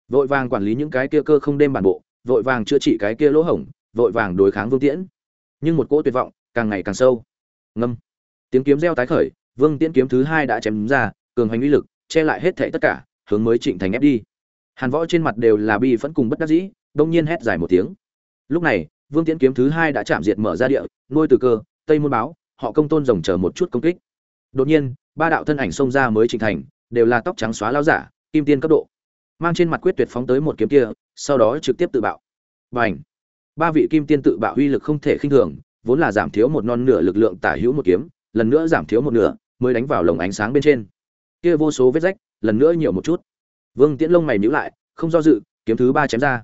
Vội vàng quản lý những cái kia cơ không đêm bản bộ, vội vàng chữa trị cái kia lỗ hổng, vội vàng đối kháng vương tiễn. Nhưng một cỗ tuyệt vọng càng ngày càng sâu. Ngâm. Tiếng kiếm reo tái khởi, vương tiễn kiếm thứ hai đã chém ra, cường hành uy lực, che lại hết thảy tất cả, hướng mới trịnh thành ép đi. Hàn võ trên mặt đều là bi phẫn cùng bất đắc dĩ, đông nhiên hét dài một tiếng. Lúc này, vương tiễn kiếm thứ hai đã chạm diệt mở ra địa, nuôi từ cơ, tây môn báo, họ công tôn rồng chờ một chút công kích. Đột nhiên, ba đạo thân ảnh xông ra mới trịnh thành, đều là tóc trắng xóa lao giả, kim tiên cấp độ. Mang trên mặt quyết tuyệt phóng tới một kiếm kia, sau đó trực tiếp tự bạo. Và ảnh ba vị kim tiên tự bạo uy lực không thể khinh thường vốn là giảm thiếu một non nửa lực lượng tả hữu một kiếm, lần nữa giảm thiếu một nửa, mới đánh vào lồng ánh sáng bên trên. Kia vô số vết rách, lần nữa nhiều một chút. Vương tiễn lông mày nhíu lại, không do dự, kiếm thứ ba chém ra.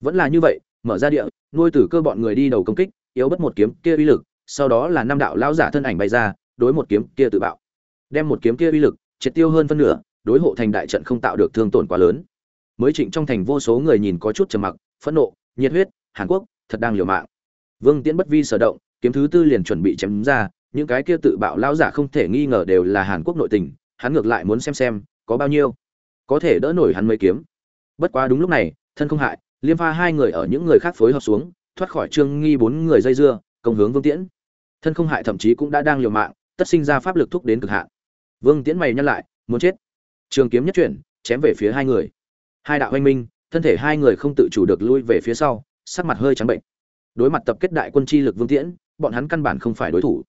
Vẫn là như vậy, mở ra địa, nuôi tử cơ bọn người đi đầu công kích, yếu bất một kiếm kia uy lực, sau đó là năm đạo lão giả thân ảnh bay ra, đối một kiếm kia tự bạo. Đem một kiếm kia uy lực, triệt tiêu hơn phân nửa, đối hộ thành đại trận không tạo được thương tổn quá lớn. Mới trịnh trong thành vô số người nhìn có chút trầm mặc, phẫn nộ, nhiệt huyết, hàn quốc, thật đang liều mạng vương tiễn bất vi sở động, kiếm thứ tư liền chuẩn bị chém ra, những cái kia tự bạo lão giả không thể nghi ngờ đều là hàn quốc nội tình, hắn ngược lại muốn xem xem, có bao nhiêu, có thể đỡ nổi hắn mấy kiếm. Bất quá đúng lúc này, thân không hại, liêm pha hai người ở những người khác phối hợp xuống, thoát khỏi trương nghi bốn người dây dưa, công hướng vương tiễn. Thân không hại thậm chí cũng đã đang liều mạng, tất sinh ra pháp lực thúc đến cực hạn. Vương tiễn mày nhăn lại, muốn chết. Trường kiếm nhất chuyển, chém về phía hai người. Hai đạo oanh minh, thân thể hai người không tự chủ được lui về phía sau, sắc mặt hơi trắng bệnh đối mặt tập kết đại quân chi lực vương tiễn, bọn hắn căn bản không phải đối thủ.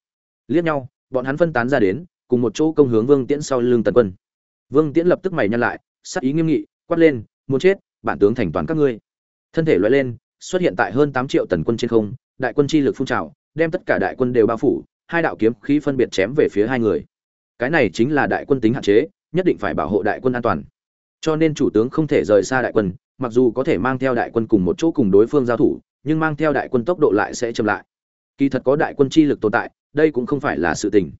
Liếc nhau, bọn hắn phân tán ra đến, cùng một chỗ công hướng vương tiễn sau lưng tần quân. Vương tiễn lập tức mày nhăn lại, sắc ý nghiêm nghị, quát lên, muốn chết, bản tướng thành toàn các ngươi. Thân thể loại lên, xuất hiện tại hơn tám triệu tần quân trên không, đại quân chi lực phun trào, đem tất cả đại quân đều bao phủ, hai đạo kiếm khí phân biệt chém về phía hai người. Cái này chính là đại quân tính hạn chế, nhất định phải bảo hộ đại quân an toàn. Cho nên chủ tướng không thể rời xa đại quân, mặc dù có thể mang theo đại quân cùng một chỗ cùng đối phương giao thủ nhưng mang theo đại quân tốc độ lại sẽ chậm lại. Kỳ thật có đại quân chi lực tồn tại, đây cũng không phải là sự tình.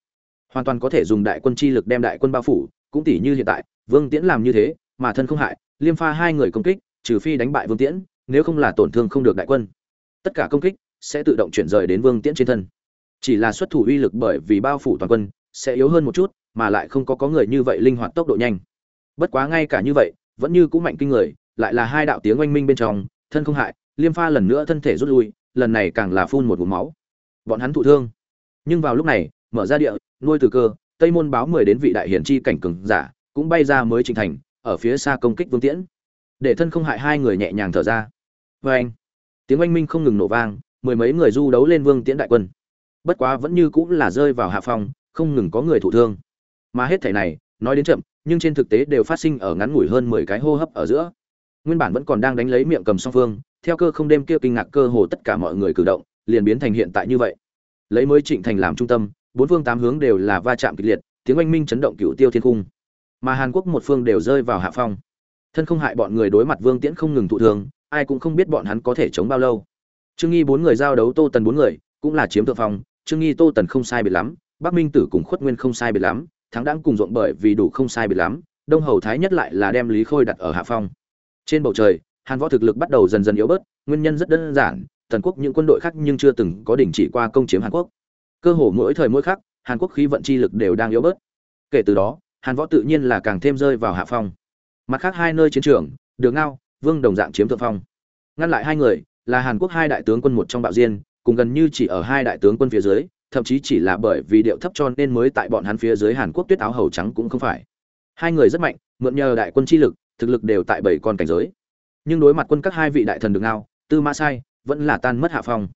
Hoàn toàn có thể dùng đại quân chi lực đem đại quân bao phủ, cũng tỷ như hiện tại, vương tiễn làm như thế, mà thân không hại, liêm pha hai người công kích, trừ phi đánh bại vương tiễn, nếu không là tổn thương không được đại quân. Tất cả công kích sẽ tự động chuyển rời đến vương tiễn trên thân. Chỉ là xuất thủ uy lực bởi vì bao phủ toàn quân sẽ yếu hơn một chút, mà lại không có có người như vậy linh hoạt tốc độ nhanh. Bất quá ngay cả như vậy, vẫn như cũng mạnh kinh người, lại là hai đạo tiếng oanh minh bên trong, thân không hại liêm pha lần nữa thân thể rút lui, lần này càng là phun một vùng máu. Bọn hắn thụ thương. Nhưng vào lúc này, mở ra địa, nuôi từ cơ, tây môn báo mười đến vị đại hiển chi cảnh cường giả, cũng bay ra mới trình thành, ở phía xa công kích vương tiễn. Để thân không hại hai người nhẹ nhàng thở ra. Vê anh, tiếng oanh minh không ngừng nổ vang, mười mấy người du đấu lên vương tiễn đại quân. Bất quá vẫn như cũng là rơi vào hạ phong, không ngừng có người thụ thương. Mà hết thể này, nói đến chậm, nhưng trên thực tế đều phát sinh ở ngắn ngủi hơn mười cái hô hấp ở giữa. Nguyên bản vẫn còn đang đánh lấy miệng cầm song phương theo cơ không đêm kia kinh ngạc cơ hồ tất cả mọi người cử động, liền biến thành hiện tại như vậy. Lấy mới trịnh thành làm trung tâm, bốn phương tám hướng đều là va chạm kịch liệt, tiếng oanh minh chấn động cựu tiêu thiên cung mà hàn quốc một phương đều rơi vào hạ phong. Thân không hại bọn người đối mặt vương tiễn không ngừng thụ thường ai cũng không biết bọn hắn có thể chống bao lâu. Trương nghi bốn người giao đấu tô tần bốn người, cũng là chiếm thượng phong. Trương nghi tô tần không sai biệt lắm, bắc minh tử cùng khuất nguyên không sai biệt lắm, thắng đáng cùng rộn bởi vì đủ không sai biệt lắm, đông hầu thái nhất lại là đem lý khôi đặt ở hạ phong. Trên bầu trời hàn võ thực lực bắt đầu dần dần yếu bớt, nguyên nhân rất đơn giản tần quốc những quân đội khác nhưng chưa từng có đỉnh chỉ qua công chiếm hàn quốc. Cơ hồ mỗi thời mỗi khắc, hàn quốc khí vận chi lực đều đang yếu bớt. Kể từ đó, hàn võ tự nhiên là càng thêm rơi vào hạ phong. Mặt khác hai nơi chiến trường, đường ngao, vương đồng dạng chiếm thượng phong. Ngăn lại hai người, là hàn quốc hai đại tướng quân một trong bạo diên, cùng gần như chỉ ở hai đại tướng quân phía dưới, thậm chí chỉ là bởi vì điệu thấp cho nên mới tại bọn hắn phía dưới hàn quốc tuyết áo hầu trắng cũng không phải. Hai người rất mạnh, mượn nhờ đại quân chi lực, thực lực đều tại bảy con cảnh giới nhưng đối mặt quân các hai vị đại thần đường ngao, tư mã sai, vẫn là tan mất hạ phong.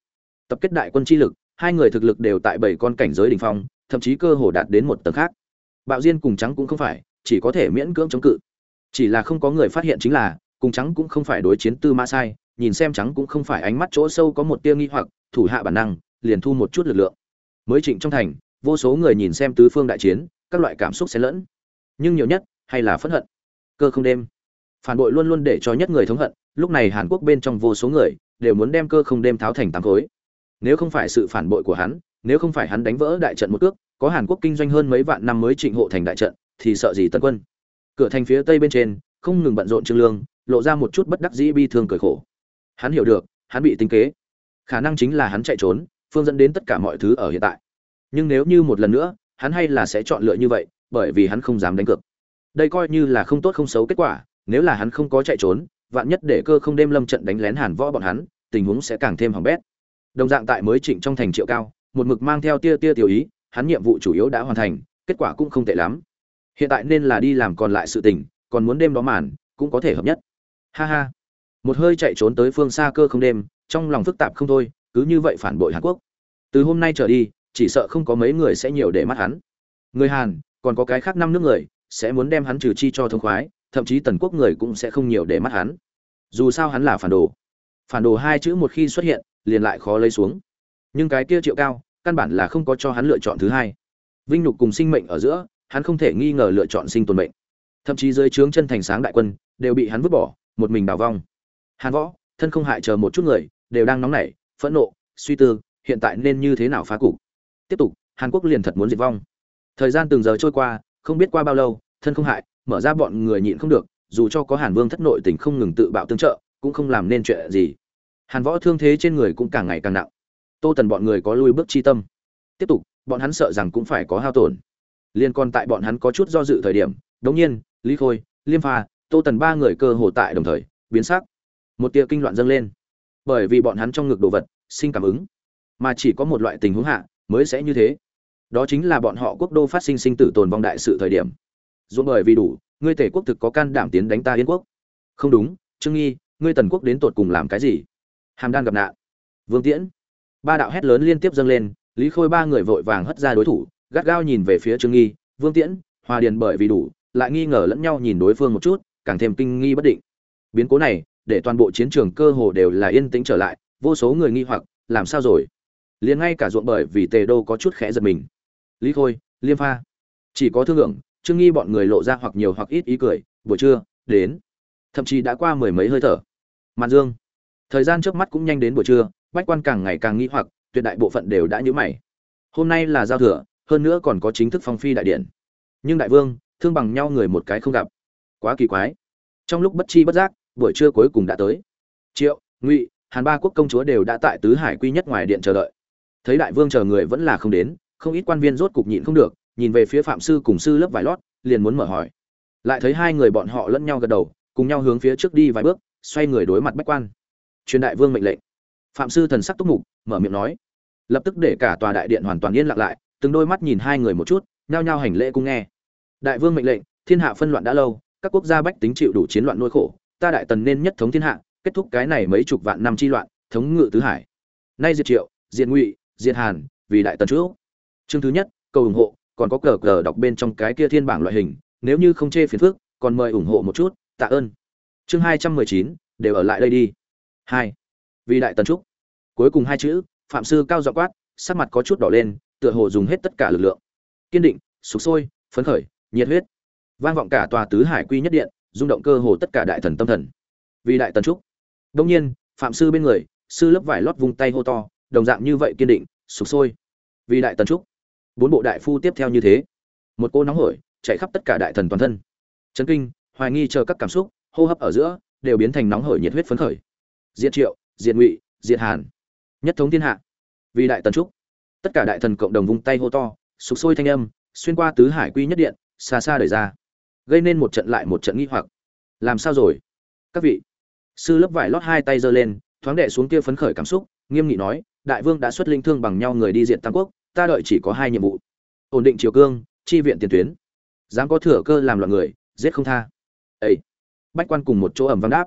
Tập kết đại quân chi lực, hai người thực lực đều tại bảy con cảnh giới đỉnh phong, thậm chí cơ hồ đạt đến một tầng khác. Bạo diên cùng trắng cũng không phải, chỉ có thể miễn cưỡng chống cự. Chỉ là không có người phát hiện chính là, cùng trắng cũng không phải đối chiến tư mã sai, nhìn xem trắng cũng không phải ánh mắt chỗ sâu có một tia nghi hoặc, thủ hạ bản năng, liền thu một chút lực lượng. Mới trịnh trong thành, vô số người nhìn xem tứ phương đại chiến, các loại cảm xúc xen lẫn. Nhưng nhiều nhất, hay là phẫn hận. Cơ không đêm phản bội luôn luôn để cho nhất người thống hận, lúc này hàn quốc bên trong vô số người đều muốn đem cơ không đêm tháo thành tám khối. Nếu không phải sự phản bội của hắn, nếu không phải hắn đánh vỡ đại trận một cước, có hàn quốc kinh doanh hơn mấy vạn năm mới trịnh hộ thành đại trận, thì sợ gì tấn quân. Cửa thành phía tây bên trên, không ngừng bận rộn trương lương, lộ ra một chút bất đắc dĩ bi thương cười khổ. Hắn hiểu được, hắn bị tính kế. Khả năng chính là hắn chạy trốn, phương dẫn đến tất cả mọi thứ ở hiện tại. Nhưng nếu như một lần nữa, hắn hay là sẽ chọn lựa như vậy, bởi vì hắn không dám đánh cược. Đây coi như là không tốt không xấu kết quả nếu là hắn không có chạy trốn, vạn nhất để cơ không đêm lâm trận đánh lén hàn võ bọn hắn, tình huống sẽ càng thêm hỏng bét. Đồng dạng tại mới trịnh trong thành triệu cao, một mực mang theo tia tia tiểu ý, hắn nhiệm vụ chủ yếu đã hoàn thành, kết quả cũng không tệ lắm. Hiện tại nên là đi làm còn lại sự tình, còn muốn đêm đó màn, cũng có thể hợp nhất. Ha ha. Một hơi chạy trốn tới phương xa cơ không đêm, trong lòng phức tạp không thôi, cứ như vậy phản bội hàn quốc. Từ hôm nay trở đi, chỉ sợ không có mấy người sẽ nhiều để mắt hắn. Người hàn, còn có cái khác năm nước người, sẽ muốn đem hắn trừ chi cho thông khoái thậm chí tần quốc người cũng sẽ không nhiều để mắt hắn. Dù sao hắn là phản đồ. Phản đồ hai chữ một khi xuất hiện, liền lại khó lấy xuống. Nhưng cái kia triệu cao, căn bản là không có cho hắn lựa chọn thứ hai. Vinh nhục cùng sinh mệnh ở giữa, hắn không thể nghi ngờ lựa chọn sinh tồn mệnh. Thậm chí dưới trướng chân thành sáng đại quân, đều bị hắn vứt bỏ, một mình đào vong. Hàn võ, thân không hại chờ một chút người, đều đang nóng nảy, phẫn nộ, suy tư, hiện tại nên như thế nào phá cục. Tiếp tục, hàn quốc liền thật muốn diệt vong. Thời gian từng giờ trôi qua, không biết qua bao lâu, thân không hại mở ra bọn người nhịn không được, dù cho có hàn vương thất nội tình không ngừng tự bạo tương trợ, cũng không làm nên chuyện gì. Hàn võ thương thế trên người cũng càng ngày càng nặng. Tô tần bọn người có lui bước chi tâm. Tiếp tục, bọn hắn sợ rằng cũng phải có hao tổn. Liên quan tại bọn hắn có chút do dự thời điểm đống nhiên, lý khôi, liêm pha, tô tần ba người cơ hồ tại đồng thời, biến sắc. Một tia kinh loạn dâng lên. Bởi vì bọn hắn trong ngực đồ vật, sinh cảm ứng. Mà chỉ có một loại tình huống hạ, mới sẽ như thế. Đó chính là bọn họ quốc đô phát sinh sinh tử tồn vong đại sự thời điểm. Ruộng bởi vì đủ, ngươi tể quốc thực có can đảm tiến đánh ta yên quốc. Không đúng, trương nghi, ngươi tần quốc đến tột cùng làm cái gì? Hàm đan gặp nạn. Vương tiễn. Ba đạo hét lớn liên tiếp dâng lên, lý khôi ba người vội vàng hất ra đối thủ, gắt gao nhìn về phía trương nghi, vương tiễn, hòa điền bởi vì đủ, lại nghi ngờ lẫn nhau nhìn đối phương một chút, càng thêm kinh nghi bất định. Biến cố này, để toàn bộ chiến trường cơ hồ đều là yên tĩnh trở lại, vô số người nghi hoặc, làm sao rồi? Liền ngay cả ruộng bởi vì tề đô có chút khẽ giật mình. Lý khôi, liêm pha, chỉ có thương lượng trương nghi bọn người lộ ra hoặc nhiều hoặc ít ý cười, buổi trưa, đến. Thậm chí đã qua mười mấy hơi thở. Màn dương, thời gian trước mắt cũng nhanh đến buổi trưa, bách quan càng ngày càng nghi hoặc, tuyệt đại bộ phận đều đã nhớ mày. Hôm nay là giao thừa, hơn nữa còn có chính thức phong phi đại điện. Nhưng đại vương, thương bằng nhau người một cái không gặp. Quá kỳ quái. Trong lúc bất chi bất giác, buổi trưa cuối cùng đã tới. Triệu, ngụy, hàn ba quốc công chúa đều đã tại tứ hải quy nhất ngoài điện chờ đợi. Thấy đại vương chờ người vẫn là không đến, không ít quan viên rốt cục nhịn không được nhìn về phía phạm sư cùng sư lớp vải lót, liền muốn mở hỏi. Lại thấy hai người bọn họ lẫn nhau gật đầu, cùng nhau hướng phía trước đi vài bước, xoay người đối mặt bách quan. Truyền đại vương mệnh lệnh. Phạm sư thần sắc túc mục, mở miệng nói. Lập tức để cả tòa đại điện hoàn toàn yên lặng lại, từng đôi mắt nhìn hai người một chút, nhao nhao hành lễ cung nghe. Đại vương mệnh lệnh, thiên hạ phân loạn đã lâu, các quốc gia bách tính chịu đủ chiến loạn nỗi khổ, ta đại tần nên nhất thống thiên hạ, kết thúc cái này mấy chục vạn năm chi loạn, thống ngự tứ hải. Nay diệt triệu, diệt ngụy, diệt hàn, vì đại tần trước. Chương thứ nhất, cầu ủng hộ còn có cờ cờ đọc bên trong cái kia thiên bảng loại hình, nếu như không chê phiền phức, còn mời ủng hộ một chút, tạ ơn. Chương hai trăm mười chín, đều ở lại đây đi. Hai. Vì đại tần trúc. Cuối cùng hai chữ, phạm sư cao dọ quát, sắc mặt có chút đỏ lên, tựa hồ dùng hết tất cả lực lượng. Kiên định, sục sôi, phấn khởi, nhiệt huyết. Vang vọng cả tòa tứ hải quy nhất điện, rung động cơ hồ tất cả đại thần tâm thần. Vì đại tần trúc. Đông nhiên, phạm sư bên người, sư lớp vải lót vung tay hô to, đồng dạng như vậy kiên định, sục sôi. Vì đại tần trúc bốn bộ đại phu tiếp theo như thế. Một cô nóng hổi, chạy khắp tất cả đại thần toàn thân. Chấn kinh, hoài nghi chờ các cảm xúc, hô hấp ở giữa, đều biến thành nóng hổi nhiệt huyết phấn khởi. Diệt triệu, diệt ngụy, diệt hàn. Nhất thống thiên hạ. Vì đại tần trúc. Tất cả đại thần cộng đồng vung tay hô to, sục sôi thanh âm, xuyên qua tứ hải quy nhất điện, xa xa đời ra. Gây nên một trận lại một trận nghi hoặc. Làm sao rồi? Các vị. Sư lớp vải lót hai tay giơ lên, thoáng đệ xuống kia phấn khởi cảm xúc, nghiêm nghị nói, đại vương đã xuất linh thương bằng nhau người đi diện tam quốc ta đợi chỉ có hai nhiệm vụ. Ổn định triều cương, chi viện tiền tuyến. Dám có thừa cơ làm loạn người, giết không tha. Ấy bách quan cùng một chỗ ẩm vang đáp.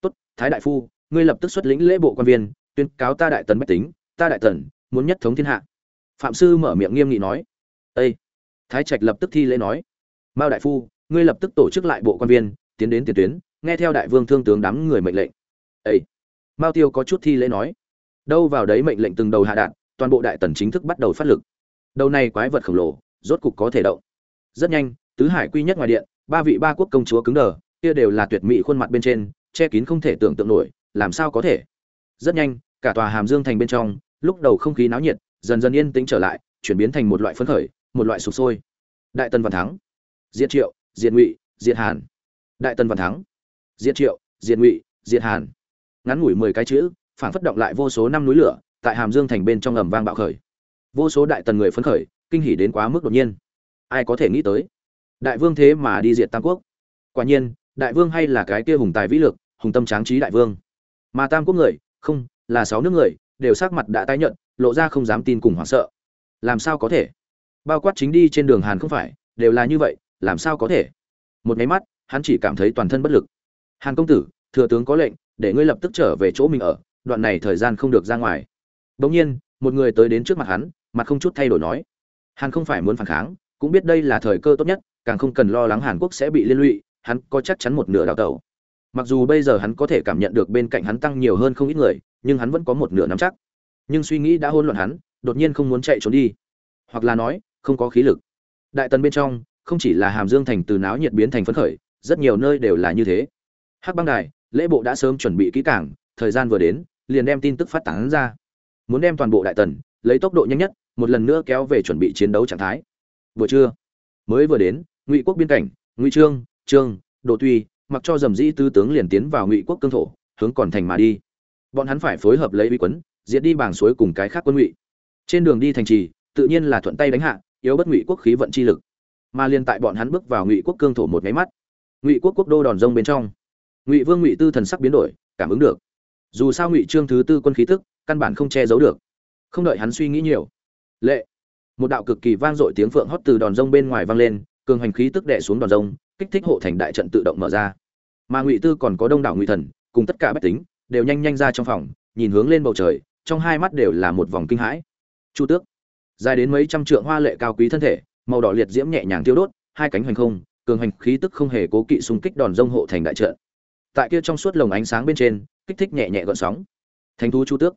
Tốt, thái đại phu, ngươi lập tức xuất lĩnh lễ bộ quan viên, tuyên cáo ta đại tần bách tính, ta đại tần muốn nhất thống thiên hạ. Phạm sư mở miệng nghiêm nghị nói. Ây thái trạch lập tức thi lễ nói. Mao đại phu, ngươi lập tức tổ chức lại bộ quan viên, tiến đến tiền tuyến, nghe theo đại vương thương tướng đám người mệnh lệnh. Ây mao tiêu có chút thi lễ nói. Đâu vào đấy mệnh lệnh từng đầu hạ đạn toàn bộ đại tần chính thức bắt đầu phát lực. Đầu này quái vật khổng lồ, rốt cục có thể động. Rất nhanh, tứ hải quy nhất ngoài điện, ba vị ba quốc công chúa cứng đờ, kia đều là tuyệt mỹ khuôn mặt bên trên, che kín không thể tưởng tượng nổi, làm sao có thể? Rất nhanh, cả tòa hàm dương thành bên trong, lúc đầu không khí náo nhiệt, dần dần yên tĩnh trở lại, chuyển biến thành một loại phấn khởi, một loại sụp sôi. Đại tần văn thắng. Diệt triệu, diệt ngụy, diệt hàn. Đại tần văn thắng. Diệt triệu, diệt ngụy, diệt hàn. Ngắn ngủi mười cái chữ phản phất động lại vô số năm núi lửa tại hàm dương thành bên trong ầm vang bạo khởi. Vô số đại tần người phấn khởi, kinh hỉ đến quá mức đột nhiên. Ai có thể nghĩ tới? Đại vương thế mà đi diệt tam quốc. Quả nhiên, đại vương hay là cái kia hùng tài vĩ lực, hùng tâm tráng trí đại vương. Mà tam quốc người, không, là sáu nước người, đều sắc mặt đã tái nhận lộ ra không dám tin cùng hoảng sợ. Làm sao có thể? Bao quát chính đi trên đường hàn không phải, đều là như vậy, làm sao có thể? Một máy mắt, hắn chỉ cảm thấy toàn thân bất lực. Hàn công tử, thừa tướng có lệnh, để ngươi lập tức trở về chỗ mình ở, đoạn này thời gian không được ra ngoài. Đột nhiên một người tới đến trước mặt hắn mặt không chút thay đổi nói. Hàn không phải muốn phản kháng cũng biết đây là thời cơ tốt nhất càng không cần lo lắng hàn quốc sẽ bị liên lụy hắn có chắc chắn một nửa đào tẩu. Mặc dù bây giờ hắn có thể cảm nhận được bên cạnh hắn tăng nhiều hơn không ít người nhưng hắn vẫn có một nửa nắm chắc. Nhưng suy nghĩ đã hỗn loạn hắn đột nhiên không muốn chạy trốn đi. Hoặc là nói không có khí lực. Đại tần bên trong không chỉ là hàm dương thành từ náo nhiệt biến thành phấn khởi rất nhiều nơi đều là như thế. Hắc băng đài lễ bộ đã sớm chuẩn bị kỹ càng, thời gian vừa đến liền đem tin tức phát tán ra muốn đem toàn bộ đại tần, lấy tốc độ nhanh nhất, một lần nữa kéo về chuẩn bị chiến đấu trạng thái. Vừa trưa, mới vừa đến, ngụy quốc biên cảnh, ngụy trương trương đồ tuy, mặc cho dầm dĩ tư tướng liền tiến vào ngụy quốc cương thổ, hướng còn thành mà đi. Bọn hắn phải phối hợp lấy uy quấn, diệt đi bảng suối cùng cái khác quân ngụy. Trên đường đi thành trì, tự nhiên là thuận tay đánh hạ, yếu bất ngụy quốc khí vận chi lực. Mà liên tại bọn hắn bước vào ngụy quốc cương thổ một máy mắt, ngụy quốc quốc đô đòn rông bên trong, ngụy vương ngụy tư thần sắc biến đổi, cảm ứng được. Dù sao ngụy trương thứ tư quân khí tức căn bản không che giấu được. Không đợi hắn suy nghĩ nhiều. Lệ. Một đạo cực kỳ vang dội tiếng phượng hót từ đòn rông bên ngoài vang lên, cường hành khí tức đè xuống đòn rông, kích thích hộ thành đại trận tự động mở ra. Mà ngụy tư còn có đông đảo ngụy thần, cùng tất cả bách tính, đều nhanh nhanh ra trong phòng, nhìn hướng lên bầu trời, trong hai mắt đều là một vòng kinh hãi. Chu tước. Dài đến mấy trăm trượng hoa lệ cao quý thân thể, màu đỏ liệt diễm nhẹ nhàng tiêu đốt, hai cánh hoành không, cường hành khí tức không hề cố kỵ xung kích đòn rông hộ thành đại trận. Tại kia trong suốt lồng ánh sáng bên trên, kích thích nhẹ nhẹ gợn sóng. Thánh thú chu tước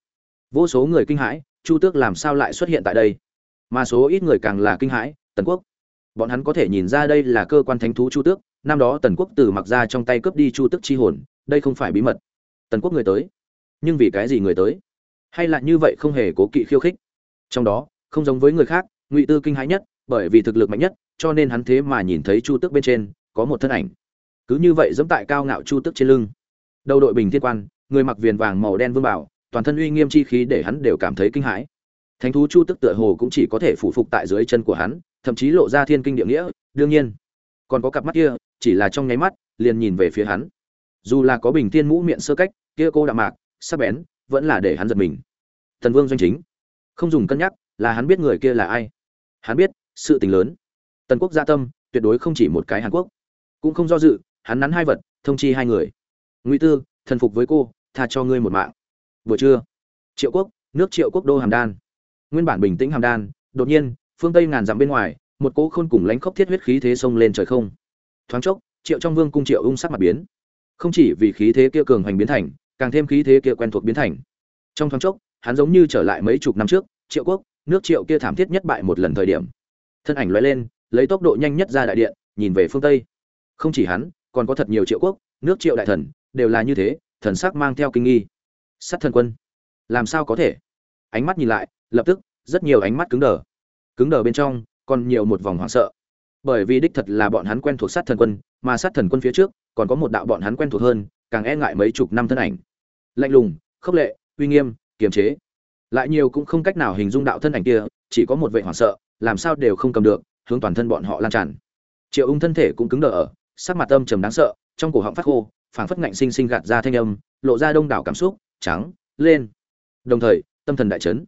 vô số người kinh hãi, chu tước làm sao lại xuất hiện tại đây? Mà số ít người càng là kinh hãi, tần quốc. Bọn hắn có thể nhìn ra đây là cơ quan thánh thú chu tước, năm đó tần quốc từ mặc ra trong tay cướp đi chu tước chi hồn, đây không phải bí mật. Tần quốc người tới. Nhưng vì cái gì người tới? Hay là như vậy không hề cố kỵ khiêu khích? Trong đó, không giống với người khác, ngụy tư kinh hãi nhất, bởi vì thực lực mạnh nhất, cho nên hắn thế mà nhìn thấy chu tước bên trên, có một thân ảnh. Cứ như vậy dẫm tại cao ngạo chu tước trên lưng. Đầu đội bình thiên quan, người mặc viền vàng màu đen vương bảo toàn thân uy nghiêm chi khí để hắn đều cảm thấy kinh hãi. Thánh thú chu tức tựa hồ cũng chỉ có thể phủ phục tại dưới chân của hắn, thậm chí lộ ra thiên kinh địa nghĩa, đương nhiên, còn có cặp mắt kia, chỉ là trong nháy mắt, liền nhìn về phía hắn. Dù là có bình thiên mũ miệng sơ cách, kia cô đạm mạc, sắc bén, vẫn là để hắn giật mình. Thần vương doanh chính, không dùng cân nhắc, là hắn biết người kia là ai. Hắn biết, sự tình lớn. Tần quốc gia tâm, tuyệt đối không chỉ một cái hàn quốc. Cũng không do dự, hắn nắn hai vật, thông chi hai người. Ngụy tư, thần phục với cô, tha cho ngươi một mạng buổi trưa, triệu quốc, nước triệu quốc đô hàm đan. Nguyên bản bình tĩnh hàm đan, đột nhiên, phương tây ngàn dặm bên ngoài, một cỗ khôn cùng lánh khốc thiết huyết khí thế sông lên trời không. Thoáng chốc, triệu trong vương cung triệu ung sắc mặt biến. Không chỉ vì khí thế kia cường hoành biến thành, càng thêm khí thế kia quen thuộc biến thành. Trong thoáng chốc, hắn giống như trở lại mấy chục năm trước, triệu quốc, nước triệu kia thảm thiết nhất bại một lần thời điểm. Thân ảnh lóe lên, lấy tốc độ nhanh nhất ra đại điện, nhìn về phương tây. Không chỉ hắn, còn có thật nhiều triệu quốc, nước triệu đại thần, đều là như thế, thần sắc mang theo kinh nghi sát thần quân. Làm sao có thể? Ánh mắt nhìn lại, lập tức, rất nhiều ánh mắt cứng đờ. Cứng đờ bên trong, còn nhiều một vòng hoảng sợ. Bởi vì đích thật là bọn hắn quen thuộc sát thần quân, mà sát thần quân phía trước, còn có một đạo bọn hắn quen thuộc hơn, càng e ngại mấy chục năm thân ảnh. Lạnh lùng, khốc lệ, uy nghiêm, kiềm chế. Lại nhiều cũng không cách nào hình dung đạo thân ảnh kia, chỉ có một vệ hoảng sợ, làm sao đều không cầm được, hướng toàn thân bọn họ lan tràn. Triệu ung thân thể cũng cứng đờ ở, sắc mặt âm trầm đáng sợ, trong cổ họng phát khô, phảng phất ngạnh sinh sinh gạt ra thanh âm, lộ ra đông đảo cảm xúc trắng, lên. Đồng thời, tâm thần đại chấn.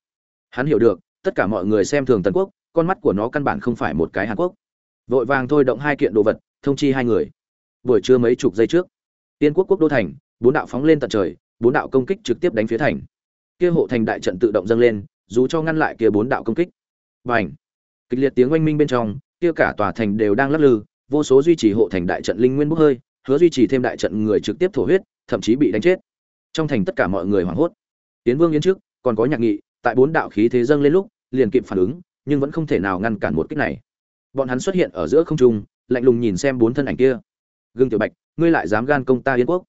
Hắn hiểu được, tất cả mọi người xem thường tần quốc, con mắt của nó căn bản không phải một cái hàn quốc. Vội vàng thôi động hai kiện đồ vật, thông chi hai người. Buổi trưa mấy chục giây trước, tiên quốc quốc đô thành, bốn đạo phóng lên tận trời, bốn đạo công kích trực tiếp đánh phía thành. Kia hộ thành đại trận tự động dâng lên, dù cho ngăn lại kia bốn đạo công kích. Và ảnh kịch liệt tiếng oanh minh bên trong, kia cả tòa thành đều đang lắc lư, vô số duy trì hộ thành đại trận linh nguyên bốc hơi, hứa duy trì thêm đại trận người trực tiếp thổ huyết, thậm chí bị đánh chết trong thành tất cả mọi người hoảng hốt. Tiến vương yến trước, còn có nhạc nghị, tại bốn đạo khí thế dâng lên lúc, liền kịp phản ứng, nhưng vẫn không thể nào ngăn cản một kích này. Bọn hắn xuất hiện ở giữa không trung, lạnh lùng nhìn xem bốn thân ảnh kia. Gương tiểu bạch, ngươi lại dám gan công ta yến quốc?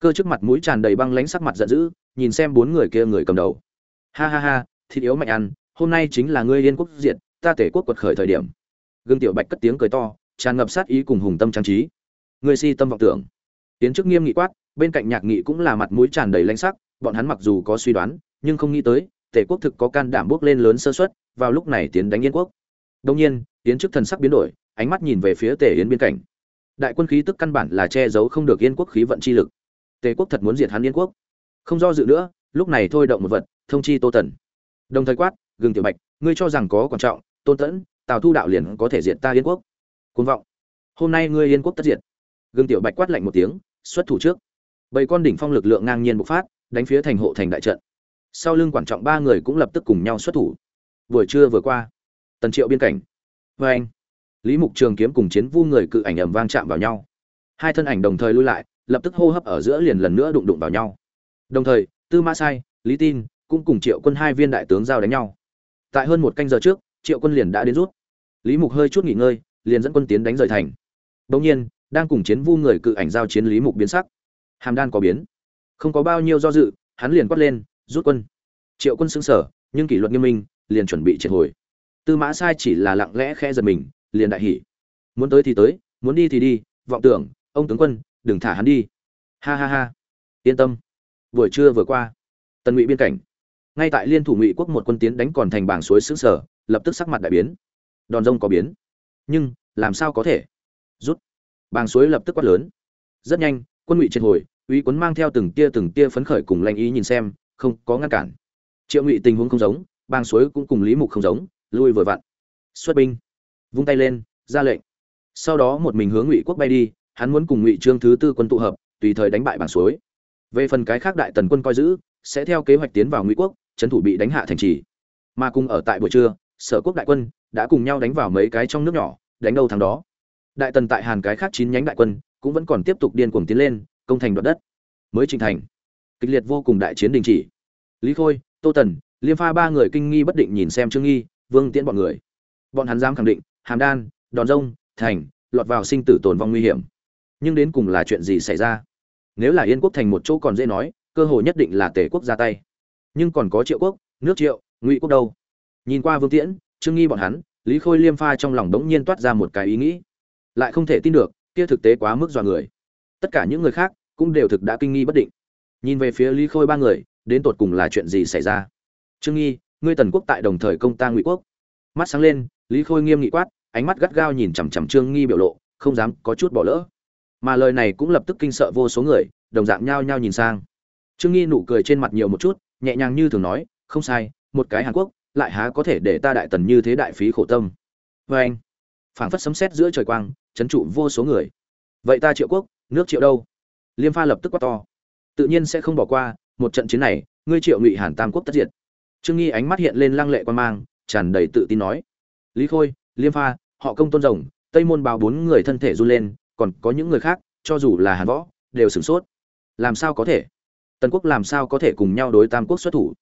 Cơ trước mặt mũi tràn đầy băng lãnh sắc mặt giận dữ, nhìn xem bốn người kia người cầm đầu. Ha ha ha, thịt yếu mạnh ăn, hôm nay chính là ngươi yên quốc diệt, ta tể quốc quật khởi thời điểm. Gương tiểu bạch cất tiếng cười to, tràn ngập sát ý cùng hùng tâm trang trí. Ngươi si tâm vọng tưởng. Tiến chức nghiêm nghị quát bên cạnh nhạc nghị cũng là mặt mũi tràn đầy lanh sắc, bọn hắn mặc dù có suy đoán, nhưng không nghĩ tới tể quốc thực có can đảm bước lên lớn sơ suất, vào lúc này tiến đánh yên quốc. Đông nhiên tiến chức thần sắc biến đổi, ánh mắt nhìn về phía tể yến biên cảnh đại quân khí tức căn bản là che giấu không được yên quốc khí vận chi lực. Tề quốc thật muốn diệt hắn yên quốc. Không do dự nữa, lúc này thôi động một vật, thông chi tô tần. Đồng thời quát, gừng tiểu bạch, ngươi cho rằng có quan trọng tôn tẫn, tào thu đạo liền có thể diệt ta yên quốc. Côn vọng. Hôm nay ngươi yên quốc tất diệt. Gừng tiểu bạch quát lạnh một tiếng, xuất thủ trước bảy con đỉnh phong lực lượng ngang nhiên bộc phát, đánh phía thành hộ thành đại trận. Sau lưng quan trọng ba người cũng lập tức cùng nhau xuất thủ. Vừa trưa vừa qua, tần triệu biên cảnh. Vê anh, lý mục trường kiếm cùng chiến vu người cự ảnh ầm vang chạm vào nhau. Hai thân ảnh đồng thời lui lại, lập tức hô hấp ở giữa liền lần nữa đụng đụng vào nhau. Đồng thời, tư mã sai, lý tin cũng cùng triệu quân hai viên đại tướng giao đánh nhau. Tại hơn một canh giờ trước, triệu quân liền đã đến rút. Lý mục hơi chút nghỉ ngơi, liền dẫn quân tiến đánh rời thành. Đồng nhiên, đang cùng chiến vu người cự ảnh giao chiến lý mục biến sắc hàm đan có biến. Không có bao nhiêu do dự, hắn liền quát lên, rút quân. Triệu quân xứng sở nhưng kỷ luật nghiêm minh, liền chuẩn bị triệt hồi. Tư mã sai chỉ là lặng lẽ khe giật mình, liền đại hỉ. Muốn tới thì tới, muốn đi thì đi, vọng tưởng, ông tướng quân, đừng thả hắn đi. Ha ha ha. Yên tâm. Buổi trưa vừa qua, tần ngụy biên cảnh. Ngay tại liên thủ ngụy quốc một quân tiến đánh còn thành bảng suối xứng sở lập tức sắc mặt đại biến. Đòn rông có biến. Nhưng, làm sao có thể? Rút. Bàng suối lập tức quát lớn. Rất nhanh, quân ngụy triệt hồi uy quân mang theo từng tia từng tia phấn khởi cùng lanh ý nhìn xem, không có ngăn cản. Triệu ngụy tình huống không giống, bang suối cũng cùng lý mục không giống, lui vừa vặn. Xuất binh, vung tay lên, ra lệnh. Sau đó một mình hướng ngụy quốc bay đi, hắn muốn cùng ngụy trương thứ tư quân tụ hợp, tùy thời đánh bại bảng suối. Về phần cái khác đại tần quân coi giữ, sẽ theo kế hoạch tiến vào ngụy quốc, trấn thủ bị đánh hạ thành trì. Mà cùng ở tại buổi trưa, sở quốc đại quân đã cùng nhau đánh vào mấy cái trong nước nhỏ, đánh đâu thằng đó. Đại tần tại hàn cái khác chín nhánh đại quân cũng vẫn còn tiếp tục điên cuồng tiến lên công thành đoạt đất, mới trình thành. Kịch liệt vô cùng đại chiến đình chỉ. Lý khôi, tô tần, liêm pha ba người kinh nghi bất định nhìn xem trương nghi, vương tiễn bọn người. Bọn hắn dám khẳng định, hàm đan, đòn rông, thành, lọt vào sinh tử tồn vong nguy hiểm. Nhưng đến cùng là chuyện gì xảy ra? Nếu là yên quốc thành một chỗ còn dễ nói, cơ hội nhất định là tể quốc ra tay. Nhưng còn có triệu quốc, nước triệu, ngụy quốc đâu? Nhìn qua vương tiễn, trương nghi bọn hắn, lý khôi liêm pha trong lòng đống nhiên toát ra một cái ý nghĩ. Lại không thể tin được, kia thực tế quá mức dọa người tất cả những người khác cũng đều thực đã kinh nghi bất định. Nhìn về phía lý khôi ba người, đến tột cùng là chuyện gì xảy ra? Trương nghi, ngươi tần quốc tại đồng thời công ta ngụy quốc. Mắt sáng lên, lý khôi nghiêm nghị quát, ánh mắt gắt gao nhìn chằm chằm trương nghi biểu lộ, không dám có chút bỏ lỡ. Mà lời này cũng lập tức kinh sợ vô số người, đồng dạng nhao nhao nhìn sang. Trương nghi nụ cười trên mặt nhiều một chút, nhẹ nhàng như thường nói, không sai, một cái hàn quốc, lại há có thể để ta đại tần như thế đại phí khổ tâm. Vê anh phảng phất sấm sét giữa trời quang, chấn trụ vô số người. Vậy ta triệu quốc nước triệu đâu? Liêm pha lập tức quát to. Tự nhiên sẽ không bỏ qua, một trận chiến này, ngươi triệu ngụy hàn tam quốc tất diệt. Trương nghi ánh mắt hiện lên lăng lệ quan mang, tràn đầy tự tin nói. Lý khôi, liêm pha, họ công tôn rồng, tây môn báo bốn người thân thể run lên, còn có những người khác, cho dù là hàn võ, đều sửng sốt. Làm sao có thể? Tần quốc làm sao có thể cùng nhau đối tam quốc xuất thủ?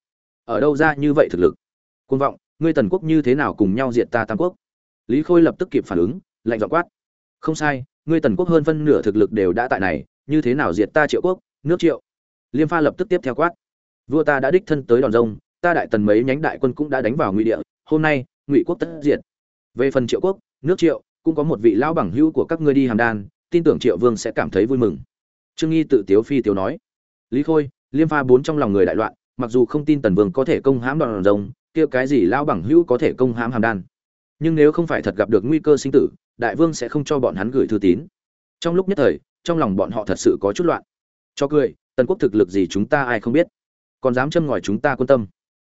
Ở đâu ra như vậy thực lực? Côn vọng, ngươi tần quốc như thế nào cùng nhau diệt ta tam quốc? Lý khôi lập tức kịp phản ứng, lạnh dọ quát. Không sai ngươi tần quốc hơn phân nửa thực lực đều đã tại này, như thế nào diệt ta triệu quốc, nước triệu? Liêm pha lập tức tiếp theo quát. Vua ta đã đích thân tới đòn rông, ta đại tần mấy nhánh đại quân cũng đã đánh vào ngụy địa, hôm nay, ngụy quốc tất diệt. Về phần triệu quốc, nước triệu, cũng có một vị lão bằng hữu của các ngươi đi hàm đan, tin tưởng triệu vương sẽ cảm thấy vui mừng. Trương nghi tự tiếu phi tiếu nói. Lý khôi, liêm pha bốn trong lòng người đại loạn, mặc dù không tin tần vương có thể công hãm đòn rông, kia cái gì lão bằng hữu có thể công hãm hàm đan. Nhưng nếu không phải thật gặp được nguy cơ sinh tử đại vương sẽ không cho bọn hắn gửi thư tín. Trong lúc nhất thời, trong lòng bọn họ thật sự có chút loạn. Cho cười, tần quốc thực lực gì chúng ta ai không biết. Còn dám châm ngòi chúng ta quan tâm.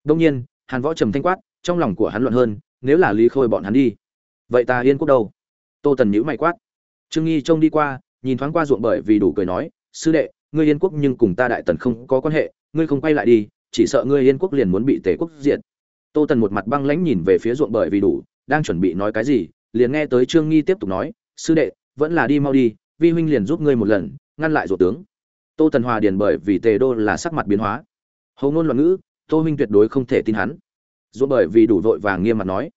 Đông nhiên, hàn võ trầm thanh quát, trong lòng của hắn loạn hơn, nếu là lý khôi bọn hắn đi. Vậy ta yên quốc đâu? Tô tần nhữ mày quát. Trương nghi trông đi qua, nhìn thoáng qua ruộng bởi vì đủ cười nói, sư đệ, ngươi yên quốc nhưng cùng ta đại tần không có quan hệ, ngươi không quay lại đi, chỉ sợ ngươi yên quốc liền muốn bị tề quốc diệt. Tô tần một mặt băng lãnh nhìn về phía ruộng bởi vì đủ, đang chuẩn bị nói cái gì liền nghe tới trương nghi tiếp tục nói, sư đệ, vẫn là đi mau đi, vi huynh liền giúp ngươi một lần, ngăn lại ruột tướng. Tô tần hòa điền bởi vì tề đô là sắc mặt biến hóa. Hầu ngôn loạn ngữ, tô huynh tuyệt đối không thể tin hắn. Ruộng bởi vì đủ vội vàng nghiêm mặt nói.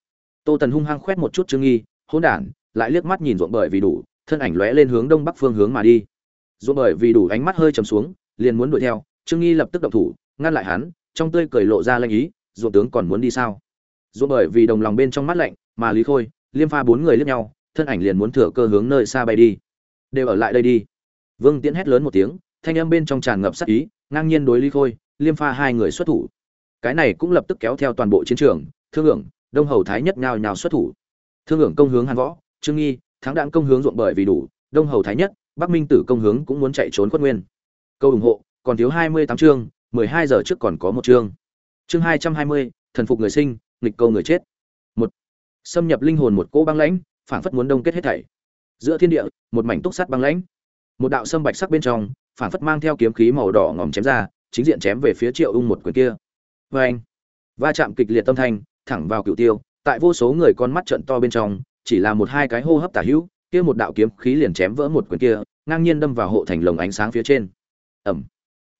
Tô tần hung hăng khoét một chút trương nghi, hỗn đản, lại liếc mắt nhìn ruộng bởi vì đủ, thân ảnh lóe lên hướng đông bắc phương hướng mà đi. Ruộng bởi vì đủ ánh mắt hơi trầm xuống, liền muốn đuổi theo, trương nghi lập tức động thủ, ngăn lại hắn, trong tươi cười lộ ra lanh ý ruộng tướng còn muốn đi sao? Ruộng bởi vì đồng lòng bên trong mắt lạnh, mà lý khôi liêm pha bốn người liếc nhau, thân ảnh liền muốn thừa cơ hướng nơi xa bay đi. Đều ở lại đây đi. Vương tiễn hét lớn một tiếng, thanh âm bên trong tràn ngập sắc ý, ngang nhiên đối ly khôi, liêm pha hai người xuất thủ. Cái này cũng lập tức kéo theo toàn bộ chiến trường, thương hưởng, đông hầu thái nhất nhào nhào xuất thủ. Thương hưởng công hướng hàn võ, trương nghi, thắng đạn công hướng ruộng bởi vì đủ, đông hầu thái nhất, bắc minh tử công hướng cũng muốn chạy trốn khuất nguyên. Câu ủng hộ, còn thiếu hai mươi tám chương, mười hai giờ trước còn có một chương. Chương hai trăm hai mươi, thần phục người sinh, nghịch câu người chết. một xâm nhập linh hồn một cỗ băng lãnh, phảng phất muốn đông kết hết thảy. Giữa thiên địa, một mảnh túc sắt băng lãnh. Một đạo sâm bạch sắc bên trong, phảng phất mang theo kiếm khí màu đỏ ngòm chém ra, chính diện chém về phía triệu ung một quyền kia. Vê anh va chạm kịch liệt tâm thanh, thẳng vào cựu tiêu, tại vô số người con mắt trận to bên trong, chỉ là một hai cái hô hấp tả hữu, kia một đạo kiếm khí liền chém vỡ một quyền kia, ngang nhiên đâm vào hộ thành lồng ánh sáng phía trên. Ẩm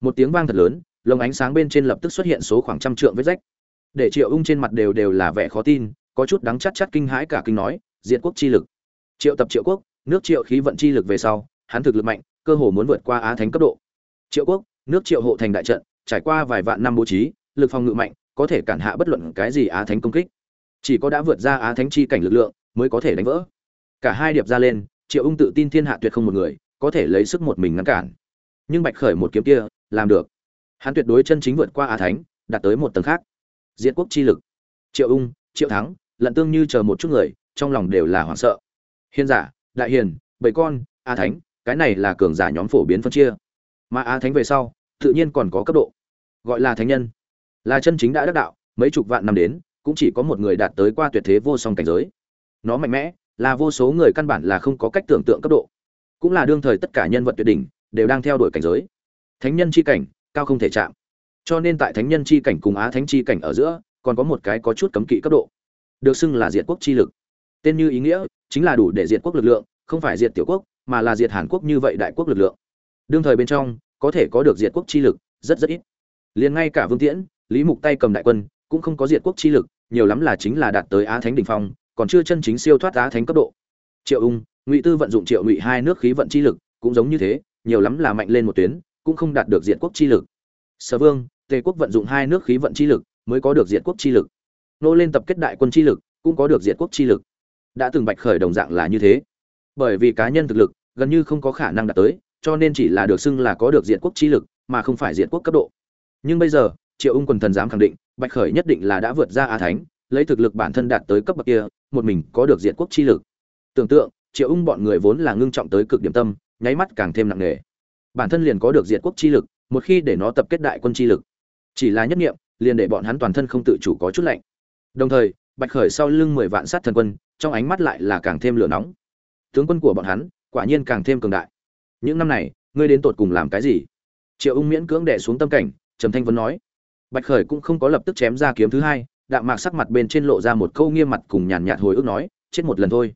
một tiếng vang thật lớn, lồng ánh sáng bên trên lập tức xuất hiện số khoảng trăm trượng vết rách. Để triệu ung trên mặt đều đều là vẻ khó tin có chút đắng chắt chắt kinh hãi cả kinh nói diện quốc chi lực. Triệu tập triệu quốc, nước triệu khí vận chi lực về sau, hắn thực lực mạnh, cơ hồ muốn vượt qua á thánh cấp độ. Triệu quốc, nước triệu hộ thành đại trận, trải qua vài vạn năm bố trí, lực phòng ngự mạnh, có thể cản hạ bất luận cái gì á thánh công kích. Chỉ có đã vượt ra á thánh chi cảnh lực lượng, mới có thể đánh vỡ. Cả hai điệp ra lên, triệu ung tự tin thiên hạ tuyệt không một người, có thể lấy sức một mình ngăn cản. Nhưng bạch khởi một kiếm kia, làm được. Hắn tuyệt đối chân chính vượt qua á thánh, đạt tới một tầng khác. Diệt quốc chi lực. Triệu ung triệu thắng, lận tương như chờ một chút người, trong lòng đều là hoảng sợ. Hiền giả, đại hiền, bảy con, a thánh, cái này là cường giả nhóm phổ biến phân chia. Mà a thánh về sau, tự nhiên còn có cấp độ, gọi là thánh nhân. Là chân chính đã đắc đạo, mấy chục vạn năm đến, cũng chỉ có một người đạt tới qua tuyệt thế vô song cảnh giới. Nó mạnh mẽ, là vô số người căn bản là không có cách tưởng tượng cấp độ. Cũng là đương thời tất cả nhân vật tuyệt đỉnh, đều đang theo đuổi cảnh giới. Thánh nhân chi cảnh, cao không thể chạm. Cho nên tại thánh nhân chi cảnh cùng á thánh chi cảnh ở giữa còn có một cái có chút cấm kỵ cấp độ, được xưng là diệt quốc chi lực. Tên như ý nghĩa chính là đủ để diệt quốc lực lượng, không phải diệt tiểu quốc, mà là diệt hàn quốc như vậy đại quốc lực lượng. Đương thời bên trong, có thể có được diệt quốc chi lực, rất rất ít. Liền ngay cả vương tiễn, lý mục tay cầm đại quân, cũng không có diệt quốc chi lực, nhiều lắm là chính là đạt tới á thánh đ ỉ n h phong, còn chưa chân chính siêu thoát á thánh cấp độ. Triệu ung, ngụy tư vận dụng triệu ngụy hai nước khí vận chi lực, cũng giống như thế, nhiều lắm là mạnh lên một tuyến, cũng không đạt được diệt quốc chi lực. Sở vương, tề quốc vận dụng hai nước khí vận chi lực mới có được diệt quốc chi lực. Nô lên tập kết đại quân chi lực, cũng có được diệt quốc chi lực. Đã từng bạch khởi đồng dạng là như thế. Bởi vì cá nhân thực lực, gần như không có khả năng đạt tới, cho nên chỉ là được xưng là có được diệt quốc chi lực, mà không phải diệt quốc cấp độ. Nhưng bây giờ, triệu ung quần thần dám khẳng định, bạch khởi nhất định là đã vượt ra a thánh, lấy thực lực bản thân đạt tới cấp bậc kia, một mình có được diệt quốc chi lực. Tưởng tượng, triệu ung bọn người vốn là ngưng trọng tới cực điểm tâm, nháy mắt càng thêm nặng nề. Bản thân liền có được diệt quốc chi lực, một khi để nó tập kết đại quân chi lực. Chỉ là nhất nghiệm liền để bọn hắn toàn thân không tự chủ có chút lạnh. Đồng thời, Bạch Khởi sau lưng mười vạn sát thần quân, trong ánh mắt lại là càng thêm lửa nóng. Tướng quân của bọn hắn, quả nhiên càng thêm cường đại. những năm này ngươi đến tột cùng làm cái gì? Triệu ung miễn cưỡng đẻ xuống tâm cảnh trầm thanh vấn nói. Bạch khởi cũng không có lập tức chém ra kiếm thứ hai đạm mạc sắc mặt bên trên lộ ra một câu nghiêm mặt cùng nhàn nhạt hồi ức nói chết một lần thôi.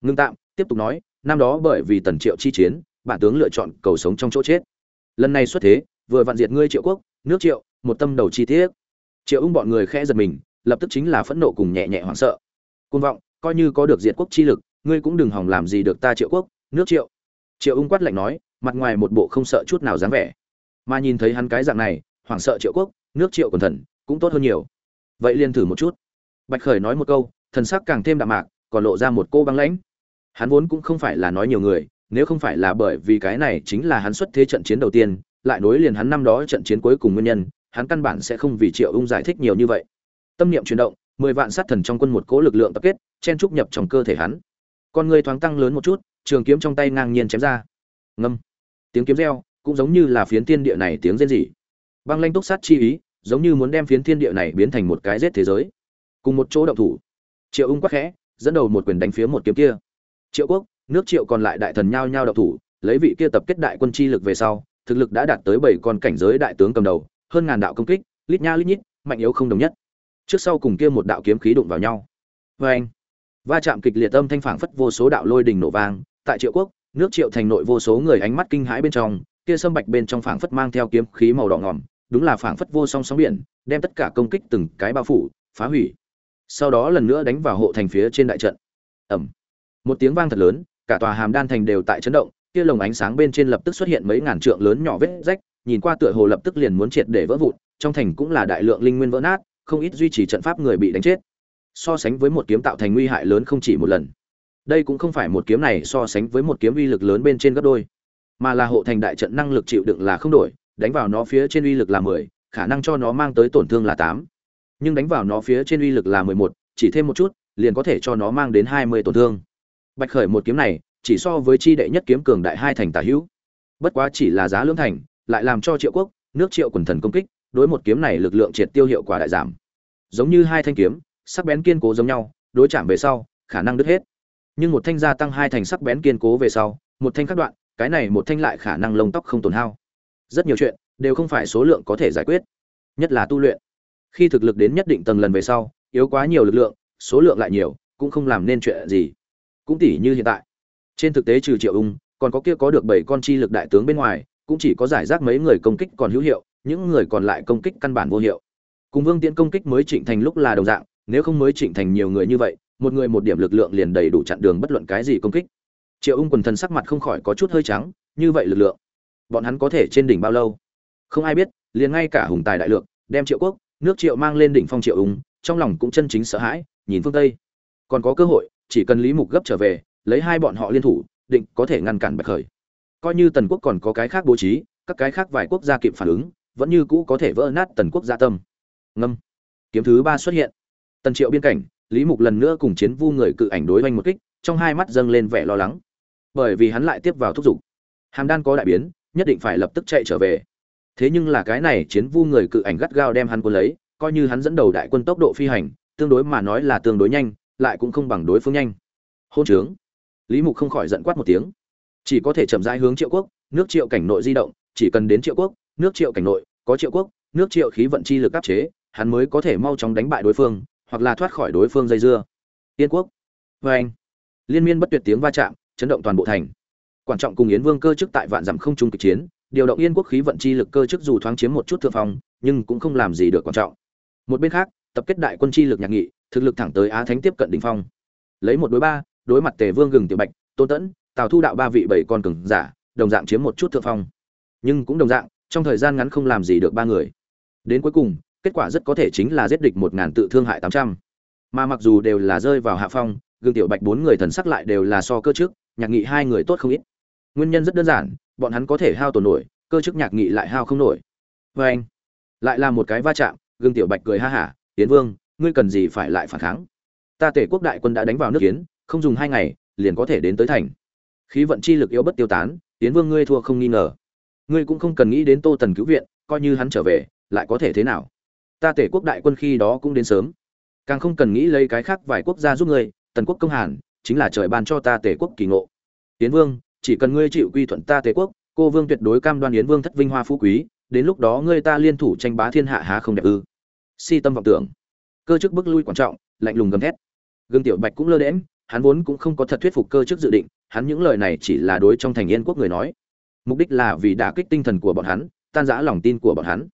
Ngưng tạm tiếp tục nói năm đó bởi vì tần triệu chi chiến bản tướng lựa chọn cầu sống trong chỗ chết. Lần này xuất thế vừa vạn diệt ngươi triệu quốc nước triệu một tâm đầu chi tiết triệu ung bọn người khẽ giật mình, lập tức chính là phẫn nộ cùng nhẹ nhẹ hoảng sợ. Côn vọng, coi như có được diệt quốc chi lực, ngươi cũng đừng hòng làm gì được ta triệu quốc, nước triệu. Triệu ung quát lạnh nói, mặt ngoài một bộ không sợ chút nào dáng vẻ. Mà nhìn thấy hắn cái dạng này, hoảng sợ triệu quốc, nước triệu còn thần, cũng tốt hơn nhiều. Vậy liền thử một chút. Bạch khởi nói một câu, thần sắc càng thêm đạm mạc, còn lộ ra một cô băng lãnh. Hắn vốn cũng không phải là nói nhiều người, nếu không phải là bởi vì cái này chính là hắn xuất thế trận chiến đầu tiên, lại nối liền hắn năm đó trận chiến cuối cùng nguyên nhân hắn căn bản sẽ không vì triệu ung giải thích nhiều như vậy. Tâm niệm chuyển động, mười vạn sát thần trong quân một cỗ lực lượng tập kết, chen trúc nhập trong cơ thể hắn. Con người thoáng tăng lớn một chút, trường kiếm trong tay ngang nhiên chém ra. Ngâm. Tiếng kiếm reo, cũng giống như là phiến thiên địa này tiếng rên rỉ. Băng lanh túc sát chi ý, giống như muốn đem phiến thiên địa này biến thành một cái giết thế giới. Cùng một chỗ động thủ. Triệu ung quắc khẽ, dẫn đầu một quyền đánh phía một kiếm kia. Triệu quốc, nước triệu còn lại đại thần nhao nhao động thủ, lấy vị kia tập kết đại quân chi lực về sau, thực lực đã đạt tới bảy con cảnh giới đại tướng cầm đầu hơn ngàn đạo công kích, lít nha lít nhít, mạnh yếu không đồng nhất. Trước sau cùng kia một đạo kiếm khí đụng vào nhau. Vê anh, va chạm kịch liệt âm thanh phảng phất vô số đạo lôi đình nổ vang, tại triệu quốc, nước triệu thành nội vô số người ánh mắt kinh hãi bên trong, kia sâm bạch bên trong phảng phất mang theo kiếm khí màu đỏ ngòm, đúng là phảng phất vô song sóng biển, đem tất cả công kích từng cái bao phủ, phá hủy. Sau đó lần nữa đánh vào hộ thành phía trên đại trận. Ẩm một tiếng vang thật lớn, cả tòa hàm đan thành đều tại chấn động, kia lồng ánh sáng bên trên lập tức xuất hiện mấy ngàn trượng lớn nhỏ vết rách nhìn qua tựa hồ lập tức liền muốn triệt để vỡ vụn, trong thành cũng là đại lượng linh nguyên vỡ nát, không ít duy trì trận pháp người bị đánh chết. So sánh với một kiếm tạo thành nguy hại lớn không chỉ một lần. Đây cũng không phải một kiếm này so sánh với một kiếm uy lực lớn bên trên gấp đôi, mà là hộ thành đại trận năng lực chịu đựng là không đổi, đánh vào nó phía trên uy lực là mười, khả năng cho nó mang tới tổn thương là tám. Nhưng đánh vào nó phía trên uy lực là mười một, chỉ thêm một chút, liền có thể cho nó mang đến hai mươi tổn thương. Bạch khởi một kiếm này, chỉ so với chi đệ nhất kiếm cường đại hai thành tả hữu. Bất quá chỉ là giá lưỡng thành lại làm cho triệu quốc, nước triệu quần thần công kích, đối một kiếm này lực lượng triệt tiêu hiệu quả đại giảm. Giống như hai thanh kiếm, sắc bén kiên cố giống nhau, đối chạm về sau, khả năng đứt hết. Nhưng một thanh gia tăng hai thành sắc bén kiên cố về sau, một thanh cắt đoạn, cái này một thanh lại khả năng lông tóc không tổn hao. Rất nhiều chuyện, đều không phải số lượng có thể giải quyết. Nhất là tu luyện. Khi thực lực đến nhất định tầng lần về sau, yếu quá nhiều lực lượng, số lượng lại nhiều, cũng không làm nên chuyện gì. Cũng tỉ như hiện tại. Trên thực tế trừ triệu ung, còn có kia có được bảy con chi lực đại tướng bên ngoài cũng chỉ có giải rác mấy người công kích còn hữu hiệu, những người còn lại công kích căn bản vô hiệu. Cùng vương tiễn công kích mới trịnh thành lúc là đồng dạng, nếu không mới trịnh thành nhiều người như vậy, một người một điểm lực lượng liền đầy đủ chặn đường bất luận cái gì công kích. Triệu ung quần thần sắc mặt không khỏi có chút hơi trắng, như vậy lực lượng, bọn hắn có thể trên đỉnh bao lâu? Không ai biết, liền ngay cả hùng tài đại lượng, đem triệu quốc, nước triệu mang lên đỉnh phong triệu ung, trong lòng cũng chân chính sợ hãi, nhìn phương tây. Còn có cơ hội, chỉ cần lý mục gấp trở về, lấy hai bọn họ liên thủ, định có thể ngăn cản bạch khởi coi như tần quốc còn có cái khác bố trí, các cái khác vài quốc gia kịp phản ứng, vẫn như cũ có thể vỡ nát tần quốc gia tâm. Ngâm. Kiếm thứ ba xuất hiện. Tần triệu biên cảnh, lý mục lần nữa cùng chiến vu người cự ảnh đối oanh một kích, trong hai mắt dâng lên vẻ lo lắng. Bởi vì hắn lại tiếp vào thúc giục. Hàm đan có đại biến, nhất định phải lập tức chạy trở về. Thế nhưng là cái này chiến vu người cự ảnh gắt gao đem hắn quân lấy, coi như hắn dẫn đầu đại quân tốc độ phi hành, tương đối mà nói là tương đối nhanh, lại cũng không bằng đối phương nhanh. Hôn trướng. Lý mục không khỏi giận quát một tiếng chỉ có thể chậm rãi hướng triệu quốc, nước triệu cảnh nội di động, chỉ cần đến triệu quốc, nước triệu cảnh nội, có triệu quốc, nước triệu khí vận chi lực áp chế, hắn mới có thể mau chóng đánh bại đối phương, hoặc là thoát khỏi đối phương dây dưa. Yên quốc. Vê anh. Liên miên bất tuyệt tiếng va chạm, chấn động toàn bộ thành. Quan trọng cùng yến vương cơ chức tại vạn dặm không trung kịch chiến, điều động yên quốc khí vận chi lực cơ chức dù thoáng chiếm một chút thượng phong, nhưng cũng không làm gì được quan trọng. Một bên khác, tập kết đại quân chi lực nhạc nghị, thực lực thẳng tới á thánh tiếp cận đỉnh phong. Lấy một đối ba, đối mặt tề vương gừng tiểu bạch, tôn tẫn tào thu đạo ba vị bảy con cường giả, đồng dạng chiếm một chút thượng phong. Nhưng cũng đồng dạng, trong thời gian ngắn không làm gì được ba người. Đến cuối cùng, kết quả rất có thể chính là giết địch một ngàn tự thương hại tám trăm. Mà mặc dù đều là rơi vào hạ phong, gương tiểu bạch bốn người thần sắc lại đều là so cơ chức nhạc nghị hai người tốt không ít. Nguyên nhân rất đơn giản, bọn hắn có thể hao tổn nổi, cơ chức nhạc nghị lại hao không nổi. Vê anh, lại là một cái va chạm, gương tiểu bạch cười ha hả tiến vương, ngươi cần gì phải lại phản kháng? Ta tể quốc đại quân đã đánh vào nước kiến không dùng hai ngày, liền có thể đến tới thành khí vận chi lực yếu bất tiêu tán tiến vương ngươi thua không nghi ngờ. Ngươi cũng không cần nghĩ đến tô tần cứu viện, coi như hắn trở về, lại có thể thế nào? Ta tể quốc đại quân khi đó cũng đến sớm. Càng không cần nghĩ lấy cái khác vài quốc gia giúp ngươi, tần quốc công hàn, chính là trời ban cho ta tể quốc kỳ ngộ. Tiến vương, chỉ cần ngươi chịu quy thuận ta tề quốc, cô vương tuyệt đối cam đoan yến vương thất vinh hoa phú quý, đến lúc đó ngươi ta liên thủ tranh bá thiên hạ há không đẹp ư? Si tâm vọng tưởng. Cơ chức bước lui quan trọng, lạnh lùng gầm thét. Gương tiểu bạch cũng lơ đễm hắn vốn cũng không có thật thuyết phục cơ chức dự định, hắn những lời này chỉ là đối trong thành yên quốc người nói. Mục đích là vì đả kích tinh thần của bọn hắn, tan rã lòng tin của bọn hắn.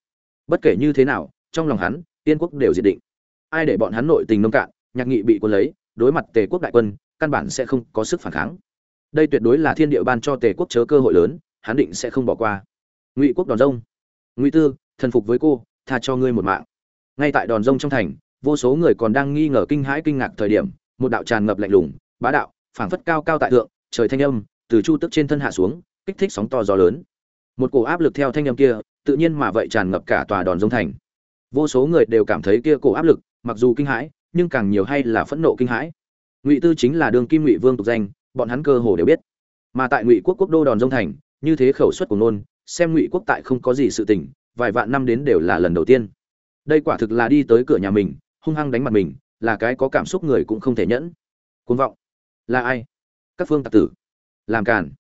Bất kể như thế nào, trong lòng hắn, yên quốc đều dự định. Ai để bọn hắn nội tình nông cạn, nhạc nghị bị quân lấy, đối mặt tề quốc đại quân, căn bản sẽ không có sức phản kháng. Đây tuyệt đối là thiên địa ban cho tề quốc chớ cơ hội lớn, hắn định sẽ không bỏ qua. Ngụy quốc đòn rông. Ngụy tư, thần phục với cô, tha cho ngươi một mạng. Ngay tại đòn rông trong thành, vô số người còn đang nghi ngờ kinh hãi kinh ngạc thời điểm một đạo tràn ngập lạnh lùng, bá đạo, phảng phất cao cao tại thượng, trời thanh âm từ chu tức trên thân hạ xuống, kích thích sóng to gió lớn. Một cổ áp lực theo thanh âm kia, tự nhiên mà vậy tràn ngập cả tòa đòn dông thành. Vô số người đều cảm thấy kia cổ áp lực, mặc dù kinh hãi, nhưng càng nhiều hay là phẫn nộ kinh hãi. Ngụy tư chính là đường kim ngụy vương tục danh, bọn hắn cơ hồ đều biết. Mà tại ngụy quốc quốc đô đòn dông thành, như thế khẩu suất của nôn, xem ngụy quốc tại không có gì sự tình, vài vạn năm đến đều là lần đầu tiên. Đây quả thực là đi tới cửa nhà mình, hung hăng đánh mặt mình là cái có cảm xúc người cũng không thể nhẫn. Côn vọng. Là ai? Các phương tạc tử. Làm càn.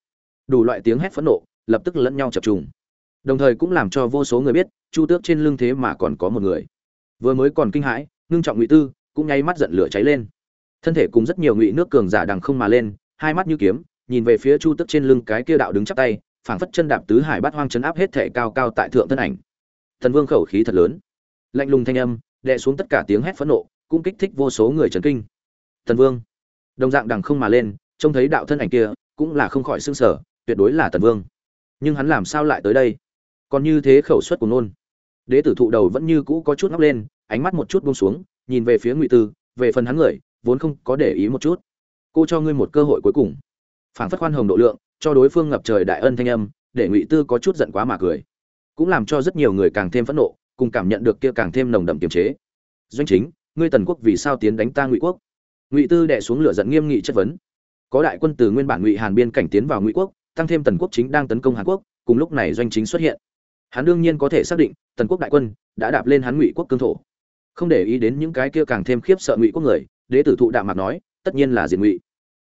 Đủ loại tiếng hét phẫn nộ, lập tức lẫn nhau chập trùng. Đồng thời cũng làm cho vô số người biết, chu tước trên lưng thế mà còn có một người. Vừa mới còn kinh hãi, ngưng trọng ngụy tư, cũng nháy mắt giận lửa cháy lên. Thân thể cùng rất nhiều ngụy nước cường giả đằng không mà lên, hai mắt như kiếm, nhìn về phía chu tước trên lưng cái kia đạo đứng chắp tay, phảng phất chân đạp tứ hải bát hoang chấn áp hết thể cao cao tại thượng thân ảnh. Thần vương khẩu khí thật lớn. Lạnh lùng thanh âm, đè xuống tất cả tiếng hét phẫn nộ cũng kích thích vô số người chấn kinh. Tần vương. Đồng dạng đằng không mà lên, trông thấy đạo thân ảnh kia, cũng là không khỏi sửng sở tuyệt đối là tần vương. Nhưng hắn làm sao lại tới đây? Còn như thế khẩu suất của nôn đế tử thụ đầu vẫn như cũ có chút ngóc lên, ánh mắt một chút buông xuống, nhìn về phía ngụy tư, về phần hắn người, vốn không có để ý một chút. Cô cho ngươi một cơ hội cuối cùng. Phảng phất khoan hồng độ lượng, cho đối phương ngập trời đại ân thanh âm, để ngụy tư có chút giận quá mà cười. Cũng làm cho rất nhiều người càng thêm phẫn nộ, cùng cảm nhận được kia càng thêm nồng đậm kiềm chế. Doanh chính ngươi tần quốc vì sao tiến đánh ta ngụy quốc? Ngụy tư đệ xuống lửa giận nghiêm nghị chất vấn. Có đại quân từ nguyên bản ngụy hàn biên cảnh tiến vào ngụy quốc, tăng thêm tần quốc chính đang tấn công hàn quốc, cùng lúc này doanh chính xuất hiện. Hắn đương nhiên có thể xác định, tần quốc đại quân đã đạp lên hắn ngụy quốc cương thổ. Không để ý đến những cái kia càng thêm khiếp sợ ngụy quốc người, đế tử thụ đạm mạc nói, tất nhiên là diệt ngụy.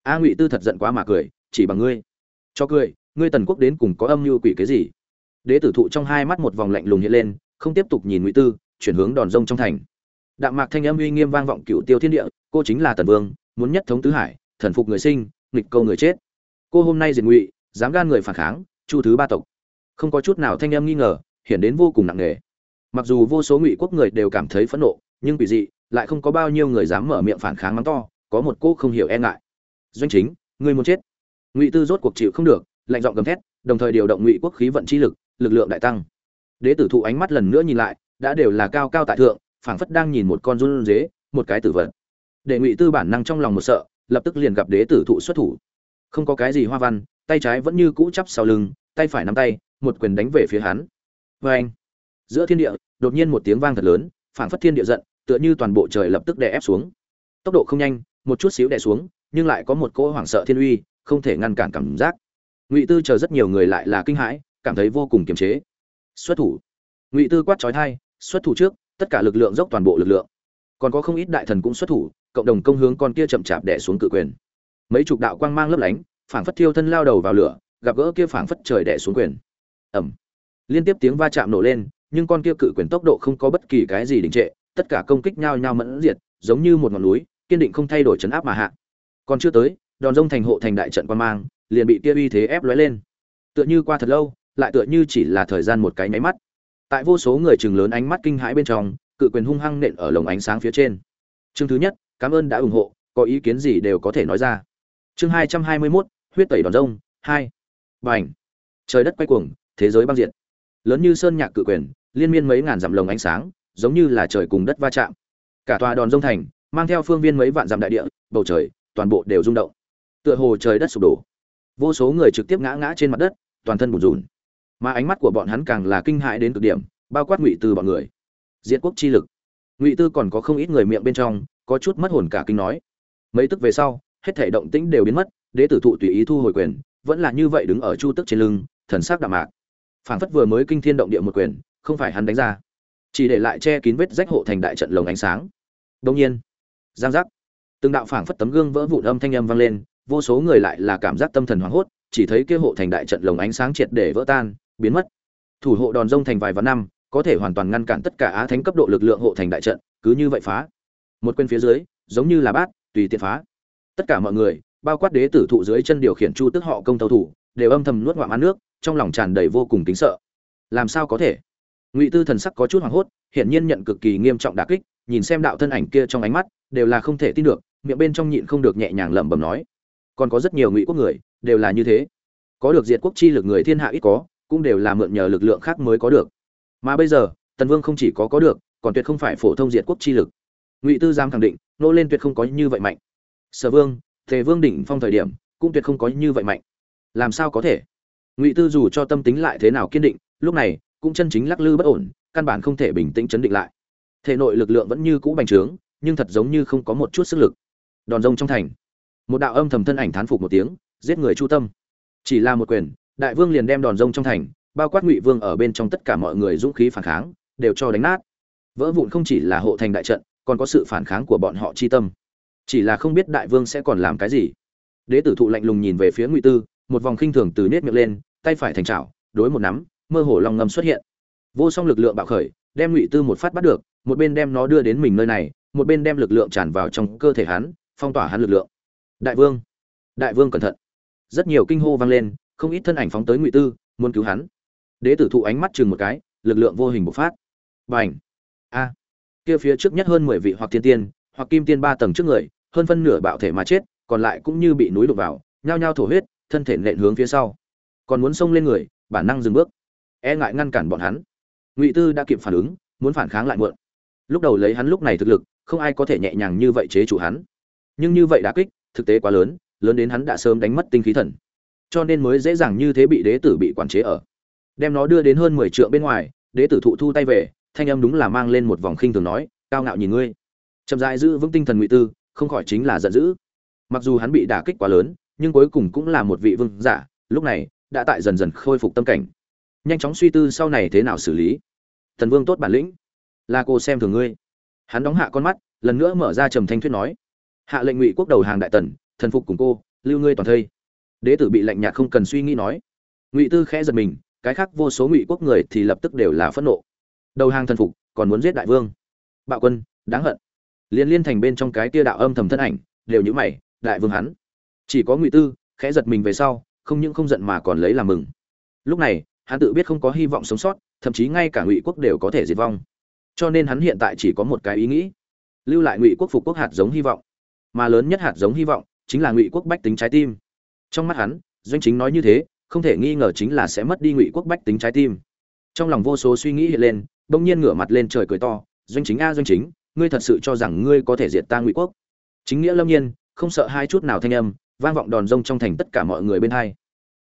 A ngụy tư thật giận quá mà cười, chỉ bằng ngươi. Cho cười, ngươi tần quốc đến cùng có âm mưu quỷ cái gì? Đế tử thụ trong hai mắt một vòng lạnh lùng hiện lên, không tiếp tục nhìn ngụy tư, chuyển hướng đòn rông trong thành đạm mạc thanh âm uy nghiêm vang vọng cựu tiêu thiên địa, cô chính là tần vương, muốn nhất thống tứ hải, thần phục người sinh, nghịch câu người chết. Cô hôm nay diệt ngụy, dám gan người phản kháng, chu thứ ba tộc. Không có chút nào thanh âm nghi ngờ, hiển đến vô cùng nặng nề. Mặc dù vô số ngụy quốc người đều cảm thấy phẫn nộ, nhưng quỷ dị, lại không có bao nhiêu người dám mở miệng phản kháng mắng to, có một cô không hiểu e ngại. Doanh chính người muốn chết. Ngụy tư rốt cuộc chịu không được, lạnh giọng gầm thét, đồng thời điều động ngụy quốc khí vận chi lực lực lượng đại tăng. Đế tử thụ ánh mắt lần nữa nhìn lại, đã đều là cao cao tại thượng phảng phất đang nhìn một con run dế một cái tử vật. Để ngụy tư bản năng trong lòng một sợ, lập tức liền gặp đế tử thụ xuất thủ. Không có cái gì hoa văn, tay trái vẫn như cũ chắp sau lưng, tay phải nắm tay, một quyền đánh về phía hắn. Vê anh giữa thiên địa, đột nhiên một tiếng vang thật lớn, phảng phất thiên địa giận, tựa như toàn bộ trời lập tức đè ép xuống. Tốc độ không nhanh, một chút xíu đè xuống, nhưng lại có một cỗ hoảng sợ thiên uy, không thể ngăn cản cảm giác. Ngụy tư chờ rất nhiều người lại là kinh hãi, cảm thấy vô cùng kiềm chế. Xuất thủ. Ngụy tư quát trói thai xuất thủ trước tất cả lực lượng dốc toàn bộ lực lượng. Còn có không ít đại thần cũng xuất thủ, cộng đồng công hướng con kia chậm chạp đẻ xuống cự quyền. Mấy chục đạo quang mang lấp lánh, phảng phất thiêu thân lao đầu vào lửa, gặp gỡ kia phảng phất trời đẻ xuống quyền. Ẩm liên tiếp tiếng va chạm nổ lên, nhưng con kia cự quyền tốc độ không có bất kỳ cái gì đình trệ, tất cả công kích nhao nhao mẫn diệt, giống như một ngọn núi, kiên định không thay đổi chấn áp mà hạ. Còn chưa tới, đòn rông thành hộ thành đại trận quan mang, liền bị kia uy thế ép lóe lên. Tựa như qua thật lâu, lại tựa như chỉ là thời gian một cái nháy mắt tại vô số người chừng lớn ánh mắt kinh hãi bên trong, cự quyền hung hăng nện ở lồng ánh sáng phía trên. Chương thứ nhất, cảm ơn đã ủng hộ, có ý kiến gì đều có thể nói ra. Chương hai trăm hai mươi mốt, huyết tẩy đòn rông, hai. B à n h trời đất quay cuồng, thế giới băng diện lớn như sơn nhạc cự quyền, liên miên mấy ngàn dặm lồng ánh sáng, giống như là trời cùng đất va chạm. Cả tòa đòn rông thành, mang theo phương viên mấy vạn dặm đại địa, bầu trời, toàn bộ đều rung động. Tựa hồ trời đất sụp đổ. Vô số người trực tiếp ngã ngã trên mặt đất, toàn thân bùn rùn mà ánh mắt của bọn hắn càng là kinh hãi đến cực điểm, bao quát ngụy tư bọn người. Diện quốc chi lực. Ngụy tư còn có không ít người miệng bên trong, có chút mất hồn cả kinh nói. Mấy tức về sau, hết thể động tĩnh đều biến mất, đế tử thụ tùy ý thu hồi quyền, vẫn là như vậy đứng ở chu tức trên lưng, thần sắc đạm mạc. Phảng phất vừa mới kinh thiên động địa một quyền, không phải hắn đánh ra. Chỉ để lại che kín vết rách hộ thành đại trận lồng ánh sáng. Đông nhiên, giang giác. Từng đạo phảng phất tấm gương vỡ vụn âm thanh âm vang lên, vô số người lại là cảm giác tâm thần hoảng hốt, chỉ thấy kia hộ thành đại trận lồng ánh sáng triệt để vỡ tan biến mất. Thủ hộ đòn rông thành vài vạn năm, có thể hoàn toàn ngăn cản tất cả á thánh cấp độ lực lượng hộ thành đại trận, cứ như vậy phá. Một quên phía dưới, giống như là bát, tùy tiện phá. Tất cả mọi người, bao quát đế tử thụ dưới chân điều khiển chu tức họ công tàu thủ, đều âm thầm nuốt ngoạm ăn nước, trong lòng tràn đầy vô cùng tính sợ. Làm sao có thể? Ngụy tư thần sắc có chút hoảng hốt, hiển nhiên nhận cực kỳ nghiêm trọng đả kích, nhìn xem đạo thân ảnh kia trong ánh mắt, đều là không thể tin được, miệng bên trong nhịn không được nhẹ nhàng lẩm bẩm nói. Còn có rất nhiều ngụy quốc người, đều là như thế. Có được diệt quốc chi lực người thiên hạ ít có cũng đều là mượn nhờ lực lượng khác mới có được. Mà bây giờ, tần vương không chỉ có có được, còn tuyệt không phải phổ thông diệt quốc chi lực. Ngụy tư giam khẳng định, nô lên tuyệt không có như vậy mạnh. Sở vương, tề vương đỉnh phong thời điểm, cũng tuyệt không có như vậy mạnh. Làm sao có thể? Ngụy tư dù cho tâm tính lại thế nào kiên định, lúc này, cũng chân chính lắc lư bất ổn, căn bản không thể bình tĩnh chấn định lại. Thể nội lực lượng vẫn như cũ bành trướng, nhưng thật giống như không có một chút sức lực. Đòn rông trong thành. Một đạo âm thầm thân ảnh thán phục một tiếng, giết người chu tâm. Chỉ là một quyền đại vương liền đem đòn rông trong thành, bao quát ngụy vương ở bên trong tất cả mọi người dũng khí phản kháng, đều cho đánh nát. Vỡ vụn không chỉ là hộ thành đại trận, còn có sự phản kháng của bọn họ chi tâm. Chỉ là không biết đại vương sẽ còn làm cái gì. Đế tử thụ lạnh lùng nhìn về phía ngụy tư, một vòng khinh thường từ nết miệng lên, tay phải thành trào đối một nắm, mơ hồ long ngầm xuất hiện. Vô song lực lượng bạo khởi, đem ngụy tư một phát bắt được, một bên đem nó đưa đến mình nơi này, một bên đem lực lượng tràn vào trong cơ thể hắn, phong tỏa hắn lực lượng. Đại vương đại vương cẩn thận. Rất nhiều kinh hô vang lên không ít thân ảnh phóng tới ngụy tư, muốn cứu hắn. Đế tử thụ ánh mắt chừng một cái, lực lượng vô hình bộc phát. B à n h a! Kia phía trước nhất hơn mười vị hoặc thiên tiên, hoặc kim tiên ba tầng trước người, hơn phân nửa bạo thể mà chết, còn lại cũng như bị núi đục vào, nhao nhao thổ huyết, thân thể nện hướng phía sau. Còn muốn xông lên người, bản năng dừng bước. E ngại ngăn cản bọn hắn. Ngụy tư đã kịp phản ứng, muốn phản kháng lại muộn. Lúc đầu lấy hắn lúc này thực lực, không ai có thể nhẹ nhàng như vậy chế chủ hắn. Nhưng như vậy đã kích, thực tế quá lớn lớn đến hắn đã sớm đánh mất tinh khí thần cho nên mới dễ dàng như thế bị đế tử bị quản chế ở. Đem nó đưa đến hơn mười trượng bên ngoài, đế tử thụ thu tay về, thanh âm đúng là mang lên một vòng khinh thường nói, cao ngạo nhìn ngươi. Chậm rãi giữ vững tinh thần ngụy tư, không khỏi chính là giận dữ. Mặc dù hắn bị đả kích quá lớn, nhưng cuối cùng cũng là một vị vương giả, lúc này đã tại dần dần khôi phục tâm cảnh. Nhanh chóng suy tư sau này thế nào xử lý. Thần vương tốt bản lĩnh, là cô xem thường ngươi. Hắn đóng hạ con mắt, lần nữa mở ra trầm thanh thuyết nói, hạ lệnh ngụy quốc đầu hàng đại tần, thần phục cùng cô, lưu ngươi toàn thây đế tử bị lạnh nhạt không cần suy nghĩ nói. Ngụy tư khẽ giật mình, cái khác vô số ngụy quốc người thì lập tức đều là phẫn nộ. Đầu hàng thần phục, còn muốn giết đại vương. Bạo quân, đáng hận. Liên liên thành bên trong cái tia đạo âm thầm thân ảnh, đều như mày, đại vương hắn. Chỉ có ngụy tư, khẽ giật mình về sau, không những không giận mà còn lấy làm mừng. Lúc này, hắn tự biết không có hy vọng sống sót, thậm chí ngay cả ngụy quốc đều có thể diệt vong. Cho nên hắn hiện tại chỉ có một cái ý nghĩ, lưu lại ngụy quốc phục quốc hạt giống hy vọng. Mà lớn nhất hạt giống hy vọng chính là ngụy quốc bách tính trái tim trong mắt hắn, doanh chính nói như thế, không thể nghi ngờ chính là sẽ mất đi ngụy quốc bách tính trái tim. Trong lòng vô số suy nghĩ hiện lên, bỗng nhiên ngửa mặt lên trời cười to, doanh chính a, doanh chính, ngươi thật sự cho rằng ngươi có thể diệt ta ngụy quốc? Chính nghĩa lâm nhiên, không sợ hai chút nào thanh âm, vang vọng đòn rông trong thành tất cả mọi người bên hai.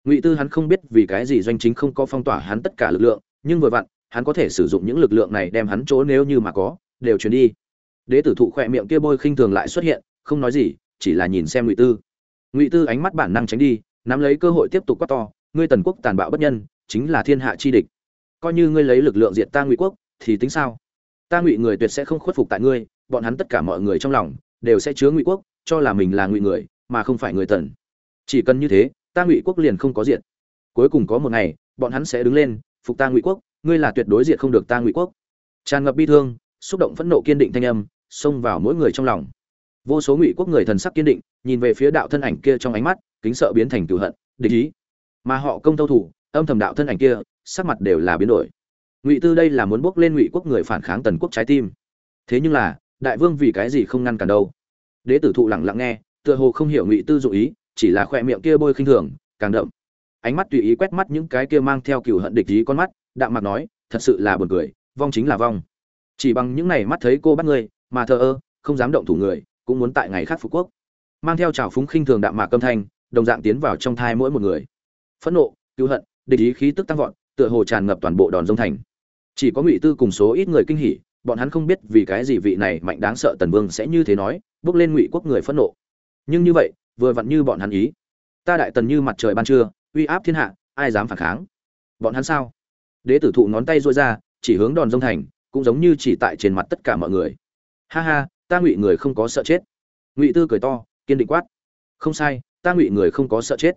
Ngụy tư hắn không biết vì cái gì doanh chính không có phong tỏa hắn tất cả lực lượng, nhưng vừa vặn, hắn có thể sử dụng những lực lượng này đem hắn chỗ nếu như mà có, đều truyền đi. Đế tử thụ khỏe miệng kia bôi khinh thường lại xuất hiện, không nói gì, chỉ là nhìn xem ngụy tư ngụy tư ánh mắt bản năng tránh đi, nắm lấy cơ hội tiếp tục quát to, ngươi tần quốc tàn bạo bất nhân, chính là thiên hạ chi địch. Coi như ngươi lấy lực lượng diện ta ngụy quốc, thì tính sao? Ta ngụy người tuyệt sẽ không khuất phục tại ngươi, bọn hắn tất cả mọi người trong lòng đều sẽ chứa ngụy quốc, cho là mình là ngụy người, mà không phải người tần. Chỉ cần như thế, ta ngụy quốc liền không có diện cuối cùng có một ngày, bọn hắn sẽ đứng lên, phục ta ngụy quốc, ngươi là tuyệt đối diện không được ta ngụy quốc. Tràn ngập bi thương, xúc động phẫn nộ kiên định thanh âm, xông vào mỗi người trong lòng vô số ngụy quốc người thần sắc kiên định, nhìn về phía đạo thân ảnh kia trong ánh mắt, kính sợ biến thành cựu hận, địch ý. Mà họ công tâu thủ, âm thầm đạo thân ảnh kia, sắc mặt đều là biến đổi. Ngụy tư đây là muốn bước lên ngụy quốc người phản kháng tần quốc trái tim. Thế nhưng là, đại vương vì cái gì không ngăn cản đâu? Đế tử thụ lặng lặng nghe, tựa hồ không hiểu ngụy tư dụ ý, chỉ là khoe miệng kia bôi khinh thường, càng đậm. Ánh mắt tùy ý quét mắt những cái kia mang theo cựu hận địch ý con mắt, đạm mặt nói, thật sự là buồn cười, vong chính là vong. Chỉ bằng những này mắt thấy cô bắt ngươi, mà thờ ơ, không dám động thủ người cũng muốn tại ngày khác phục quốc. Mang theo trào phúng khinh thường đạm mạc âm thanh, đồng dạng tiến vào trong thai mỗi một người. Phẫn nộ, cứu hận, địch ý khí tức tăng vọt, tựa hồ tràn ngập toàn bộ đòn dông thành. Chỉ có ngụy tư cùng số ít người kinh hỉ, bọn hắn không biết vì cái gì vị này mạnh đáng sợ tần vương sẽ như thế nói, bước lên ngụy quốc người phẫn nộ. Nhưng như vậy, vừa vặn như bọn hắn ý. Ta đại tần như mặt trời ban trưa, uy áp thiên hạ, ai dám phản kháng? Bọn hắn sao? Đế tử thụ ngón tay dội ra, chỉ hướng đòn dông thành, cũng giống như chỉ tại trên mặt tất cả mọi người. Ha ha ta ngụy người không có sợ chết. Ngụy tư cười to, kiên định quát. Không sai, ta ngụy người không có sợ chết.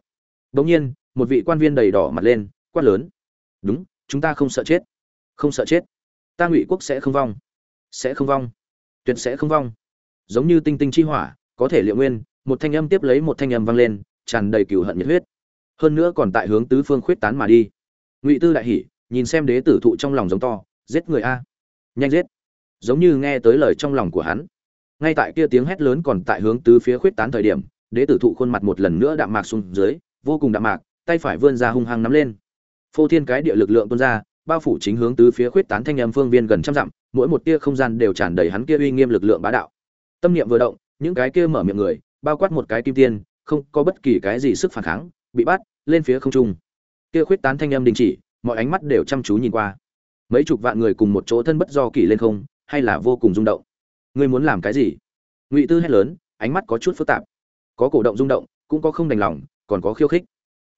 Bỗng nhiên, một vị quan viên đầy đỏ mặt lên, quát lớn. Đúng, chúng ta không sợ chết. Không sợ chết. Ta ngụy quốc sẽ không vong. Sẽ không vong. Tuyệt sẽ không vong. Giống như tinh tinh chi hỏa, có thể liệu nguyên, một thanh âm tiếp lấy một thanh âm vang lên, tràn đầy cừu hận nhiệt huyết. Hơn nữa còn tại hướng tứ phương khuyết tán mà đi. Ngụy tư đại hỉ, nhìn xem đế tử thụ trong lòng giống to, giết người a. Nhanh giết. Giống như nghe tới lời trong lòng của hắn ngay tại kia tiếng hét lớn còn tại hướng tứ phía khuyết tán thời điểm, đế tử thụ khuôn mặt một lần nữa đạm mạc xuống dưới, vô cùng đạm mạc, tay phải vươn ra hung hăng nắm lên. Phô thiên cái địa lực lượng tuôn ra, bao phủ chính hướng tứ phía khuyết tán thanh âm phương viên gần trăm dặm, mỗi một tia không gian đều tràn đầy hắn kia uy nghiêm lực lượng bá đạo. Tâm niệm vừa động, những cái kia mở miệng người, bao quát một cái kim tiên, không có bất kỳ cái gì sức phản kháng, bị bắt, lên phía không trung. Kia khuyết tán thanh âm đình chỉ, mọi ánh mắt đều chăm chú nhìn qua. Mấy chục vạn người cùng một chỗ thân bất do kỳ lên không, hay là vô cùng rung động ngươi muốn làm cái gì? Ngụy tư hét lớn, ánh mắt có chút phức tạp. Có cổ động rung động, cũng có không đành lòng, còn có khiêu khích.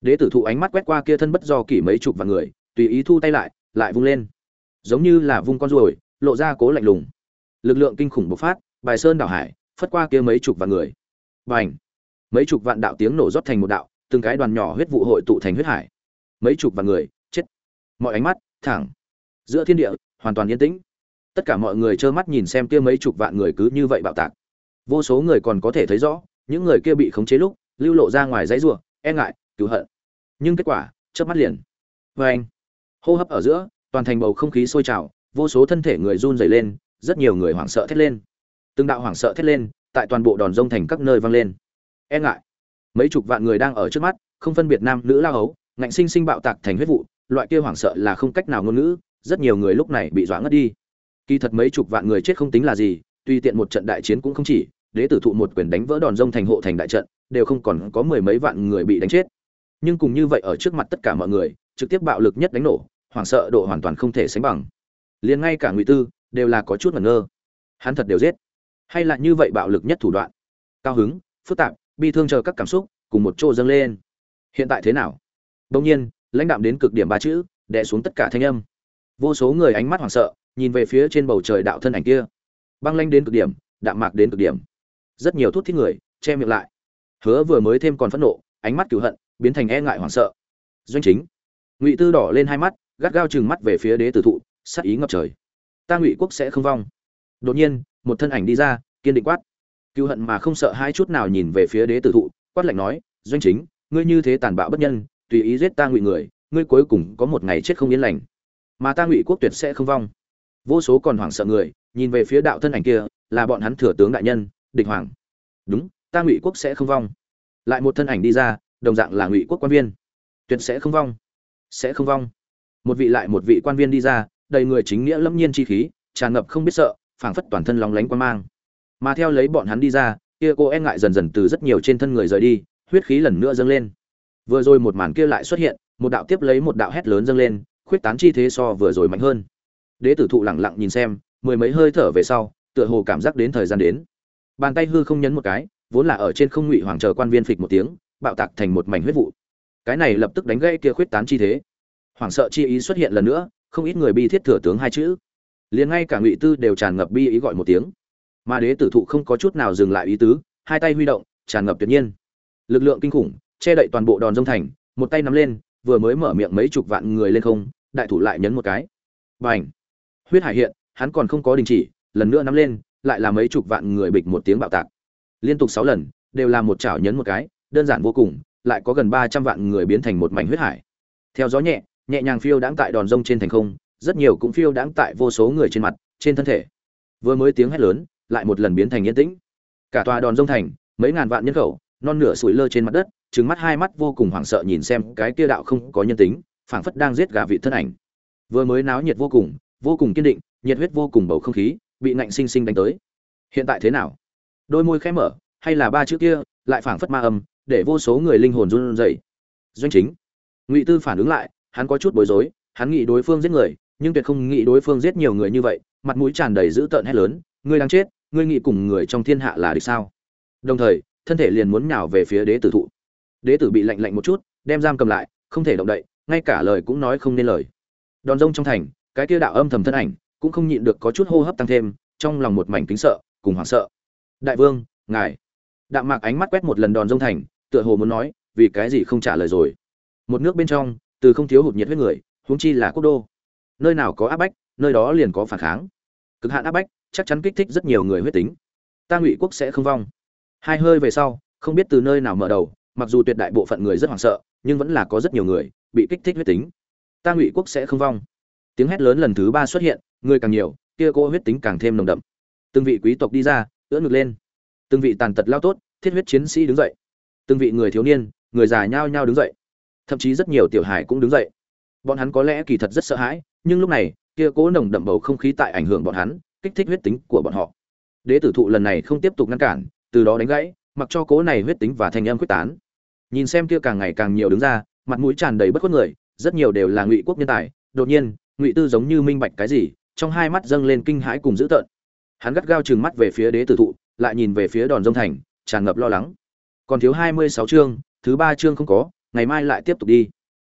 Đế tử thụ ánh mắt quét qua kia thân bất do kỷ mấy chục vạn người, tùy ý thu tay lại lại vung lên. Giống như là vung con ruồi, lộ ra cố lạnh lùng. Lực lượng kinh khủng bộc phát, bài sơn đảo hải, phất qua kia mấy chục vạn người. Bành! Mấy chục vạn đạo tiếng nổ rót thành một đạo, từng cái đoàn nhỏ huyết vụ hội tụ thành huyết hải. Mấy chục vạn người, chết. Mọi ánh mắt thẳng. Giữa thiên địa, hoàn toàn yên tĩnh tất cả mọi người trơ mắt nhìn xem kia mấy chục vạn người cứ như vậy bạo tạc. Vô số người còn có thể thấy rõ, những người kia bị khống chế lúc, lưu lộ ra ngoài dãy ruộng e ngại, cứu hận. Nhưng kết quả, chớp mắt liền. Vê anh, hô hấp ở giữa, toàn thành bầu không khí sôi trào, vô số thân thể người run rẩy lên, rất nhiều người hoảng sợ thét lên. Từng đạo hoảng sợ thét lên, tại toàn bộ đòn rông thành các nơi vang lên. E ngại. Mấy chục vạn người đang ở trước mắt, không phân biệt nam nữ lao hấu, ngạnh sinh sinh bạo tạc thành huyết vụ, loại kia hoảng sợ là không cách nào ngôn ngữ, rất nhiều người lúc này bị dọa ngất đi kỳ thật mấy chục vạn người chết không tính là gì, tuy tiện một trận đại chiến cũng không chỉ, đế tử thụ một quyền đánh vỡ đòn rông thành hộ thành đại trận, đều không còn có mười mấy vạn người bị đánh chết. Nhưng cùng như vậy ở trước mặt tất cả mọi người, trực tiếp bạo lực nhất đánh nổ, hoảng sợ độ hoàn toàn không thể sánh bằng. Liền ngay cả ngụy tư, đều là có chút ngẩn ngơ. Hắn thật đều giết. Hay là như vậy bạo lực nhất thủ đoạn? Cao hứng, phức tạp, bi thương chờ các cảm xúc, cùng một chỗ dâng lên. Hiện tại thế nào? Đông nhiên, lãnh đạm đến cực điểm ba chữ, đè xuống tất cả thanh âm. Vô số người ánh mắt hoảng sợ nhìn về phía trên bầu trời đạo thân ảnh kia. Băng lanh đến cực điểm, đạm mạc đến cực điểm. Rất nhiều thuốc thiết người, che miệng lại. Hứa vừa mới thêm còn phẫn nộ, ánh mắt cửu hận, biến thành e ngại hoảng sợ. Doanh chính. Ngụy tư đỏ lên hai mắt, gắt gao chừng mắt về phía đế tử thụ sát ý ngập trời. Ta ngụy quốc sẽ không vong. Đột nhiên, một thân ảnh đi ra, kiên định quát. Cựu hận mà không sợ hai chút nào nhìn về phía đế tử thụ, quát lạnh nói, doanh chính, ngươi như thế tàn bạo bất nhân, tùy ý giết ta ngụy người, ngươi cuối cùng có một ngày chết không yên lành. Mà ta ngụy quốc tuyệt sẽ không vong vô số còn hoảng sợ người, nhìn về phía đạo thân ảnh kia, là bọn hắn thừa tướng đại nhân, địch hoàng. Đúng, ta ngụy quốc sẽ không vong. Lại một thân ảnh đi ra, đồng dạng là ngụy quốc quan viên. Tuyệt sẽ không vong. Sẽ không vong. Một vị lại một vị quan viên đi ra, đầy người chính nghĩa lâm nhiên chi khí, tràn ngập không biết sợ, phảng phất toàn thân lóng lánh quan mang. Mà theo lấy bọn hắn đi ra, kia cô e ngại dần dần từ rất nhiều trên thân người rời đi, huyết khí lần nữa dâng lên. Vừa rồi một màn kia lại xuất hiện, một đạo tiếp lấy một đạo hét lớn dâng lên, khuyết tán chi thế so vừa rồi mạnh hơn đế tử thụ lẳng lặng nhìn xem, mười mấy hơi thở về sau, tựa hồ cảm giác đến thời gian đến. Bàn tay hư không nhấn một cái, vốn là ở trên không ngụy hoàng chờ quan viên phịch một tiếng, bạo tạc thành một mảnh huyết vụ. Cái này lập tức đánh gãy kia khuyết tán chi thế. Hoảng sợ chi ý xuất hiện lần nữa, không ít người bi thiết thừa tướng hai chữ. Liền ngay cả ngụy tư đều tràn ngập bi ý gọi một tiếng. Mà đế tử thụ không có chút nào dừng lại ý tứ, hai tay huy động, tràn ngập tuyệt nhiên. Lực lượng kinh khủng, che đậy toàn bộ đòn dông thành, một tay nắm lên, vừa mới mở miệng mấy chục vạn người lên không, đại thủ lại nhấn một cái. B à n h huyết hải hiện, hắn còn không có đình chỉ, lần nữa nắm lên, lại là mấy chục vạn người bịch một tiếng bạo tạc. Liên tục sáu lần, đều là một chảo nhấn một cái, đơn giản vô cùng, lại có gần ba trăm vạn người biến thành một mảnh huyết hải. Theo gió nhẹ nhẹ nhàng phiêu đãng tại đòn rông trên thành không, rất nhiều cũng phiêu đãng tại vô số người trên mặt, trên thân thể. Vừa mới tiếng hét lớn, lại một lần biến thành yên tĩnh. Cả tòa đòn rông thành, mấy ngàn vạn nhân khẩu, non nửa sủi lơ trên mặt đất trứng mắt hai mắt vô cùng hoảng sợ nhìn xem cái kia đạo không có nhân tính, phảng phất đang giết gà vị thân ảnh. Vừa mới náo nhiệt vô cùng vô cùng kiên định, nhiệt huyết vô cùng bầu không khí, bị nạnh sinh sinh đánh tới. Hiện tại thế nào? Đôi môi khẽ mở, hay là ba chữ kia, lại phảng phất ma âm, để vô số người linh hồn run rẩy. Doanh chính. Ngụy tư phản ứng lại, hắn có chút bối rối, hắn nghĩ đối phương giết người, nhưng tuyệt không nghĩ đối phương giết nhiều người như vậy, mặt mũi tràn đầy dữ tợn hét lớn, ngươi đang chết, ngươi nghĩ cùng người trong thiên hạ là địch sao? Đồng thời, thân thể liền muốn nhào về phía đế tử thụ. Đế tử bị lạnh lạnh một chút, đem giam cầm lại, không thể động đậy, ngay cả lời cũng nói không nên lời. Đòn rông trong thành cái kia đạo âm thầm thân ảnh cũng không nhịn được có chút hô hấp tăng thêm, trong lòng một mảnh kính sợ, cùng hoảng sợ. Đại vương, ngài. Đạm mạc ánh mắt quét một lần đòn rông thành, tựa hồ muốn nói, vì cái gì không trả lời rồi? Một nước bên trong, từ không thiếu hụt nhiệt huyết người, huống chi là quốc đô. Nơi nào có áp bách, nơi đó liền có phản kháng. Cực hạn áp bách, chắc chắn kích thích rất nhiều người huyết tính. Ta ngụy quốc sẽ không vong. Hai hơi về sau, không biết từ nơi nào mở đầu, mặc dù tuyệt đại bộ phận người rất hoảng sợ, nhưng vẫn là có rất nhiều người bị kích thích huyết tính. Ta ngụy quốc sẽ không vong tiếng hét lớn lần thứ ba xuất hiện, người càng nhiều, kia cô huyết tính càng thêm nồng đậm. Từng vị quý tộc đi ra, ưỡn ngực lên. Từng vị tàn tật lao tốt, thiết huyết chiến sĩ đứng dậy. Từng vị người thiếu niên, người già nhao nhao đứng dậy. Thậm chí rất nhiều tiểu hải cũng đứng dậy. Bọn hắn có lẽ kỳ thật rất sợ hãi, nhưng lúc này, kia cố nồng đậm bầu không khí tại ảnh hưởng bọn hắn, kích thích huyết tính của bọn họ. Đế tử thụ lần này không tiếp tục ngăn cản, từ đó đánh gãy, mặc cho cố này huyết tính và thanh âm quyết tán. Nhìn xem kia càng ngày càng nhiều đứng ra, mặt mũi tràn đầy bất khuất người, rất nhiều đều là ngụy quốc nhân tài. Đột nhiên ngụy tư giống như minh bạch cái gì, trong hai mắt dâng lên kinh hãi cùng dữ tợn. Hắn gắt gao trừng mắt về phía đế tử thụ, lại nhìn về phía đòn dông thành, tràn ngập lo lắng. Còn thiếu hai mươi sáu chương, thứ ba chương không có, ngày mai lại tiếp tục đi.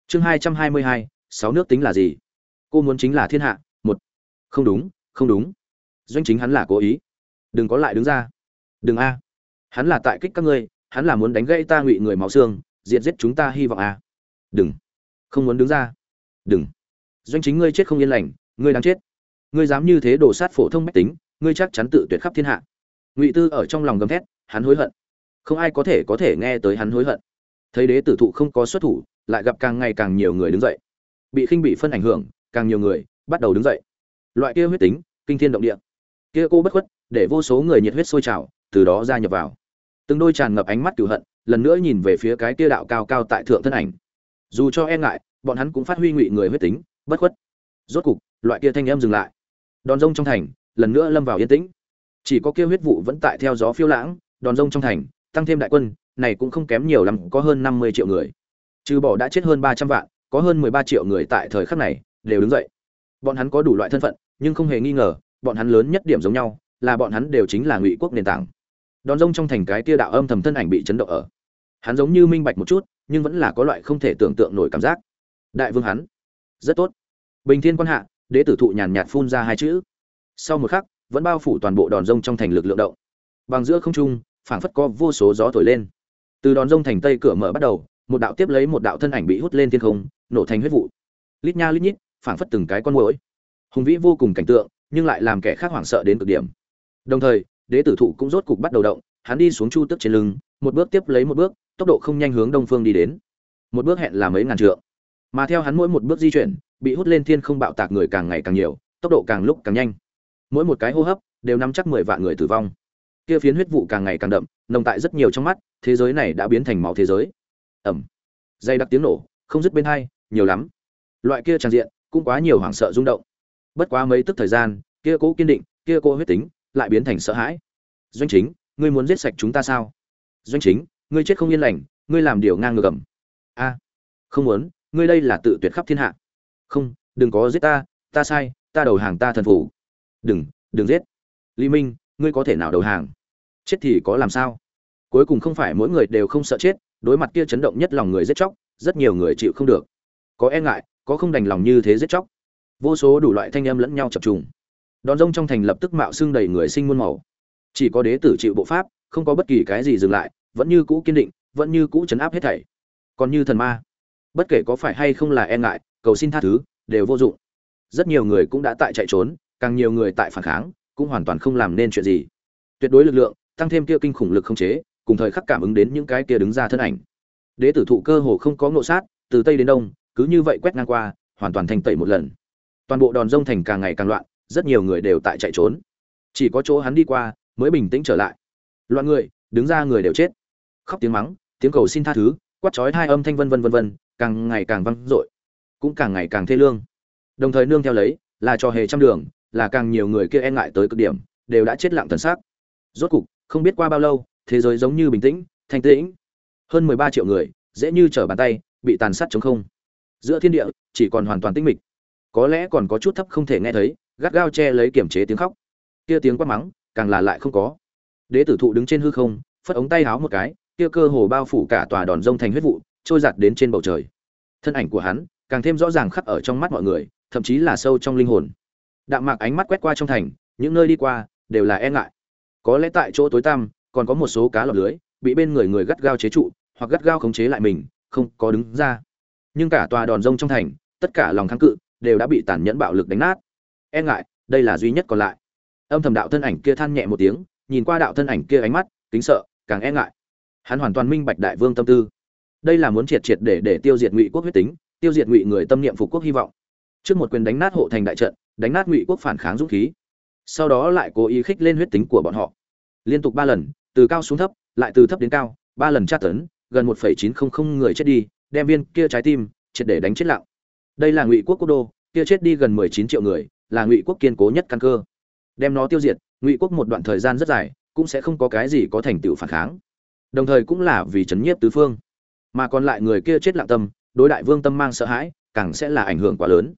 Chương hai trăm hai mươi hai, sáu nước tính là gì? Cô muốn chính là thiên hạ, một. Không đúng không đúng. Doanh chính hắn là cố ý. Đừng có lại đứng ra. Đừng a. Hắn là tại kích các ngươi, hắn là muốn đánh gãy ta ngụy người máu xương, diệt giết chúng ta hy vọng a. Đừng. Không muốn đứng ra. Đừng doanh chính ngươi chết không yên lành, ngươi đang chết. Ngươi dám như thế đổ sát phổ thông mách tính, ngươi chắc chắn tự tuyệt khắp thiên hạ. Ngụy tư ở trong lòng gầm thét, hắn hối hận. Không ai có thể có thể nghe tới hắn hối hận. Thấy đế tử thụ không có xuất thủ, lại gặp càng ngày càng nhiều người đứng dậy. Bị khinh bị phân ảnh hưởng, càng nhiều người bắt đầu đứng dậy. Loại kia huyết tính, kinh thiên động địa. Kia cô bất khuất, để vô số người nhiệt huyết sôi trào, từ đó gia nhập vào. Từng đôi tràn ngập ánh mắt cửu hận, lần nữa nhìn về phía cái kia đạo cao cao tại thượng thân ảnh. Dù cho e ngại, bọn hắn cũng phát huy ngụy người huyết tính bất khuất. Rốt cục, loại kia thanh em dừng lại. Đòn rông trong thành, lần nữa lâm vào yên tĩnh. Chỉ có kia huyết vụ vẫn tại theo gió phiêu lãng, đòn rông trong thành, tăng thêm đại quân, này cũng không kém nhiều lắm, có hơn năm mươi triệu người. Trừ bỏ đã chết hơn ba trăm vạn, có hơn mười ba triệu người tại thời khắc này, đều đứng dậy. Bọn hắn có đủ loại thân phận, nhưng không hề nghi ngờ, bọn hắn lớn nhất điểm giống nhau, là bọn hắn đều chính là ngụy quốc nền tảng. Đòn rông trong thành cái tia đạo âm thầm thân ảnh bị chấn động ở. Hắn giống như minh bạch một chút, nhưng vẫn là có loại không thể tưởng tượng nổi cảm giác. Đại vương hắn rất tốt. Bình thiên quan hạ, đế tử thụ nhàn nhạt phun ra hai chữ. Sau một khắc, vẫn bao phủ toàn bộ đòn rông trong thành lực lượng động. Bằng giữa không trung, phảng phất có vô số gió thổi lên. Từ đòn rông thành tây cửa mở bắt đầu, một đạo tiếp lấy một đạo thân ảnh bị hút lên thiên không, nổ thành huyết vụ. Lít nha lít nhít, phảng phất từng cái con mũi hùng vĩ vô cùng cảnh tượng, nhưng lại làm kẻ khác hoảng sợ đến cực điểm. Đồng thời, đế tử thụ cũng rốt cục bắt đầu động, hắn đi xuống chu tức trên lưng, một bước tiếp lấy một bước, tốc độ không nhanh hướng đông phương đi đến. Một bước hẹn là mấy ngàn trượng mà theo hắn mỗi một bước di chuyển, bị hút lên thiên không bạo tạc người càng ngày càng nhiều, tốc độ càng lúc càng nhanh. Mỗi một cái hô hấp đều nắm chắc mười vạn người tử vong. Kia phiến huyết vụ càng ngày càng đậm, nồng tại rất nhiều trong mắt, thế giới này đã biến thành máu thế giới. Ẩm dây đặc tiếng nổ, không dứt bên hai, nhiều lắm. Loại kia tràn diện, cũng quá nhiều hoảng sợ rung động. Bất quá mấy tức thời gian, kia cố kiên định, kia cố huyết tính, lại biến thành sợ hãi. Doanh chính, ngươi muốn giết sạch chúng ta sao? Doanh chính, ngươi chết không yên lành, ngươi làm điều ngang ngược ẩm. A. Không muốn ngươi đây là tự tuyệt khắp thiên hạ. Không, đừng có giết ta ta sai, ta đầu hàng ta thần phủ. Đừng đừng giết. Lý minh, ngươi có thể nào đầu hàng? Chết thì có làm sao? Cuối cùng không phải mỗi người đều không sợ chết, đối mặt kia chấn động nhất lòng người giết chóc, rất nhiều người chịu không được. Có e ngại, có không đành lòng như thế giết chóc. Vô số đủ loại thanh âm lẫn nhau chập trùng. Đòn rông trong thành lập tức mạo xương đầy người sinh muôn màu. Chỉ có đế tử chịu bộ pháp, không có bất kỳ cái gì dừng lại, vẫn như cũ kiên định, vẫn như cũ chấn áp hết thảy. Còn như thần ma bất kể có phải hay không là e ngại, cầu xin tha thứ, đều vô dụng. Rất nhiều người cũng đã tại chạy trốn, càng nhiều người tại phản kháng, cũng hoàn toàn không làm nên chuyện gì. Tuyệt đối lực lượng, tăng thêm kia kinh khủng lực không chế, cùng thời khắc cảm ứng đến những cái kia đứng ra thân ảnh. Đế tử thụ cơ hồ không có ngộ sát, từ tây đến đông, cứ như vậy quét ngang qua, hoàn toàn thành tẩy một lần. Toàn bộ đòn rông thành càng ngày càng loạn, rất nhiều người đều tại chạy trốn. Chỉ có chỗ hắn đi qua, mới bình tĩnh trở lại. Loạn người, đứng ra người đều chết. Khóc tiếng mắng, tiếng cầu xin tha thứ, quát chói hai âm thanh vân vân vân vân càng ngày càng vang dội, cũng càng ngày càng thê lương. Đồng thời nương theo lấy, là trò hề trăm đường, là càng nhiều người kia e ngại tới cực điểm, đều đã chết lặng thần sắc. rốt cục, không biết qua bao lâu, thế giới giống như bình tĩnh, thanh tĩnh. Hơn mười ba triệu người, dễ như trở bàn tay, bị tàn sát trống không. Giữa thiên địa, chỉ còn hoàn toàn tĩnh mịch. Có lẽ còn có chút thấp không thể nghe thấy, gắt gao che lấy kiểm chế tiếng khóc. Kia tiếng quát mắng, càng là lại không có. Đế tử thụ đứng trên hư không, phất ống tay háo một cái, kia cơ hồ bao phủ cả tòa đòn rông thành huyết vụ trôi giạt đến trên bầu trời. Thân ảnh của hắn càng thêm rõ ràng khắc ở trong mắt mọi người, thậm chí là sâu trong linh hồn. Đạm mạc ánh mắt quét qua trong thành, những nơi đi qua đều là e ngại. Có lẽ tại chỗ tối tăm, còn có một số cá lọc lưới bị bên người người gắt gao chế trụ, hoặc gắt gao khống chế lại mình, không có đứng ra. Nhưng cả tòa đòn rông trong thành, tất cả lòng kháng cự đều đã bị tàn nhẫn bạo lực đánh nát. E ngại, đây là duy nhất còn lại. Âm thầm đạo thân ảnh kia than nhẹ một tiếng, nhìn qua đạo thân ảnh kia ánh mắt, kính sợ, càng e ngại. Hắn hoàn toàn minh bạch đại vương tâm tư đây là muốn triệt triệt để để tiêu diệt ngụy quốc huyết tính, tiêu diệt ngụy người tâm niệm phục quốc hy vọng. Trước một quyền đánh nát hộ thành đại trận, đánh nát ngụy quốc phản kháng dũng khí. Sau đó lại cố ý khích lên huyết tính của bọn họ. Liên tục ba lần, từ cao xuống thấp, lại từ thấp đến cao, ba lần tra tấn, gần một phẩy chín không không người chết đi, đem viên kia trái tim, triệt để đánh chết lặng. Đây là ngụy quốc quốc đô, kia chết đi gần mười chín triệu người, là ngụy quốc kiên cố nhất căn cơ. Đem nó tiêu diệt, ngụy quốc một đoạn thời gian rất dài, cũng sẽ không có cái gì có thành tựu phản kháng. Đồng thời cũng là vì chấn nhiếp tứ phương mà còn lại người kia chết lặng tâm, đối đại vương tâm mang sợ hãi, càng sẽ là ảnh hưởng quá lớn.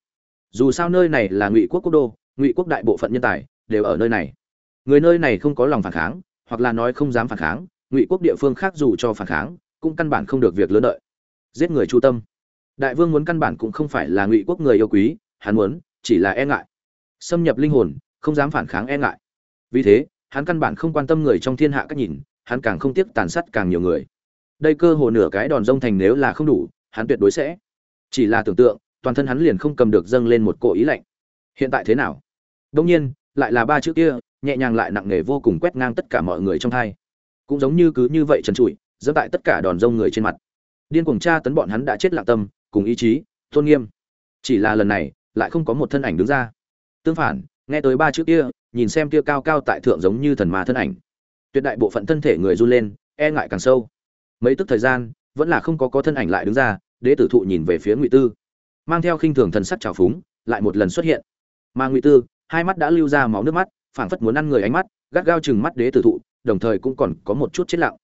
Dù sao nơi này là ngụy quốc quốc đô, ngụy quốc đại bộ phận nhân tài đều ở nơi này. Người nơi này không có lòng phản kháng, hoặc là nói không dám phản kháng, ngụy quốc địa phương khác dù cho phản kháng, cũng căn bản không được việc lớn lợi giết người chu tâm. Đại vương muốn căn bản cũng không phải là ngụy quốc người yêu quý, hắn muốn, chỉ là e ngại. Xâm nhập linh hồn, không dám phản kháng e ngại. Vì thế, hắn căn bản không quan tâm người trong thiên hạ cách nhìn, hắn càng không tiếc tàn sát càng nhiều người đây cơ hồ nửa cái đòn rông thành nếu là không đủ, hắn tuyệt đối sẽ. Chỉ là tưởng tượng, toàn thân hắn liền không cầm được dâng lên một cỗ ý lạnh. Hiện tại thế nào? Đông nhiên, lại là ba chữ kia, nhẹ nhàng lại nặng nề vô cùng quét ngang tất cả mọi người trong thai. Cũng giống như cứ như vậy trần trụi dẫm tại tất cả đòn rông người trên mặt. Điên cuồng tra tấn bọn hắn đã chết lặng tâm, cùng ý chí, tôn nghiêm. Chỉ là lần này, lại không có một thân ảnh đứng ra. Tương phản, nghe tới ba chữ kia, nhìn xem kia cao cao tại thượng giống như thần ma thân ảnh. Tuyệt đại bộ phận thân thể người run lên e ngại càng sâu mấy tức thời gian, vẫn là không có có thân ảnh lại đứng ra, đế tử thụ nhìn về phía ngụy tư, mang theo khinh thường thần sắc trào phúng, lại một lần xuất hiện. Mà ngụy tư, hai mắt đã lưu ra máu nước mắt, phảng phất muốn ăn người ánh mắt, gắt gao chừng mắt đế tử thụ, đồng thời cũng còn có một chút chết lặng.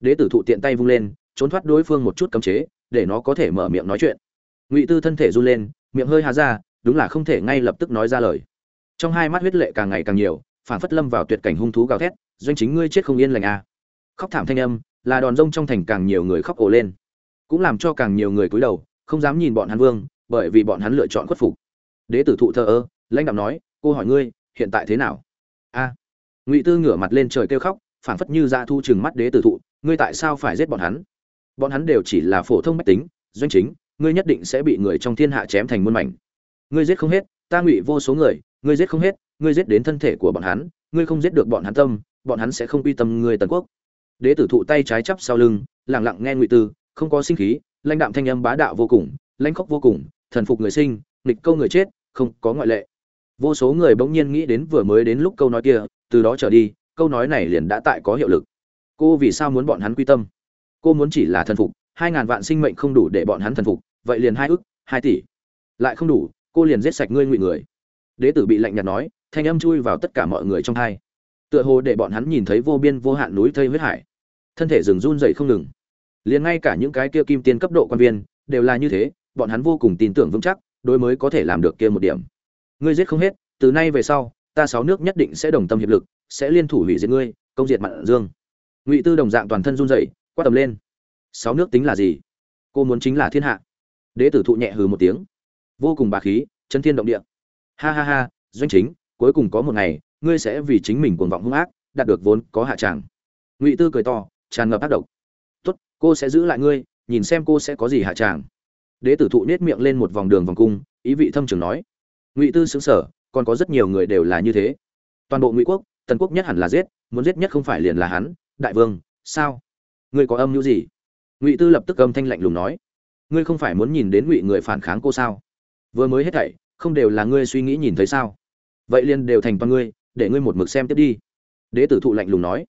Đế tử thụ tiện tay vung lên, trốn thoát đối phương một chút cấm chế, để nó có thể mở miệng nói chuyện. Ngụy tư thân thể run lên, miệng hơi há ra, đúng là không thể ngay lập tức nói ra lời. Trong hai mắt huyết lệ càng ngày càng nhiều, phảng phất lâm vào tuyệt cảnh hung thú gào thét, doanh chính ngươi chết không yên lành a à. khóc thảm thanh âm là đòn rông trong thành càng nhiều người khóc ồ lên. Cũng làm cho càng nhiều người cúi đầu, không dám nhìn bọn hắn vương, bởi vì bọn hắn lựa chọn khuất phục. Đế tử thụ thờ ơ, lãnh đạo nói, cô hỏi ngươi, hiện tại thế nào? A. Ngụy tư ngửa mặt lên trời kêu khóc, phảng phất như ra thu chừng mắt đế tử thụ, ngươi tại sao phải giết bọn hắn? Bọn hắn đều chỉ là phổ thông mách tính, doanh chính, ngươi nhất định sẽ bị người trong thiên hạ chém thành muôn mảnh. Ngươi giết không hết, ta ngụy vô số người, ngươi giết không hết, ngươi giết đến thân thể của bọn hắn, ngươi không giết được bọn hắn tâm, bọn hắn sẽ không quy tâm ngươi tần quốc đế tử thụ tay trái chắp sau lưng lẳng lặng nghe ngụy tư, không có sinh khí, lãnh đạm thanh âm bá đạo vô cùng, lãnh khóc vô cùng, thần phục người sinh, nghịch câu người chết, không có ngoại lệ. Vô số người bỗng nhiên nghĩ đến vừa mới đến lúc câu nói kia, từ đó trở đi, câu nói này liền đã tại có hiệu lực. Cô vì sao muốn bọn hắn quy tâm? Cô muốn chỉ là thần phục, hai ngàn vạn sinh mệnh không đủ để bọn hắn thần phục, vậy liền hai ức, hai tỷ. Lại không đủ, cô liền giết sạch ngươi ngụy người. Đế tử bị lạnh nhạt nói, thanh âm chui vào tất cả mọi người trong hai tựa hồ để bọn hắn nhìn thấy vô biên vô hạn núi thây huyết hải. Thân thể rừng run dậy không ngừng. Liền ngay cả những cái kia kim tiên cấp độ quan viên, đều là như thế, bọn hắn vô cùng tin tưởng vững chắc, đối mới có thể làm được kia một điểm. Ngươi giết không hết, từ nay về sau, ta sáu nước nhất định sẽ đồng tâm hiệp lực, sẽ liên thủ hủy diệt ngươi, công diệt mặn dương. Ngụy tư đồng dạng toàn thân run dậy quát tầm lên. Sáu nước tính là gì? Cô muốn chính là thiên hạ. Đế tử thụ nhẹ hừ một tiếng. Vô cùng bà khí chân thiên động địa. Ha ha ha, doanh chính, cuối cùng có một ngày ngươi sẽ vì chính mình cuồng vọng hung ác, đạt được vốn có hạ tràng. Ngụy tư cười to, tràn ngập ác độc. Tốt, cô sẽ giữ lại ngươi, nhìn xem cô sẽ có gì hạ tràng. Đế tử thụ nết miệng lên một vòng đường vòng cung, ý vị thâm trường nói. Ngụy tư xứng sở còn có rất nhiều người đều là như thế. Toàn bộ ngụy quốc, tần quốc nhất hẳn là giết, muốn giết nhất không phải liền là hắn, đại vương, sao? Ngươi có âm mưu gì? Ngụy tư lập tức âm thanh lạnh lùng nói. Ngươi không phải muốn nhìn đến ngụy người phản kháng cô sao? Vừa mới hết thảy, không đều là ngươi suy nghĩ nhìn thấy sao? Vậy liền đều thành toàn ngươi để ngươi một mực xem tiếp đi. Đế tử thụ lạnh lùng nói.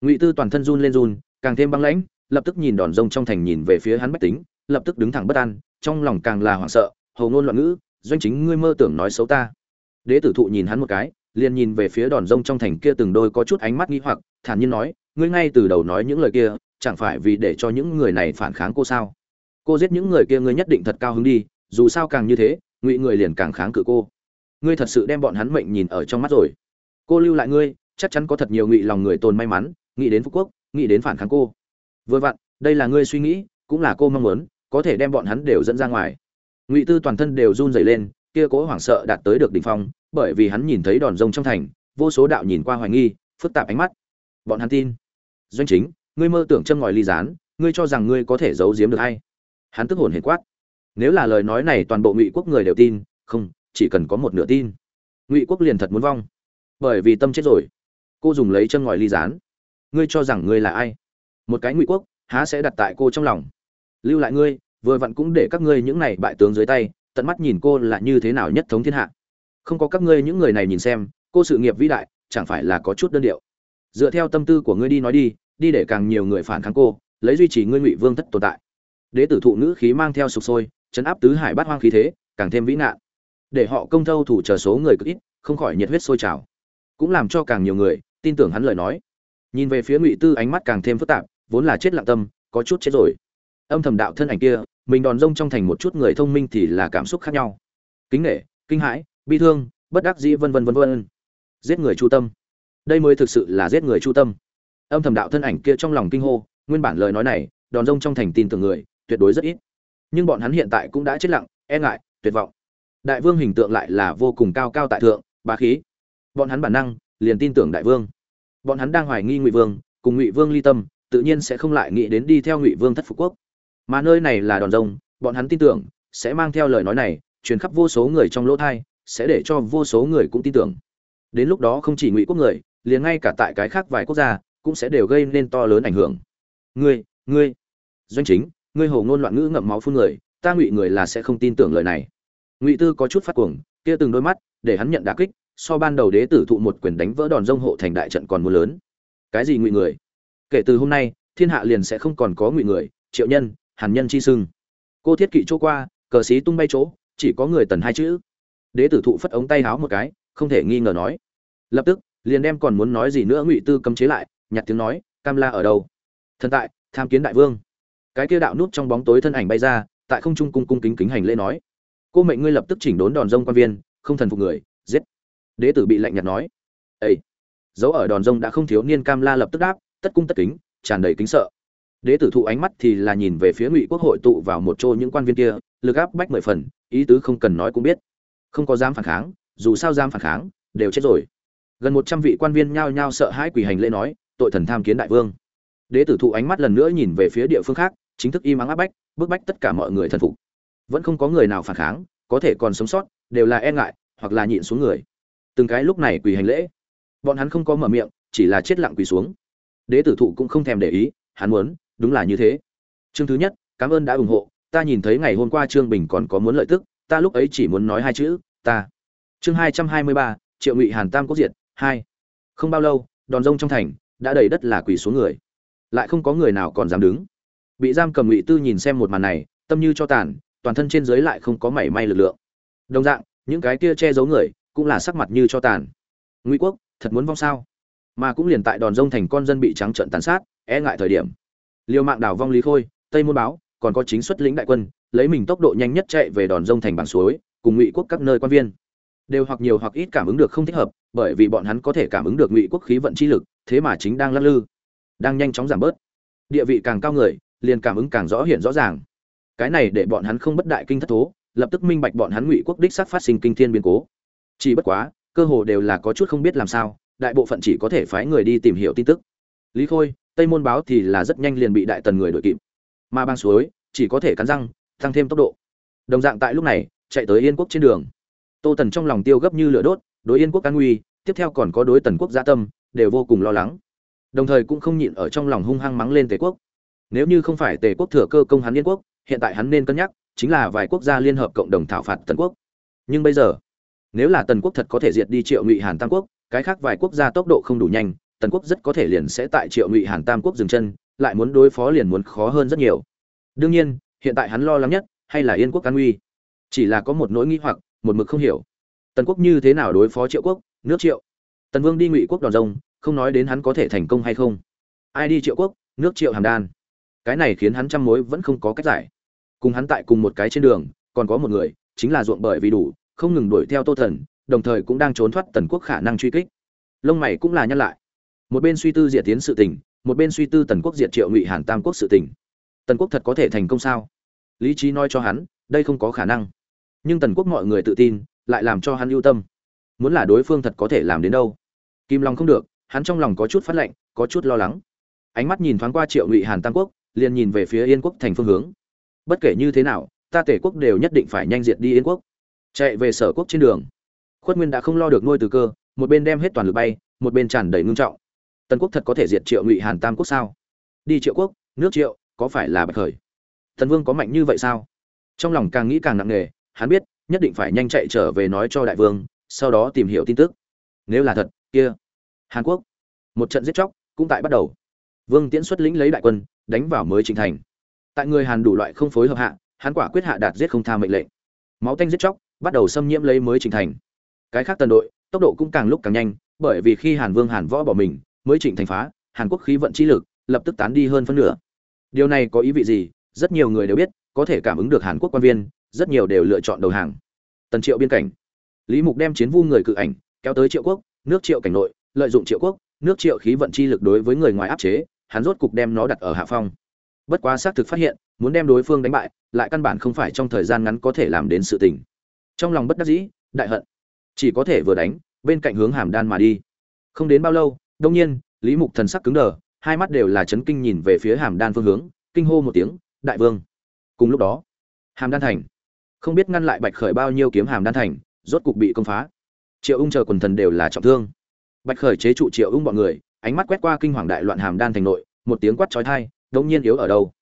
Ngụy tư toàn thân run lên run, càng thêm băng lãnh, lập tức nhìn đòn rông trong thành nhìn về phía hắn bách tính, lập tức đứng thẳng bất an, trong lòng càng là hoảng sợ hầu ngôn loạn ngữ, doanh chính ngươi mơ tưởng nói xấu ta. Đế tử thụ nhìn hắn một cái, liền nhìn về phía đòn rông trong thành kia từng đôi có chút ánh mắt nghi hoặc, thản nhiên nói, ngươi ngay từ đầu nói những lời kia, chẳng phải vì để cho những người này phản kháng cô sao? Cô giết những người kia ngươi nhất định thật cao hứng đi, dù sao càng như thế, ngụy người liền càng kháng cự cô. Ngươi thật sự đem bọn hắn mệnh nhìn ở trong mắt rồi cô lưu lại ngươi, chắc chắn có thật nhiều ngụy lòng người tồn may mắn, nghĩ đến phú quốc, nghĩ đến phản kháng cô. Vừa vặn, đây là ngươi suy nghĩ, cũng là cô mong muốn, có thể đem bọn hắn đều dẫn ra ngoài. Ngụy tư toàn thân đều run rẩy lên, kia cố hoảng sợ đạt tới được đỉnh phong, bởi vì hắn nhìn thấy đòn rông trong thành, vô số đạo nhìn qua hoài nghi, phức tạp ánh mắt. Bọn hắn tin. Doanh chính, ngươi mơ tưởng châm ngòi ly gián, ngươi cho rằng ngươi có thể giấu giếm được hay hắn tức hồn hệ quát. Nếu là lời nói này toàn bộ ngụy quốc người đều tin, không, chỉ cần có một nửa tin. Ngụy quốc liền thật muốn vong bởi vì tâm chết rồi. Cô dùng lấy chân ngòi ly dán ngươi cho rằng ngươi là ai? Một cái ngụy quốc, há sẽ đặt tại cô trong lòng. Lưu lại ngươi, vừa vặn cũng để các ngươi những này bại tướng dưới tay, tận mắt nhìn cô là như thế nào nhất thống thiên hạ. Không có các ngươi những người này nhìn xem, cô sự nghiệp vĩ đại, chẳng phải là có chút đơn điệu. Dựa theo tâm tư của ngươi đi nói đi đi để càng nhiều người phản kháng cô, lấy duy trì ngươi ngụy vương thất tồn tại. Đế tử thụ nữ khí mang theo sục sôi, chấn áp tứ hải bát hoang khí thế, càng thêm vĩ nạn. Để họ công thâu thủ chờ số người cực ít, không khỏi nhiệt huyết sôi trào cũng làm cho càng nhiều người tin tưởng hắn lời nói. Nhìn về phía ngụy tư, ánh mắt càng thêm phức tạp, vốn là chết lặng tâm, có chút chết rồi. Âm thầm đạo thân ảnh kia, mình đòn rông trong thành một chút người thông minh thì là cảm xúc khác nhau. Kính nghệ kinh hãi, bi thương, bất đắc dĩ vân vân vân vân. Giết người chu tâm. Đây mới thực sự là giết người chu tâm. Âm thầm đạo thân ảnh kia trong lòng kinh hô, nguyên bản lời nói này, đòn rông trong thành tin tưởng người, tuyệt đối rất ít. Nhưng bọn hắn hiện tại cũng đã chết lặng e ngại, tuyệt vọng. Đại vương hình tượng lại là vô cùng cao cao tại thượng, bá khí bọn hắn bản năng liền tin tưởng đại vương. Bọn hắn đang hoài nghi ngụy vương, cùng ngụy vương ly tâm, tự nhiên sẽ không lại nghĩ đến đi theo ngụy vương thất phục quốc. Mà nơi này là đòn rông bọn hắn tin tưởng, sẽ mang theo lời nói này, truyền khắp vô số người trong lỗ thai, sẽ để cho vô số người cũng tin tưởng. Đến lúc đó không chỉ ngụy quốc người, liền ngay cả tại cái khác vài quốc gia, cũng sẽ đều gây nên to lớn ảnh hưởng. Ngươi ngươi, doanh chính, ngươi hồ ngôn loạn ngữ ngậm máu phun người, ta ngụy người là sẽ không tin tưởng lời này. Ngụy tư có chút phát cuồng, kia từng đôi mắt, để hắn nhận đả kích so ban đầu đế tử thụ một quyền đánh vỡ đòn rông hộ thành đại trận còn mưa lớn. Cái gì ngụy người? Kể từ hôm nay, thiên hạ liền sẽ không còn có ngụy người, triệu nhân, hàn nhân chi sưng. Cô thiết kỵ chỗ qua, cờ xí tung bay chỗ, chỉ có người tần hai chữ. Đế tử thụ phất ống tay háo một cái, không thể nghi ngờ nói. Lập tức, liền đem còn muốn nói gì nữa ngụy tư cấm chế lại, nhặt tiếng nói, cam la ở đâu? Thần tại, tham kiến đại vương. Cái kia đạo nút trong bóng tối thân ảnh bay ra, tại không trung cung cung kính kính hành lễ nói. Cô mệnh ngươi lập tức chỉnh đốn đòn rông quan viên, không thần phục người, giết đế tử bị lạnh nhạt nói ây dấu ở đòn rông đã không thiếu niên cam la lập tức đáp, tất cung tất kính, tràn đầy kính sợ. Đế tử thụ ánh mắt thì là nhìn về phía ngụy quốc hội tụ vào một chỗ những quan viên kia, lực áp bách mười phần, ý tứ không cần nói cũng biết. Không có dám phản kháng, dù sao dám phản kháng, đều chết rồi. Gần một trăm vị quan viên nhao nhao sợ hãi quỳ hành lễ nói, tội thần tham kiến đại vương. Đế tử thụ ánh mắt lần nữa nhìn về phía địa phương khác, chính thức im ắng áp bách, bức bách tất cả mọi người thần phục. Vẫn không có người nào phản kháng, có thể còn sống sót, đều là e ngại, hoặc là nhịn xuống người từng cái lúc này quỳ hành lễ. Bọn hắn không có mở miệng, chỉ là chết lặng quỳ xuống. Đế tử thụ cũng không thèm để ý, hắn muốn, đúng là như thế. Chương thứ nhất, cảm ơn đã ủng hộ, ta nhìn thấy ngày hôm qua trương bình còn có muốn lợi tức, ta lúc ấy chỉ muốn nói hai chữ, ta. Chương hai trăm hai mươi ba, triệu ngụy hàn tam quốc diệt, hai. Không bao lâu, đòn rông trong thành, đã đầy đất là quỳ xuống người. Lại không có người nào còn dám đứng. Bị giam cầm ngụy tư nhìn xem một màn này, tâm như cho tàn, toàn thân trên dưới lại không có mảy may lực lượng. Đồng dạng, những cái kia che giấu người cũng là sắc mặt như cho tàn. Ngụy quốc, thật muốn vong sao? Mà cũng liền tại đòn rông thành con dân bị trắng trợn tàn sát e ngại thời điểm. Liều mạng đảo vong lý khôi, tây môn báo, còn có chính xuất lĩnh đại quân, lấy mình tốc độ nhanh nhất chạy về đòn rông thành bằng suối, cùng ngụy quốc các nơi quan viên. Đều hoặc nhiều hoặc ít cảm ứng được không thích hợp, bởi vì bọn hắn có thể cảm ứng được ngụy quốc khí vận chi lực, thế mà chính đang lắc lư, đang nhanh chóng giảm bớt. Địa vị càng cao người, liền cảm ứng càng rõ hiện rõ ràng. Cái này để bọn hắn không bất đại kinh thất thố, lập tức minh bạch bọn hắn ngụy quốc đích sắc phát sinh kinh thiên biến cố chỉ bất quá, cơ hồ đều là có chút không biết làm sao, đại bộ phận chỉ có thể phái người đi tìm hiểu tin tức. Lý khôi, tây môn báo thì là rất nhanh liền bị đại tần người đuổi kịp. Mà bang suối, chỉ có thể cắn răng, tăng thêm tốc độ. Đồng dạng tại lúc này, chạy tới yên quốc trên đường. Tô tần trong lòng tiêu gấp như lửa đốt, đối yên quốc an nguy, tiếp theo còn có đối tần quốc gia tâm, đều vô cùng lo lắng. Đồng thời cũng không nhịn ở trong lòng hung hăng mắng lên tề quốc. Nếu như không phải tề quốc thừa cơ công hắn yên quốc, hiện tại hắn nên cân nhắc, chính là vài quốc gia liên hợp cộng đồng thảo phạt tần quốc. Nhưng bây giờ nếu là tần quốc thật có thể diệt đi triệu ngụy hàn tam quốc, cái khác vài quốc gia tốc độ không đủ nhanh, tần quốc rất có thể liền sẽ tại triệu ngụy hàn tam quốc dừng chân, lại muốn đối phó liền muốn khó hơn rất nhiều. Đương nhiên, hiện tại hắn lo lắng nhất, hay là yên quốc an uy. Chỉ là có một nỗi nghi hoặc, một mực không hiểu. Tần quốc như thế nào đối phó triệu quốc, nước triệu? Tần vương đi ngụy quốc đòn rông không nói đến hắn có thể thành công hay không. Ai đi triệu quốc, nước triệu hàm đan. Cái này khiến hắn trăm mối vẫn không có cách giải. Cùng hắn tại cùng một cái trên đường, còn có một người, chính là ruộng bởi vì đủ không ngừng đuổi theo tô thần, đồng thời cũng đang trốn thoát tần quốc khả năng truy kích. Lông mày cũng là nhăn lại. Một bên suy tư diệt tiến sự tình, một bên suy tư tần quốc diệt triệu ngụy hàn tam quốc sự tình. Tần quốc thật có thể thành công sao? Lý trí nói cho hắn, đây không có khả năng. Nhưng tần quốc mọi người tự tin, lại làm cho hắn ưu tâm. Muốn là đối phương thật có thể làm đến đâu? Kim long không được, hắn trong lòng có chút phát lạnh, có chút lo lắng. Ánh mắt nhìn thoáng qua triệu ngụy hàn tam quốc, liền nhìn về phía yên quốc thành phương hướng. Bất kể như thế nào, ta tể quốc đều nhất định phải nhanh diệt đi yên quốc chạy về sở quốc trên đường. Khuất nguyên đã không lo được nuôi từ cơ, một bên đem hết toàn lực bay, một bên tràn đầy ngưng trọng. Tần quốc thật có thể diệt triệu ngụy hàn tam quốc sao? Đi triệu quốc, nước triệu, có phải là bạch khởi? Thần vương có mạnh như vậy sao? Trong lòng càng nghĩ càng nặng nề, hắn biết, nhất định phải nhanh chạy trở về nói cho đại vương, sau đó tìm hiểu tin tức. Nếu là thật, kia, hàn quốc, một trận giết chóc cũng tại bắt đầu. Vương tiễn xuất lĩnh lấy đại quân, đánh vào mới trình thành. Tại người hàn đủ loại không phối hợp hạ, hắn quả quyết hạ đạt giết không tha mệnh lệnh. Máu tanh giết chóc bắt đầu xâm nhiễm lấy mới trình thành. Cái khác tần đội, tốc độ cũng càng lúc càng nhanh, bởi vì khi hàn vương hàn võ bỏ mình, mới chỉnh thành phá, hàn quốc khí vận chi lực lập tức tán đi hơn phân nửa. Điều này có ý vị gì? Rất nhiều người đều biết, có thể cảm ứng được hàn quốc quan viên, rất nhiều đều lựa chọn đầu hàng. Tần triệu biên cảnh. Lý mục đem chiến vu người cự ảnh, kéo tới triệu quốc, nước triệu cảnh nội, lợi dụng triệu quốc, nước triệu khí vận chi lực đối với người ngoài áp chế, hắn rốt cục đem nó đặt ở hạ phong. Bất quá xác thực phát hiện, muốn đem đối phương đánh bại, lại căn bản không phải trong thời gian ngắn có thể làm đến sự tình trong lòng bất đắc dĩ, đại hận. Chỉ có thể vừa đánh, bên cạnh hướng hàm đan mà đi. Không đến bao lâu đông nhiên, lý mục thần sắc cứng đờ, hai mắt đều là chấn kinh nhìn về phía hàm đan phương hướng, kinh hô một tiếng, đại vương! Cùng lúc đó, hàm đan thành. Không biết ngăn lại bạch khởi bao nhiêu kiếm hàm đan thành, rốt cục bị công phá. Triệu ung chờ quần thần đều là trọng thương. Bạch khởi chế trụ triệu ung bọn người, ánh mắt quét qua kinh hoàng đại loạn hàm đan thành nội, một tiếng quát chói tai đông nhiên yếu ở đâu?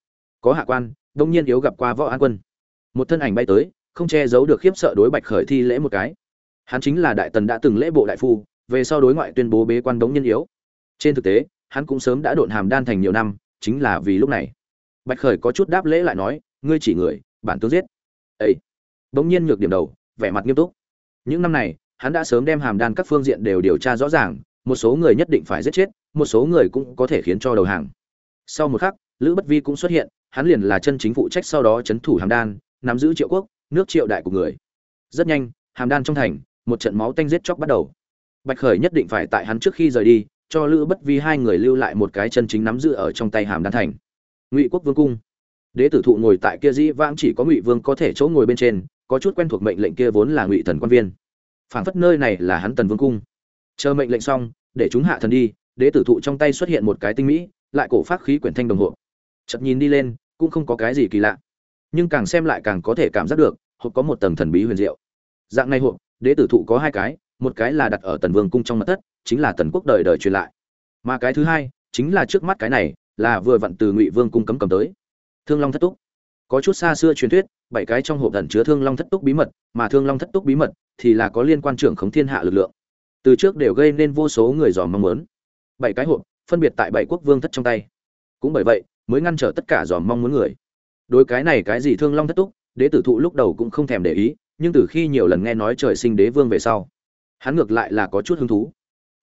Có hạ quan đông nhiên yếu gặp qua võ an quân. Một thân ảnh bay tới không che giấu được khiếp sợ đối bạch khởi thi lễ một cái. Hắn chính là đại tần đã từng lễ bộ đại phu, về sau đối ngoại tuyên bố bế quan đống nhân yếu. Trên thực tế, hắn cũng sớm đã độn hàm đan thành nhiều năm, chính là vì lúc này. Bạch khởi có chút đáp lễ lại nói, ngươi chỉ người, bản tướng giết. Ấy đống nhiên nhược điểm đầu, vẻ mặt nghiêm túc. Những năm này, hắn đã sớm đem hàm đan các phương diện đều điều tra rõ ràng, một số người nhất định phải giết chết, một số người cũng có thể khiến cho đầu hàng. Sau một khắc, lữ bất vi cũng xuất hiện, hắn liền là chân chính phụ trách sau đó chấn thủ hàm đan, nắm giữ triệu quốc nước triệu đại của người. Rất nhanh, hàm đan trong thành, một trận máu tanh giết chóc bắt đầu. Bạch khởi nhất định phải tại hắn trước khi rời đi, cho lữ bất vi hai người lưu lại một cái chân chính nắm giữ ở trong tay hàm đan thành. Ngụy quốc vương cung. Đế tử thụ ngồi tại kia dĩ vãng chỉ có ngụy vương có thể chỗ ngồi bên trên, có chút quen thuộc mệnh lệnh kia vốn là ngụy thần quan viên. Phảng phất nơi này là hắn tần vương cung. Chờ mệnh lệnh xong, để chúng hạ thần đi, đế tử thụ trong tay xuất hiện một cái tinh mỹ, lại cổ phát khí quyển thanh đồng hộ. Chậm nhìn đi lên, cũng không có cái gì kỳ lạ nhưng càng xem lại càng có thể cảm giác được, hộp có một tầng thần bí huyền diệu. Dạng này hộp, đế tử thụ có hai cái, một cái là đặt ở tần vương cung trong mặt thất, chính là tần quốc đời đời truyền lại. Mà cái thứ hai, chính là trước mắt cái này, là vừa vặn từ ngụy vương cung cấm cầm tới. Thương long thất túc. Có chút xa xưa truyền thuyết, bảy cái trong hộp thần chứa thương long thất túc bí mật, mà thương long thất túc bí mật thì là có liên quan trưởng khống thiên hạ lực lượng. Từ trước đều gây nên vô số người dò mong muốn. Bảy cái hộp, phân biệt tại bảy quốc vương thất trong tay. Cũng bởi vậy, mới ngăn trở tất cả dò mong muốn người đối cái này cái gì thương long thất túc, đế tử thụ lúc đầu cũng không thèm để ý, nhưng từ khi nhiều lần nghe nói trời sinh đế vương về sau, hắn ngược lại là có chút hứng thú.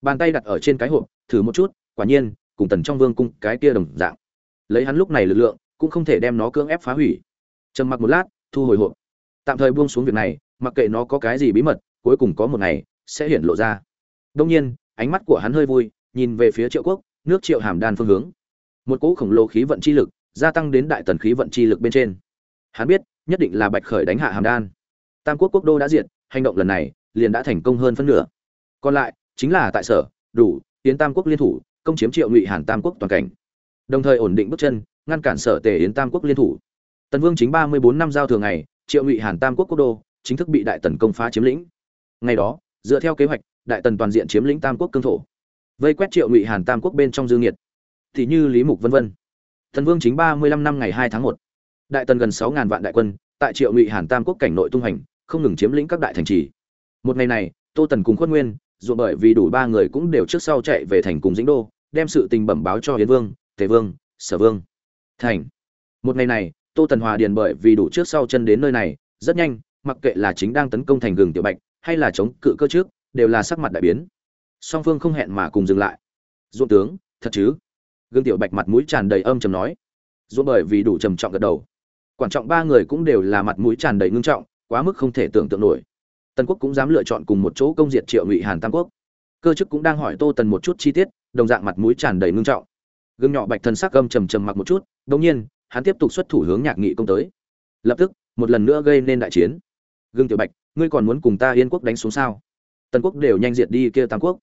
Bàn tay đặt ở trên cái hộp, thử một chút, quả nhiên, cùng tần trong vương cung cái kia đồng dạng. Lấy hắn lúc này lực lượng, cũng không thể đem nó cưỡng ép phá hủy. Trầm mặc một lát, thu hồi hộp. Tạm thời buông xuống việc này, mặc kệ nó có cái gì bí mật, cuối cùng có một ngày, sẽ hiển lộ ra. Đông nhiên, ánh mắt của hắn hơi vui, nhìn về phía triệu quốc, nước triệu hàm đan phương hướng. Một cỗ khổng lồ khí vận chi lực gia tăng đến đại tần khí vận chi lực bên trên. Hắn biết, nhất định là bạch khởi đánh hạ hàm đan. Tam quốc quốc đô đã diệt, hành động lần này liền đã thành công hơn phân nửa. Còn lại, chính là tại sở, đủ tiến tam quốc liên thủ, công chiếm triệu ngụy hàn tam quốc toàn cảnh. Đồng thời ổn định bước chân, ngăn cản sở tề yến tam quốc liên thủ. Tần vương chính ba mươi bốn năm giao thường ngày, triệu ngụy hàn tam quốc quốc đô chính thức bị đại tần công phá chiếm lĩnh. Ngày đó, dựa theo kế hoạch, đại tần toàn diện chiếm lĩnh tam quốc cương thổ. Vây quét triệu ngụy hàn tam quốc bên trong dương nhiệt thì như lý mục vân vân. Thần vương chính ba mươi lăm năm ngày hai tháng một. Đại tần gần sáu ngàn vạn đại quân, tại triệu ngụy hàn tam quốc cảnh nội tung hành, không ngừng chiếm lĩnh các đại thành trì. Một ngày này, tô tần cùng khuất nguyên, dù bởi vì đủ ba người cũng đều trước sau chạy về thành cùng dĩnh đô, đem sự tình bẩm báo cho hiến vương, tề vương, sở vương. Thành. Một ngày này, tô tần hòa điền bởi vì đủ trước sau chân đến nơi này, rất nhanh, mặc kệ là chính đang tấn công thành gừng tiểu bạch, hay là chống cự cơ trước, đều là sắc mặt đại biến. Song phương không hẹn mà cùng dừng lại. Dũng tướng, thật chứ? Gương tiểu bạch mặt mũi tràn đầy âm trầm nói. Dù bởi vì đủ trầm trọng gật đầu. Quan trọng ba người cũng đều là mặt mũi tràn đầy ngưng trọng, quá mức không thể tưởng tượng nổi. Tần quốc cũng dám lựa chọn cùng một chỗ công diệt triệu ngụy hàn tam quốc. Cơ chức cũng đang hỏi tô tần một chút chi tiết, đồng dạng mặt mũi tràn đầy ngưng trọng. Gương nhỏ bạch thần sắc gâm trầm trầm mặc một chút đ nhiên, hắn tiếp tục xuất thủ hướng nhạc nghị công tới. Lập tức, một lần nữa gây nên đại chiến. Gương tiểu bạch, ngươi còn muốn cùng ta yên quốc đánh xuống sao? Tần quốc đều nhanh diệt đi kia tam quốc.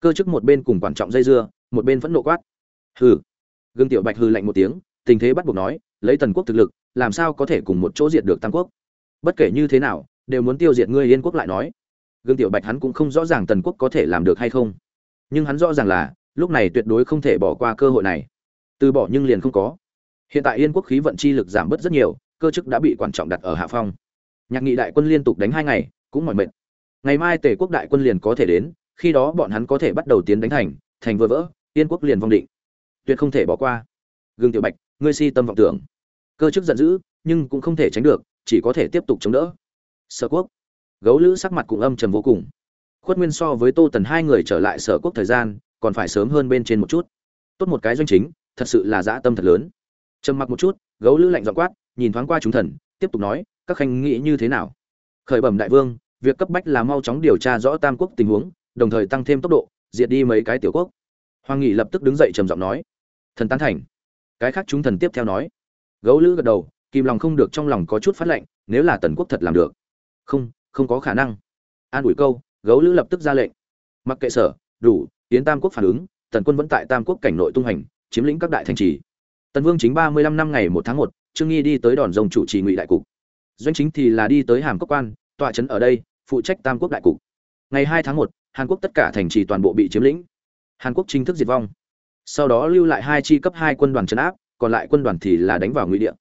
Cơ chức một bên cùng quan trọng dây dưa, một bên vẫn nộ quát hừ. Gương tiểu bạch hừ lạnh một tiếng, tình thế bắt buộc nói, lấy tần quốc thực lực, làm sao có thể cùng một chỗ diệt được tam quốc? Bất kể như thế nào, đều muốn tiêu diệt ngươi yên quốc lại nói. Gương tiểu bạch hắn cũng không rõ ràng tần quốc có thể làm được hay không. Nhưng hắn rõ ràng là, lúc này tuyệt đối không thể bỏ qua cơ hội này. Từ bỏ nhưng liền không có. Hiện tại yên quốc khí vận chi lực giảm bớt rất nhiều, cơ chức đã bị quan trọng đặt ở hạ phong. Nhạc nghị đại quân liên tục đánh hai ngày, cũng mỏi mệt. Ngày mai tề quốc đại quân liền có thể đến, khi đó bọn hắn có thể bắt đầu tiến đánh thành thành vừa vỡ, yên quốc liền vong định tuyệt không thể bỏ qua. Gương tiểu bạch, ngươi si tâm vọng tưởng. Cơ chức giận dữ, nhưng cũng không thể tránh được, chỉ có thể tiếp tục chống đỡ. Sở quốc. Gấu lữ sắc mặt cũng âm trầm vô cùng. Khuất nguyên so với tô tần hai người trở lại sở quốc thời gian, còn phải sớm hơn bên trên một chút. Tốt một cái doanh chính, thật sự là dã tâm thật lớn. Trầm mặc một chút, gấu lữ lạnh dọn quát, nhìn thoáng qua chúng thần, tiếp tục nói, các khanh nghĩ như thế nào? Khởi bẩm đại vương, việc cấp bách là mau chóng điều tra rõ tam quốc tình huống, đồng thời tăng thêm tốc độ, diệt đi mấy cái tiểu quốc. Hoàng nghị lập tức đứng dậy trầm giọng nói thần tán thành. Cái khác chúng thần tiếp theo nói. Gấu lữ gật đầu, kìm lòng không được trong lòng có chút phát lệnh, nếu là tần quốc thật làm được. Không không có khả năng. An ủi câu, gấu lữ lập tức ra lệnh. Mặc kệ sở, đủ tiến tam quốc phản ứng, tần quân vẫn tại tam quốc cảnh nội tung hành, chiếm lĩnh các đại thành trì. Tần vương chính ba mươi lăm năm ngày một tháng một, trương nghi đi tới đòn rồng chủ trì ngụy đại cục. Doanh chính thì là đi tới hàm cốc quan, tọa trấn ở đây, phụ trách tam quốc đại cục. Ngày hai tháng một, hàn quốc tất cả thành trì toàn bộ bị chiếm lĩnh. Hàn quốc chính thức diệt vong sau đó lưu lại hai chi cấp hai quân đoàn chấn áp, còn lại quân đoàn thì là đánh vào ngụy địa.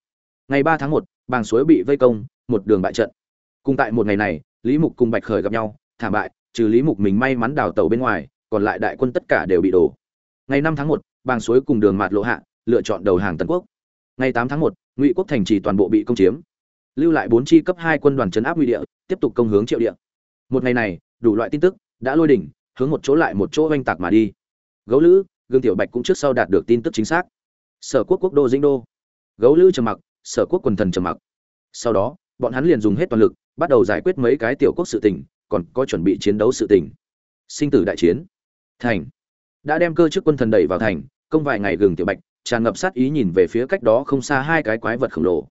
Ngày ba tháng một, bàng suối bị vây công, một đường bại trận. Cùng tại một ngày này, lý mục cùng bạch khởi gặp nhau, thảm bại, trừ lý mục mình may mắn đào tàu bên ngoài, còn lại đại quân tất cả đều bị đổ. Ngày năm tháng một, bàng suối cùng đường mạt lộ hạ, lựa chọn đầu hàng tần quốc. Ngày tám tháng một, ngụy quốc thành trì toàn bộ bị công chiếm. Lưu lại bốn chi cấp hai quân đoàn chấn áp ngụy địa, tiếp tục công hướng triệu địa. Một ngày này, đủ loại tin tức đã lôi đỉnh, hướng một chỗ lại một chỗ oanh tạc mà đi. Gấu lữ gương tiểu bạch cũng trước sau đạt được tin tức chính xác. Sở quốc quốc đô dinh đô. Gấu lữ trầm mặc, sở quốc quần thần trầm mặc. Sau đó, bọn hắn liền dùng hết toàn lực, bắt đầu giải quyết mấy cái tiểu quốc sự tình, còn có chuẩn bị chiến đấu sự tình. Sinh tử đại chiến. Thành. Đã đem cơ chức quân thần đẩy vào thành, công vài ngày gừng tiểu bạch tràn ngập sát ý nhìn về phía cách đó không xa hai cái quái vật khổng lồ.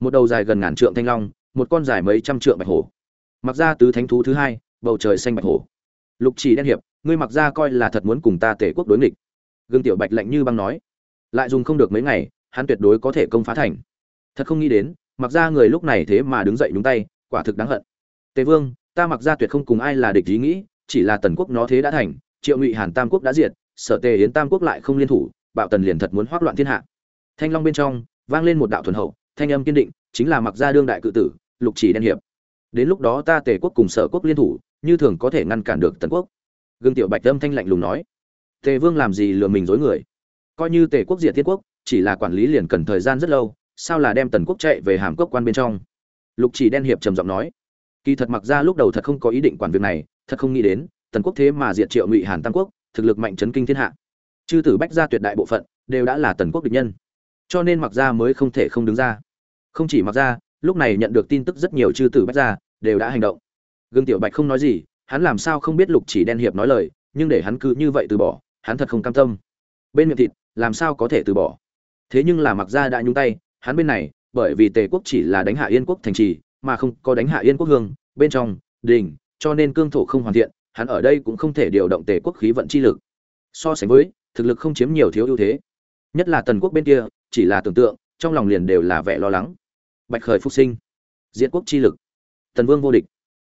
Một đầu dài gần ngàn trượng thanh long, một con dài mấy trăm trượng bạch hổ. Mặc ra tứ thánh thú thứ hai, bầu trời xanh bạch hổ. Lục chỉ đen hiệp, ngươi mặc ra coi là thật muốn cùng ta tể quốc đối nghịch gương tiểu bạch lạnh như băng nói, lại dùng không được mấy ngày, hắn tuyệt đối có thể công phá thành. Thật không nghĩ đến, mặc ra người lúc này thế mà đứng dậy đúng tay, quả thực đáng hận. Tề vương, ta mặc ra tuyệt không cùng ai là địch ý nghĩ, chỉ là tần quốc nó thế đã thành, triệu ngụy hàn tam quốc đã diệt, sở tề yến tam quốc lại không liên thủ, bạo tần liền thật muốn hoác loạn thiên hạ. Thanh long bên trong, vang lên một đạo thuần hậu, thanh âm kiên định, chính là mặc gia đương đại cự tử, lục chỉ đen hiệp. Đến lúc đó ta tề quốc cùng sở quốc liên thủ, như thường có thể ngăn cản được tần quốc. Gương tiểu bạch âm thanh lạnh lùng nói tề vương làm gì lừa mình dối người? Coi như tề quốc diệt thiên quốc, chỉ là quản lý liền cần thời gian rất lâu, sao là đem tần quốc chạy về hàm cốc quan bên trong? Lục chỉ đen hiệp trầm giọng nói. Kỳ thật mặc ra lúc đầu thật không có ý định quản việc này, thật không nghĩ đến, tần quốc thế mà diệt triệu ngụy hàn tam quốc, thực lực mạnh chấn kinh thiên hạ. Chư tử bách gia tuyệt đại bộ phận, đều đã là tần quốc địch nhân. Cho nên mặc ra mới không thể không đứng ra. Không chỉ mặc ra, lúc này nhận được tin tức rất nhiều chư tử bách gia, đều đã hành động. Gương tiểu bạch không nói gì, hắn làm sao không biết lục chỉ đen hiệp nói lời, nhưng để hắn cứ như vậy từ bỏ hắn thật không cam tâm. Bên miệng thịt, làm sao có thể từ bỏ? Thế nhưng là mặc ra đã nhúng tay, hắn bên này, bởi vì tề quốc chỉ là đánh hạ yên quốc thành trì, mà không có đánh hạ yên quốc hương, bên trong, đình, cho nên cương thổ không hoàn thiện, hắn ở đây cũng không thể điều động tề quốc khí vận chi lực. So sánh với, thực lực không chiếm nhiều thiếu ưu thế. Nhất là tần quốc bên kia, chỉ là tưởng tượng, trong lòng liền đều là vẻ lo lắng. Bạch khởi phục sinh. Diện quốc chi lực. Tần vương vô địch.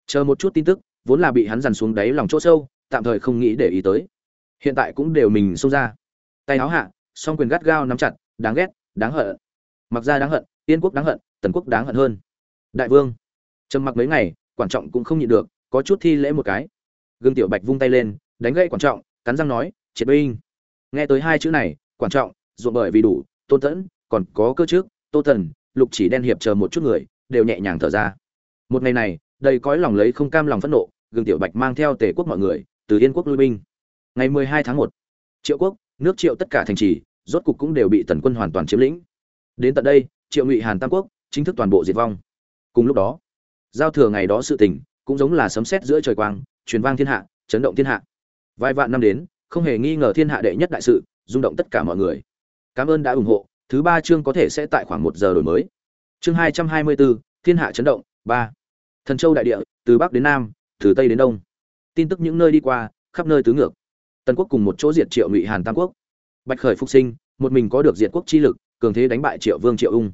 Chờ một chút tin tức, vốn là bị hắn dằn xuống đáy lòng chỗ sâu, tạm thời không nghĩ để ý tới hiện tại cũng đều mình xông ra. Tay áo hạ song quyền gắt gao nắm chặt đáng ghét đáng hận. Mặc ra đáng hận yên quốc đáng hận tần quốc đáng hận hơn. Đại vương. Trầm mặc mấy ngày quản trọng cũng không nhịn được có chút thi lễ một cái. Gương tiểu bạch vung tay lên đánh gậy quản trọng cắn răng nói triệt binh. Nghe tới hai chữ này quản trọng ruộng bởi vì đủ tôn tẫn còn có cơ trước tô thần, lục chỉ đen hiệp chờ một chút người đều nhẹ nhàng thở ra. Một ngày này đầy cõi lòng lấy không cam lòng phẫn nộ gương tiểu bạch mang theo tể quốc mọi người từ yên quốc lui binh ngày mười hai tháng một, triệu quốc, nước triệu tất cả thành trì, rốt cục cũng đều bị tần quân hoàn toàn chiếm lĩnh. Đến tận đây, triệu ngụy hàn tam quốc chính thức toàn bộ diệt vong. Cùng lúc đó, giao thừa ngày đó sự tình cũng giống là sấm sét giữa trời quang, truyền vang thiên hạ, chấn động thiên hạ. Vài vạn năm đến, không hề nghi ngờ thiên hạ đệ nhất đại sự, rung động tất cả mọi người. Cảm ơn đã ủng hộ, thứ ba chương có thể sẽ tại khoảng một giờ đổi mới. Chương hai trăm hai mươi bốn thiên hạ chấn động, ba. Thần châu đại địa, từ bắc đến nam, từ tây đến đông. Tin tức những nơi đi qua, khắp nơi tứ ngược tần quốc cùng một chỗ diệt triệu ngụy hàn tam quốc. Bạch khởi phục sinh, một mình có được diệt quốc chi lực, cường thế đánh bại triệu vương triệu ung.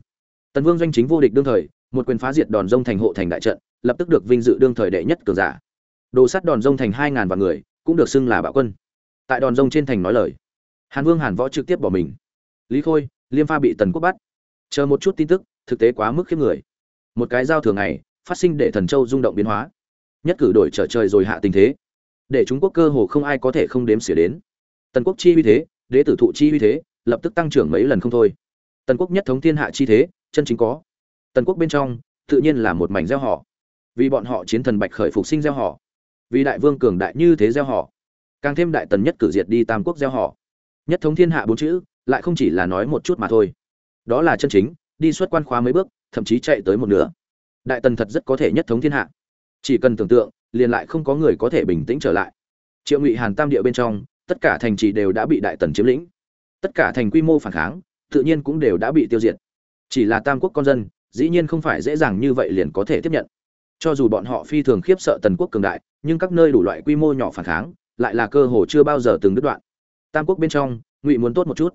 Tần vương doanh chính vô địch đương thời, một quyền phá diệt đòn rông thành hộ thành đại trận, lập tức được vinh dự đương thời đệ nhất cường giả. Đồ sắt đòn rông thành hai ngàn vạn người, cũng được xưng là bạo quân. Tại đòn rông trên thành nói lời, hàn vương hàn võ trực tiếp bỏ mình. Lý khôi, liêm pha bị tần quốc bắt. Chờ một chút tin tức, thực tế quá mức khiếp người. Một cái giao thường này phát sinh để thần châu rung động biến hóa. Nhất cử đổi trở trời rồi hạ tình thế để trung quốc cơ hồ không ai có thể không đếm xỉa đến. Tần quốc chi uy thế, đế tử thụ chi uy thế, lập tức tăng trưởng mấy lần không thôi. Tần quốc nhất thống thiên hạ chi thế, chân chính có. Tần quốc bên trong, tự nhiên là một mảnh gieo họ. Vì bọn họ chiến thần bạch khởi phục sinh gieo họ. Vì đại vương cường đại như thế gieo họ. Càng thêm đại tần nhất cử diệt đi tam quốc gieo họ. Nhất thống thiên hạ bốn chữ, lại không chỉ là nói một chút mà thôi. Đó là chân chính, đi xuất quan khóa mấy bước, thậm chí chạy tới một nửa. Đại tần thật rất có thể nhất thống thiên hạ. Chỉ cần tưởng tượng liền lại không có người có thể bình tĩnh trở lại. Triệu ngụy hàn tam địa bên trong, tất cả thành trì đều đã bị đại tần chiếm lĩnh. Tất cả thành quy mô phản kháng, tự nhiên cũng đều đã bị tiêu diệt. Chỉ là tam quốc con dân, dĩ nhiên không phải dễ dàng như vậy liền có thể tiếp nhận. Cho dù bọn họ phi thường khiếp sợ tần quốc cường đại, nhưng các nơi đủ loại quy mô nhỏ phản kháng, lại là cơ hồ chưa bao giờ từng đứt đoạn. Tam quốc bên trong, ngụy muốn tốt một chút.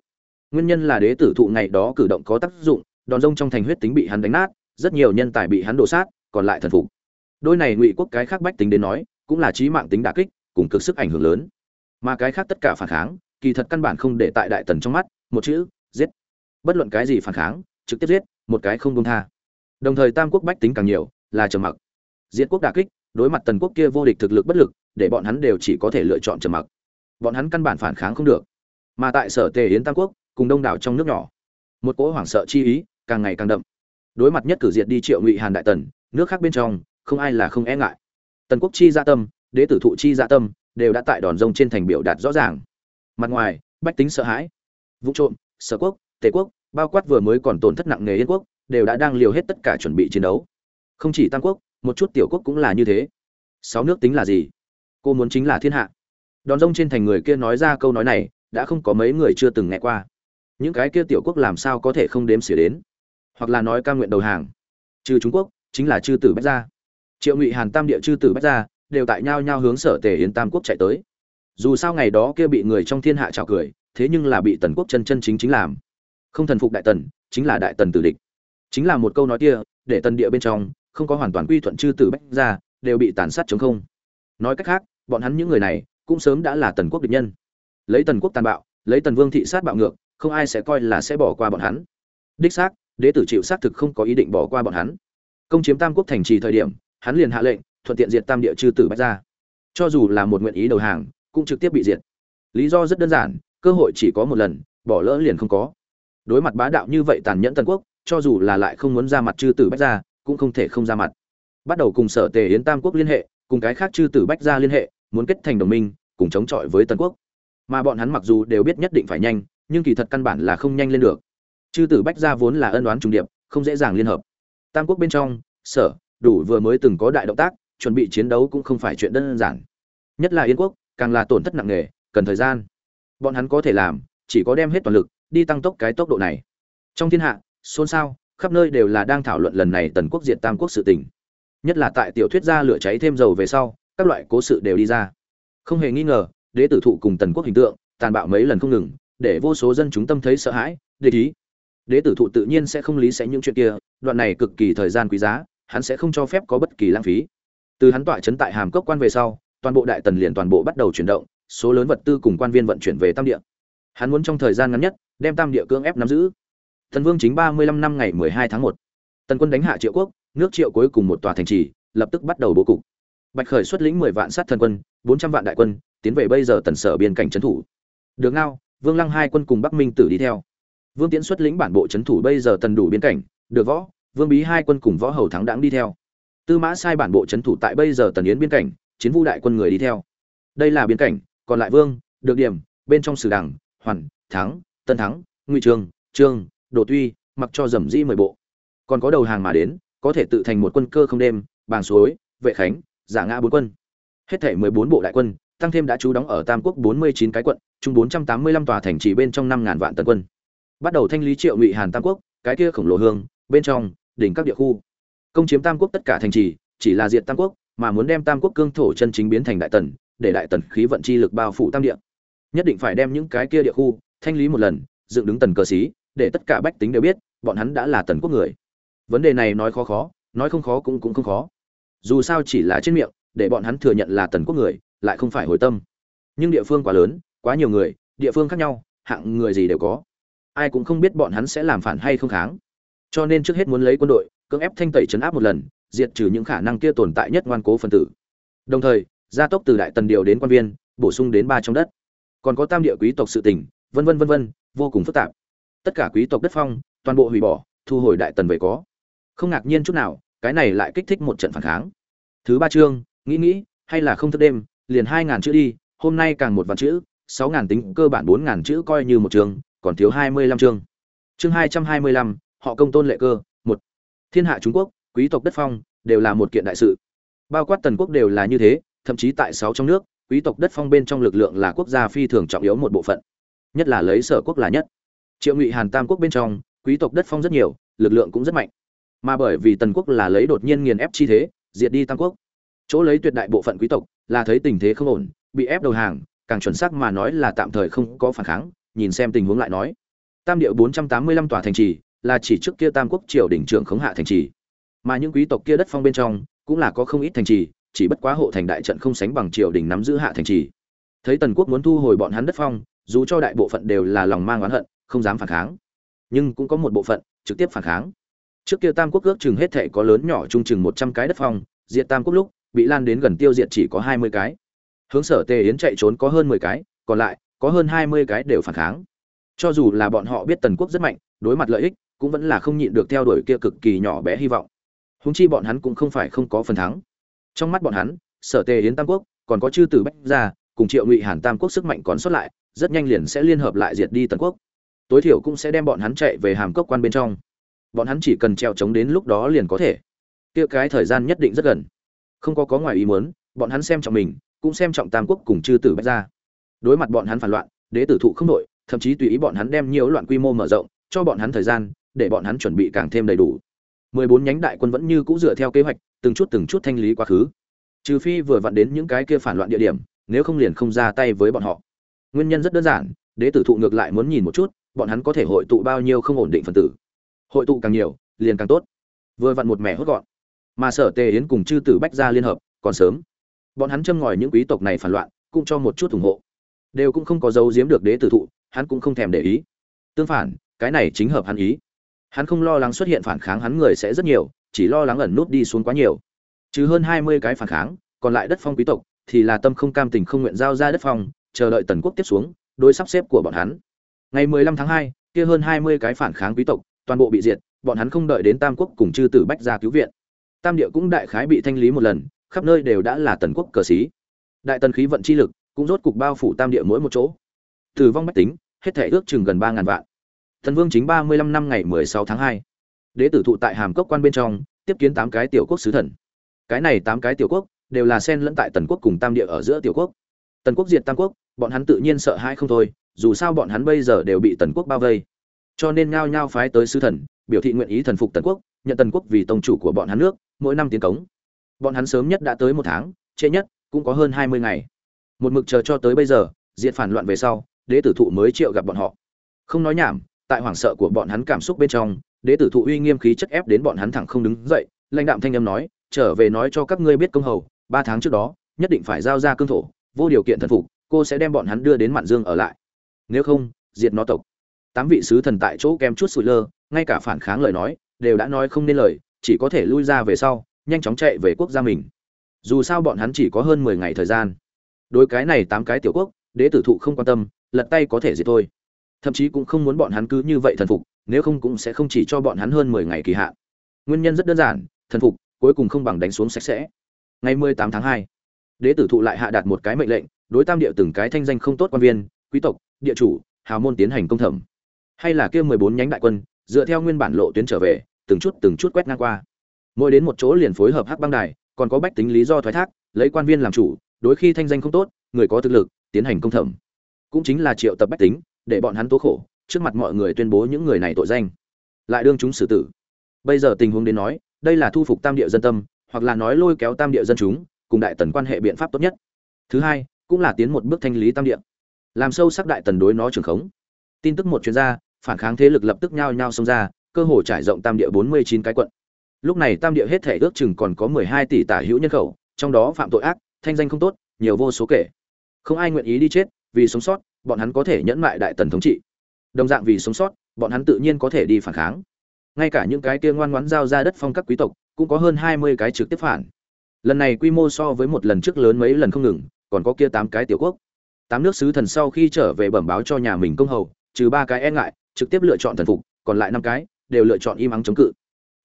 Nguyên nhân là đế tử thụ ngày đó cử động có tác dụng, đòn rông trong thành huyết tính bị hắn đánh nát, rất nhiều nhân tài bị hắn đổ sát, còn lại thần phục đôi này ngụy quốc cái khác bách tính đến nói, cũng là trí mạng tính đả kích, cùng cực sức ảnh hưởng lớn. Mà cái khác tất cả phản kháng, kỳ thật căn bản không để tại đại tần trong mắt, một chữ, giết. Bất luận cái gì phản kháng, trực tiếp giết, một cái không công tha. Đồng thời tam quốc bách tính càng nhiều, là trầm mặc. Diễn quốc đả kích, đối mặt tần quốc kia vô địch thực lực bất lực, để bọn hắn đều chỉ có thể lựa chọn trầm mặc. Bọn hắn căn bản phản kháng không được. Mà tại sở tề yến tam quốc, cùng đông đảo trong nước nhỏ, một cỗ hoảng sợ chi ý, càng ngày càng đậm. Đối mặt nhất cử diệt đi triệu ngụy hàn đại tần, nước khác bên trong không ai là không e ngại. Tần quốc chi gia tâm, đế tử thụ chi gia tâm, đều đã tại đòn rông trên thành biểu đạt rõ ràng. Mặt ngoài, bách tính sợ hãi. Vụ trộm, sở quốc, tề quốc, bao quát vừa mới còn tổn thất nặng nề yên quốc, đều đã đang liều hết tất cả chuẩn bị chiến đấu. Không chỉ tam quốc, một chút tiểu quốc cũng là như thế. Sáu nước tính là gì? Cô muốn chính là thiên hạ. Đòn rông trên thành người kia nói ra câu nói này, đã không có mấy người chưa từng nghe qua. Những cái kia tiểu quốc làm sao có thể không đếm xỉa đến? Hoặc là nói ca nguyện đầu hàng. Trừ trung quốc, chính là chư tử bách gia triệu ngụy hàn tam địa chư tử bách gia đều tại nhau nhau hướng sở tề yến tam quốc chạy tới. Dù sao ngày đó kia bị người trong thiên hạ trào cười, thế nhưng là bị tần quốc chân chân chính chính làm. Không thần phục đại tần, chính là đại tần tử địch. Chính là một câu nói kia, để tần địa bên trong, không có hoàn toàn quy thuận chư tử bách gia đều bị tàn sát chống không. Nói cách khác, bọn hắn những người này, cũng sớm đã là tần quốc địch nhân. Lấy tần quốc tàn bạo, lấy tần vương thị sát bạo ngược, không ai sẽ coi là sẽ bỏ qua bọn hắn. Đích xác, đế tử chịu xác thực không có ý định bỏ qua bọn hắn. Công chiếm tam quốc thành trì thời điểm hắn liền hạ lệnh, thuận tiện diệt tam địa chư tử bách gia. Cho dù là một nguyện ý đầu hàng, cũng trực tiếp bị diệt. Lý do rất đơn giản, cơ hội chỉ có một lần, bỏ lỡ liền không có. Đối mặt bá đạo như vậy tàn nhẫn tần quốc, cho dù là lại không muốn ra mặt chư tử bách gia, cũng không thể không ra mặt. Bắt đầu cùng sở tề yến tam quốc liên hệ, cùng cái khác chư tử bách gia liên hệ, muốn kết thành đồng minh, cùng chống chọi với tần quốc. Mà bọn hắn mặc dù đều biết nhất định phải nhanh, nhưng kỳ thật căn bản là không nhanh lên được. Chư tử bách gia vốn là ân oán trùng điệp, không dễ dàng liên hợp. Tam quốc bên trong, sở đủ vừa mới từng có đại động tác, chuẩn bị chiến đấu cũng không phải chuyện đơn giản. Nhất là yên quốc, càng là tổn thất nặng nề, cần thời gian. Bọn hắn có thể làm, chỉ có đem hết toàn lực, đi tăng tốc cái tốc độ này. Trong thiên hạ, xôn xao, khắp nơi đều là đang thảo luận lần này tần quốc diệt tam quốc sự tình. Nhất là tại tiểu thuyết gia lửa cháy thêm dầu về sau, các loại cố sự đều đi ra. Không hề nghi ngờ, đế tử thụ cùng tần quốc hình tượng, tàn bạo mấy lần không ngừng, để vô số dân chúng tâm thấy sợ hãi để ý. Đế tử thụ tự nhiên sẽ không lý sẽ những chuyện kia, đoạn này cực kỳ thời gian quý giá hắn sẽ không cho phép có bất kỳ lãng phí. Từ hắn tọa chấn tại hàm cốc quan về sau, toàn bộ đại tần liền toàn bộ bắt đầu chuyển động, số lớn vật tư cùng quan viên vận chuyển về tam địa. Hắn muốn trong thời gian ngắn nhất, đem tam địa cưỡng ép nắm giữ. Thần vương chính ba mươi lăm năm ngày mười hai tháng một. Tần quân đánh hạ triệu quốc, nước triệu cuối cùng một tòa thành trì, lập tức bắt đầu bố cục. Bạch khởi xuất lĩnh mười vạn sát thần quân, bốn trăm vạn đại quân, tiến về bây giờ tần sở biên cảnh trấn thủ. Được ngao, vương lăng hai quân cùng bắc minh tử đi theo. Vương tiễn xuất lĩnh bản bộ trấn thủ bây giờ tần đủ biên cảnh, được võ vương bí hai quân cùng võ hầu thắng đáng đi theo. Tư mã sai bản bộ trấn thủ tại bây giờ tần yến biên cảnh, chiến vu đại quân người đi theo. Đây là biên cảnh, còn lại vương, được điểm, bên trong sử đảng, hoàn, thắng, tân thắng, ngụy trường, trương đồ tuy, mặc cho dầm dĩ mười bộ. Còn có đầu hàng mà đến, có thể tự thành một quân cơ không đêm, bàng suối, vệ khánh, giả ngã bốn quân. Hết thể mười bốn bộ đại quân, tăng thêm đã trú đóng ở tam quốc bốn mươi chín cái quận, chung bốn trăm tám mươi lăm tòa thành trì bên trong năm ngàn vạn tần quân. Bắt đầu thanh lý triệu ngụy hàn tam quốc, cái kia khổng lồ hương bên trong, đỉnh các địa khu. Công chiếm tam quốc tất cả thành trì, chỉ là diện tam quốc, mà muốn đem tam quốc cương thổ chân chính biến thành đại tần, để đại tần khí vận chi lực bao phủ tam địa. Nhất định phải đem những cái kia địa khu, thanh lý một lần, dựng đứng tần cờ xí, để tất cả bách tính đều biết, bọn hắn đã là tần quốc người. Vấn đề này nói khó khó, nói không khó cũng cũng không khó. Dù sao chỉ là trên miệng, để bọn hắn thừa nhận là tần quốc người, lại không phải hồi tâm. Nhưng địa phương quá lớn, quá nhiều người, địa phương khác nhau, hạng người gì đều có. Ai cũng không biết bọn hắn sẽ làm phản hay không kháng cho nên trước hết muốn lấy quân đội, cưỡng ép thanh tẩy chấn áp một lần, diệt trừ những khả năng kia tồn tại nhất ngoan cố phân tử. Đồng thời, gia tốc từ đại tần điều đến quan viên, bổ sung đến ba trong đất. Còn có tam địa quý tộc sự tỉnh vân vân vân vân, vô cùng phức tạp. Tất cả quý tộc đất phong, toàn bộ hủy bỏ, thu hồi đại tần về có. Không ngạc nhiên chút nào, cái này lại kích thích một trận phản kháng. Thứ ba chương, nghĩ nghĩ, hay là không thức đêm, liền hai ngàn chữ đi, hôm nay càng một vạn chữ, sáu ngàn tính cơ bản bốn ngàn chữ coi như một chương, còn thiếu hai mươi lăm chương. Chương hai trăm hai mươi lăm họ công tôn lệ cơ, một. Thiên hạ trung quốc, quý tộc đất phong, đều là một kiện đại sự. Bao quát tần quốc đều là như thế, thậm chí tại sáu trong nước, quý tộc đất phong bên trong lực lượng là quốc gia phi thường trọng yếu một bộ phận. Nhất là lấy sở quốc là nhất. Triệu ngụy hàn tam quốc bên trong, quý tộc đất phong rất nhiều, lực lượng cũng rất mạnh. Mà bởi vì tần quốc là lấy đột nhiên nghiền ép chi thế, diệt đi tam quốc. Chỗ lấy tuyệt đại bộ phận quý tộc, là thấy tình thế không ổn, bị ép đầu hàng, càng chuẩn xác mà nói là tạm thời không có phản kháng, nhìn xem tình huống lại nói. Tam điệu bốn trăm tám mươi lăm tòa thành trì là chỉ trước kia tam quốc triều đỉnh trưởng khống hạ thành trì. Mà những quý tộc kia đất phong bên trong, cũng là có không ít thành trì, chỉ bất quá hộ thành đại trận không sánh bằng triều đình nắm giữ hạ thành trì. Thấy tần quốc muốn thu hồi bọn hắn đất phong, dù cho đại bộ phận đều là lòng mang oán hận, không dám phản kháng. Nhưng cũng có một bộ phận, trực tiếp phản kháng. Trước kia tam quốc ước chừng hết thệ có lớn nhỏ trung chừng một trăm cái đất phong, diệt tam quốc lúc, bị lan đến gần tiêu diệt chỉ có hai mươi cái. Hướng sở tề yến chạy trốn có hơn mười cái, còn lại, có hơn hai mươi cái đều phản kháng. Cho dù là bọn họ biết tần quốc rất mạnh, đối mặt lợi ích cũng vẫn là không nhịn được theo đuổi kia cực kỳ nhỏ bé hy vọng. Húng chi bọn hắn cũng không phải không có phần thắng. Trong mắt bọn hắn, sở tề yến tam quốc, còn có chư tử bách gia, cùng triệu ngụy hàn tam quốc sức mạnh còn sót lại, rất nhanh liền sẽ liên hợp lại diệt đi tần quốc. Tối thiểu cũng sẽ đem bọn hắn chạy về hàm cốc quan bên trong. Bọn hắn chỉ cần treo chống đến lúc đó liền có thể. Kia cái thời gian nhất định rất gần. Không có có ngoài ý muốn, bọn hắn xem trọng mình, cũng xem trọng tam quốc cùng chư tử bách gia. Đối mặt bọn hắn phản loạn, đế tử thụ không đội, thậm chí tùy ý bọn hắn đem nhiều loạn quy mô mở rộng, cho bọn hắn thời gian để bọn hắn chuẩn bị càng thêm đầy đủ. 14 nhánh đại quân vẫn như cũ dựa theo kế hoạch, từng chút từng chút thanh lý quá khứ. Trừ phi vừa vặn đến những cái kia phản loạn địa điểm, nếu không liền không ra tay với bọn họ. Nguyên nhân rất đơn giản, đế tử thụ ngược lại muốn nhìn một chút, bọn hắn có thể hội tụ bao nhiêu không ổn định phần tử. Hội tụ càng nhiều, liền càng tốt. Vừa vặn một mẻ hốt gọn. Mà sở tề yến cùng chư tử bách gia liên hợp, còn sớm. Bọn hắn châm ngòi những quý tộc này phản loạn, cũng cho một chút ủng hộ. Đều cũng không có dấu giếm được đế tử thụ, hắn cũng không thèm để ý. Tương phản, cái này chính hợp hắn ý hắn không lo lắng xuất hiện phản kháng hắn người sẽ rất nhiều, chỉ lo lắng ẩn nút đi xuống quá nhiều. Chứ hơn hai mươi cái phản kháng, còn lại đất phong quý tộc thì là tâm không cam tình không nguyện giao ra đất phong, chờ đợi tần quốc tiếp xuống, đối sắp xếp của bọn hắn. Ngày mười lăm tháng hai, kia hơn hai mươi cái phản kháng quý tộc toàn bộ bị diệt, bọn hắn không đợi đến tam quốc cùng chư tử bách ra cứu viện. Tam địa cũng đại khái bị thanh lý một lần, khắp nơi đều đã là tần quốc cờ xí. Đại tần khí vận chi lực cũng rốt cục bao phủ tam địa mỗi một chỗ. Tử vong bách tính, hết thể ước chừng gần ba ngàn vạn thần vương chính ba mươi lăm năm ngày mười sáu tháng hai. Đế tử thụ tại hàm cốc quan bên trong, tiếp kiến tám cái tiểu quốc sứ thần. Cái này tám cái tiểu quốc đều là sen lẫn tại tần quốc cùng tam địa ở giữa tiểu quốc. Tần quốc diệt tam quốc, bọn hắn tự nhiên sợ hãi không thôi, dù sao bọn hắn bây giờ đều bị tần quốc bao vây. Cho nên ngao nhao phái tới sứ thần, biểu thị nguyện ý thần phục tần quốc, nhận tần quốc vì tông chủ của bọn hắn nước, mỗi năm tiến cống. Bọn hắn sớm nhất đã tới một tháng, trễ nhất cũng có hơn hai mươi ngày. Một mực chờ cho tới bây giờ, diệt phản loạn về sau, đế tử thụ mới triệu gặp bọn họ. Không nói nhảm tại hoảng sợ của bọn hắn cảm xúc bên trong, đế tử thụ uy nghiêm khí chất ép đến bọn hắn thẳng không đứng dậy, lãnh đạm thanh âm nói, trở về nói cho các ngươi biết công hầu, ba tháng trước đó, nhất định phải giao ra cương thổ, vô điều kiện thần phục, cô sẽ đem bọn hắn đưa đến mạn dương ở lại. Nếu không, diệt nó tộc. Tám vị sứ thần tại chỗ kem chút sụi lơ, ngay cả phản kháng lời nói, đều đã nói không nên lời, chỉ có thể lui ra về sau, nhanh chóng chạy về quốc gia mình. Dù sao bọn hắn chỉ có hơn mười ngày thời gian. Đối cái này tám cái tiểu quốc, đế tử thụ không quan tâm, lật tay có thể gì thôi thậm chí cũng không muốn bọn hắn cứ như vậy thần phục, nếu không cũng sẽ không chỉ cho bọn hắn hơn mười ngày kỳ hạn. Nguyên nhân rất đơn giản, thần phục, cuối cùng không bằng đánh xuống sạch sẽ. Ngày mười tám tháng hai, đế tử thụ lại hạ đạt một cái mệnh lệnh, đối tam địa từng cái thanh danh không tốt quan viên, quý tộc, địa chủ, hào môn tiến hành công thẩm. Hay là kia mười bốn nhánh đại quân, dựa theo nguyên bản lộ tuyến trở về, từng chút từng chút quét ngang qua. Mỗi đến một chỗ liền phối hợp hắc băng đài, còn có bách tính lý do thoái thác, lấy quan viên làm chủ, đối khi thanh danh không tốt, người có thực lực, tiến hành công thẩm. Cũng chính là triệu tập bách tính để bọn hắn tố khổ, trước mặt mọi người tuyên bố những người này tội danh. Lại đương chúng xử tử. Bây giờ tình huống đến nói, đây là thu phục tam địa dân tâm, hoặc là nói lôi kéo tam địa dân chúng, cùng đại tần quan hệ biện pháp tốt nhất. Thứ hai, cũng là tiến một bước thanh lý tam địa. Làm sâu sắc đại tần đối nó trường khống. Tin tức một chuyên gia, phản kháng thế lực lập tức nhao nhao xông ra, cơ hồ trải rộng tam địa bốn mươi chín cái quận. Lúc này tam địa hết thể ước chừng còn có mười hai tỷ tả hữu nhân khẩu, trong đó phạm tội ác, thanh danh không tốt, nhiều vô số kể. Không ai nguyện ý đi chết vì sống sót bọn hắn có thể nhẫn mại đại tần thống trị. Đồng dạng vì sống sót, bọn hắn tự nhiên có thể đi phản kháng. Ngay cả những cái kia ngoan ngoãn giao ra đất phong các quý tộc, cũng có hơn hai mươi cái trực tiếp phản. Lần này quy mô so với một lần trước lớn mấy lần không ngừng, còn có kia tám cái tiểu quốc. Tám nước sứ thần sau khi trở về bẩm báo cho nhà mình công hầu, trừ ba cái e ngại, trực tiếp lựa chọn thần phục, còn lại năm cái, đều lựa chọn im ắng chống cự.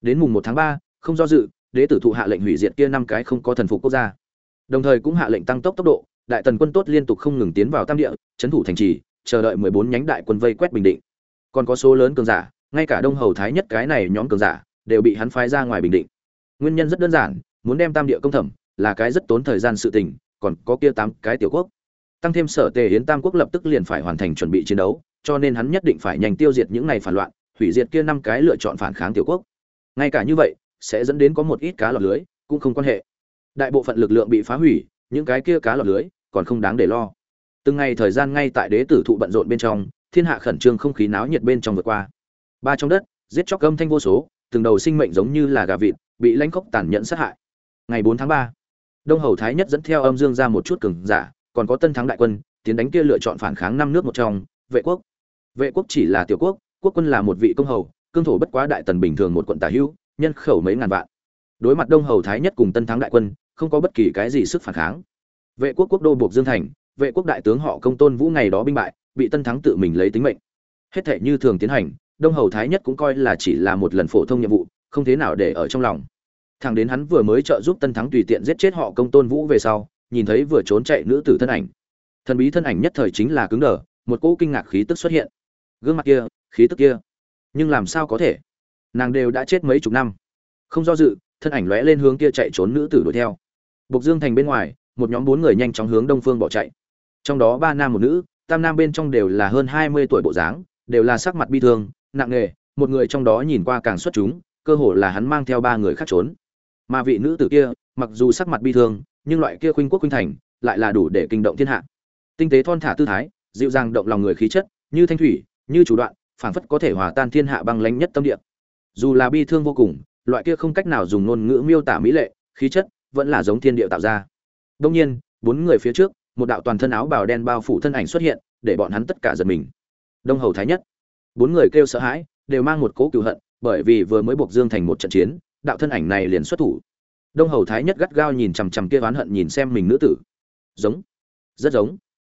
Đến mùng một tháng ba, không do dự, đế tử thụ hạ lệnh hủy diệt kia năm cái không có thần phục quốc gia. Đồng thời cũng hạ lệnh tăng tốc tốc độ đại tần quân tốt liên tục không ngừng tiến vào tam địa trấn thủ thành trì, chờ đợi mười bốn nhánh đại quân vây quét bình định. Còn có số lớn cường giả, ngay cả đông hầu thái nhất cái này nhóm cường giả, đều bị hắn phái ra ngoài bình định. Nguyên nhân rất đơn giản, muốn đem tam địa công thẩm, là cái rất tốn thời gian sự tình, còn có kia tám cái tiểu quốc. Tăng thêm sở tề hiến tam quốc lập tức liền phải hoàn thành chuẩn bị chiến đấu, cho nên hắn nhất định phải nhanh tiêu diệt những này phản loạn, hủy diệt kia năm cái lựa chọn phản kháng tiểu quốc. Ngay cả như vậy, sẽ dẫn đến có một ít cá lọt lưới, cũng không quan hệ. Đại bộ phận lực lượng bị phá hủy những cái kia cá lọt lưới, còn không đáng để lo. Từng ngày thời gian ngay tại đế tử thụ bận rộn bên trong, thiên hạ khẩn trương không khí náo nhiệt bên trong vượt qua. Ba trong đất, giết chóc âm thanh vô số, từng đầu sinh mệnh giống như là gà vịt, bị lãnh khốc tàn nhẫn sát hại. Ngày bốn tháng ba, đông hầu thái nhất dẫn theo âm dương ra một chút cường giả, còn có tân thắng đại quân, tiến đánh kia lựa chọn phản kháng năm nước một trong, vệ quốc. Vệ quốc chỉ là tiểu quốc quốc quân là một vị công hầu, cương thổ bất quá đại tần bình thường một quận tả hữu nhân khẩu mấy ngàn vạn. Đối mặt đông hầu thái nhất cùng tân thắng đại quân không có bất kỳ cái gì sức phản kháng. Vệ quốc quốc đô buộc dương thành, vệ quốc đại tướng họ công tôn vũ ngày đó binh bại, bị tân thắng tự mình lấy tính mệnh. Hết thể như thường tiến hành, đông hầu thái nhất cũng coi là chỉ là một lần phổ thông nhiệm vụ, không thế nào để ở trong lòng. Thằng đến hắn vừa mới trợ giúp tân thắng tùy tiện giết chết họ công tôn vũ về sau, nhìn thấy vừa trốn chạy nữ tử thân ảnh. Thần bí thân ảnh nhất thời chính là cứng đờ, một cỗ kinh ngạc khí tức xuất hiện. Gương mặt kia, khí tức kia, nhưng làm sao có thể? Nàng đều đã chết mấy chục năm. Không do dự, thân ảnh lóe lên hướng kia chạy trốn nữ tử đuổi theo bộc dương thành bên ngoài, một nhóm bốn người nhanh chóng hướng đông phương bỏ chạy. Trong đó ba nam một nữ, tam nam bên trong đều là hơn hai mươi tuổi bộ dáng, đều là sắc mặt bi thương, nặng nề, một người trong đó nhìn qua càng xuất chúng, cơ hồ là hắn mang theo ba người khác trốn. Mà vị nữ tử kia, mặc dù sắc mặt bi thương, nhưng loại kia khuynh quốc khuynh thành, lại là đủ để kinh động thiên hạ. Tinh tế thon thả tư thái, dịu dàng động lòng người khí chất, như thanh thủy, như chủ đoạn, phảng phất có thể hòa tan thiên hạ băng lãnh nhất tâm địa. Dù là bi thương vô cùng, loại kia không cách nào dùng ngôn ngữ miêu tả mỹ lệ, khí chất vẫn là giống thiên địa tạo ra. Đông nhiên, bốn người phía trước, một đạo toàn thân áo bào đen bao phủ thân ảnh xuất hiện, để bọn hắn tất cả giật mình. Đông hầu thái nhất. Bốn người kêu sợ hãi, đều mang một cố cựu hận, bởi vì vừa mới buộc dương thành một trận chiến, đạo thân ảnh này liền xuất thủ. Đông hầu thái nhất gắt gao nhìn chằm chằm kia oán hận nhìn xem mình nữ tử. Giống. Rất giống.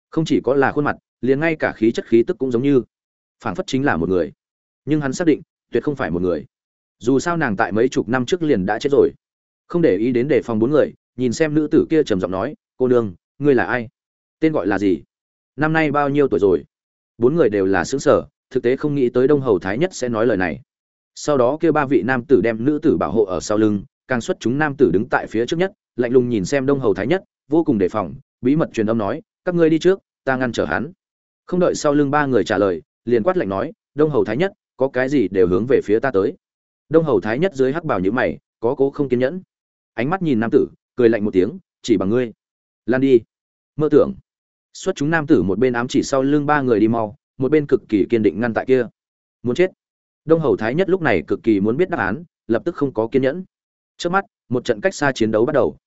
Không chỉ có là khuôn mặt, liền ngay cả khí chất khí tức cũng giống như. Phảng phất chính là một người. Nhưng hắn xác định, tuyệt không phải một người. Dù sao nàng tại mấy chục năm trước liền đã chết rồi không để ý đến đề phòng bốn người, nhìn xem nữ tử kia trầm giọng nói, cô nương, ngươi là ai? Tên gọi là gì? Năm nay bao nhiêu tuổi rồi? Bốn người đều là xứng sở thực tế không nghĩ tới đông hầu thái nhất sẽ nói lời này. Sau đó kêu ba vị nam tử đem nữ tử bảo hộ ở sau lưng, càng xuất chúng nam tử đứng tại phía trước nhất, lạnh lùng nhìn xem đông hầu thái nhất, vô cùng đề phòng, bí mật truyền âm nói, các ngươi đi trước, ta ngăn trở hắn. Không đợi sau lưng ba người trả lời, liền quát lạnh nói, đông hầu thái nhất, có cái gì đều hướng về phía ta tới. Đông hầu thái nhất dưới hắc bảo nhữ mày, có cố không kiên nhẫn ánh mắt nhìn nam tử, cười lạnh một tiếng, chỉ bằng ngươi. Lan đi. Mơ tưởng. Xuất chúng nam tử một bên ám chỉ sau lưng ba người đi mau, một bên cực kỳ kiên định ngăn tại kia. Muốn chết. Đông hầu thái nhất lúc này cực kỳ muốn biết đáp án, lập tức không có kiên nhẫn. Trước mắt, một trận cách xa chiến đấu bắt đầu.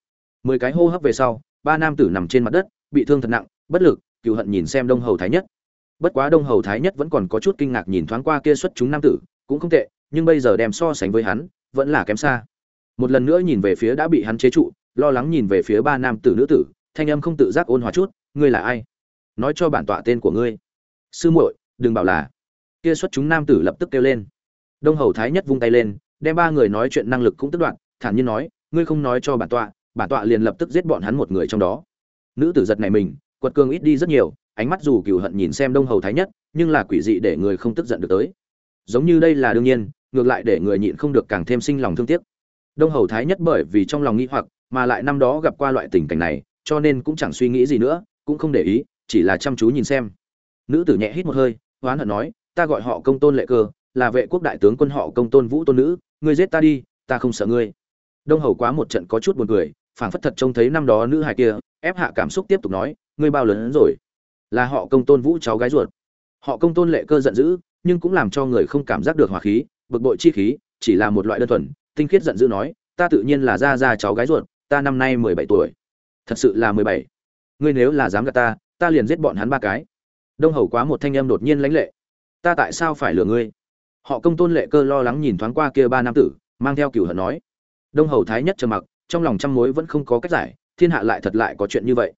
Mười cái hô hấp về sau, ba nam tử nằm trên mặt đất, bị thương thật nặng, bất lực cựu hận nhìn xem đông hầu thái nhất. Bất quá đông hầu thái nhất vẫn còn có chút kinh ngạc nhìn thoáng qua kia xuất chúng nam tử, cũng không tệ, nhưng bây giờ đem so sánh với hắn, vẫn là kém xa một lần nữa nhìn về phía đã bị hắn chế trụ, lo lắng nhìn về phía ba nam tử nữ tử, thanh âm không tự giác ôn hòa chút, ngươi là ai? Nói cho bản tọa tên của ngươi. Sư muội, đừng bảo là. Kia xuất chúng nam tử lập tức kêu lên. Đông hầu thái nhất vung tay lên, đem ba người nói chuyện năng lực cũng tức đoạn thản nhiên nói, ngươi không nói cho bản tọa bản tọa liền lập tức giết bọn hắn một người trong đó. Nữ tử giật này mình, quật cường ít đi rất nhiều, ánh mắt dù cừu hận nhìn xem đông hầu thái nhất, nhưng là quỷ dị để người không tức giận được tới. Giống như đây là đương nhiên, ngược lại để người nhịn không được càng thêm sinh lòng thương tiếc đông hầu thái nhất bởi vì trong lòng nghĩ hoặc mà lại năm đó gặp qua loại tình cảnh này, cho nên cũng chẳng suy nghĩ gì nữa, cũng không để ý, chỉ là chăm chú nhìn xem. Nữ tử nhẹ hít một hơi, hoán hận nói, ta gọi họ công tôn lệ cơ, là vệ quốc đại tướng quân họ công tôn vũ tôn nữ, ngươi giết ta đi, ta không sợ ngươi. Đông hầu quá một trận có chút buồn cười, phảng phất thật trông thấy năm đó nữ hài kia, ép hạ cảm xúc tiếp tục nói, ngươi bao lớn rồi? Là họ công tôn vũ cháu gái ruột. Họ công tôn lệ cơ giận dữ, nhưng cũng làm cho người không cảm giác được hỏa khí, bực bội chi khí, chỉ là một loại đơn thuần tinh khiết giận dữ nói, ta tự nhiên là Ra Ra cháu gái ruột, ta năm nay mười bảy tuổi. Thật sự là mười bảy. Ngươi nếu là dám gạt ta ta liền giết bọn hắn ba cái. Đông hầu quá một thanh âm đột nhiên lãnh lệ. Ta tại sao phải lừa ngươi? Họ công tôn lệ cơ lo lắng nhìn thoáng qua kia ba nam tử, mang theo cửu hận nói. Đông hầu thái nhất trầm mặc, trong lòng trăm mối vẫn không có cách giải, thiên hạ lại thật lại có chuyện như vậy.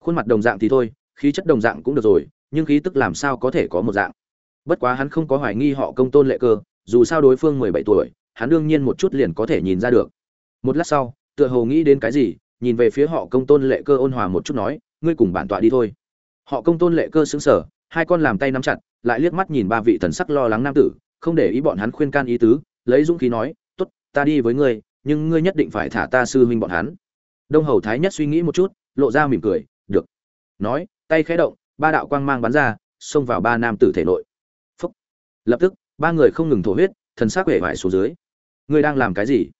Khuôn mặt đồng dạng thì thôi, khí chất đồng dạng cũng được rồi, nhưng khí tức làm sao có thể có một dạng? Bất quá hắn không có hoài nghi họ công tôn lệ cơ, dù sao đối phương mười bảy tuổi hắn đương nhiên một chút liền có thể nhìn ra được. Một lát sau, tựa hồ nghĩ đến cái gì, nhìn về phía họ công tôn lệ cơ ôn hòa một chút nói, ngươi cùng bản tọa đi thôi. Họ công tôn lệ cơ xứng sở hai con làm tay nắm chặt, lại liếc mắt nhìn ba vị thần sắc lo lắng nam tử, không để ý bọn hắn khuyên can ý tứ, lấy dũng khí nói, tốt, ta đi với ngươi, nhưng ngươi nhất định phải thả ta sư huynh bọn hắn. Đông hầu thái nhất suy nghĩ một chút, lộ ra mỉm cười, được. Nói, tay khẽ động, ba đạo quang mang bắn ra, xông vào ba nam tử thể nội. Phúc. lập tức, ba người không ngừng thổ huyết thần sắc vẻ vải xuống dưới. Ngươi đang làm cái gì?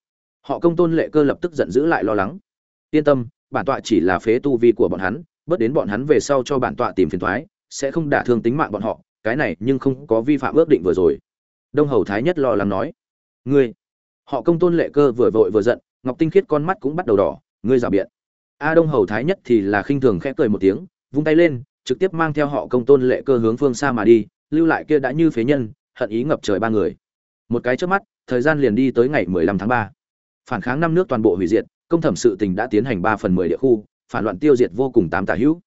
Họ công tôn lệ cơ lập tức giận dữ lại lo lắng. Yên tâm, bản tọa chỉ là phế tu vi của bọn hắn, bớt đến bọn hắn về sau cho bản tọa tìm phiền thoái, sẽ không đả thương tính mạng bọn họ, cái này nhưng không có vi phạm ước định vừa rồi. Đông hầu thái nhất lo lắng nói. Ngươi, họ công tôn lệ cơ vừa vội vừa giận, ngọc tinh khiết con mắt cũng bắt đầu đỏ, ngươi rào biện. A đông hầu thái nhất thì là khinh thường khẽ cười một tiếng, vung tay lên, trực tiếp mang theo họ công tôn lệ cơ hướng phương xa mà đi, lưu lại kia đã như phế nhân, hận ý ngập trời ba người một cái trước mắt, thời gian liền đi tới ngày 15 tháng 3. phản kháng năm nước toàn bộ hủy diệt, công thẩm sự tình đã tiến hành 3 phần 10 địa khu, phản loạn tiêu diệt vô cùng tám tả hữu.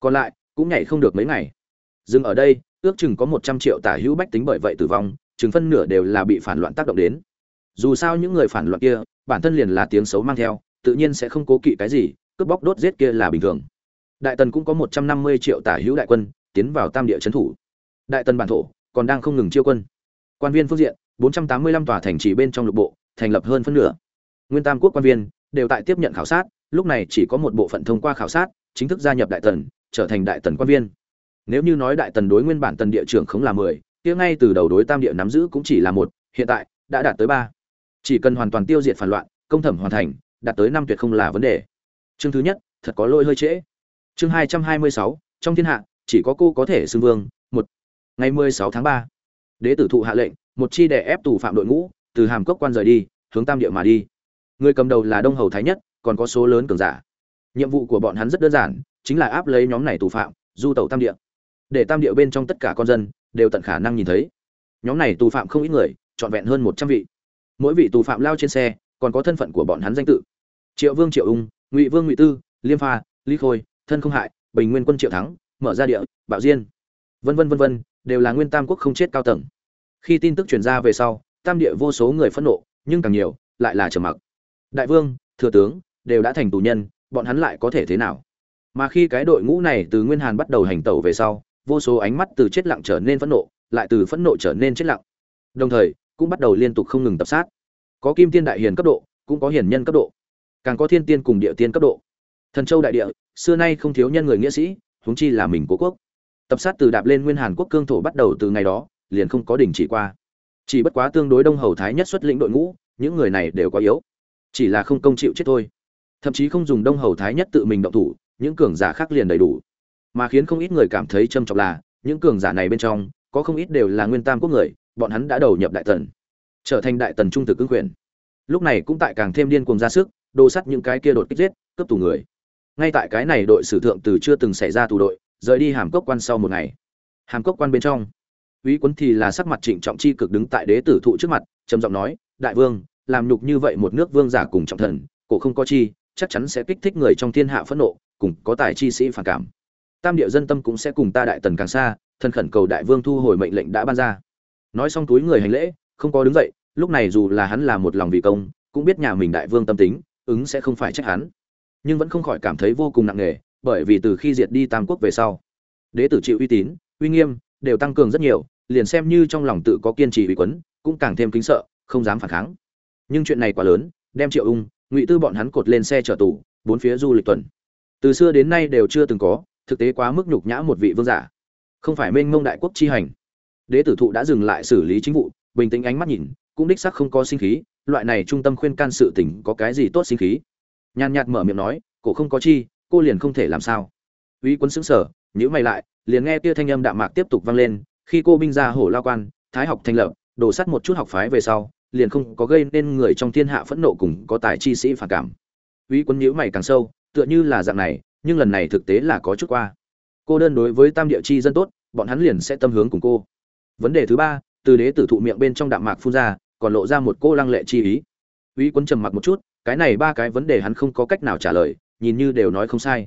Còn lại, cũng nhảy không được mấy ngày. Dừng ở đây, ước chừng có 100 triệu tả hữu bách tính bởi vậy tử vong, chừng phân nửa đều là bị phản loạn tác động đến. Dù sao những người phản loạn kia, bản thân liền là tiếng xấu mang theo, tự nhiên sẽ không cố kỵ cái gì, cướp bóc đốt giết kia là bình thường. Đại tần cũng có 150 triệu tả hữu đại quân, tiến vào tam địa trấn thủ. Đại tần bản thổ, còn đang không ngừng chiêu quân. Quan viên phương diện 485 tòa thành trì bên trong lục bộ thành lập hơn phân nửa. Nguyên tam quốc quan viên đều tại tiếp nhận khảo sát lúc này chỉ có một bộ phận thông qua khảo sát chính thức gia nhập đại tần trở thành đại tần quan viên. Nếu như nói đại tần đối nguyên bản tần địa trưởng không là 10, kia ngay từ đầu đối tam địa nắm giữ cũng chỉ là một hiện tại đã đạt tới ba. Chỉ cần hoàn toàn tiêu diệt phản loạn công thẩm hoàn thành đạt tới năm tuyệt không là vấn đề. Chương thứ nhất thật có lỗi hơi trễ. Chương hai trăm hai mươi sáu trong thiên hạ chỉ có cô có thể xưng vương một. Ngày mười sáu tháng ba đế tử thụ hạ lệnh một chi đè ép tù phạm đội ngũ, từ hàm cốc quan rời đi, hướng tam địa mà đi. Người cầm đầu là đông hầu thái nhất, còn có số lớn cường giả. Nhiệm vụ của bọn hắn rất đơn giản, chính là áp lấy nhóm này tù phạm, du tẩu tam địa. Để tam địa bên trong tất cả con dân đều tận khả năng nhìn thấy. Nhóm này tù phạm không ít người, trọn vẹn hơn một trăm vị. Mỗi vị tù phạm lao trên xe, còn có thân phận của bọn hắn danh tự. Triệu vương triệu ung, ngụy vương ngụy tư, liêm pha ly khôi, thân không hại, bình nguyên quân triệu thắng, mở ra địa, bạo diên. Vân vân vân vân, đều là nguyên tam quốc không chết cao tầng khi tin tức truyền ra về sau, tam địa vô số người phẫn nộ, nhưng càng nhiều, lại là trầm mặc. Đại vương, thừa tướng, đều đã thành tù nhân, bọn hắn lại có thể thế nào? Mà khi cái đội ngũ này từ nguyên hàn bắt đầu hành tẩu về sau, vô số ánh mắt từ chết lặng trở nên phẫn nộ, lại từ phẫn nộ trở nên chết lặng. Đồng thời, cũng bắt đầu liên tục không ngừng tập sát. Có kim tiên đại hiền cấp độ, cũng có hiền nhân cấp độ. Càng có thiên tiên cùng địa tiên cấp độ. Thần châu đại địa, xưa nay không thiếu nhân người nghĩa sĩ, huống chi là mình cố quốc. Tập sát từ đạp lên nguyên hàn quốc cương thổ bắt đầu từ ngày đó liền không có đình chỉ qua. Chỉ bất quá tương đối đông hầu thái nhất xuất lĩnh đội ngũ, những người này đều quá yếu. Chỉ là không công chịu chết thôi. Thậm chí không dùng đông hầu thái nhất tự mình động thủ, những cường giả khác liền đầy đủ. Mà khiến không ít người cảm thấy trầm trọng là, những cường giả này bên trong, có không ít đều là nguyên tam quốc người, bọn hắn đã đầu nhập đại tần, trở thành đại tần trung thực cương quyền. Lúc này cũng tại càng thêm điên cuồng ra sức, đồ sắt những cái kia đột kích giết, cướp tù người. Ngay tại cái này đội sử thượng từ chưa từng xảy ra tù đội, rời đi hàm cốc quan sau một ngày. Hàm cốc quan bên trong Úy Quấn thì là sắc mặt trịnh trọng chi cực đứng tại đế tử thụ trước mặt, trầm giọng nói, "Đại vương, làm nhục như vậy một nước vương giả cùng trọng thần, cổ không có chi, chắc chắn sẽ kích thích người trong thiên hạ phẫn nộ, cùng có tài chi sĩ phản cảm. Tam địa dân tâm cũng sẽ cùng ta đại tần càng xa, thân khẩn cầu đại vương thu hồi mệnh lệnh đã ban ra." Nói xong túi người hành lễ, không có đứng dậy, lúc này dù là hắn là một lòng vì công, cũng biết nhà mình đại vương tâm tính, ứng sẽ không phải trách hắn. Nhưng vẫn không khỏi cảm thấy vô cùng nặng nề, bởi vì từ khi diệt đi Tam quốc về sau, đế tử chịu uy tín, uy nghiêm, đều tăng cường rất nhiều liền xem như trong lòng tự có kiên trì bị quấn cũng càng thêm kính sợ không dám phản kháng. Nhưng chuyện này quá lớn đem triệu ung ngụy tư bọn hắn cột lên xe chở tù bốn phía du lịch tuần. Từ xưa đến nay đều chưa từng có thực tế quá mức nhục nhã một vị vương giả. Không phải mênh mông đại quốc chi hành. Đế tử thụ đã dừng lại xử lý chính vụ bình tĩnh ánh mắt nhìn cũng đích sắc không có sinh khí loại này trung tâm khuyên can sự tình có cái gì tốt sinh khí? Nhàn nhạt mở miệng nói cổ không có chi cô liền không thể làm sao. Uy quân xứng sở nhữ mày lại liền nghe kia thanh âm đạm mạc tiếp tục vang lên, khi cô binh ra hổ lao quan, thái học thành lập, đổ sắt một chút học phái về sau, liền không có gây nên người trong thiên hạ phẫn nộ cùng có tài chi sĩ phản cảm. Uy quân nhíu mày càng sâu tựa như là dạng này nhưng lần này thực tế là có chút qua. Cô đơn đối với tam địa chi dân tốt bọn hắn liền sẽ tâm hướng cùng cô. Vấn đề thứ ba từ đế tử thụ miệng bên trong đạm mạc phun ra còn lộ ra một cô lăng lệ chi ý. Uy quân trầm mặc một chút cái này ba cái vấn đề hắn không có cách nào trả lời nhìn như đều nói không sai.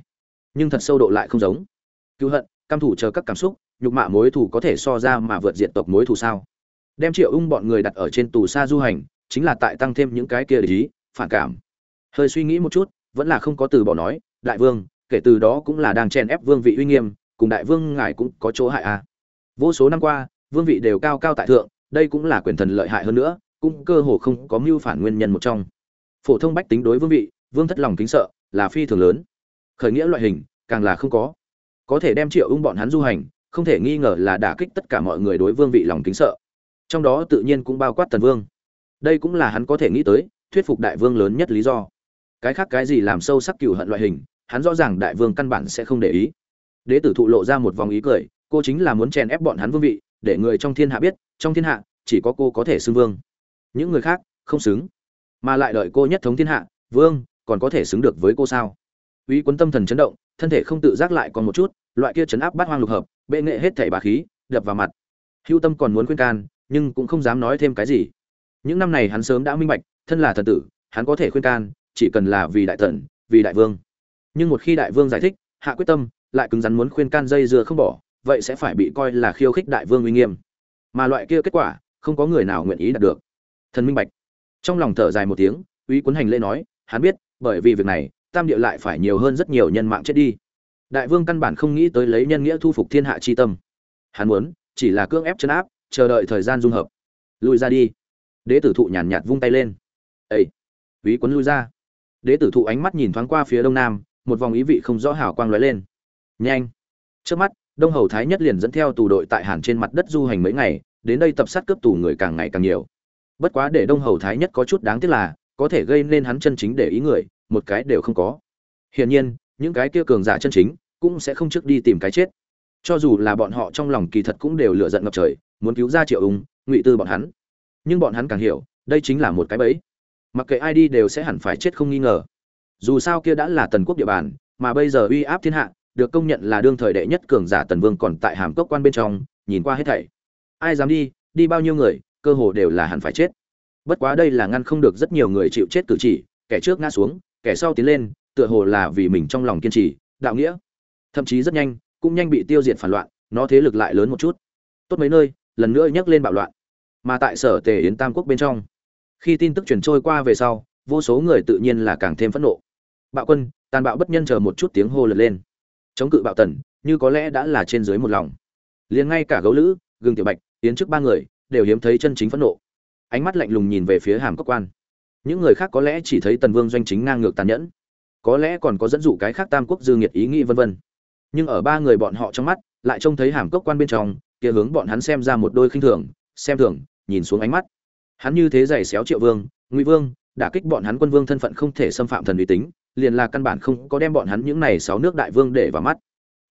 Nhưng thật sâu độ lại không giống. Cứu hận căm thủ chờ các cảm xúc nhục mạ mối thù có thể so ra mà vượt diện tộc mối thù sao? Đem triệu ung bọn người đặt ở trên tù xa du hành, chính là tại tăng thêm những cái kia lý, phản cảm. Hơi suy nghĩ một chút, vẫn là không có từ bỏ nói, đại vương, kể từ đó cũng là đang chèn ép vương vị uy nghiêm, cùng đại vương ngài cũng có chỗ hại à. Vô số năm qua, vương vị đều cao cao tại thượng, đây cũng là quyền thần lợi hại hơn nữa, cũng cơ hồ không có mưu phản nguyên nhân một trong. Phổ thông bách tính đối vương vị, vương thất lòng kính sợ, là phi thường lớn. Khởi nghĩa loại hình, càng là không có. Có thể đem triệu ung bọn hắn du hành không thể nghi ngờ là đả kích tất cả mọi người đối vương vị lòng kính sợ. Trong đó tự nhiên cũng bao quát tần vương. Đây cũng là hắn có thể nghĩ tới, thuyết phục đại vương lớn nhất lý do. Cái khác cái gì làm sâu sắc cựu hận loại hình, hắn rõ ràng đại vương căn bản sẽ không để ý. Đế tử thụ lộ ra một vòng ý cười, cô chính là muốn chèn ép bọn hắn vương vị, để người trong thiên hạ biết, trong thiên hạ, chỉ có cô có thể xưng vương. Những người khác, không xứng. Mà lại đợi cô nhất thống thiên hạ, vương, còn có thể xứng được với cô sao? Uy quân tâm thần chấn động, thân thể không tự giác lại còn một chút, loại kia chấn áp bát hoang lục hợp bệ nghệ hết thảy bà khí, đập vào mặt. Hưu tâm còn muốn khuyên can, nhưng cũng không dám nói thêm cái gì. Những năm này hắn sớm đã minh bạch, thân là thần tử, hắn có thể khuyên can, chỉ cần là vì đại tần vì đại vương. Nhưng một khi đại vương giải thích, hạ quyết tâm, lại cứng rắn muốn khuyên can dây dưa không bỏ, vậy sẽ phải bị coi là khiêu khích đại vương uy nghiêm. Mà loại kia kết quả, không có người nào nguyện ý đạt được. Thần minh bạch. Trong lòng thở dài một tiếng, uy quấn hành lễ nói, hắn biết, bởi vì việc này, tam địa lại phải nhiều hơn rất nhiều nhân mạng chết đi đại vương căn bản không nghĩ tới lấy nhân nghĩa thu phục thiên hạ chi tâm. Hắn muốn, chỉ là cưỡng ép chấn áp, chờ đợi thời gian dung hợp. Lui ra đi. Đế tử thụ nhàn nhạt vung tay lên. Ây ví quấn lui ra. Đế tử thụ ánh mắt nhìn thoáng qua phía đông nam, một vòng ý vị không rõ hào quang lóe lên. Nhanh! Trước mắt, đông hầu thái nhất liền dẫn theo tù đội tại hàn trên mặt đất du hành mấy ngày, đến đây tập sát cướp tù người càng ngày càng nhiều. Bất quá để đông hầu thái nhất có chút đáng tiếc là, có thể gây nên hắn chân chính để ý người, một cái đều không có. Hiển nhiên, những cái kia cường giả chân chính cũng sẽ không trước đi tìm cái chết. Cho dù là bọn họ trong lòng kỳ thật cũng đều lựa giận ngập trời, muốn cứu ra triệu ung ngụy tư bọn hắn. Nhưng bọn hắn càng hiểu, đây chính là một cái bẫy. Mặc kệ ai đi đều sẽ hẳn phải chết không nghi ngờ. Dù sao kia đã là tần quốc địa bàn, mà bây giờ uy áp thiên hạ, được công nhận là đương thời đệ nhất cường giả tần vương còn tại hàm cốc quan bên trong, nhìn qua hết thảy. Ai dám đi đi bao nhiêu người, cơ hồ đều là hẳn phải chết. Bất quá đây là ngăn không được rất nhiều người chịu chết cử chỉ, kẻ trước ngã xuống, kẻ sau tiến lên, tựa hồ là vì mình trong lòng kiên trì, đạo nghĩa thậm chí rất nhanh, cũng nhanh bị tiêu diệt phản loạn, nó thế lực lại lớn một chút. Tốt mấy nơi, lần nữa nhấc lên bạo loạn. Mà tại sở tề yến tam quốc bên trong, khi tin tức truyền trôi qua về sau, vô số người tự nhiên là càng thêm phẫn nộ. Bạo quân, tàn bạo bất nhân chờ một chút tiếng hô lật lên. Chống cự bạo tần, như có lẽ đã là trên dưới một lòng. Liền ngay cả gấu lữ gương tiểu bạch tiến trước ba người, đều hiếm thấy chân chính phẫn nộ. Ánh mắt lạnh lùng nhìn về phía hàm cốc quan. Những người khác có lẽ chỉ thấy tần vương doanh chính ngang ngược tàn nhẫn. Có lẽ còn có dẫn dụ cái khác tam quốc dư nghiệt ý nghĩ vân vân nhưng ở ba người bọn họ trong mắt lại trông thấy hàm cốc quan bên trong kia hướng bọn hắn xem ra một đôi khinh thường xem thường nhìn xuống ánh mắt. Hắn như thế giày xéo triệu vương ngụy vương đả kích bọn hắn quân vương thân phận không thể xâm phạm thần uy tín liền là căn bản không có đem bọn hắn những này sáu nước đại vương để vào mắt.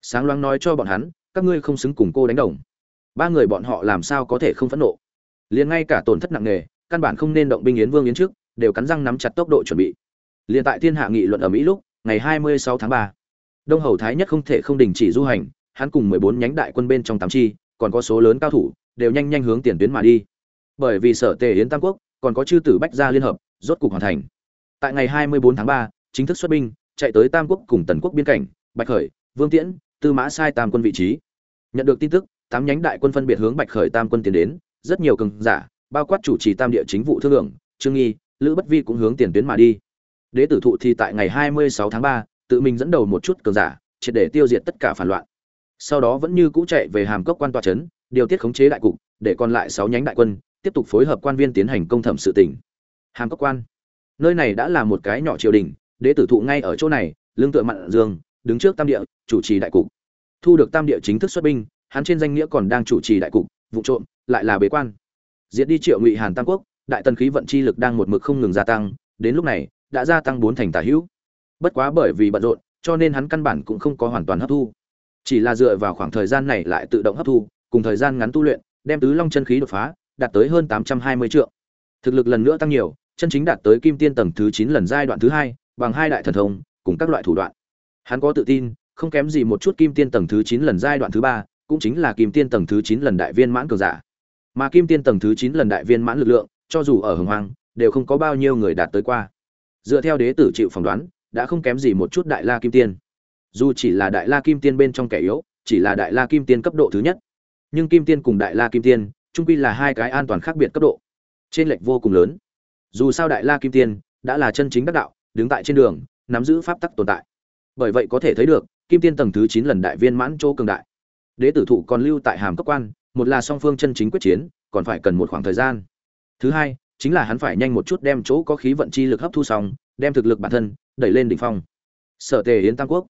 Sáng loáng nói cho bọn hắn các ngươi không xứng cùng cô đánh đồng. Ba người bọn họ làm sao có thể không phẫn nộ? Liền ngay cả tổn thất nặng nề căn bản không nên động binh yến vương yến trước đều cắn răng nắm chặt tốc độ chuẩn bị. Liền tại thiên hạ nghị luận ở mỹ lúc ngày 26 tháng 3, đông hầu thái nhất không thể không đình chỉ du hành hắn cùng 14 nhánh đại quân bên trong tám chi còn có số lớn cao thủ đều nhanh nhanh hướng tiền tuyến mà đi. Bởi vì sở tề yến tam quốc còn có chư tử bách gia liên hợp rốt cục hoàn thành. Tại ngày 24 tháng 3, chính thức xuất binh chạy tới tam quốc cùng tần quốc biên cảnh bạch khởi vương tiễn tư mã sai tam quân vị trí. Nhận được tin tức tám nhánh đại quân phân biệt hướng bạch khởi tam quân tiến đến rất nhiều cường giả bao quát chủ trì tam địa chính vụ thương lượng trương nghi lữ bất vi cũng hướng tiền tuyến mà đi. Đế tử thụ thì tại ngày 26 tháng 3, tự mình dẫn đầu một chút cường giả, triệt để tiêu diệt tất cả phản loạn. Sau đó vẫn như cũ chạy về hàm cốc quan tòa trấn, điều tiết khống chế đại cục, để còn lại sáu nhánh đại quân tiếp tục phối hợp quan viên tiến hành công thẩm sự tỉnh hàm cốc quan, nơi này đã là một cái nhỏ triều đình, đế tử thụ ngay ở chỗ này, lương tựa mặn dương, đứng trước tam địa, chủ trì đại cục. Thu được tam địa chính thức xuất binh, hắn trên danh nghĩa còn đang chủ trì đại cục, vụ trộm, lại là bế quan. Diệt đi triệu ngụy hàn tam quốc, đại tần khí vận chi lực đang một mực không ngừng gia tăng, đến lúc này, đã gia tăng bốn thành tả hữu bất quá bởi vì bận rộn cho nên hắn căn bản cũng không có hoàn toàn hấp thu. Chỉ là dựa vào khoảng thời gian này lại tự động hấp thu cùng thời gian ngắn tu luyện đem tứ long chân khí đột phá đạt tới hơn tám trăm hai mươi triệu thực lực lần nữa tăng nhiều chân chính đạt tới kim tiên tầng thứ chín lần giai đoạn thứ hai bằng hai đại thần thông cùng các loại thủ đoạn. Hắn có tự tin không kém gì một chút kim tiên tầng thứ chín lần giai đoạn thứ ba cũng chính là kim tiên tầng thứ chín lần đại viên mãn cường giả. Mà kim tiên tầng thứ chín lần đại viên mãn lực lượng cho dù ở hồng hoàng, đều không có bao nhiêu người đạt tới qua. Dựa theo đế tử chịu phỏng đoán đã không kém gì một chút đại la kim tiên. Dù chỉ là đại la kim tiên bên trong kẻ yếu, chỉ là đại la kim tiên cấp độ thứ nhất. Nhưng kim tiên cùng đại la kim tiên trung quy là hai cái an toàn khác biệt cấp độ. Trên lệch vô cùng lớn. Dù sao đại la kim tiên đã là chân chính đắc đạo, đứng tại trên đường, nắm giữ pháp tắc tồn tại. Bởi vậy có thể thấy được, kim tiên tầng thứ chín lần đại viên mãn chỗ cường đại. Đế tử thụ còn lưu tại hàm cấp quan, một là song phương chân chính quyết chiến, còn phải cần một khoảng thời gian. Thứ hai chính là hắn phải nhanh một chút đem chỗ có khí vận chi lực hấp thu xong, đem thực lực bản thân đẩy lên đỉnh phong. Sở tề yến tam quốc.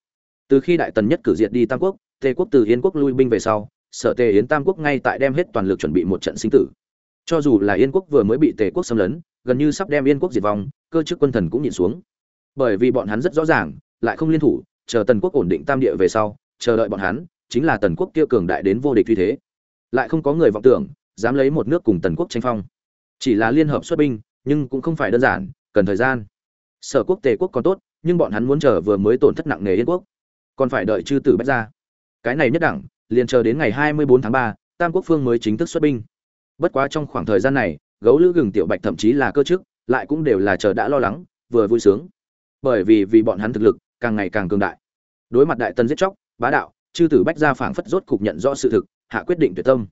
Từ khi đại tần nhất cử diệt đi tam quốc, tề quốc từ yến quốc lui binh về sau, sở tề yến tam quốc ngay tại đem hết toàn lực chuẩn bị một trận sinh tử. Cho dù là yên quốc vừa mới bị tề quốc xâm lấn, gần như sắp đem yên quốc diệt vong, cơ chức quân thần cũng nhìn xuống. Bởi vì bọn hắn rất rõ ràng, lại không liên thủ, chờ tần quốc ổn định tam địa về sau, chờ đợi bọn hắn, chính là tần quốc kia cường đại đến vô địch uy thế. Lại không có người vọng tưởng, dám lấy một nước cùng tần quốc tranh phong chỉ là liên hợp xuất binh, nhưng cũng không phải đơn giản, cần thời gian. Sở quốc tề quốc còn tốt, nhưng bọn hắn muốn chờ vừa mới tổn thất nặng nề yên quốc. Còn phải đợi chư tử bách ra cái này nhất đẳng, liền chờ đến ngày hai mươi bốn tháng ba, tam quốc phương mới chính thức xuất binh. Bất quá trong khoảng thời gian này, gấu lữ gừng tiểu bạch thậm chí là cơ chức, lại cũng đều là chờ đã lo lắng, vừa vui sướng. Bởi vì vì bọn hắn thực lực, càng ngày càng cường đại. Đối mặt đại tân giết chóc, bá đạo, chư tử bách gia phảng phất rốt cục nhận rõ sự thực, hạ quyết định tuyệt tâm.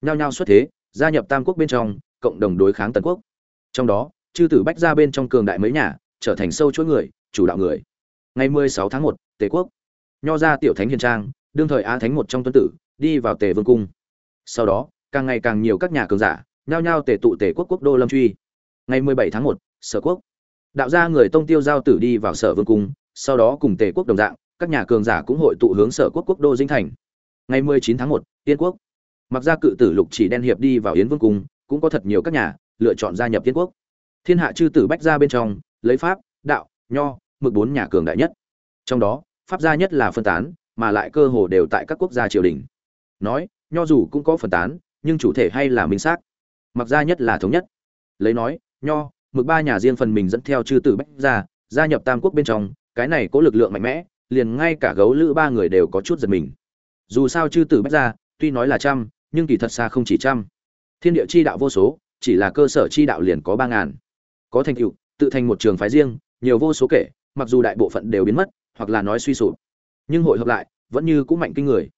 Nhao nhao xuất thế, gia nhập tam quốc bên trong cộng đồng đối kháng tần quốc. Trong đó chư tử bách ra bên trong cường đại mấy nhà trở thành sâu chuỗi người chủ đạo người. Ngày 16 tháng 1, tề quốc. Nho ra tiểu thánh hiền trang đương thời á thánh một trong tuân tử đi vào tề vương cung. Sau đó càng ngày càng nhiều các nhà cường giả nhao nhao tề tụ tề quốc quốc đô lâm truy. Ngày 17 tháng 1, sở quốc. Đạo gia người tông tiêu giao tử đi vào sở vương cung sau đó cùng tề quốc đồng dạng các nhà cường giả cũng hội tụ hướng sở quốc quốc đô dinh thành. Ngày 19 tháng 1, tiên quốc. Mặc ra cự tử lục chỉ đen hiệp đi vào yến vương cung cũng có thật nhiều các nhà lựa chọn gia nhập tiên quốc. Thiên hạ chư tử bách ra bên trong, lấy pháp, đạo, nho, mực bốn nhà cường đại nhất. Trong đó, pháp gia nhất là phân tán, mà lại cơ hồ đều tại các quốc gia triều đình. Nói, nho dù cũng có phân tán, nhưng chủ thể hay là minh xác. Mặc gia nhất là thống nhất. Lấy nói, nho, mực ba nhà riêng phần mình dẫn theo chư tử bách gia gia nhập tam quốc bên trong, cái này có lực lượng mạnh mẽ, liền ngay cả gấu lữ ba người đều có chút giật mình. Dù sao chư tử bách gia, tuy nói là trăm, nhưng kỳ thật xa không chỉ trăm thiên địa chi đạo vô số chỉ là cơ sở chi đạo liền có ba ngàn. Có thành tựu tự thành một trường phái riêng nhiều vô số kể mặc dù đại bộ phận đều biến mất hoặc là nói suy sụp. Nhưng hội hợp lại vẫn như cũng mạnh kinh người.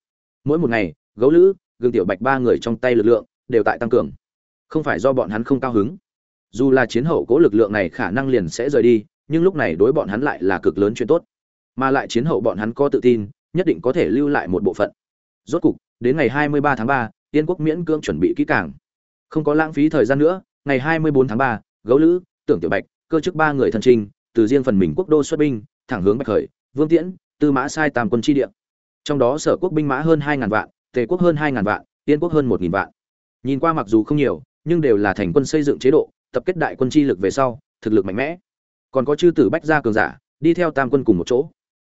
Mỗi một ngày gấu lữ gương tiểu bạch ba người trong tay lực lượng đều tại tăng cường. Không phải do bọn hắn không cao hứng. Dù là chiến hậu cố lực lượng này khả năng liền sẽ rời đi nhưng lúc này đối bọn hắn lại là cực lớn chuyện tốt. Mà lại chiến hậu bọn hắn có tự tin nhất định có thể lưu lại một bộ phận. Rốt cục đến ngày 23 tháng 3, tiên quốc miễn cưỡng chuẩn bị kỹ càng không có lãng phí thời gian nữa ngày 24 tháng 3, gấu lữ tưởng tiểu bạch cơ chức ba người thân trình từ riêng phần mình quốc đô xuất binh thẳng hướng bạch khởi vương tiễn tư mã sai tam quân chi địa. Trong đó sở quốc binh mã hơn hai ngàn vạn tề quốc hơn hai ngàn vạn tiên quốc hơn một nghìn vạn. Nhìn qua mặc dù không nhiều nhưng đều là thành quân xây dựng chế độ tập kết đại quân chi lực về sau thực lực mạnh mẽ. Còn có chư tử bách gia cường giả đi theo tam quân cùng một chỗ.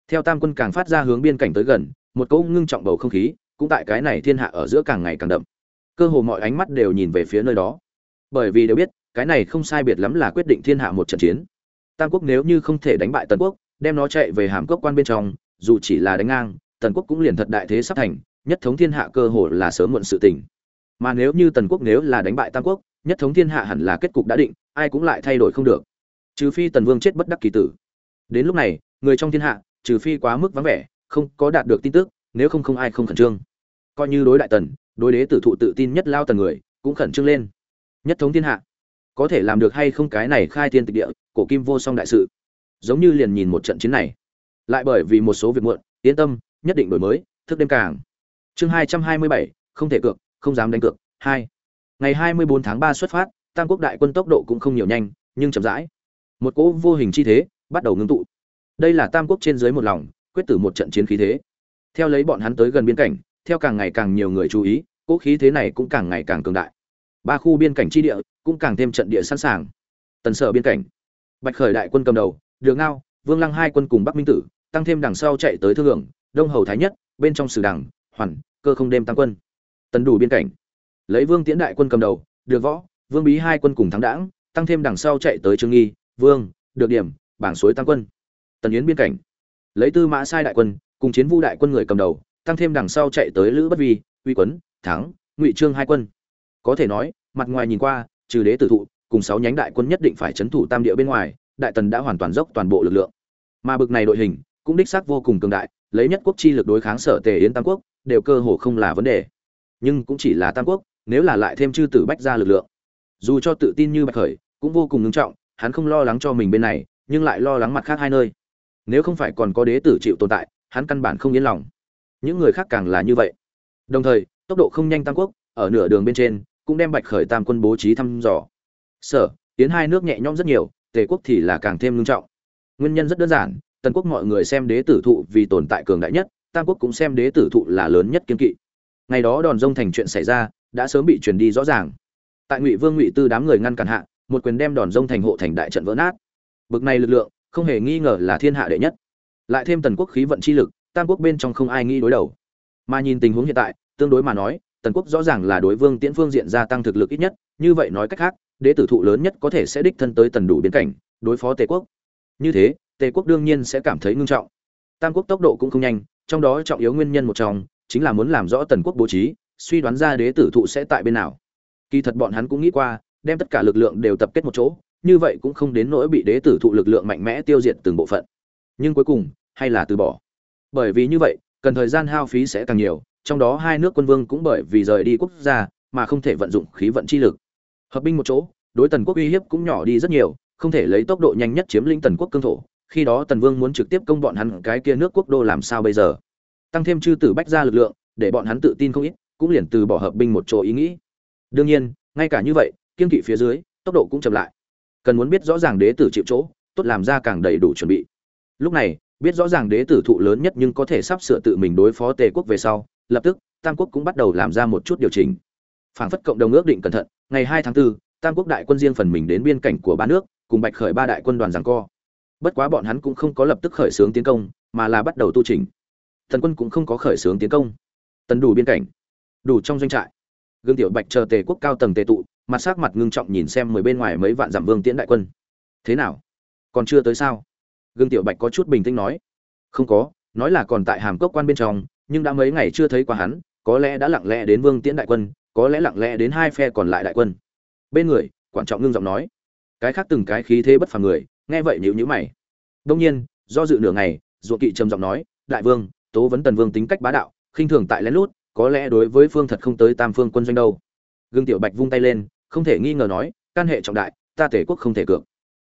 Theo tam quân càng phát ra hướng biên cảnh tới gần một cỗ ngưng trọng bầu không khí cũng tại cái này thiên hạ ở giữa càng ngày càng đậm cơ hồ mọi ánh mắt đều nhìn về phía nơi đó. Bởi vì đều biết, cái này không sai biệt lắm là quyết định thiên hạ một trận chiến. Tam quốc nếu như không thể đánh bại tần quốc, đem nó chạy về hàm cốc quan bên trong, dù chỉ là đánh ngang, tần quốc cũng liền thật đại thế sắp thành, nhất thống thiên hạ cơ hồ là sớm muộn sự tình. Mà nếu như tần quốc nếu là đánh bại tam quốc, nhất thống thiên hạ hẳn là kết cục đã định, ai cũng lại thay đổi không được. Trừ phi tần vương chết bất đắc kỳ tử. Đến lúc này, người trong thiên hạ, trừ phi quá mức vắng vẻ, không có đạt được tin tức, nếu không không ai không khẩn trương. Coi như đối đại tần đối đế tử thụ tự tin nhất lao tần người, cũng khẩn trương lên. Nhất thống thiên hạ, có thể làm được hay không cái này khai thiên tịch địa, cổ kim vô song đại sự. Giống như liền nhìn một trận chiến này. Lại bởi vì một số việc muộn, yên tâm, nhất định đổi mới, thức đêm càng. Chương hai trăm hai mươi bảy, không thể cược, không dám đánh cược, hai. Ngày hai mươi bốn tháng ba xuất phát, tam quốc đại quân tốc độ cũng không nhiều nhanh, nhưng chậm rãi. Một cỗ vô hình chi thế bắt đầu ngưng tụ. Đây là tam quốc trên dưới một lòng, quyết tử một trận chiến khí thế. Theo lấy bọn hắn tới gần biên cảnh theo càng ngày càng nhiều người chú ý, cỗ khí thế này cũng càng ngày càng cường đại. Ba khu biên cảnh chi địa cũng càng thêm trận địa sẵn sàng. Tần sở biên cảnh. Bạch khởi đại quân cầm đầu, đường ngao, vương lăng hai quân cùng bắc minh tử, tăng thêm đằng sau chạy tới thương hưởng đông hầu thái nhất, bên trong sử đảng hoàn, cơ không đêm tăng quân. Tần đủ biên cảnh. Lấy vương tiễn đại quân cầm đầu, được võ, vương bí hai quân cùng thắng đảng tăng thêm đằng sau chạy tới trương nghi, vương, được điểm, bảng suối tăng quân. Tần yến biên cảnh. Lấy tư mã sai đại quân, cùng chiến vu đại quân người cầm đầu tăng thêm đằng sau chạy tới lữ bất vi, uy quấn, thắng, ngụy trương hai quân. Có thể nói, mặt ngoài nhìn qua, trừ đế tử thụ, cùng sáu nhánh đại quân nhất định phải chấn thủ tam địa bên ngoài, đại tần đã hoàn toàn dốc toàn bộ lực lượng. Mà bực này đội hình, cũng đích xác vô cùng cường đại, lấy nhất quốc chi lực đối kháng sở tề yến tam quốc, đều cơ hồ không là vấn đề. Nhưng cũng chỉ là tam quốc, nếu là lại thêm chư tử bách ra lực lượng. Dù cho tự tin như bạch khởi, cũng vô cùng ngưng trọng, hắn không lo lắng cho mình bên này, nhưng lại lo lắng mặt khác hai nơi. Nếu không phải còn có đế tử chịu tồn tại, hắn căn bản không yên lòng những người khác càng là như vậy. Đồng thời, tốc độ không nhanh tam quốc, ở nửa đường bên trên, cũng đem bạch khởi tam quân bố trí thăm dò. Sở, tiến hai nước nhẹ nhõm rất nhiều, tề quốc thì là càng thêm ngưng trọng. Nguyên nhân rất đơn giản, tần quốc mọi người xem đế tử thụ vì tồn tại cường đại nhất, tam quốc cũng xem đế tử thụ là lớn nhất kiên kỵ. Ngày đó đòn rông thành chuyện xảy ra, đã sớm bị truyền đi rõ ràng. Tại ngụy vương ngụy tư đám người ngăn cản hạ, một quyền đem đòn rông thành hộ thành đại trận vỡ nát. Bực này lực lượng, không hề nghi ngờ là thiên hạ đệ nhất. Lại thêm tần quốc khí vận chi lực tam quốc bên trong không ai nghĩ đối đầu. Mà nhìn tình huống hiện tại, tương đối mà nói, tần quốc rõ ràng là đối vương tiễn phương diện gia tăng thực lực ít nhất, như vậy nói cách khác, đế tử thụ lớn nhất có thể sẽ đích thân tới tần đủ biến cảnh, đối phó tề quốc. Như thế, tề quốc đương nhiên sẽ cảm thấy ngưng trọng. Tam quốc tốc độ cũng không nhanh, trong đó trọng yếu nguyên nhân một trong, chính là muốn làm rõ tần quốc bố trí, suy đoán ra đế tử thụ sẽ tại bên nào. Kỳ thật bọn hắn cũng nghĩ qua, đem tất cả lực lượng đều tập kết một chỗ, như vậy cũng không đến nỗi bị đế tử thụ lực lượng mạnh mẽ tiêu diệt từng bộ phận. Nhưng cuối cùng, hay là từ bỏ bởi vì như vậy, cần thời gian hao phí sẽ càng nhiều, trong đó hai nước quân vương cũng bởi vì rời đi quốc gia mà không thể vận dụng khí vận chi lực. Hợp binh một chỗ, đối tần quốc uy hiếp cũng nhỏ đi rất nhiều, không thể lấy tốc độ nhanh nhất chiếm lĩnh tần quốc cương thổ. Khi đó tần vương muốn trực tiếp công bọn hắn cái kia nước quốc đô làm sao bây giờ? Tăng thêm chư tử bách ra lực lượng, để bọn hắn tự tin không ít, cũng liền từ bỏ hợp binh một chỗ ý nghĩ. Đương nhiên, ngay cả như vậy, kiên kỵ phía dưới, tốc độ cũng chậm lại. Cần muốn biết rõ ràng đế tử chịu chỗ, tốt làm ra càng đầy đủ chuẩn bị. Lúc này biết rõ ràng đế tử thụ lớn nhất nhưng có thể sắp sửa tự mình đối phó tề quốc về sau lập tức tam quốc cũng bắt đầu làm ra một chút điều chỉnh. Phảng phất cộng đồng ước định cẩn thận ngày hai tháng 4, tam quốc đại quân riêng phần mình đến biên cảnh của ba nước cùng bạch khởi ba đại quân đoàn giằng co. Bất quá bọn hắn cũng không có lập tức khởi xướng tiến công mà là bắt đầu tu chỉnh. Thần quân cũng không có khởi xướng tiến công. Tần đủ biên cảnh. Đủ trong doanh trại. Gương tiểu bạch chờ tề quốc cao tầng tề tụ mặt sắc mặt ngưng trọng nhìn xem mười bên ngoài mấy vạn giảm vương tiễn đại quân. Thế nào? Còn chưa tới sao? Gương tiểu bạch có chút bình tĩnh nói. Không có, nói là còn tại hàm cốc quan bên trong, nhưng đã mấy ngày chưa thấy qua hắn, có lẽ đã lặng lẽ đến vương tiễn đại quân, có lẽ lặng lẽ đến hai phe còn lại đại quân. Bên người quan trọng ngưng giọng nói. Cái khác từng cái khí thế bất phàm người, nghe vậy nhíu nhíu mày. Đông nhiên, do dự nửa ngày, ruộng kỵ trầm giọng nói, đại vương, tố vấn tần vương tính cách bá đạo, khinh thường tại lén lút, có lẽ đối với phương thật không tới tam phương quân doanh đâu. Gương tiểu bạch vung tay lên, không thể nghi ngờ nói, can hệ trọng đại, ta thể quốc không thể cược.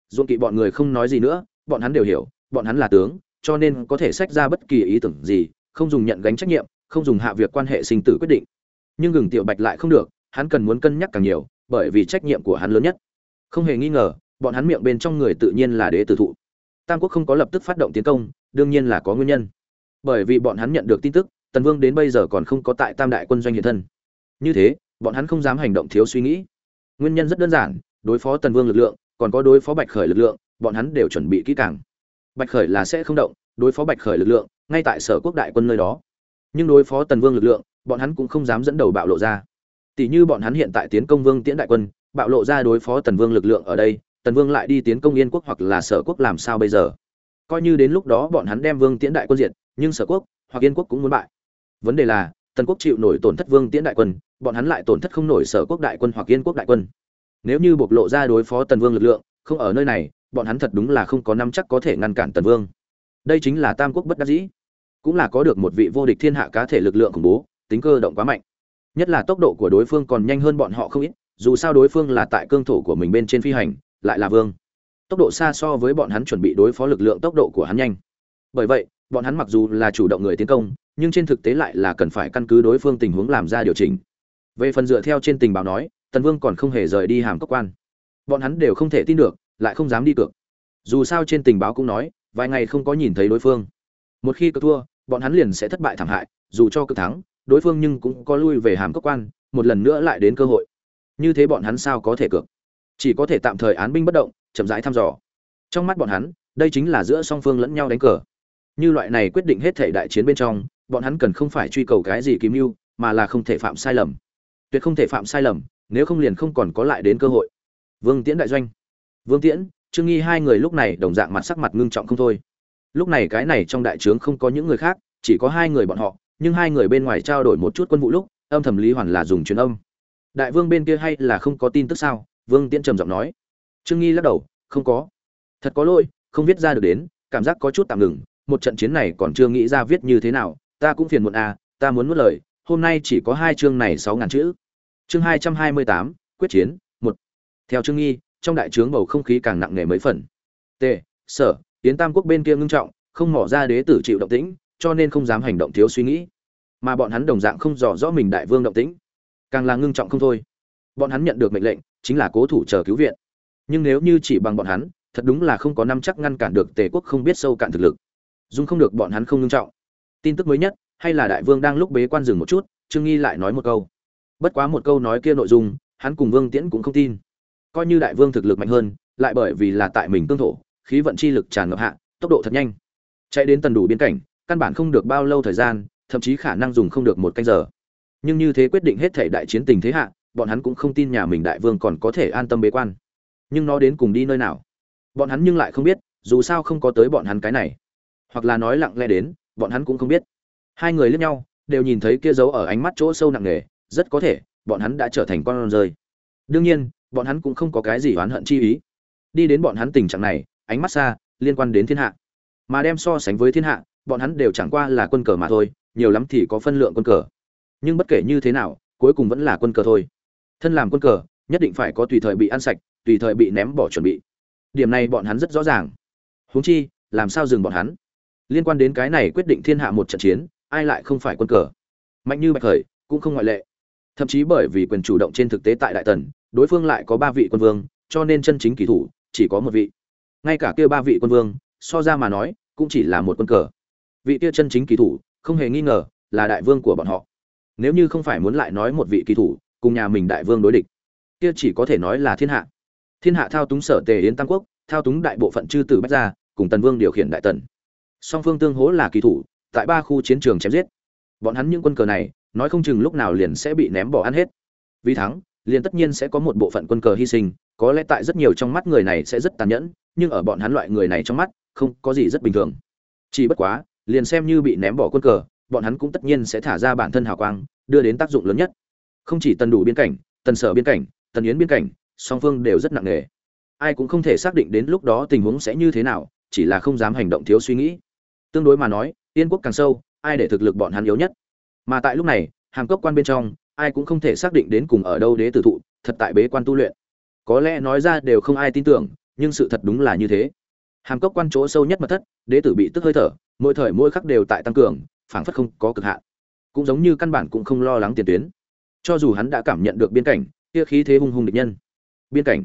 Ruộng kỵ bọn người không nói gì nữa bọn hắn đều hiểu, bọn hắn là tướng, cho nên có thể sách ra bất kỳ ý tưởng gì, không dùng nhận gánh trách nhiệm, không dùng hạ việc quan hệ sinh tử quyết định. Nhưng gừng tiểu bạch lại không được, hắn cần muốn cân nhắc càng nhiều, bởi vì trách nhiệm của hắn lớn nhất. Không hề nghi ngờ, bọn hắn miệng bên trong người tự nhiên là đế tử thụ. Tam quốc không có lập tức phát động tiến công, đương nhiên là có nguyên nhân. Bởi vì bọn hắn nhận được tin tức, tần vương đến bây giờ còn không có tại tam đại quân doanh hiện thân. Như thế, bọn hắn không dám hành động thiếu suy nghĩ. Nguyên nhân rất đơn giản, đối phó tần vương lực lượng, còn có đối phó bạch khởi lực lượng bọn hắn đều chuẩn bị kỹ càng. Bạch khởi là sẽ không động, đối phó bạch khởi lực lượng, ngay tại sở quốc đại quân nơi đó. Nhưng đối phó tần vương lực lượng, bọn hắn cũng không dám dẫn đầu bạo lộ ra. Tỷ như bọn hắn hiện tại tiến công vương tiễn đại quân, bạo lộ ra đối phó tần vương lực lượng ở đây, tần vương lại đi tiến công yên quốc hoặc là sở quốc làm sao bây giờ? Coi như đến lúc đó bọn hắn đem vương tiễn đại quân diệt, nhưng sở quốc hoặc yên quốc cũng muốn bại. Vấn đề là, tần quốc chịu nổi tổn thất vương tiễn đại quân, bọn hắn lại tổn thất không nổi sở quốc đại quân hoặc yên quốc đại quân. Nếu như bộc lộ ra đối phó tần vương lực lượng, không ở nơi này bọn hắn thật đúng là không có năm chắc có thể ngăn cản tần vương. Đây chính là tam quốc bất đắc dĩ. Cũng là có được một vị vô địch thiên hạ cá thể lực lượng khủng bố, tính cơ động quá mạnh. Nhất là tốc độ của đối phương còn nhanh hơn bọn họ không ít, dù sao đối phương là tại cương thổ của mình bên trên phi hành, lại là vương. Tốc độ xa so với bọn hắn chuẩn bị đối phó lực lượng tốc độ của hắn nhanh. Bởi vậy, bọn hắn mặc dù là chủ động người tiến công, nhưng trên thực tế lại là cần phải căn cứ đối phương tình huống làm ra điều chỉnh. Về phần dựa theo trên tình báo nói, tần vương còn không hề rời đi hàm cốc quan. Bọn hắn đều không thể tin được lại không dám đi cược. Dù sao trên tình báo cũng nói, vài ngày không có nhìn thấy đối phương. Một khi cược thua, bọn hắn liền sẽ thất bại thảm hại, dù cho cực thắng, đối phương nhưng cũng có lui về hàm cơ quan, một lần nữa lại đến cơ hội. Như thế bọn hắn sao có thể cược? Chỉ có thể tạm thời án binh bất động, chậm rãi thăm dò. Trong mắt bọn hắn, đây chính là giữa song phương lẫn nhau đánh cờ. Như loại này quyết định hết thể đại chiến bên trong, bọn hắn cần không phải truy cầu cái gì kiếm mưu, mà là không thể phạm sai lầm. Tuyệt không thể phạm sai lầm, nếu không liền không còn có lại đến cơ hội. Vương tiễn đại doanh vương tiễn, trương nghi hai người lúc này đồng dạng mặt sắc mặt ngưng trọng không thôi. Lúc này cái này trong đại trướng không có những người khác, chỉ có hai người bọn họ, nhưng hai người bên ngoài trao đổi một chút quân vụ lúc, âm thầm lý hoàn là dùng truyền âm. Đại vương bên kia hay là không có tin tức sao? Vương tiễn trầm giọng nói. Trương nghi lắc đầu, không có. Thật có lỗi, không viết ra được đến, cảm giác có chút tạm ngừng, một trận chiến này còn chưa nghĩ ra viết như thế nào, ta cũng phiền muộn à ta muốn nuốt lời, hôm nay chỉ có hai chương này sáu ngàn chữ. Chương hai trăm hai mươi tám, quyết chiến, một. Theo trương nghi trong đại trướng bầu không khí càng nặng nề mấy phần. T, sở tiến tam quốc bên kia ngưng trọng, không mỏ ra đế tử chịu động tĩnh, cho nên không dám hành động thiếu suy nghĩ. Mà bọn hắn đồng dạng không rõ rõ mình đại vương động tĩnh. Càng là ngưng trọng không thôi. Bọn hắn nhận được mệnh lệnh, chính là cố thủ chờ cứu viện. Nhưng nếu như chỉ bằng bọn hắn, thật đúng là không có năm chắc ngăn cản được tề quốc không biết sâu cạn thực lực. Dung không được bọn hắn không ngưng trọng. Tin tức mới nhất, hay là đại vương đang lúc bế quan dừng một chút, trương nghi lại nói một câu. Bất quá một câu nói kia nội dung, hắn cùng vương tiễn cũng không tin coi như đại vương thực lực mạnh hơn, lại bởi vì là tại mình tương thổ, khí vận chi lực tràn ngập hạ, tốc độ thật nhanh. Chạy đến tần đủ biên cảnh, căn bản không được bao lâu thời gian, thậm chí khả năng dùng không được một canh giờ. Nhưng như thế quyết định hết thể đại chiến tình thế hạ, bọn hắn cũng không tin nhà mình đại vương còn có thể an tâm bế quan. Nhưng nó đến cùng đi nơi nào? Bọn hắn nhưng lại không biết, dù sao không có tới bọn hắn cái này. Hoặc là nói lặng lẽ đến, bọn hắn cũng không biết. Hai người lướt nhau, đều nhìn thấy kia dấu ở ánh mắt chỗ sâu nặng nề, rất có thể, bọn hắn đã trở thành con rơi. Đương nhiên bọn hắn cũng không có cái gì oán hận chi ý. Đi đến bọn hắn tình trạng này, ánh mắt xa, liên quan đến thiên hạ. Mà đem so sánh với thiên hạ, bọn hắn đều chẳng qua là quân cờ mà thôi, nhiều lắm thì có phân lượng quân cờ. Nhưng bất kể như thế nào, cuối cùng vẫn là quân cờ thôi. Thân làm quân cờ, nhất định phải có tùy thời bị ăn sạch, tùy thời bị ném bỏ chuẩn bị. Điểm này bọn hắn rất rõ ràng. Huống chi, làm sao dừng bọn hắn? Liên quan đến cái này quyết định thiên hạ một trận chiến, ai lại không phải quân cờ? Mạnh như bạch khởi, cũng không ngoại lệ. Thậm chí bởi vì quyền chủ động trên thực tế tại đại tần đối phương lại có ba vị quân vương, cho nên chân chính kỳ thủ chỉ có một vị. Ngay cả kia ba vị quân vương, so ra mà nói, cũng chỉ là một quân cờ. Vị kia chân chính kỳ thủ, không hề nghi ngờ là đại vương của bọn họ. Nếu như không phải muốn lại nói một vị kỳ thủ, cùng nhà mình đại vương đối địch, kia chỉ có thể nói là thiên hạ. Thiên hạ thao túng sở tề yến tam quốc, thao túng đại bộ phận chư tử bách gia, cùng tần vương điều khiển đại tần. Song phương tương hố là kỳ thủ, tại ba khu chiến trường chém giết. Bọn hắn những quân cờ này, nói không chừng lúc nào liền sẽ bị ném bỏ ăn hết. Vì thắng liền tất nhiên sẽ có một bộ phận quân cờ hy sinh, có lẽ tại rất nhiều trong mắt người này sẽ rất tàn nhẫn, nhưng ở bọn hắn loại người này trong mắt, không có gì rất bình thường. Chỉ bất quá, liền xem như bị ném bỏ quân cờ, bọn hắn cũng tất nhiên sẽ thả ra bản thân hào quang, đưa đến tác dụng lớn nhất. Không chỉ tần đủ biên cảnh, tần sở biên cảnh, tần yến biên cảnh, song phương đều rất nặng nề. Ai cũng không thể xác định đến lúc đó tình huống sẽ như thế nào, chỉ là không dám hành động thiếu suy nghĩ. Tương đối mà nói, yên quốc càng sâu, ai để thực lực bọn hắn yếu nhất. Mà tại lúc này hàng cốc quan bên trong ai cũng không thể xác định đến cùng ở đâu đế tử thụ thật tại bế quan tu luyện. Có lẽ nói ra đều không ai tin tưởng nhưng sự thật đúng là như thế. Hàm cốc quan chỗ sâu nhất mật thất đế tử bị tức hơi thở mỗi thời mỗi khắc đều tại tăng cường phảng phất không có cực hạn. Cũng giống như căn bản cũng không lo lắng tiền tuyến. Cho dù hắn đã cảm nhận được biên cảnh kia khí thế hung hùng địch nhân. Biên cảnh.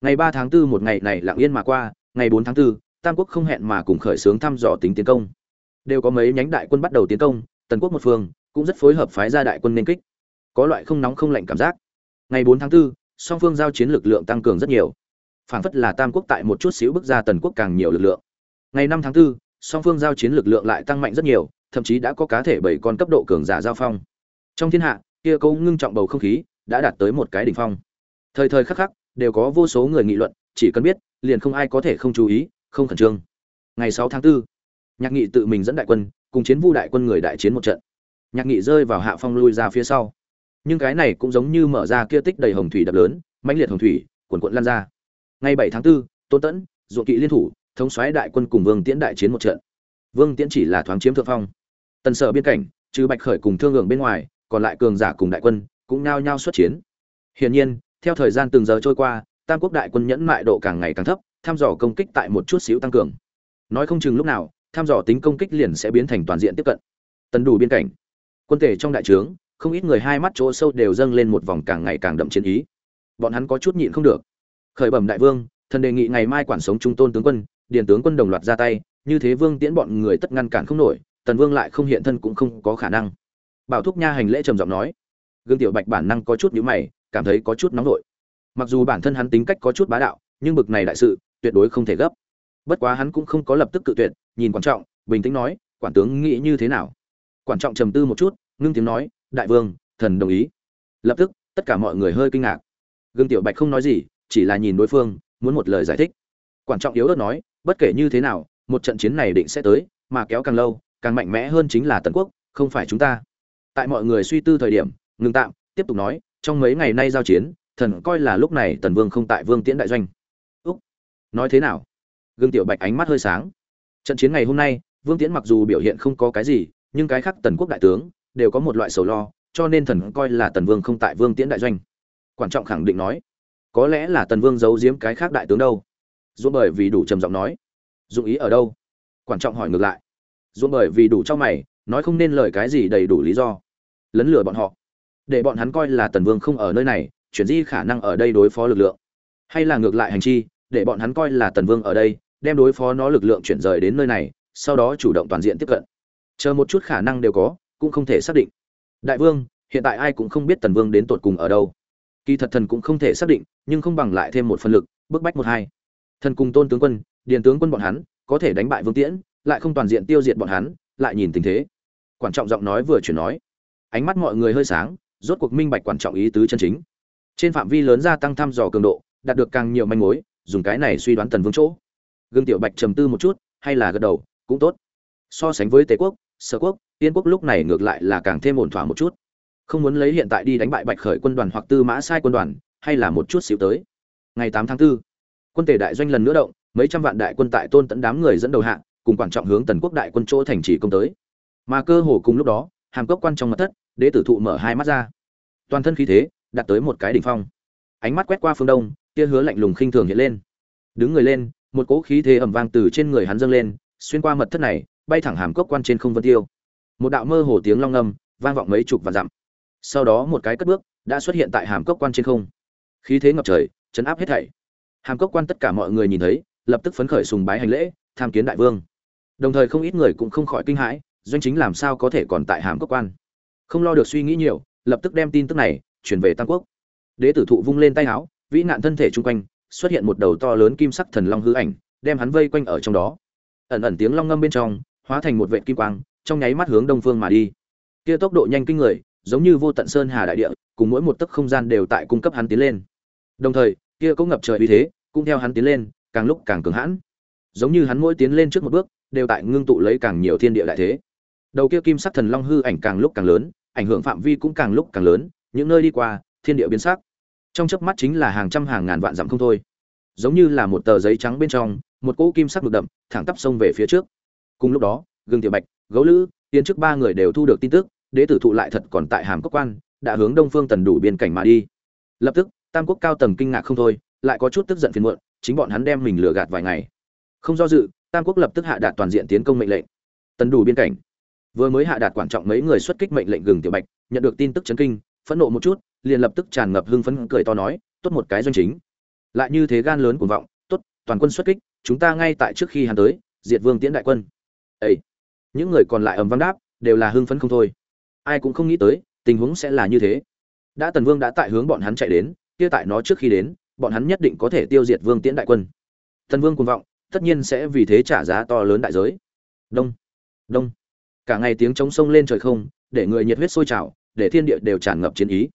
Ngày ba tháng 4 một ngày này lặng yên mà qua ngày bốn tháng 4, tam quốc không hẹn mà cùng khởi xướng thăm dò tính tiến công. Đều có mấy nhánh đại quân bắt đầu tiến công tần quốc một phương cũng rất phối hợp phái ra đại quân nên kích có loại không nóng không lạnh cảm giác. Ngày bốn tháng 4, song phương giao chiến lực lượng tăng cường rất nhiều. Phản phất là tam quốc tại một chút xíu bước ra tần quốc càng nhiều lực lượng. Ngày năm tháng 4, song phương giao chiến lực lượng lại tăng mạnh rất nhiều thậm chí đã có cá thể bảy con cấp độ cường giả giao phong. Trong thiên hạ kia câu ngưng trọng bầu không khí đã đạt tới một cái đỉnh phong. Thời thời khắc khắc đều có vô số người nghị luận chỉ cần biết liền không ai có thể không chú ý không khẩn trương. Ngày sáu tháng 4, nhạc nghị tự mình dẫn đại quân cùng chiến vu đại quân người đại chiến một trận. Nhạc nghị rơi vào hạ phong lui ra phía sau nhưng cái này cũng giống như mở ra kia tích đầy hồng thủy đập lớn mãnh liệt hồng thủy quần quận lan ra. Ngày bảy tháng 4, tôn tẫn ruộng kỵ liên thủ thống soái đại quân cùng vương tiễn đại chiến một trận. Vương tiễn chỉ là thoáng chiếm thượng phong. Tần sở biên cảnh trừ bạch khởi cùng thương ngưỡng bên ngoài còn lại cường giả cùng đại quân cũng nhao nhao xuất chiến. Hiển nhiên theo thời gian từng giờ trôi qua tam quốc đại quân nhẫn mại độ càng ngày càng thấp tham dò công kích tại một chút xíu tăng cường. Nói không chừng lúc nào tham dò tính công kích liền sẽ biến thành toàn diện tiếp cận. Tần đủ biên cảnh quân thể trong đại trướng không ít người hai mắt chỗ sâu đều dâng lên một vòng càng ngày càng đậm chiến ý. Bọn hắn có chút nhịn không được. Khởi bẩm đại vương, thần đề nghị ngày mai quản sống trung tôn tướng quân, điền tướng quân đồng loạt ra tay, như thế vương tiễn bọn người tất ngăn cản không nổi, tần vương lại không hiện thân cũng không có khả năng. Bảo thúc nha hành lễ trầm giọng nói. Gương tiểu bạch bản năng có chút nhíu mày, cảm thấy có chút nóng nổi mặc dù bản thân hắn tính cách có chút bá đạo, nhưng bực này đại sự, tuyệt đối không thể gấp. Bất quá hắn cũng không có lập tức cự tuyệt, nhìn quan trọng, bình tĩnh nói, quản tướng nghĩ như thế nào? Quản trọng trầm tư một chút, ngưng tiếng nói đại vương, thần đồng ý. Lập tức, tất cả mọi người hơi kinh ngạc. Gương tiểu bạch không nói gì, chỉ là nhìn đối phương, muốn một lời giải thích. Quan trọng yếu ớt nói, bất kể như thế nào, một trận chiến này định sẽ tới, mà kéo càng lâu, càng mạnh mẽ hơn chính là tần quốc, không phải chúng ta. Tại mọi người suy tư thời điểm ngừng tạm tiếp tục nói, trong mấy ngày nay giao chiến, thần coi là lúc này tần vương không tại vương tiễn đại doanh. Úc, nói thế nào? Gương tiểu bạch ánh mắt hơi sáng. Trận chiến ngày hôm nay, vương tiễn mặc dù biểu hiện không có cái gì, nhưng cái khác tần quốc đại tướng đều có một loại sầu lo, cho nên thần coi là tần vương không tại vương tiễn đại doanh. Quan trọng khẳng định nói, có lẽ là tần vương giấu giếm cái khác đại tướng đâu. Dũng bởi vì đủ trầm giọng nói dụng ý ở đâu? Quan trọng hỏi ngược lại, dũng bởi vì đủ cho mày, nói không nên lời cái gì đầy đủ lý do. Lấn lừa bọn họ, để bọn hắn coi là tần vương không ở nơi này, chuyển di khả năng ở đây đối phó lực lượng. Hay là ngược lại hành chi, để bọn hắn coi là tần vương ở đây, đem đối phó nó lực lượng chuyển rời đến nơi này, sau đó chủ động toàn diện tiếp cận. Chờ một chút khả năng đều có cũng không thể xác định. Đại vương, hiện tại ai cũng không biết tần vương đến tột cùng ở đâu. Kỳ thật thần cũng không thể xác định, nhưng không bằng lại thêm một phần lực, bức bách một hai. Thần cùng tôn tướng quân, điền tướng quân bọn hắn, có thể đánh bại vương tiễn, lại không toàn diện tiêu diệt bọn hắn, lại nhìn tình thế. Quan trọng giọng nói vừa chuyển nói. Ánh mắt mọi người hơi sáng, rốt cuộc minh bạch quan trọng ý tứ chân chính. Trên phạm vi lớn gia tăng thăm dò cường độ, đạt được càng nhiều manh mối, dùng cái này suy đoán tần vương chỗ. Gương tiểu bạch trầm tư một chút, hay là gật đầu, cũng tốt. So sánh với tề quốc sở quốc tiên quốc lúc này ngược lại là càng thêm ổn thỏa một chút. Không muốn lấy hiện tại đi đánh bại bạch khởi quân đoàn hoặc tư mã sai quân đoàn hay là một chút xíu tới. Ngày tám tháng 4, quân tề đại doanh lần nữa động mấy trăm vạn đại quân tại tôn tẫn đám người dẫn đầu hạng cùng quan trọng hướng tần quốc đại quân chỗ thành trì công tới. Mà cơ hồ cùng lúc đó hàm cốc quan trong mặt thất đế tử thụ mở hai mắt ra. Toàn thân khí thế đạt tới một cái đỉnh phong. Ánh mắt quét qua phương đông tia hứa lạnh lùng khinh thường hiện lên. Đứng người lên một cỗ khí thế ẩm vang từ trên người hắn dâng lên xuyên qua mật thất này bay thẳng hàm cốc quan trên không vân tiêu. Một đạo mơ hồ tiếng long ngâm vang vọng mấy chục và dặm. Sau đó một cái cất bước đã xuất hiện tại hàm cốc quan trên không. Khí thế ngập trời, chấn áp hết thảy. Hàm cốc quan tất cả mọi người nhìn thấy, lập tức phấn khởi sùng bái hành lễ, tham kiến đại vương. Đồng thời không ít người cũng không khỏi kinh hãi, doanh chính làm sao có thể còn tại hàm cốc quan? Không lo được suy nghĩ nhiều, lập tức đem tin tức này chuyển về tam quốc. Đế tử thụ vung lên tay áo, vĩ nạn thân thể chung quanh, xuất hiện một đầu to lớn kim sắc thần long hư ảnh, đem hắn vây quanh ở trong đó. Ẩn ẩn tiếng long ngâm bên trong hóa thành một vệt kim quang, trong nháy mắt hướng đông phương mà đi. Kia tốc độ nhanh kinh người, giống như vô tận sơn hà đại địa, cùng mỗi một tấc không gian đều tại cung cấp hắn tiến lên. Đồng thời, kia cũng ngập trời uy thế, cũng theo hắn tiến lên, càng lúc càng cường hãn. Giống như hắn mỗi tiến lên trước một bước, đều tại ngưng tụ lấy càng nhiều thiên địa đại thế. Đầu kia kim sắc thần long hư ảnh càng lúc càng lớn, ảnh hưởng phạm vi cũng càng lúc càng lớn, những nơi đi qua, thiên địa biến sắc. Trong chớp mắt chính là hàng trăm hàng ngàn vạn dặm không thôi. Giống như là một tờ giấy trắng bên trong, một cỗ kim sắc đột đậm, thẳng tắp sông về phía trước cùng lúc đó gương tiểu bạch, gấu lữ tiến trước ba người đều thu được tin tức, đế tử thụ lại thật còn tại hàm cốc quan, đã hướng đông phương tần đủ biên cảnh mà đi. Lập tức, tam quốc cao tầng kinh ngạc không thôi, lại có chút tức giận phiền muộn, chính bọn hắn đem mình lừa gạt vài ngày. Không do dự, tam quốc lập tức hạ đạt toàn diện tiến công mệnh lệnh. Tần đủ biên cảnh. Vừa mới hạ đạt quan trọng mấy người xuất kích mệnh lệnh gừng tiểu bạch, nhận được tin tức chấn kinh, phẫn nộ một chút, liền lập tức tràn ngập hưng phấn, cười to nói, tốt một cái doanh chính. Lại như thế gan lớn cuồng vọng, tốt, toàn quân xuất kích, chúng ta ngay tại trước khi hắn tới, diệt vương tiễn đại quân ấy những người còn lại ầm vang đáp, đều là hưng phấn không thôi. Ai cũng không nghĩ tới, tình huống sẽ là như thế. Đã tần vương đã tại hướng bọn hắn chạy đến, kia tại nó trước khi đến, bọn hắn nhất định có thể tiêu diệt vương tiễn đại quân. Tần vương cuồng vọng, tất nhiên sẽ vì thế trả giá to lớn đại giới. Đông. Đông. Cả ngày tiếng trống sông lên trời không, để người nhiệt huyết sôi trào, để thiên địa đều tràn ngập chiến ý.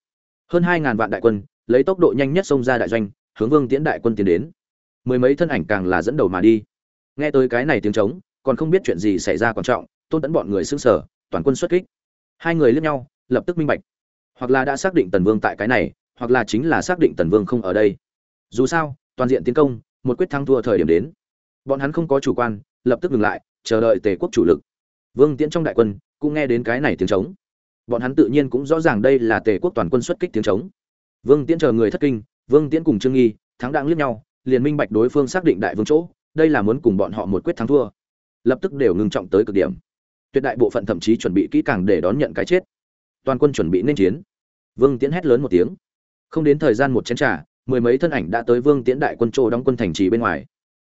Hơn hai ngàn vạn đại quân, lấy tốc độ nhanh nhất xông ra đại doanh, hướng vương tiễn đại quân tiến đến. Mười mấy thân ảnh càng là dẫn đầu mà đi. Nghe tới cái này tiếng trống còn không biết chuyện gì xảy ra quan trọng, tôn tẫn bọn người xưng sở toàn quân xuất kích. Hai người lướt nhau, lập tức minh bạch. Hoặc là đã xác định tần vương tại cái này, hoặc là chính là xác định tần vương không ở đây. Dù sao, toàn diện tiến công, một quyết thắng thua thời điểm đến. Bọn hắn không có chủ quan, lập tức ngừng lại, chờ đợi tề quốc chủ lực. Vương tiễn trong đại quân, cũng nghe đến cái này tiếng trống. Bọn hắn tự nhiên cũng rõ ràng đây là tề quốc toàn quân xuất kích tiếng trống. Vương tiễn chờ người thất kinh, vương tiễn cùng trương nghi, thắng đang liếc nhau, liền minh bạch đối phương xác định đại vương chỗ, đây là muốn cùng bọn họ một quyết thắng thua lập tức đều ngưng trọng tới cực điểm. Tuyệt đại bộ phận thậm chí chuẩn bị kỹ càng để đón nhận cái chết. Toàn quân chuẩn bị nên chiến. Vương tiễn hét lớn một tiếng. Không đến thời gian một chén trà, mười mấy thân ảnh đã tới vương tiễn đại quân chỗ đóng quân thành trì bên ngoài.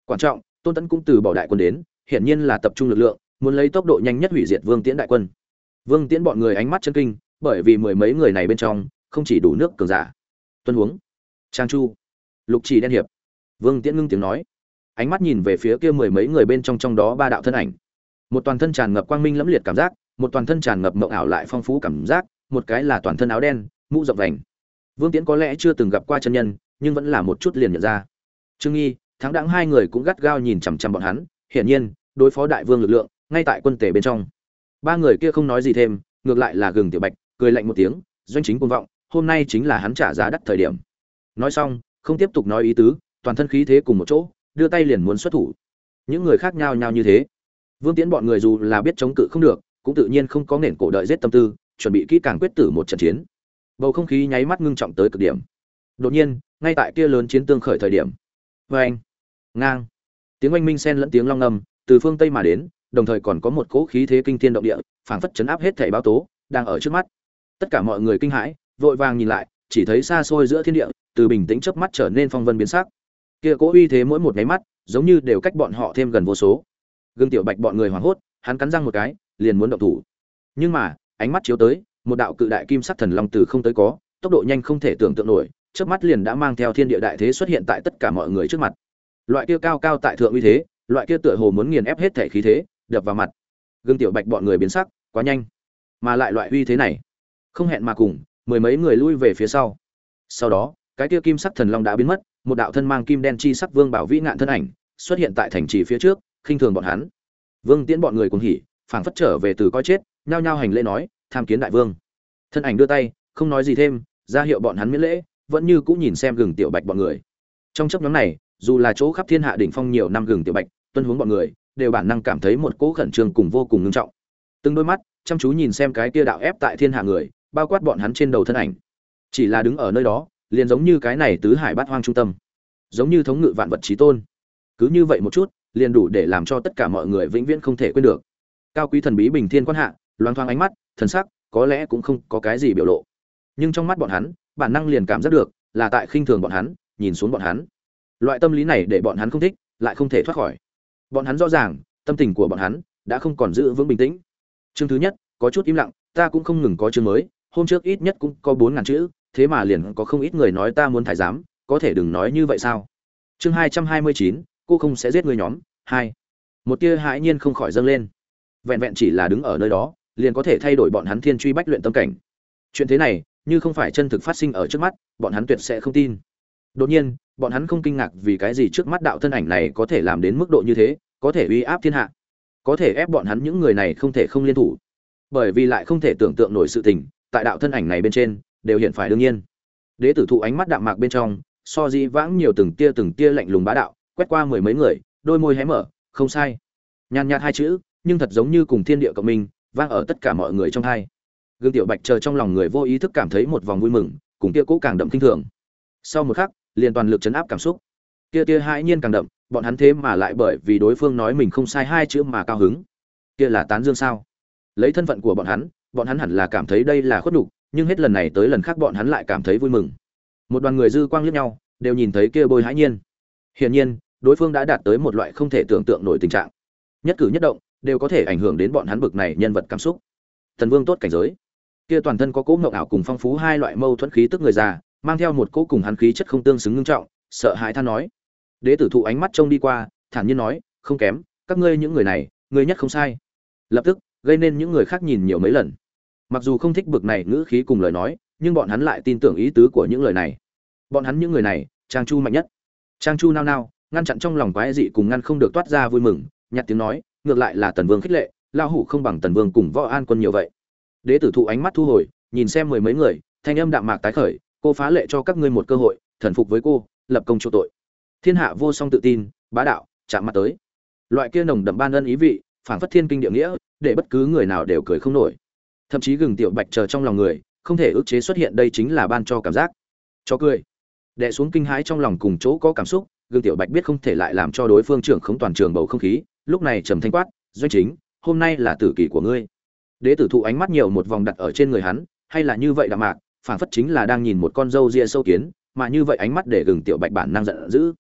Quan trọng, tôn tấn cũng từ bỏ đại quân đến, hiển nhiên là tập trung lực lượng, muốn lấy tốc độ nhanh nhất hủy diệt vương tiễn đại quân. Vương tiễn bọn người ánh mắt chân kinh, bởi vì mười mấy người này bên trong, không chỉ đủ nước cường giả. Tuân huống. Trang chu. Lục trì đen hiệp. Vương tiễn ngưng tiếng nói ánh mắt nhìn về phía kia mười mấy người bên trong trong đó ba đạo thân ảnh. Một toàn thân tràn ngập quang minh lẫm liệt cảm giác, một toàn thân tràn ngập mộng ảo lại phong phú cảm giác, một cái là toàn thân áo đen, mũ rộng vành. Vương tiễn có lẽ chưa từng gặp qua chân nhân, nhưng vẫn là một chút liền nhận ra. Trương nghi, thắng đẳng hai người cũng gắt gao nhìn chằm chằm bọn hắn, hiển nhiên, đối phó đại vương lực lượng, ngay tại quân tể bên trong. Ba người kia không nói gì thêm, ngược lại là gừng tiểu bạch, cười lạnh một tiếng, doanh chính cuồng vọng, hôm nay chính là hắn trả giá đắt thời điểm. Nói xong, không tiếp tục nói ý tứ, toàn thân khí thế cùng một chỗ đưa tay liền muốn xuất thủ. Những người khác nhau nhau như thế. Vương tiễn bọn người dù là biết chống cự không được, cũng tự nhiên không có nền cổ đợi giết tâm tư, chuẩn bị kỹ càng quyết tử một trận chiến. Bầu không khí nháy mắt ngưng trọng tới cực điểm. Đột nhiên, ngay tại kia lớn chiến tương khởi thời điểm. Vê anh ngang. Tiếng oanh minh sen lẫn tiếng long ngâm từ phương tây mà đến, đồng thời còn có một cỗ khí thế kinh thiên động địa, phảng phất chấn áp hết thảy báo tố, đang ở trước mắt. Tất cả mọi người kinh hãi, vội vàng nhìn lại, chỉ thấy xa xôi giữa thiên địa, từ bình tĩnh chớp mắt trở nên phong vân biến sắc kia cỗ uy thế mỗi một nháy mắt, giống như đều cách bọn họ thêm gần vô số. Gương tiểu bạch bọn người hoảng hốt, hắn cắn răng một cái, liền muốn động thủ. Nhưng mà, ánh mắt chiếu tới, một đạo cự đại kim sắc thần long từ không tới có, tốc độ nhanh không thể tưởng tượng nổi trước mắt liền đã mang theo thiên địa đại thế xuất hiện tại tất cả mọi người trước mặt. Loại kia cao cao tại thượng uy thế, loại kia tựa hồ muốn nghiền ép hết thể khí thế, đập vào mặt. Gương tiểu bạch bọn người biến sắc, quá nhanh. Mà lại loại uy thế này, không hẹn mà cùng, mười mấy người lui về phía sau. Sau đó, cái kia kim sắc thần long đã biến mất một đạo thân mang kim đen chi sắc vương bảo vĩ ngạn thân ảnh xuất hiện tại thành trì phía trước, khinh thường bọn hắn. Vương tiễn bọn người cùng hỉ, phảng phất trở về từ coi chết, nhao nhao hành lễ nói, tham kiến đại vương. Thân ảnh đưa tay, không nói gì thêm, ra hiệu bọn hắn miễn lễ, vẫn như cũng nhìn xem gừng tiểu bạch bọn người. Trong chấp nhóm này, dù là chỗ khắp thiên hạ đỉnh phong nhiều năm gừng tiểu bạch, tuân hướng bọn người, đều bản năng cảm thấy một cỗ khẩn trương cùng vô cùng ngưng trọng. Từng đôi mắt chăm chú nhìn xem cái kia đạo ép tại thiên hạ người, bao quát bọn hắn trên đầu thân ảnh. Chỉ là đứng ở nơi đó liền giống như cái này tứ hải bát hoang trung tâm, giống như thống ngự vạn vật trí tôn. Cứ như vậy một chút, liền đủ để làm cho tất cả mọi người vĩnh viễn không thể quên được. Cao quý thần bí bình thiên quan hạ loang thoáng ánh mắt, thần sắc, có lẽ cũng không có cái gì biểu lộ. Nhưng trong mắt bọn hắn, bản năng liền cảm giác được, là tại khinh thường bọn hắn, nhìn xuống bọn hắn. Loại tâm lý này để bọn hắn không thích, lại không thể thoát khỏi. Bọn hắn rõ ràng, tâm tình của bọn hắn đã không còn giữ vững bình tĩnh. Chương thứ nhất, có chút im lặng, ta cũng không ngừng có chương mới, hôm trước ít nhất cũng có bốn ngàn chữ thế mà liền có không ít người nói ta muốn thải giám, có thể đừng nói như vậy sao? Chương hai trăm hai mươi chín, cô không sẽ giết người nhóm, hai. Một tia hãi nhiên không khỏi dâng lên. Vẹn vẹn chỉ là đứng ở nơi đó, liền có thể thay đổi bọn hắn thiên truy bách luyện tâm cảnh. Chuyện thế này, như không phải chân thực phát sinh ở trước mắt, bọn hắn tuyệt sẽ không tin. Đột nhiên, bọn hắn không kinh ngạc vì cái gì trước mắt đạo thân ảnh này có thể làm đến mức độ như thế, có thể uy áp thiên hạ. Có thể ép bọn hắn những người này không thể không liên thủ. Bởi vì lại không thể tưởng tượng nổi sự tình, tại đạo thân ảnh này bên trên đều hiện phải đương nhiên. Đế tử thụ ánh mắt đạm mạc bên trong, so di vãng nhiều từng tia từng tia lạnh lùng bá đạo, quét qua mười mấy người, đôi môi hé mở, không sai. Nhàn nhạt hai chữ, nhưng thật giống như cùng thiên địa cộng minh, vang ở tất cả mọi người trong hai. Gương tiểu bạch chờ trong lòng người vô ý thức cảm thấy một vòng vui mừng, cùng kia cũ càng đậm kinh thường. Sau một khắc, liền toàn lực chấn áp cảm xúc. Kia kia hãi nhiên càng đậm, bọn hắn thế mà lại bởi vì đối phương nói mình không sai hai chữ mà cao hứng. Kia là tán dương sao? Lấy thân phận của bọn hắn bọn hắn hẳn là cảm thấy đây là khuất nhục nhưng hết lần này tới lần khác bọn hắn lại cảm thấy vui mừng. Một đoàn người dư quang liếc nhau, đều nhìn thấy kia bôi hãi nhiên. Hiển nhiên, đối phương đã đạt tới một loại không thể tưởng tượng nổi tình trạng. Nhất cử nhất động, đều có thể ảnh hưởng đến bọn hắn bực này nhân vật cảm xúc. Thần vương tốt cảnh giới. Kia toàn thân có cỗ ngộng ảo cùng phong phú hai loại mâu thuẫn khí tức người già, mang theo một cỗ cùng hắn khí chất không tương xứng ngưng trọng, sợ hãi than nói. Đế tử thụ ánh mắt trông đi qua, thản nhiên nói, không kém, các ngươi những người này, ngươi nhất không sai. Lập tức, gây nên những người khác nhìn nhiều mấy lần mặc dù không thích bực này ngữ khí cùng lời nói, nhưng bọn hắn lại tin tưởng ý tứ của những lời này. Bọn hắn những người này, trang chu mạnh nhất. Trang chu nao nao, ngăn chặn trong lòng quái dị cùng ngăn không được toát ra vui mừng, nhặt tiếng nói, ngược lại là tần vương khích lệ lao hủ không bằng tần vương cùng võ an quân nhiều vậy. Đế tử thụ ánh mắt thu hồi, nhìn xem mười mấy người, thanh âm đạm mạc tái khởi, cô phá lệ cho các ngươi một cơ hội, thần phục với cô, lập công chỗ tội. Thiên hạ vô song tự tin, bá đạo, chạm mặt tới. Loại kia nồng đậm ban ân ý vị phản phất thiên kinh địa nghĩa, để bất cứ người nào đều cười không nổi thậm chí gừng tiểu bạch chờ trong lòng người, không thể ức chế xuất hiện đây chính là ban cho cảm giác. Cho cười. Đè xuống kinh hãi trong lòng cùng chỗ có cảm xúc gương tiểu bạch biết không thể lại làm cho đối phương trưởng khống toàn trường bầu không khí, lúc này trầm thanh quát, doanh chính, hôm nay là tử kỳ của ngươi. Đế tử thụ ánh mắt nhiều một vòng đặt ở trên người hắn, hay là như vậy đạm mạc phản phất chính là đang nhìn một con dâu ria sâu kiến, mà như vậy ánh mắt để gừng tiểu bạch bản năng giận dữ.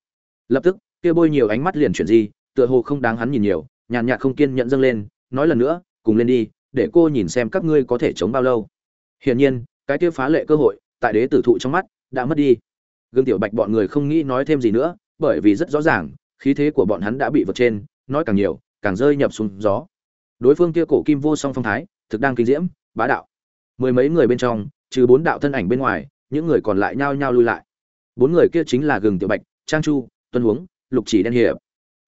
Lập tức, kia bôi nhiều ánh mắt liền chuyển di, tựa hồ không đáng hắn nhìn nhiều, nhàn nhạt không kiên nhận dâng lên, nói lần nữa, cùng lên đi để cô nhìn xem các ngươi có thể chống bao lâu. Hiển nhiên, cái kia phá lệ cơ hội, tại đế tử thụ trong mắt, đã mất đi. Gương tiểu bạch bọn người không nghĩ nói thêm gì nữa, bởi vì rất rõ ràng, khí thế của bọn hắn đã bị vượt trên, nói càng nhiều, càng rơi nhập xuống gió. Đối phương kia cổ kim vô song phong thái, thực đang kinh diễm, bá đạo. Mười mấy người bên trong, trừ bốn đạo thân ảnh bên ngoài, những người còn lại nhao nhao lui lại. Bốn người kia chính là gừng tiểu bạch, trang chu, tuân huống, lục chỉ đen hiệp.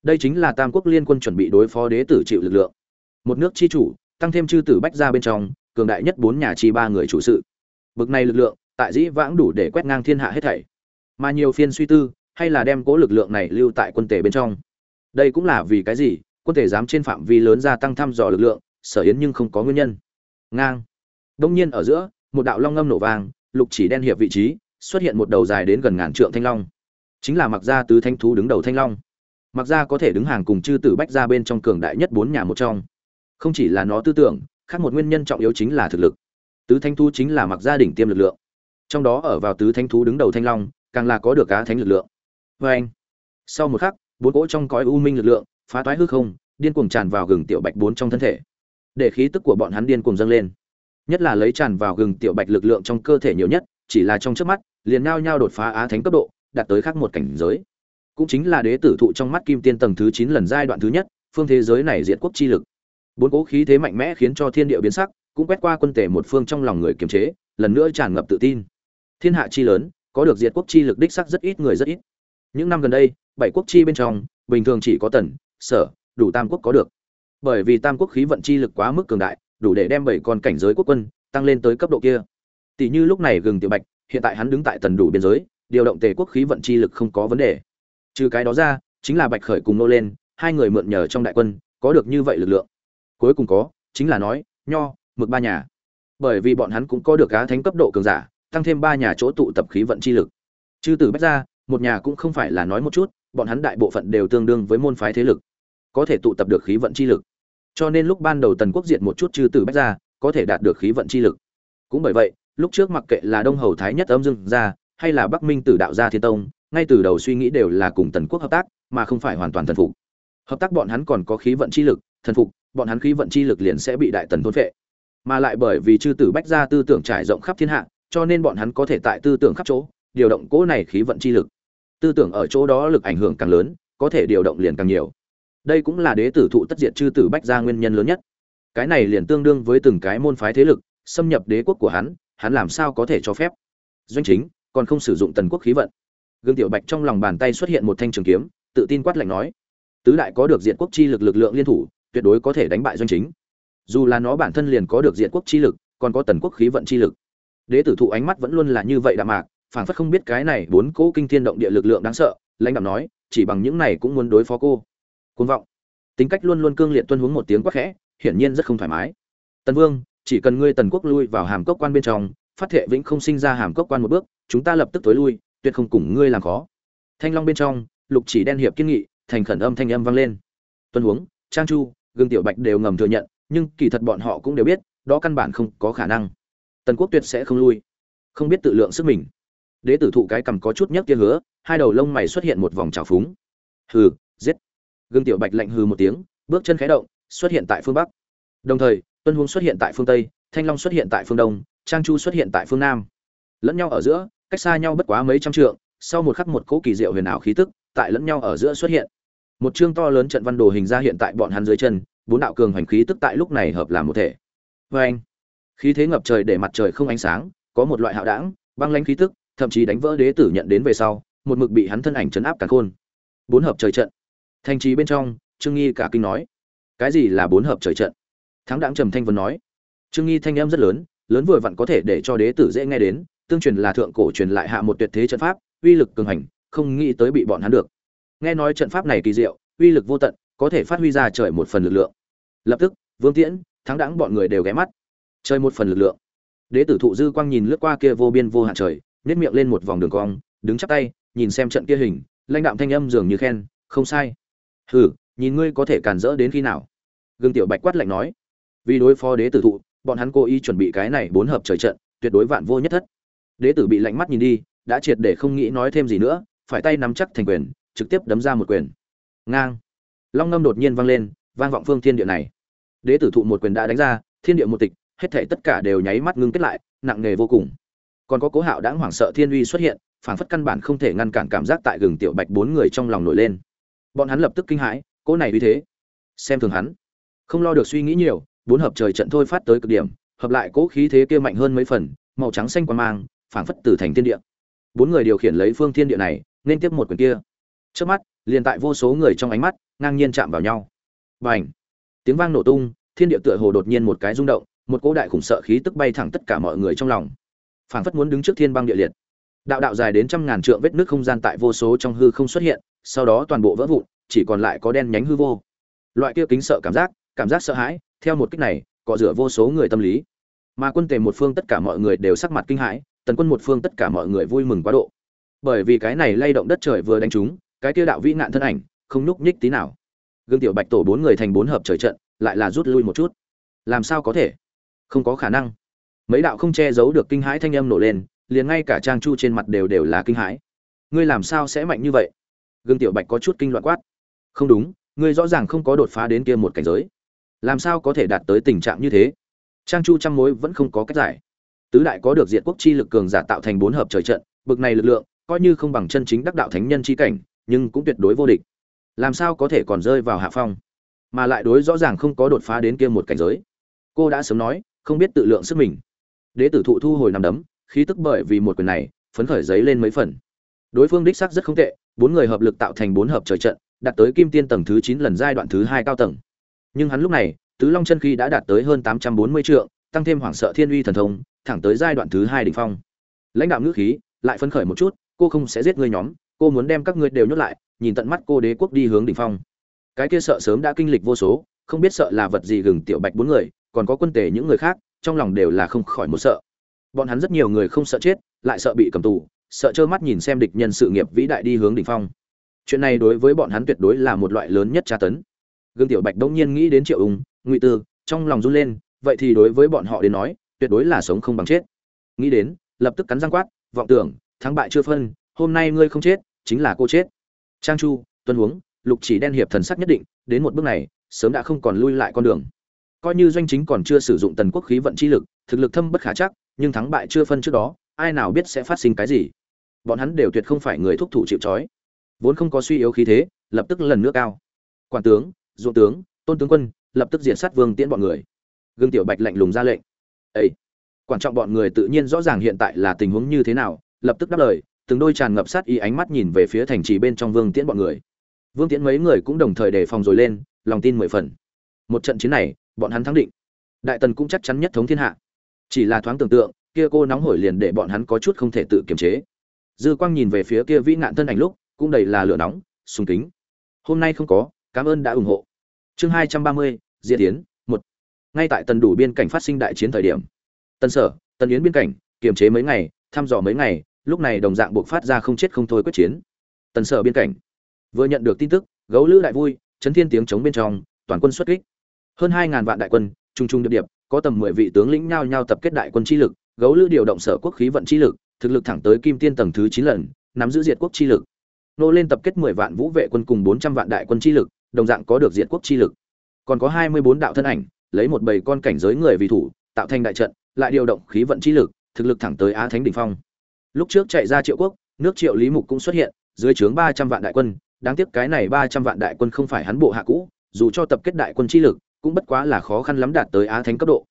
Đây chính là tam quốc liên quân chuẩn bị đối phó đế tử chịu lực lượng. Một nước chi chủ tăng thêm chư tử bách ra bên trong, cường đại nhất bốn nhà chi ba người chủ sự. Bực này lực lượng, tại dĩ vãng đủ để quét ngang thiên hạ hết thảy. Mà nhiều phiên suy tư, hay là đem cố lực lượng này lưu tại quân tể bên trong. Đây cũng là vì cái gì, quân thể dám trên phạm vi lớn gia tăng thăm dò lực lượng, sở yến nhưng không có nguyên nhân. Ngang. Đông nhiên ở giữa, một đạo long ngâm nổ vang, lục chỉ đen hiệp vị trí, xuất hiện một đầu dài đến gần ngàn trượng thanh long. Chính là mặc gia tứ thanh thú đứng đầu thanh long. Mặc gia có thể đứng hàng cùng chư tử bách gia bên trong cường đại nhất bốn nhà một trong không chỉ là nó tư tưởng, khác một nguyên nhân trọng yếu chính là thực lực. Tứ thanh thú chính là mặc gia đình tiêm lực lượng. Trong đó ở vào tứ thanh thú đứng đầu thanh long, càng là có được cá thánh lực lượng. Vê anh. Sau một khắc, bốn cỗ trong cõi u minh lực lượng, phá toái hư không, điên cuồng tràn vào gừng tiểu bạch bốn trong thân thể. Để khí tức của bọn hắn điên cuồng dâng lên. Nhất là lấy tràn vào gừng tiểu bạch lực lượng trong cơ thể nhiều nhất, chỉ là trong trước mắt, liền nao nhau đột phá á thánh cấp độ, đạt tới khác một cảnh giới. Cũng chính là đế tử thụ trong mắt kim tiên tầng thứ chín lần giai đoạn thứ nhất, phương thế giới này diệt quốc chi lực bốn cố khí thế mạnh mẽ khiến cho thiên địa biến sắc, cũng quét qua quân tể một phương trong lòng người kiềm chế, lần nữa tràn ngập tự tin. Thiên hạ chi lớn, có được diệt quốc chi lực đích sắc rất ít, người rất ít. Những năm gần đây, bảy quốc chi bên trong, bình thường chỉ có tần, sở, đủ tam quốc có được. Bởi vì tam quốc khí vận chi lực quá mức cường đại, đủ để đem bảy con cảnh giới quốc quân tăng lên tới cấp độ kia. Tỷ như lúc này gừng tiểu bạch, hiện tại hắn đứng tại tần đủ biên giới, điều động tề quốc khí vận chi lực không có vấn đề. Trừ cái đó ra, chính là bạch khởi cùng nô lên, hai người mượn nhờ trong đại quân, có được như vậy lực lượng cuối cùng có, chính là nói, nho, mực ba nhà. Bởi vì bọn hắn cũng có được cá thánh cấp độ cường giả, tăng thêm ba nhà chỗ tụ tập khí vận chi lực. Chư tử bách ra một nhà cũng không phải là nói một chút, bọn hắn đại bộ phận đều tương đương với môn phái thế lực. Có thể tụ tập được khí vận chi lực. Cho nên lúc ban đầu tần quốc diệt một chút chư tử bách ra có thể đạt được khí vận chi lực. Cũng bởi vậy, lúc trước mặc kệ là đông hầu thái nhất âm dương gia, hay là bắc minh tử đạo gia thiên tông, ngay từ đầu suy nghĩ đều là cùng tần quốc hợp tác, mà không phải hoàn toàn thần phục. Hợp tác bọn hắn còn có khí vận chi lực, thần phục bọn hắn khí vận chi lực liền sẽ bị đại tần thôn phệ. Mà lại bởi vì chư tử bách gia tư tưởng trải rộng khắp thiên hạ, cho nên bọn hắn có thể tại tư tưởng khắp chỗ, điều động cỗ này khí vận chi lực. Tư tưởng ở chỗ đó lực ảnh hưởng càng lớn, có thể điều động liền càng nhiều. Đây cũng là đế tử thụ tất diệt chư tử bách gia nguyên nhân lớn nhất. Cái này liền tương đương với từng cái môn phái thế lực, xâm nhập đế quốc của hắn hắn làm sao có thể cho phép? Doanh chính, còn không sử dụng tần quốc khí vận. Gương tiểu bạch trong lòng bàn tay xuất hiện một thanh trường kiếm, tự tin quát lạnh nói, tứ đại có được diện quốc chi lực lực lượng liên thủ tuyệt đối có thể đánh bại doanh chính. Dù là nó bản thân liền có được diện quốc chi lực, còn có tần quốc khí vận chi lực. Đế tử thụ ánh mắt vẫn luôn là như vậy đạm mạc, phảng phất không biết cái này bốn cỗ kinh thiên động địa lực lượng đáng sợ, lãnh đạo nói, chỉ bằng những này cũng muốn đối phó cô. Côn vọng. Tính cách luôn luôn cương liệt tuân hướng một tiếng quắc khẽ, hiển nhiên rất không thoải mái. Tần vương, chỉ cần ngươi tần quốc lui vào hàm cốc quan bên trong, phát thệ vĩnh không sinh ra hàm cốc quan một bước, chúng ta lập tức tối lui, tuyệt không cùng ngươi làm khó. Thanh long bên trong, lục chỉ đen hiệp kiên nghị, thành khẩn âm thanh âm vang lên. Tuân huống, trang chu gương tiểu bạch đều ngầm thừa nhận, nhưng kỳ thật bọn họ cũng đều biết, đó căn bản không có khả năng. Tần quốc tuyệt sẽ không lui. Không biết tự lượng sức mình. Đế tử thụ cái cầm có chút nhấc kia hứa, hai đầu lông mày xuất hiện một vòng trào phúng. Hừ, giết. Gương tiểu bạch lạnh hừ một tiếng, bước chân khẽ động, xuất hiện tại phương bắc. Đồng thời, tuân huống xuất hiện tại phương tây, thanh long xuất hiện tại phương đông, trang chu xuất hiện tại phương nam. Lẫn nhau ở giữa, cách xa nhau bất quá mấy trăm trượng, sau một khắc một cỗ kỳ diệu huyền ảo khí tức, tại lẫn nhau ở giữa xuất hiện một chương to lớn trận văn đồ hình ra hiện tại bọn hắn dưới chân, bốn đạo cường hành khí tức tại lúc này hợp làm một thể. Vê anh, khí thế ngập trời để mặt trời không ánh sáng, có một loại hạo đảng, băng lãnh khí tức, thậm chí đánh vỡ đế tử nhận đến về sau, một mực bị hắn thân ảnh chấn áp cả khôn. Bốn hợp trời trận. Thành trí bên trong, trương nghi cả kinh nói, cái gì là bốn hợp trời trận? Thắng đảng trầm thanh vân nói, trương nghi thanh âm rất lớn lớn vừa vặn có thể để cho đế tử dễ nghe đến, tương truyền là thượng cổ truyền lại hạ một tuyệt thế trận pháp, uy lực cường hành, không nghĩ tới bị bọn hắn được nghe nói trận pháp này kỳ diệu, uy lực vô tận, có thể phát huy ra trời một phần lực lượng. Lập tức, vương tiễn, thắng đãng bọn người đều ghé mắt. Chơi một phần lực lượng. Đế tử thụ dư quang nhìn lướt qua kia vô biên vô hạn trời nếp miệng lên một vòng đường cong, đứng chắp tay, nhìn xem trận kia hình, lãnh đạm thanh âm dường như khen, không sai. Hừ, nhìn ngươi có thể cản rỡ đến khi nào? Gương tiểu bạch quát lạnh nói. Vì đối phó đế tử thụ, bọn hắn cố ý chuẩn bị cái này bốn hợp trời trận, tuyệt đối vạn vô nhất thất. Đế tử bị lạnh mắt nhìn đi, đã triệt để không nghĩ nói thêm gì nữa, phải tay nắm chắc thành quyền trực tiếp đấm ra một quyền. Ngang. Long ngâm đột nhiên vang lên, vang vọng phương thiên địa này. Đế tử thụ một quyền đã đánh ra, thiên địa một tịch, hết thảy tất cả đều nháy mắt ngưng kết lại, nặng nề vô cùng. Còn có cố hạo đãng hoảng sợ thiên uy xuất hiện, phảng phất căn bản không thể ngăn cản cảm giác tại gừng tiểu bạch bốn người trong lòng nổi lên. Bọn hắn lập tức kinh hãi, cố này uy thế. Xem thường hắn. Không lo được suy nghĩ nhiều, bốn hợp trời trận thôi phát tới cực điểm, hợp lại cố khí thế kia mạnh hơn mấy phần, màu trắng xanh qua mang, phảng phất từ thành thiên địa. Bốn người điều khiển lấy phương thiên địa này, nên tiếp một quyền kia trước mắt, liền tại vô số người trong ánh mắt, ngang nhiên chạm vào nhau. B à n h tiếng vang nổ tung, thiên địa tựa hồ đột nhiên một cái rung động, một cỗ đại khủng sợ khí tức bay thẳng tất cả mọi người trong lòng. Phảng phất muốn đứng trước thiên băng địa liệt. Đạo đạo dài đến trăm ngàn trượng vết nước không gian tại vô số trong hư không xuất hiện, sau đó toàn bộ vỡ vụn, chỉ còn lại có đen nhánh hư vô. Loại kia kính sợ cảm giác cảm giác sợ hãi, theo một cách này, cọ rửa vô số người tâm lý. Mà quân tề một phương tất cả mọi người đều sắc mặt kinh hãi, tần quân một phương tất cả mọi người vui mừng quá độ. Bởi vì cái này lay động đất trời vừa đánh trúng cái kia đạo vĩ nạn thân ảnh, không nhúc nhích tí nào. Gương tiểu bạch tổ bốn người thành bốn hợp trời trận, lại là rút lui một chút. Làm sao có thể? Không có khả năng. Mấy đạo không che giấu được kinh hãi thanh âm nổ lên, liền ngay cả trang chu trên mặt đều đều là kinh hãi. Ngươi làm sao sẽ mạnh như vậy? Gương tiểu bạch có chút kinh loạn quát. Không đúng, ngươi rõ ràng không có đột phá đến kia một cảnh giới. Làm sao có thể đạt tới tình trạng như thế? Trang chu trăm mối vẫn không có cách giải. Tứ đại có được diện quốc chi lực cường giả tạo thành bốn hợp trời trận, bực này lực lượng, coi như không bằng chân chính đắc đạo thánh nhân chi cảnh nhưng cũng tuyệt đối vô địch. Làm sao có thể còn rơi vào hạ phong? Mà lại đối rõ ràng không có đột phá đến kia một cảnh giới. Cô đã sớm nói, không biết tự lượng sức mình. Đế tử thụ thu hồi nằm đấm, khí tức bởi vì một quyền này, phấn khởi giấy lên mấy phần. Đối phương đích xác rất không tệ, bốn người hợp lực tạo thành bốn hợp trời trận, đạt tới kim tiên tầng thứ chín lần giai đoạn thứ hai cao tầng. Nhưng hắn lúc này, tứ long chân khí đã đạt tới hơn tám trăm bốn mươi trượng, tăng thêm hoảng sợ thiên uy thần thông, thẳng tới giai đoạn thứ hai đỉnh phong. Lãnh đạo ngữ khí, lại phấn khởi một chút, cô không sẽ giết ngươi nhóm cô muốn đem các ngươi đều nhốt lại, nhìn tận mắt cô đế quốc đi hướng đỉnh phong. Cái kia sợ sớm đã kinh lịch vô số, không biết sợ là vật gì gừng tiểu bạch bốn người, còn có quân tể những người khác, trong lòng đều là không khỏi một sợ. Bọn hắn rất nhiều người không sợ chết, lại sợ bị cầm tù, sợ trơ mắt nhìn xem địch nhân sự nghiệp vĩ đại đi hướng đỉnh phong. Chuyện này đối với bọn hắn tuyệt đối là một loại lớn nhất tra tấn. Gương tiểu bạch đông nhiên nghĩ đến triệu ung, ngụy tư, trong lòng run lên, vậy thì đối với bọn họ đến nói, tuyệt đối là sống không bằng chết. Nghĩ đến, lập tức cắn răng quát, vọng tưởng, thắng bại chưa phân, hôm nay ngươi không chết chính là cô chết. Trang chu, tuân huống, lục chỉ đen hiệp thần sắc nhất định, đến một bước này, sớm đã không còn lui lại con đường. Coi như doanh chính còn chưa sử dụng tần quốc khí vận chi lực, thực lực thâm bất khả chắc, nhưng thắng bại chưa phân trước đó, ai nào biết sẽ phát sinh cái gì. Bọn hắn đều tuyệt không phải người thúc thủ chịu trói. Vốn không có suy yếu khí thế, lập tức lần nước cao. Quản tướng dụ tướng, tôn tướng quân, lập tức diện sát vương tiễn bọn người. Gương tiểu bạch lạnh lùng ra lệnh. Ấy quan trọng bọn người tự nhiên rõ ràng hiện tại là tình huống như thế nào, lập tức đáp lời từng đôi tràn ngập sát ý ánh mắt nhìn về phía thành trì bên trong vương tiễn bọn người. Vương tiễn mấy người cũng đồng thời đề phòng rồi lên, lòng tin mười phần. Một trận chiến này, bọn hắn thắng định. Đại tần cũng chắc chắn nhất thống thiên hạ. Chỉ là thoáng tưởng tượng, kia cô nóng hổi liền để bọn hắn có chút không thể tự kiềm chế. Dư quang nhìn về phía kia vĩ nạn thân ảnh lúc, cũng đầy là lửa nóng, sùng kính. Hôm nay không có, cảm ơn đã ủng hộ. Chương hai trăm ba mươi diễn tiến một. Ngay tại tần đủ biên cảnh phát sinh đại chiến thời điểm. Tần sở, tần yến biên cảnh, kiềm chế mấy ngày, thăm dò mấy ngày lúc này đồng dạng buộc phát ra không chết không thôi quyết chiến. Tần sở biên cảnh. Vừa nhận được tin tức, gấu lữ đại vui, chấn thiên tiếng chống bên trong, toàn quân xuất kích. Hơn hai ngàn vạn đại quân trung trung điệp điệp, có tầm mười vị tướng lĩnh nhao nhao tập kết đại quân chi lực, gấu lữ điều động sở quốc khí vận chi lực, thực lực thẳng tới kim tiên tầng thứ chín lần, nắm giữ diệt quốc chi lực. Nô lên tập kết mười vạn vũ vệ quân cùng bốn trăm vạn đại quân chi lực, đồng dạng có được diệt quốc chi lực. Còn có hai mươi bốn đạo thân ảnh, lấy một bầy con cảnh giới người vì thủ, tạo thành đại trận, lại điều động khí vận chi lực, thực lực thẳng tới á thánh đỉnh phong lúc trước chạy ra triệu quốc, nước triệu lý mục cũng xuất hiện, dưới trướng ba trăm vạn đại quân. Đáng tiếc cái này ba trăm vạn đại quân không phải hắn bộ hạ cũ, dù cho tập kết đại quân chi lực, cũng bất quá là khó khăn lắm đạt tới á thánh cấp độ.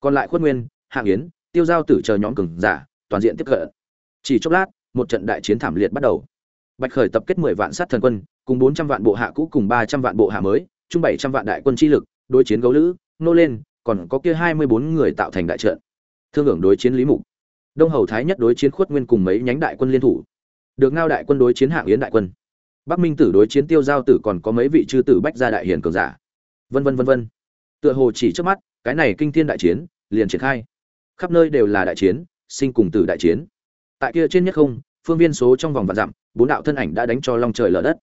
Còn lại khuất nguyên hạng yến tiêu giao tử chờ nhóm cường giả, toàn diện tiếp cận. Chỉ chốc lát, một trận đại chiến thảm liệt bắt đầu. Bạch khởi tập kết mười vạn sát thần quân, cùng bốn trăm vạn bộ hạ cũ cùng ba trăm vạn bộ hạ mới, chung bảy trăm vạn đại quân chi lực, đối chiến gấu lữ, nô lên, còn có kia hai mươi bốn người tạo thành đại trận. Thương hưởng đối chiến lý mục đông hầu thái nhất đối chiến khuất nguyên cùng mấy nhánh đại quân liên thủ. Được ngao đại quân đối chiến hạng yến đại quân. Bắc minh tử đối chiến tiêu giao tử còn có mấy vị chư tử bách gia đại hiền cường giả. Vân vân vân vân. Tựa hồ chỉ trước mắt, cái này kinh thiên đại chiến, liền triển khai. Khắp nơi đều là đại chiến, sinh cùng tử đại chiến. Tại kia trên nhất không, phương viên số trong vòng vạn dặm, bốn đạo thân ảnh đã đánh cho long trời lở đất.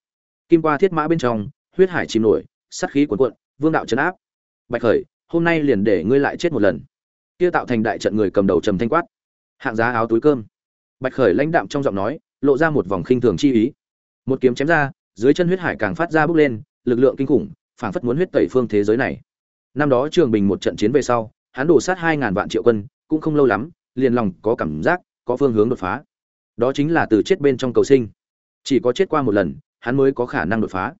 Kim qua thiết mã bên trong, huyết hải chìm nổi, sát khí cuồn cuộn, vương đạo chấn áp. Bạch khởi, hôm nay liền để ngươi lại chết một lần. Kia tạo thành đại trận người cầm đầu trầm thanh quát hạng giá áo túi cơm. Bạch khởi lãnh đạm trong giọng nói, lộ ra một vòng khinh thường chi ý. Một kiếm chém ra, dưới chân huyết hải càng phát ra bước lên, lực lượng kinh khủng, phảng phất muốn huyết tẩy phương thế giới này. Năm đó trường bình một trận chiến về sau, hắn đổ sát hai ngàn vạn triệu quân, cũng không lâu lắm, liền lòng có cảm giác, có phương hướng đột phá. Đó chính là từ chết bên trong cầu sinh. Chỉ có chết qua một lần, hắn mới có khả năng đột phá.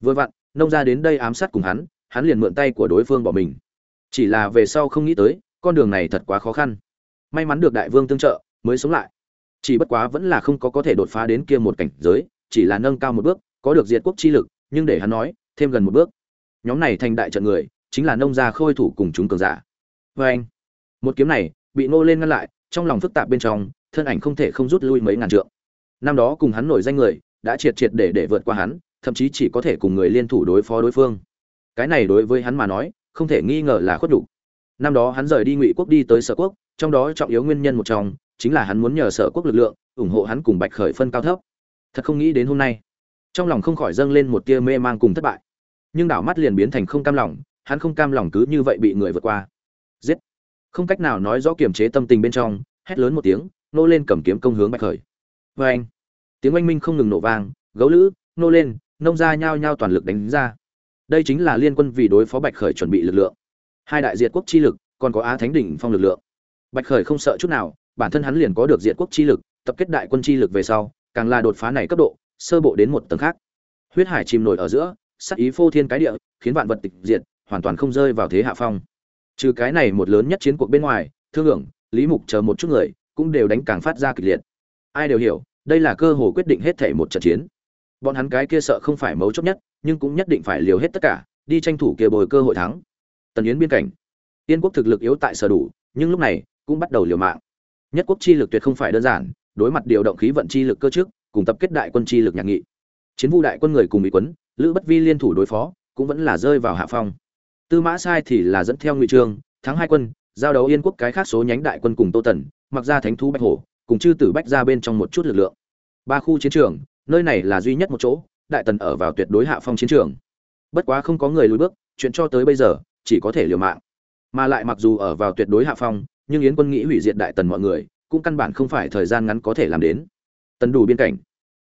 Vừa vặn, nông ra đến đây ám sát cùng hắn hắn liền mượn tay của đối phương bỏ mình. Chỉ là về sau không nghĩ tới, con đường này thật quá khó khăn may mắn được đại vương tương trợ, mới sống lại. Chỉ bất quá vẫn là không có có thể đột phá đến kia một cảnh giới, chỉ là nâng cao một bước, có được diệt quốc chi lực, nhưng để hắn nói, thêm gần một bước. Nhóm này thành đại trận người, chính là nông gia khôi thủ cùng chúng cường giả. Vê anh, một kiếm này, bị nô lên ngăn lại, trong lòng phức tạp bên trong, thân ảnh không thể không rút lui mấy ngàn trượng. Năm đó cùng hắn nổi danh người, đã triệt triệt để để vượt qua hắn, thậm chí chỉ có thể cùng người liên thủ đối phó đối phương. Cái này đối với hắn mà nói, không thể nghi ngờ là khuất đủ năm đó hắn rời đi ngụy quốc đi tới sở quốc trong đó trọng yếu nguyên nhân một trong chính là hắn muốn nhờ sở quốc lực lượng ủng hộ hắn cùng bạch khởi phân cao thấp. Thật không nghĩ đến hôm nay, trong lòng không khỏi dâng lên một tia mê mang cùng thất bại. Nhưng đảo mắt liền biến thành không cam lòng, hắn không cam lòng cứ như vậy bị người vượt qua. Giết! Không cách nào nói rõ kiềm chế tâm tình bên trong, hét lớn một tiếng, nô lên cầm kiếm công hướng bạch khởi. Vê anh, tiếng oanh minh không ngừng nổ vang, gấu lữ, nô lên, nông ra nhao nhao toàn lực đánh ra. Đây chính là liên quân vì đối phó bạch khởi chuẩn bị lực lượng. Hai đại diệt quốc chi lực, còn có á thánh đỉnh phong lực lượng bạch khởi không sợ chút nào, bản thân hắn liền có được diện quốc chi lực, tập kết đại quân chi lực về sau, càng là đột phá này cấp độ, sơ bộ đến một tầng khác. Huyết hải chìm nổi ở giữa sắc ý phô thiên cái địa, khiến vạn vật tịch diệt, hoàn toàn không rơi vào thế hạ phong. Trừ cái này một lớn nhất chiến cuộc bên ngoài, thương hưởng lý mục chờ một chút người, cũng đều đánh càng phát ra kịch liệt. Ai đều hiểu, đây là cơ hội quyết định hết thể một trận chiến. Bọn hắn cái kia sợ không phải mấu chốt nhất, nhưng cũng nhất định phải liều hết tất cả, đi tranh thủ kia bồi cơ hội thắng. Tần yến biên cảnh. Tiên quốc thực lực yếu tại sở đủ, nhưng lúc này cũng bắt đầu liều mạng. Nhất quốc chi lực tuyệt không phải đơn giản, đối mặt điều động khí vận chi lực cơ trước, cùng tập kết đại quân chi lực nhạc nghị. Chiến vu đại quân người cùng bị quấn lữ bất vi liên thủ đối phó, cũng vẫn là rơi vào hạ phong. Tư mã sai thì là dẫn theo ngụy trương thắng hai quân, giao đấu yên quốc cái khác số nhánh đại quân cùng tô tần, mặc ra thánh thú bạch hổ, cùng chư tử bách ra bên trong một chút lực lượng. Ba khu chiến trường, nơi này là duy nhất một chỗ, đại tần ở vào tuyệt đối hạ phong chiến trường. Bất quá không có người lùi bước, chuyện cho tới bây giờ, chỉ có thể liều mạng. Mà lại mặc dù ở vào tuyệt đối hạ phong nhưng yến quân nghĩ hủy diệt đại tần mọi người, cũng căn bản không phải thời gian ngắn có thể làm đến. Tần đủ biên cảnh.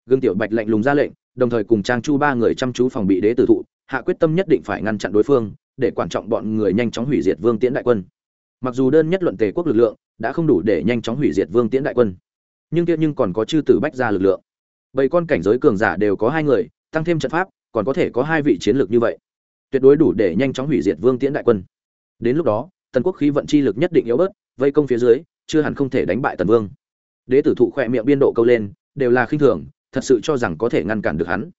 Gương tiểu bạch lạnh lùng ra lệnh, đồng thời cùng trang chu ba người chăm chú phòng bị đế tử thụ, hạ quyết tâm nhất định phải ngăn chặn đối phương, để quan trọng bọn người nhanh chóng hủy diệt vương tiễn đại quân. Mặc dù đơn nhất luận tề quốc lực lượng, đã không đủ để nhanh chóng hủy diệt vương tiễn đại quân. Nhưng kia nhưng còn có chư tử bách ra lực lượng. Bảy con cảnh giới cường giả đều có hai người, tăng thêm trận pháp, còn có thể có hai vị chiến lược như vậy. Tuyệt đối đủ để nhanh chóng hủy diệt vương tiễn đại quân. Đến lúc đó, tần quốc khí vận chi lực nhất định yếu bớt vây công phía dưới, chưa hẳn không thể đánh bại tần vương. Đế tử thụ khỏe miệng biên độ câu lên, đều là khinh thường, thật sự cho rằng có thể ngăn cản được hắn.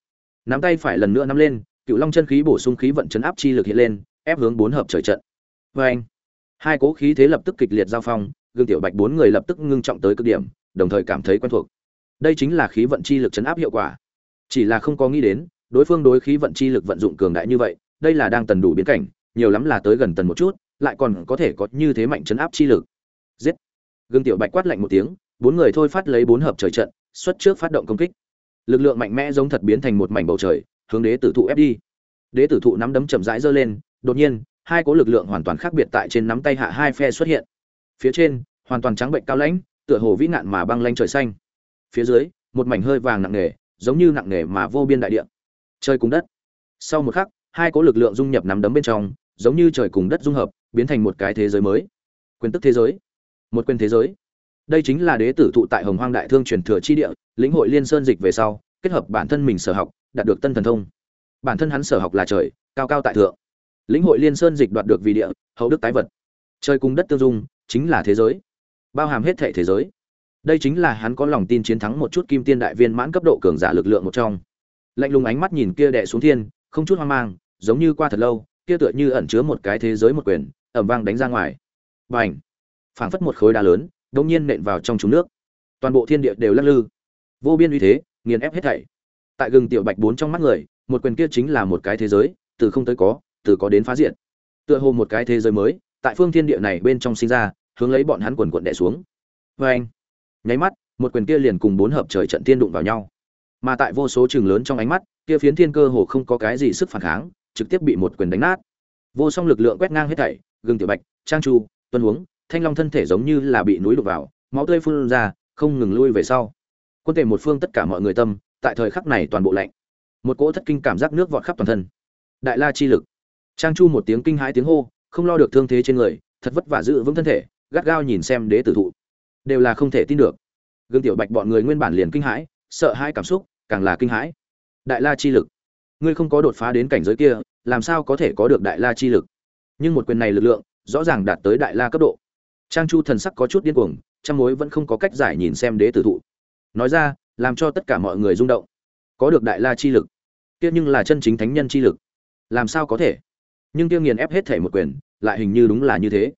Nắm tay phải lần nữa nắm lên, cựu long chân khí bổ sung khí vận chấn áp chi lực hiện lên, ép hướng bốn hợp trời trận. Vê anh, hai cố khí thế lập tức kịch liệt giao phong, gương tiểu bạch bốn người lập tức ngưng trọng tới cực điểm, đồng thời cảm thấy quen thuộc. Đây chính là khí vận chi lực chấn áp hiệu quả. Chỉ là không có nghĩ đến, đối phương đối khí vận chi lực vận dụng cường đại như vậy, đây là đang tần đủ biến cảnh, nhiều lắm là tới gần tần một chút lại còn có thể có như thế mạnh chấn áp chi lực. Giết! Gương tiểu bạch quát lạnh một tiếng, bốn người thôi phát lấy bốn hợp trời trận, xuất trước phát động công kích. Lực lượng mạnh mẽ giống thật biến thành một mảnh bầu trời, hướng đế tử thụ ép đi. Đế tử thụ nắm đấm chậm rãi giơ lên, đột nhiên, hai cố lực lượng hoàn toàn khác biệt tại trên nắm tay hạ hai phe xuất hiện. Phía trên, hoàn toàn trắng bệnh cao lãnh, tựa hồ vĩ nạn mà băng lanh trời xanh. Phía dưới, một mảnh hơi vàng nặng nề, giống như nặng nề mà vô biên đại địa. Trời cùng đất. Sau một khắc, hai cố lực lượng dung nhập nắm đấm bên trong, giống như trời cùng đất dung hợp biến thành một cái thế giới mới. Quyền tức thế giới. Một quyền thế giới. Đây chính là đế tử thụ tại hồng hoang đại thương truyền thừa chi địa, lĩnh hội liên sơn dịch về sau, kết hợp bản thân mình sở học, đạt được tân thần thông. Bản thân hắn sở học là trời, cao cao tại thượng. Lĩnh hội liên sơn dịch đoạt được vì địa, hậu đức tái vật. Trời cùng đất tương dung, chính là thế giới. Bao hàm hết thể thế giới. Đây chính là hắn có lòng tin chiến thắng một chút kim tiên đại viên mãn cấp độ cường giả lực lượng một trong. Lạnh lùng ánh mắt nhìn kia đệ xuống thiên, không chút hoang mang, giống như qua thật lâu, kia tựa như ẩn chứa một cái thế giới một quyền ẩm vang đánh ra ngoài. Và ảnh phảng phất một khối đá lớn đông nhiên nện vào trong trúng nước. Toàn bộ thiên địa đều lắc lư. Vô biên uy thế, nghiền ép hết thảy. Tại gừng tiểu bạch bốn trong mắt người, một quyền kia chính là một cái thế giới, từ không tới có, từ có đến phá diện. Tựa hồ một cái thế giới mới, tại phương thiên địa này bên trong sinh ra, hướng lấy bọn hắn quần quận đẻ xuống. Vê anh nháy mắt, một quyền kia liền cùng bốn hợp trời trận thiên đụng vào nhau. Mà tại vô số trường lớn trong ánh mắt, kia phiến thiên cơ hồ không có cái gì sức phản kháng, trực tiếp bị một quyền đánh nát. Vô song lực lượng quét ngang hết thảy gừng tiểu bạch, trang chu, tuân huống, thanh long thân thể giống như là bị núi đục vào, máu tươi phun ra, không ngừng lui về sau. Quân tề một phương tất cả mọi người tâm, tại thời khắc này toàn bộ lạnh. Một cỗ thất kinh cảm giác nước vọt khắp toàn thân. Đại la chi lực. Trang chu một tiếng kinh hãi tiếng hô, không lo được thương thế trên người, thật vất vả giữ vững thân thể, gắt gao nhìn xem đế tử thụ. Đều là không thể tin được. Gương tiểu bạch bọn người nguyên bản liền kinh hãi, sợ hai cảm xúc, càng là kinh hãi. Đại la chi lực. Ngươi không có đột phá đến cảnh giới kia, làm sao có thể có được đại la chi lực? Nhưng một quyền này lực lượng rõ ràng đạt tới đại la cấp độ. Trang chu thần sắc có chút điên cuồng trang mối vẫn không có cách giải nhìn xem đế tử thụ. Nói ra, làm cho tất cả mọi người rung động. Có được đại la chi lực, kia nhưng là chân chính thánh nhân chi lực. Làm sao có thể? Nhưng tiêu nghiền ép hết thể một quyền, lại hình như đúng là như thế.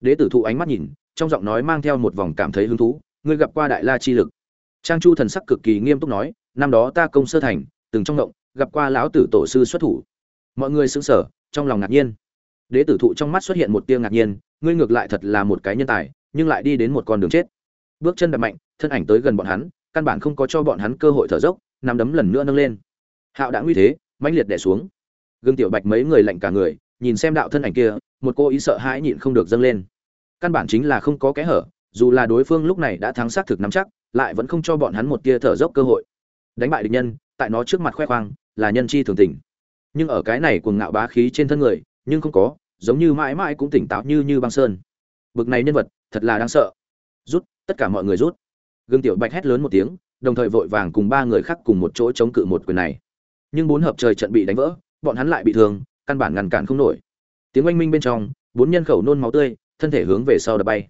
Đế tử thụ ánh mắt nhìn, trong giọng nói mang theo một vòng cảm thấy hứng thú, ngươi gặp qua đại la chi lực? Trang chu thần sắc cực kỳ nghiêm túc nói, năm đó ta công sơ thành, từng trong động, gặp qua lão tử tổ sư xuất thủ. Mọi người sững sờ, trong lòng ngạc nhiên đế tử thụ trong mắt xuất hiện một tia ngạc nhiên, ngươi ngược lại thật là một cái nhân tài, nhưng lại đi đến một con đường chết. Bước chân đập mạnh, thân ảnh tới gần bọn hắn, căn bản không có cho bọn hắn cơ hội thở dốc nằm đấm lần nữa nâng lên. Hạo đã nguy thế, mãnh liệt đè xuống. Gương tiểu bạch mấy người lạnh cả người, nhìn xem đạo thân ảnh kia, một cô ý sợ hãi nhịn không được dâng lên. Căn bản chính là không có kẽ hở, dù là đối phương lúc này đã thắng xác thực nắm chắc, lại vẫn không cho bọn hắn một tia thở dốc cơ hội. Đánh bại địch nhân, tại nó trước mặt khoe khoang, là nhân chi thường tình. Nhưng ở cái này cuồng ngạo bá khí trên thân người nhưng không có, giống như mãi mãi cũng tỉnh táo như như băng sơn. Bực này nhân vật, thật là đáng sợ. Rút, tất cả mọi người rút. Gương tiểu bạch hét lớn một tiếng, đồng thời vội vàng cùng ba người khác cùng một chỗ chống cự một quyền này. Nhưng bốn hợp trời trận bị đánh vỡ, bọn hắn lại bị thương, căn bản ngăn cản không nổi. Tiếng oanh minh bên trong, bốn nhân khẩu nôn máu tươi, thân thể hướng về sau đập bay.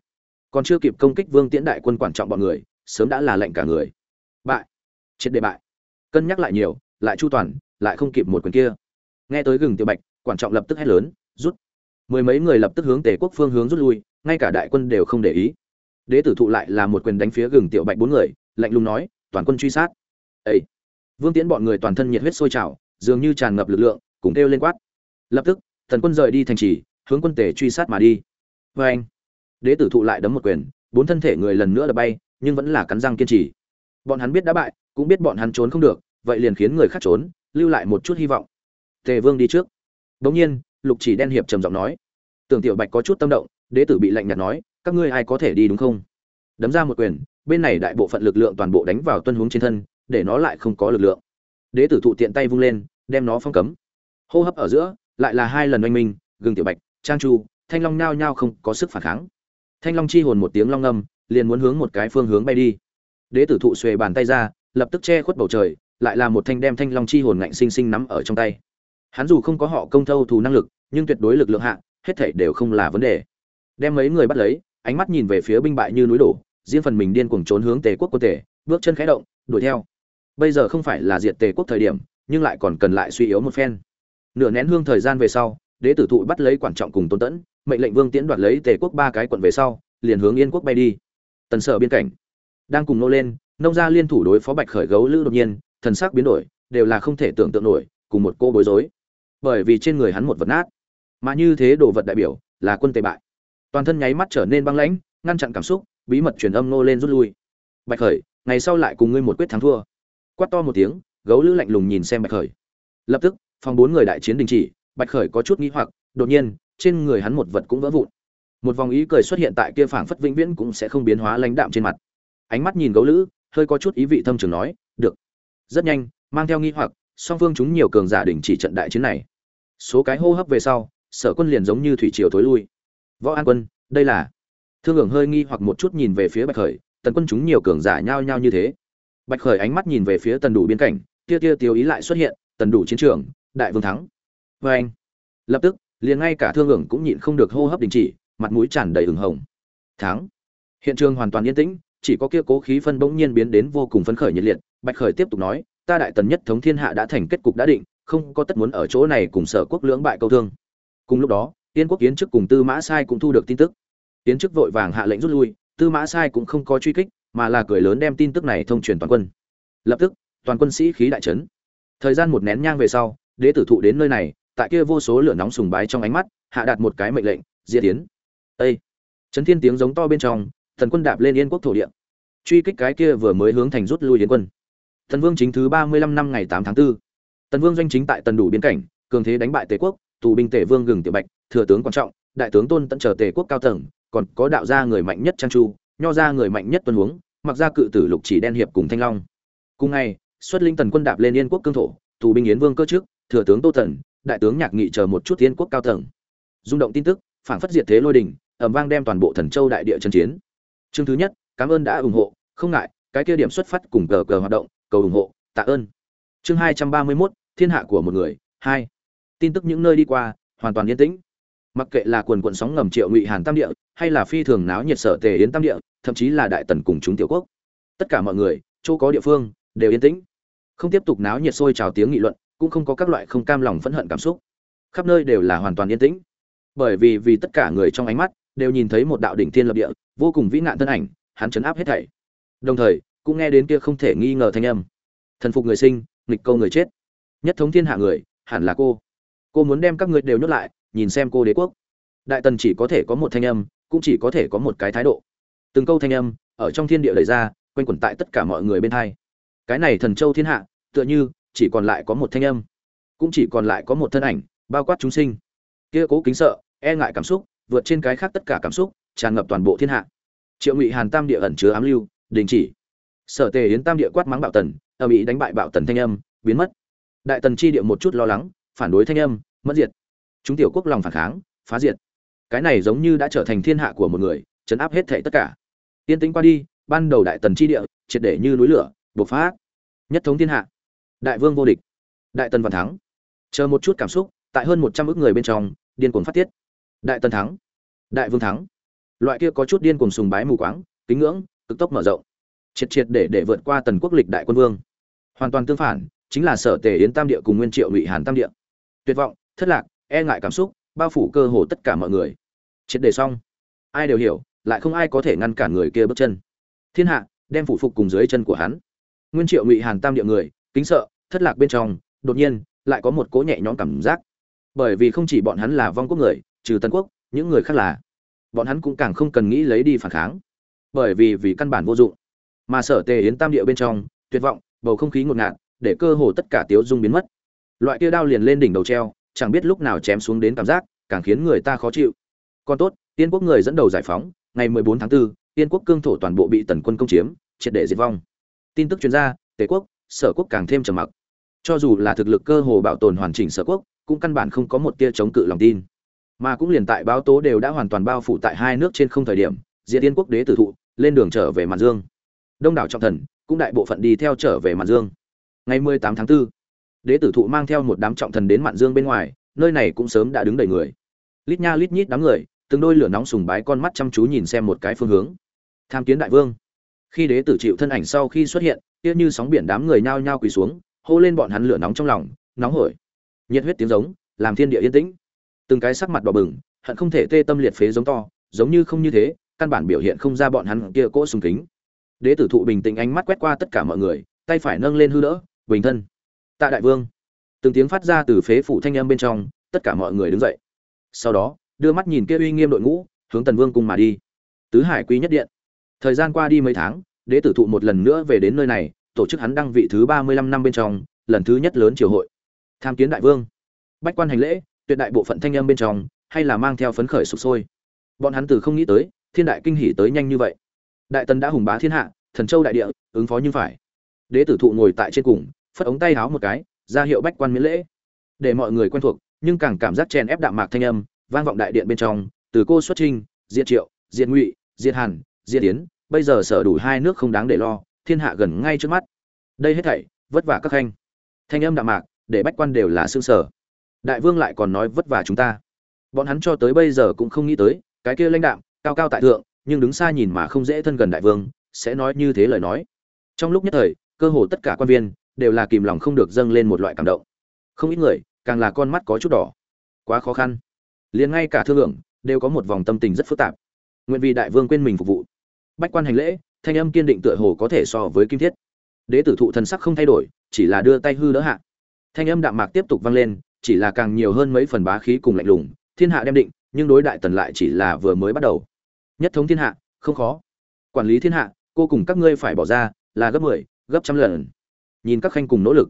Còn chưa kịp công kích vương tiễn đại quân quản trọng bọn người, sớm đã là lệnh cả người. Bại. Triệt đề bại. Cân nhắc lại nhiều, lại chu toàn, lại không kịp một quyền kia. Nghe tới gừng tiểu bạch quan trọng lập tức hét lớn, rút. Mười mấy người lập tức hướng tề quốc phương hướng rút lui, ngay cả đại quân đều không để ý. Đế tử thụ lại là một quyền đánh phía gừng tiểu bạch bốn người, lạnh lùng nói, toàn quân truy sát. Ấy vương tiễn bọn người toàn thân nhiệt huyết sôi trào, dường như tràn ngập lực lượng, cùng kêu lên quát. Lập tức, thần quân rời đi thành trì, hướng quân tề truy sát mà đi. Vê anh, đế tử thụ lại đấm một quyền, bốn thân thể người lần nữa là bay, nhưng vẫn là cắn răng kiên trì. Bọn hắn biết đã bại, cũng biết bọn hắn trốn không được, vậy liền khiến người khác trốn, lưu lại một chút hy vọng. Tề vương đi trước. Đống nhiên, lục chỉ đen hiệp trầm giọng nói. Tưởng tiểu bạch có chút tâm động, đế tử bị lạnh nhạt nói, các ngươi ai có thể đi đúng không? Đấm ra một quyền, bên này đại bộ phận lực lượng toàn bộ đánh vào tuân hướng trên thân, để nó lại không có lực lượng. Đế tử thụ tiện tay vung lên, đem nó phong cấm. Hô hấp ở giữa, lại là hai lần oanh minh, gừng tiểu bạch, trang chu, thanh long nhao nhao không có sức phản kháng. Thanh long chi hồn một tiếng long ngâm liền muốn hướng một cái phương hướng bay đi. Đế tử thụ xuề bàn tay ra, lập tức che khuất bầu trời, lại là một thanh đem thanh long chi hồn ngạnh sinh sinh nắm ở trong tay hắn dù không có họ công thâu thù năng lực, nhưng tuyệt đối lực lượng hạ, hết thảy đều không là vấn đề. Đem mấy người bắt lấy, ánh mắt nhìn về phía binh bại như núi đổ, riêng phần mình điên cuồng trốn hướng tề quốc quân tề, bước chân khẽ động, đuổi theo. Bây giờ không phải là diệt tề quốc thời điểm, nhưng lại còn cần lại suy yếu một phen. Nửa nén hương thời gian về sau, đế tử thụ bắt lấy quản trọng cùng tôn tẫn, mệnh lệnh vương tiễn đoạt lấy tề quốc ba cái quận về sau, liền hướng yên quốc bay đi. Tần sở biên cảnh, đang cùng nô lên, nông gia liên thủ đối phó bạch khởi gấu lữ đột nhiên, thần sắc biến đổi, đều là không thể tưởng tượng nổi, cùng một cô bối rối bởi vì trên người hắn một vật nát. Mà như thế đồ vật đại biểu là quân tề bại. Toàn thân nháy mắt trở nên băng lãnh, ngăn chặn cảm xúc, bí mật truyền âm nô lên rút lui. Bạch khởi, ngày sau lại cùng ngươi một quyết thắng thua. Quát to một tiếng, gấu lữ lạnh lùng nhìn xem bạch khởi. Lập tức, phòng bốn người đại chiến đình chỉ, bạch khởi có chút nghĩ hoặc, đột nhiên, trên người hắn một vật cũng vỡ vụn. Một vòng ý cười xuất hiện tại kia phảng phất vĩnh viễn cũng sẽ không biến hóa lãnh đạm trên mặt. Ánh mắt nhìn gấu lữ, hơi có chút ý vị thâm trường nói, được. Rất nhanh, mang theo nghi hoặc song phương chúng nhiều cường giả đình chỉ trận đại chiến này. Số cái hô hấp về sau, sở quân liền giống như thủy triều thối lui. Võ an quân, đây là thương hưởng hơi nghi hoặc một chút nhìn về phía bạch khởi, tần quân chúng nhiều cường giả nhao nhao như thế. Bạch khởi ánh mắt nhìn về phía tần đủ biên cảnh, tia tia tiêu ý lại xuất hiện, tần đủ chiến trường, đại vương thắng. Vê anh. Lập tức, liền ngay cả thương hưởng cũng nhịn không được hô hấp đình chỉ, mặt mũi tràn đầy ửng hồng. Thắng. Hiện trường hoàn toàn yên tĩnh, chỉ có kia cố khí phân bỗng nhiên biến đến vô cùng phấn khởi nhiệt liệt. Bạch khởi tiếp tục nói ta đại tần nhất thống thiên hạ đã thành kết cục đã định, không có tất muốn ở chỗ này cùng sở quốc lưỡng bại câu thương. Cùng lúc đó tiên quốc kiến chức cùng tư mã sai cũng thu được tin tức. Tiến chức vội vàng hạ lệnh rút lui, tư mã sai cũng không có truy kích, mà là cười lớn đem tin tức này thông truyền toàn quân. Lập tức, toàn quân sĩ khí đại trấn thời gian một nén nhang về sau, đế tử thụ đến nơi này, tại kia vô số lửa nóng sùng bái trong ánh mắt, hạ đạt một cái mệnh lệnh, diệt tiến ây trấn thiên tiếng giống to bên trong, thần quân đạp lên yên quốc thổ địa. Truy kích cái kia vừa mới hướng thành rút lui đến quân. Tần vương chính thứ ba mươi lăm năm ngày tám tháng 4. tần vương doanh chính tại tần đủ biên cảnh, cường thế đánh bại tề quốc, tù binh tề vương gừng tiểu bạch, thừa tướng quan trọng, đại tướng tôn tận chờ tề quốc cao tầng, còn có đạo gia người mạnh nhất trang chu, nho gia người mạnh nhất tuân huống, mặc gia cự tử lục chỉ đen hiệp cùng thanh long. Cùng ngày, xuất linh tần quân đạp lên yên quốc cương thổ, tù binh yến vương cơ trước, thừa tướng tô thần, đại tướng nhạc nghị chờ một chút yên quốc cao tầng. Rung động tin tức, phản phất diệt thế lôi đình, ầm vang đem toàn bộ thần châu đại địa chân chiến. Chương thứ nhất, cảm ơn đã ủng hộ, không ngại, cái kia điểm xuất phát cùng cờ cờ hoạt động cầu ủng hộ tạ ơn. Chương hai trăm ba mươi 231, thiên hạ của một người hai. Tin tức những nơi đi qua hoàn toàn yên tĩnh. Mặc kệ là quần quần sóng ngầm triệu ngụy hàn tam địa hay là phi thường náo nhiệt sở tề yến tam địa thậm chí là đại tần cùng chúng tiểu quốc. Tất cả mọi người chỗ có địa phương đều yên tĩnh. Không tiếp tục náo nhiệt sôi trào tiếng nghị luận cũng không có các loại không cam lòng phẫn hận cảm xúc. Khắp nơi đều là hoàn toàn yên tĩnh. Bởi vì vì tất cả người trong ánh mắt đều nhìn thấy một đạo đỉnh thiên lập địa vô cùng vĩ nạn thân ảnh hắn chấn áp hết thảy. Đồng thời cũng nghe đến kia không thể nghi ngờ thanh âm. Thần phục người sinh, nghịch câu người chết. Nhất thống thiên hạ người, hẳn là cô. Cô muốn đem các ngươi đều nhốt lại, nhìn xem cô đế quốc. Đại tần chỉ có thể có một thanh âm, cũng chỉ có thể có một cái thái độ. Từng câu thanh âm, ở trong thiên địa lời ra, quanh quẩn tại tất cả mọi người bên hai. Cái này thần châu thiên hạ, tựa như, chỉ còn lại có một thanh âm. Cũng chỉ còn lại có một thân ảnh, bao quát chúng sinh. Kia cố kính sợ e ngại cảm xúc, vượt trên cái khác tất cả cảm xúc, tràn ngập toàn bộ thiên hạ. Triệu ngụy hàn tam địa ẩn chứa ám lưu, đình chỉ sở tề yến tam địa quát mắng bạo tần ở mỹ đánh bại bạo tần thanh âm, biến mất. Đại tần chi địa một chút lo lắng, phản đối thanh âm, mất diệt. Chúng tiểu quốc lòng phản kháng, phá diệt. Cái này giống như đã trở thành thiên hạ của một người, chấn áp hết thảy tất cả. Tiên tĩnh qua đi, ban đầu đại tần chi địa, triệt để như núi lửa, bộc phát. Nhất thống thiên hạ. Đại vương vô địch. Đại tần vạn thắng. Chờ một chút cảm xúc, tại hơn một trăm ước người bên trong, điên cuồng phát tiết. Đại tần thắng. Đại vương thắng. Loại kia có chút điên cuồng sùng bái mù quáng, kính ngưỡng, cực tốc mở rộng triệt triệt để để vượt qua tần quốc lịch đại quân vương. Hoàn toàn tương phản, chính là sở tề yến tam địa cùng nguyên triệu ngụy hàn tam địa. Tuyệt vọng, thất lạc e ngại cảm xúc, bao phủ cơ hồ tất cả mọi người. Triệt đề xong. Ai đều hiểu, lại không ai có thể ngăn cản người kia bước chân. Thiên hạ, đem phủ phục cùng dưới chân của hắn. Nguyên triệu ngụy hàn tam địa người, kính sợ, thất lạc bên trong, đột nhiên, lại có một cỗ nhẹ nhõm cảm giác. Bởi vì không chỉ bọn hắn là vong quốc người, trừ tân quốc, những người khác là. Bọn hắn cũng càng không cần nghĩ lấy đi phản kháng. Bởi vì vì căn bản vô dụng mà sở tề yến tam địa bên trong tuyệt vọng bầu không khí ngột ngạt để cơ hồ tất cả tiếu dung biến mất. Loại kia đao liền lên đỉnh đầu treo chẳng biết lúc nào chém xuống đến cảm giác càng khiến người ta khó chịu. Còn tốt tiên quốc người dẫn đầu giải phóng ngày 14 tháng 4, tiên quốc cương thổ toàn bộ bị tần quân công chiếm triệt để diệt vong. Tin tức chuyên gia tề quốc sở quốc càng thêm trầm mặc. Cho dù là thực lực cơ hồ bảo tồn hoàn chỉnh sở quốc cũng căn bản không có một tia chống cự lòng tin. Mà cũng liền tại báo tố đều đã hoàn toàn bao phủ tại hai nước trên không thời điểm diệt tiên quốc đế tử thụ lên đường trở về mạn dương đông đảo trọng thần cũng đại bộ phận đi theo trở về mạn dương. Ngày 18 tháng 4, đế tử thụ mang theo một đám trọng thần đến mạn dương bên ngoài nơi này cũng sớm đã đứng đầy người. Lít nha lít nhít đám người từng đôi lửa nóng sùng bái con mắt chăm chú nhìn xem một cái phương hướng. Tham kiến đại vương. Khi đế tử chịu thân ảnh sau khi xuất hiện kia như sóng biển đám người nhao nhao quỳ xuống hô lên bọn hắn lửa nóng trong lòng nóng hổi. Nhiệt huyết tiếng giống làm thiên địa yên tĩnh. Từng cái sắc mặt đỏ bừng hận không thể tê tâm liệt phế giống to giống như không như thế căn bản biểu hiện không ra bọn hắn kia cỗ sùng kính đế tử thụ bình tĩnh ánh mắt quét qua tất cả mọi người, tay phải nâng lên hư đỡ, bình thân. Tạ đại vương. Từng tiếng phát ra từ phế phủ thanh âm bên trong, tất cả mọi người đứng dậy. Sau đó, đưa mắt nhìn kia uy nghiêm đội ngũ, hướng tần vương cung mà đi. Tứ hải quý nhất điện. Thời gian qua đi mấy tháng, đế tử thụ một lần nữa về đến nơi này, tổ chức hắn đăng vị thứ ba mươi lăm năm bên trong, lần thứ nhất lớn triều hội. Tham kiến đại vương. Bách quan hành lễ, tuyệt đại bộ phận thanh âm bên trong, hay là mang theo phấn khởi sụp sôi. Bọn hắn từ không nghĩ tới, thiên đại kinh hỉ tới nhanh như vậy đại tần đã hùng bá thiên hạ, thần châu đại địa, ứng phó như phải. Đế tử thụ ngồi tại trên cùng, phất ống tay háo một cái, ra hiệu bách quan miễn lễ. Để mọi người quen thuộc, nhưng càng cảm giác chèn ép đạm mạc thanh âm, vang vọng đại điện bên trong, từ cô xuất trinh, diệt triệu, diệt ngụy, diệt hàn, diệt yến, bây giờ sở đủ hai nước không đáng để lo, thiên hạ gần ngay trước mắt. Đây hết thảy, vất vả các khanh. Thanh âm đạm mạc, để bách quan đều là xương sở đại vương lại còn nói vất vả chúng ta. Bọn hắn cho tới bây giờ cũng không nghĩ tới, cái kia lãnh đạm, cao cao tại thượng nhưng đứng xa nhìn mà không dễ thân gần đại vương, sẽ nói như thế lời nói. Trong lúc nhất thời, cơ hồ tất cả quan viên đều là kìm lòng không được dâng lên một loại cảm động. Không ít người, càng là con mắt có chút đỏ. Quá khó khăn. Liền ngay cả thương lượng, đều có một vòng tâm tình rất phức tạp. Nguyện vì đại vương quên mình phục vụ. Bách quan hành lễ, thanh âm kiên định tựa hồ có thể so với kim thiết. Đế tử thụ thần sắc không thay đổi, chỉ là đưa tay hư đỡ hạ. Thanh âm đạm mạc tiếp tục vang lên, chỉ là càng nhiều hơn mấy phần bá khí cùng lạnh lùng, thiên hạ đem định, nhưng đối đại tần lại chỉ là vừa mới bắt đầu nhất thống thiên hạ, không khó. Quản lý thiên hạ, cô cùng các ngươi phải bỏ ra, là gấp mười, gấp trăm lần. Nhìn các khanh cùng nỗ lực.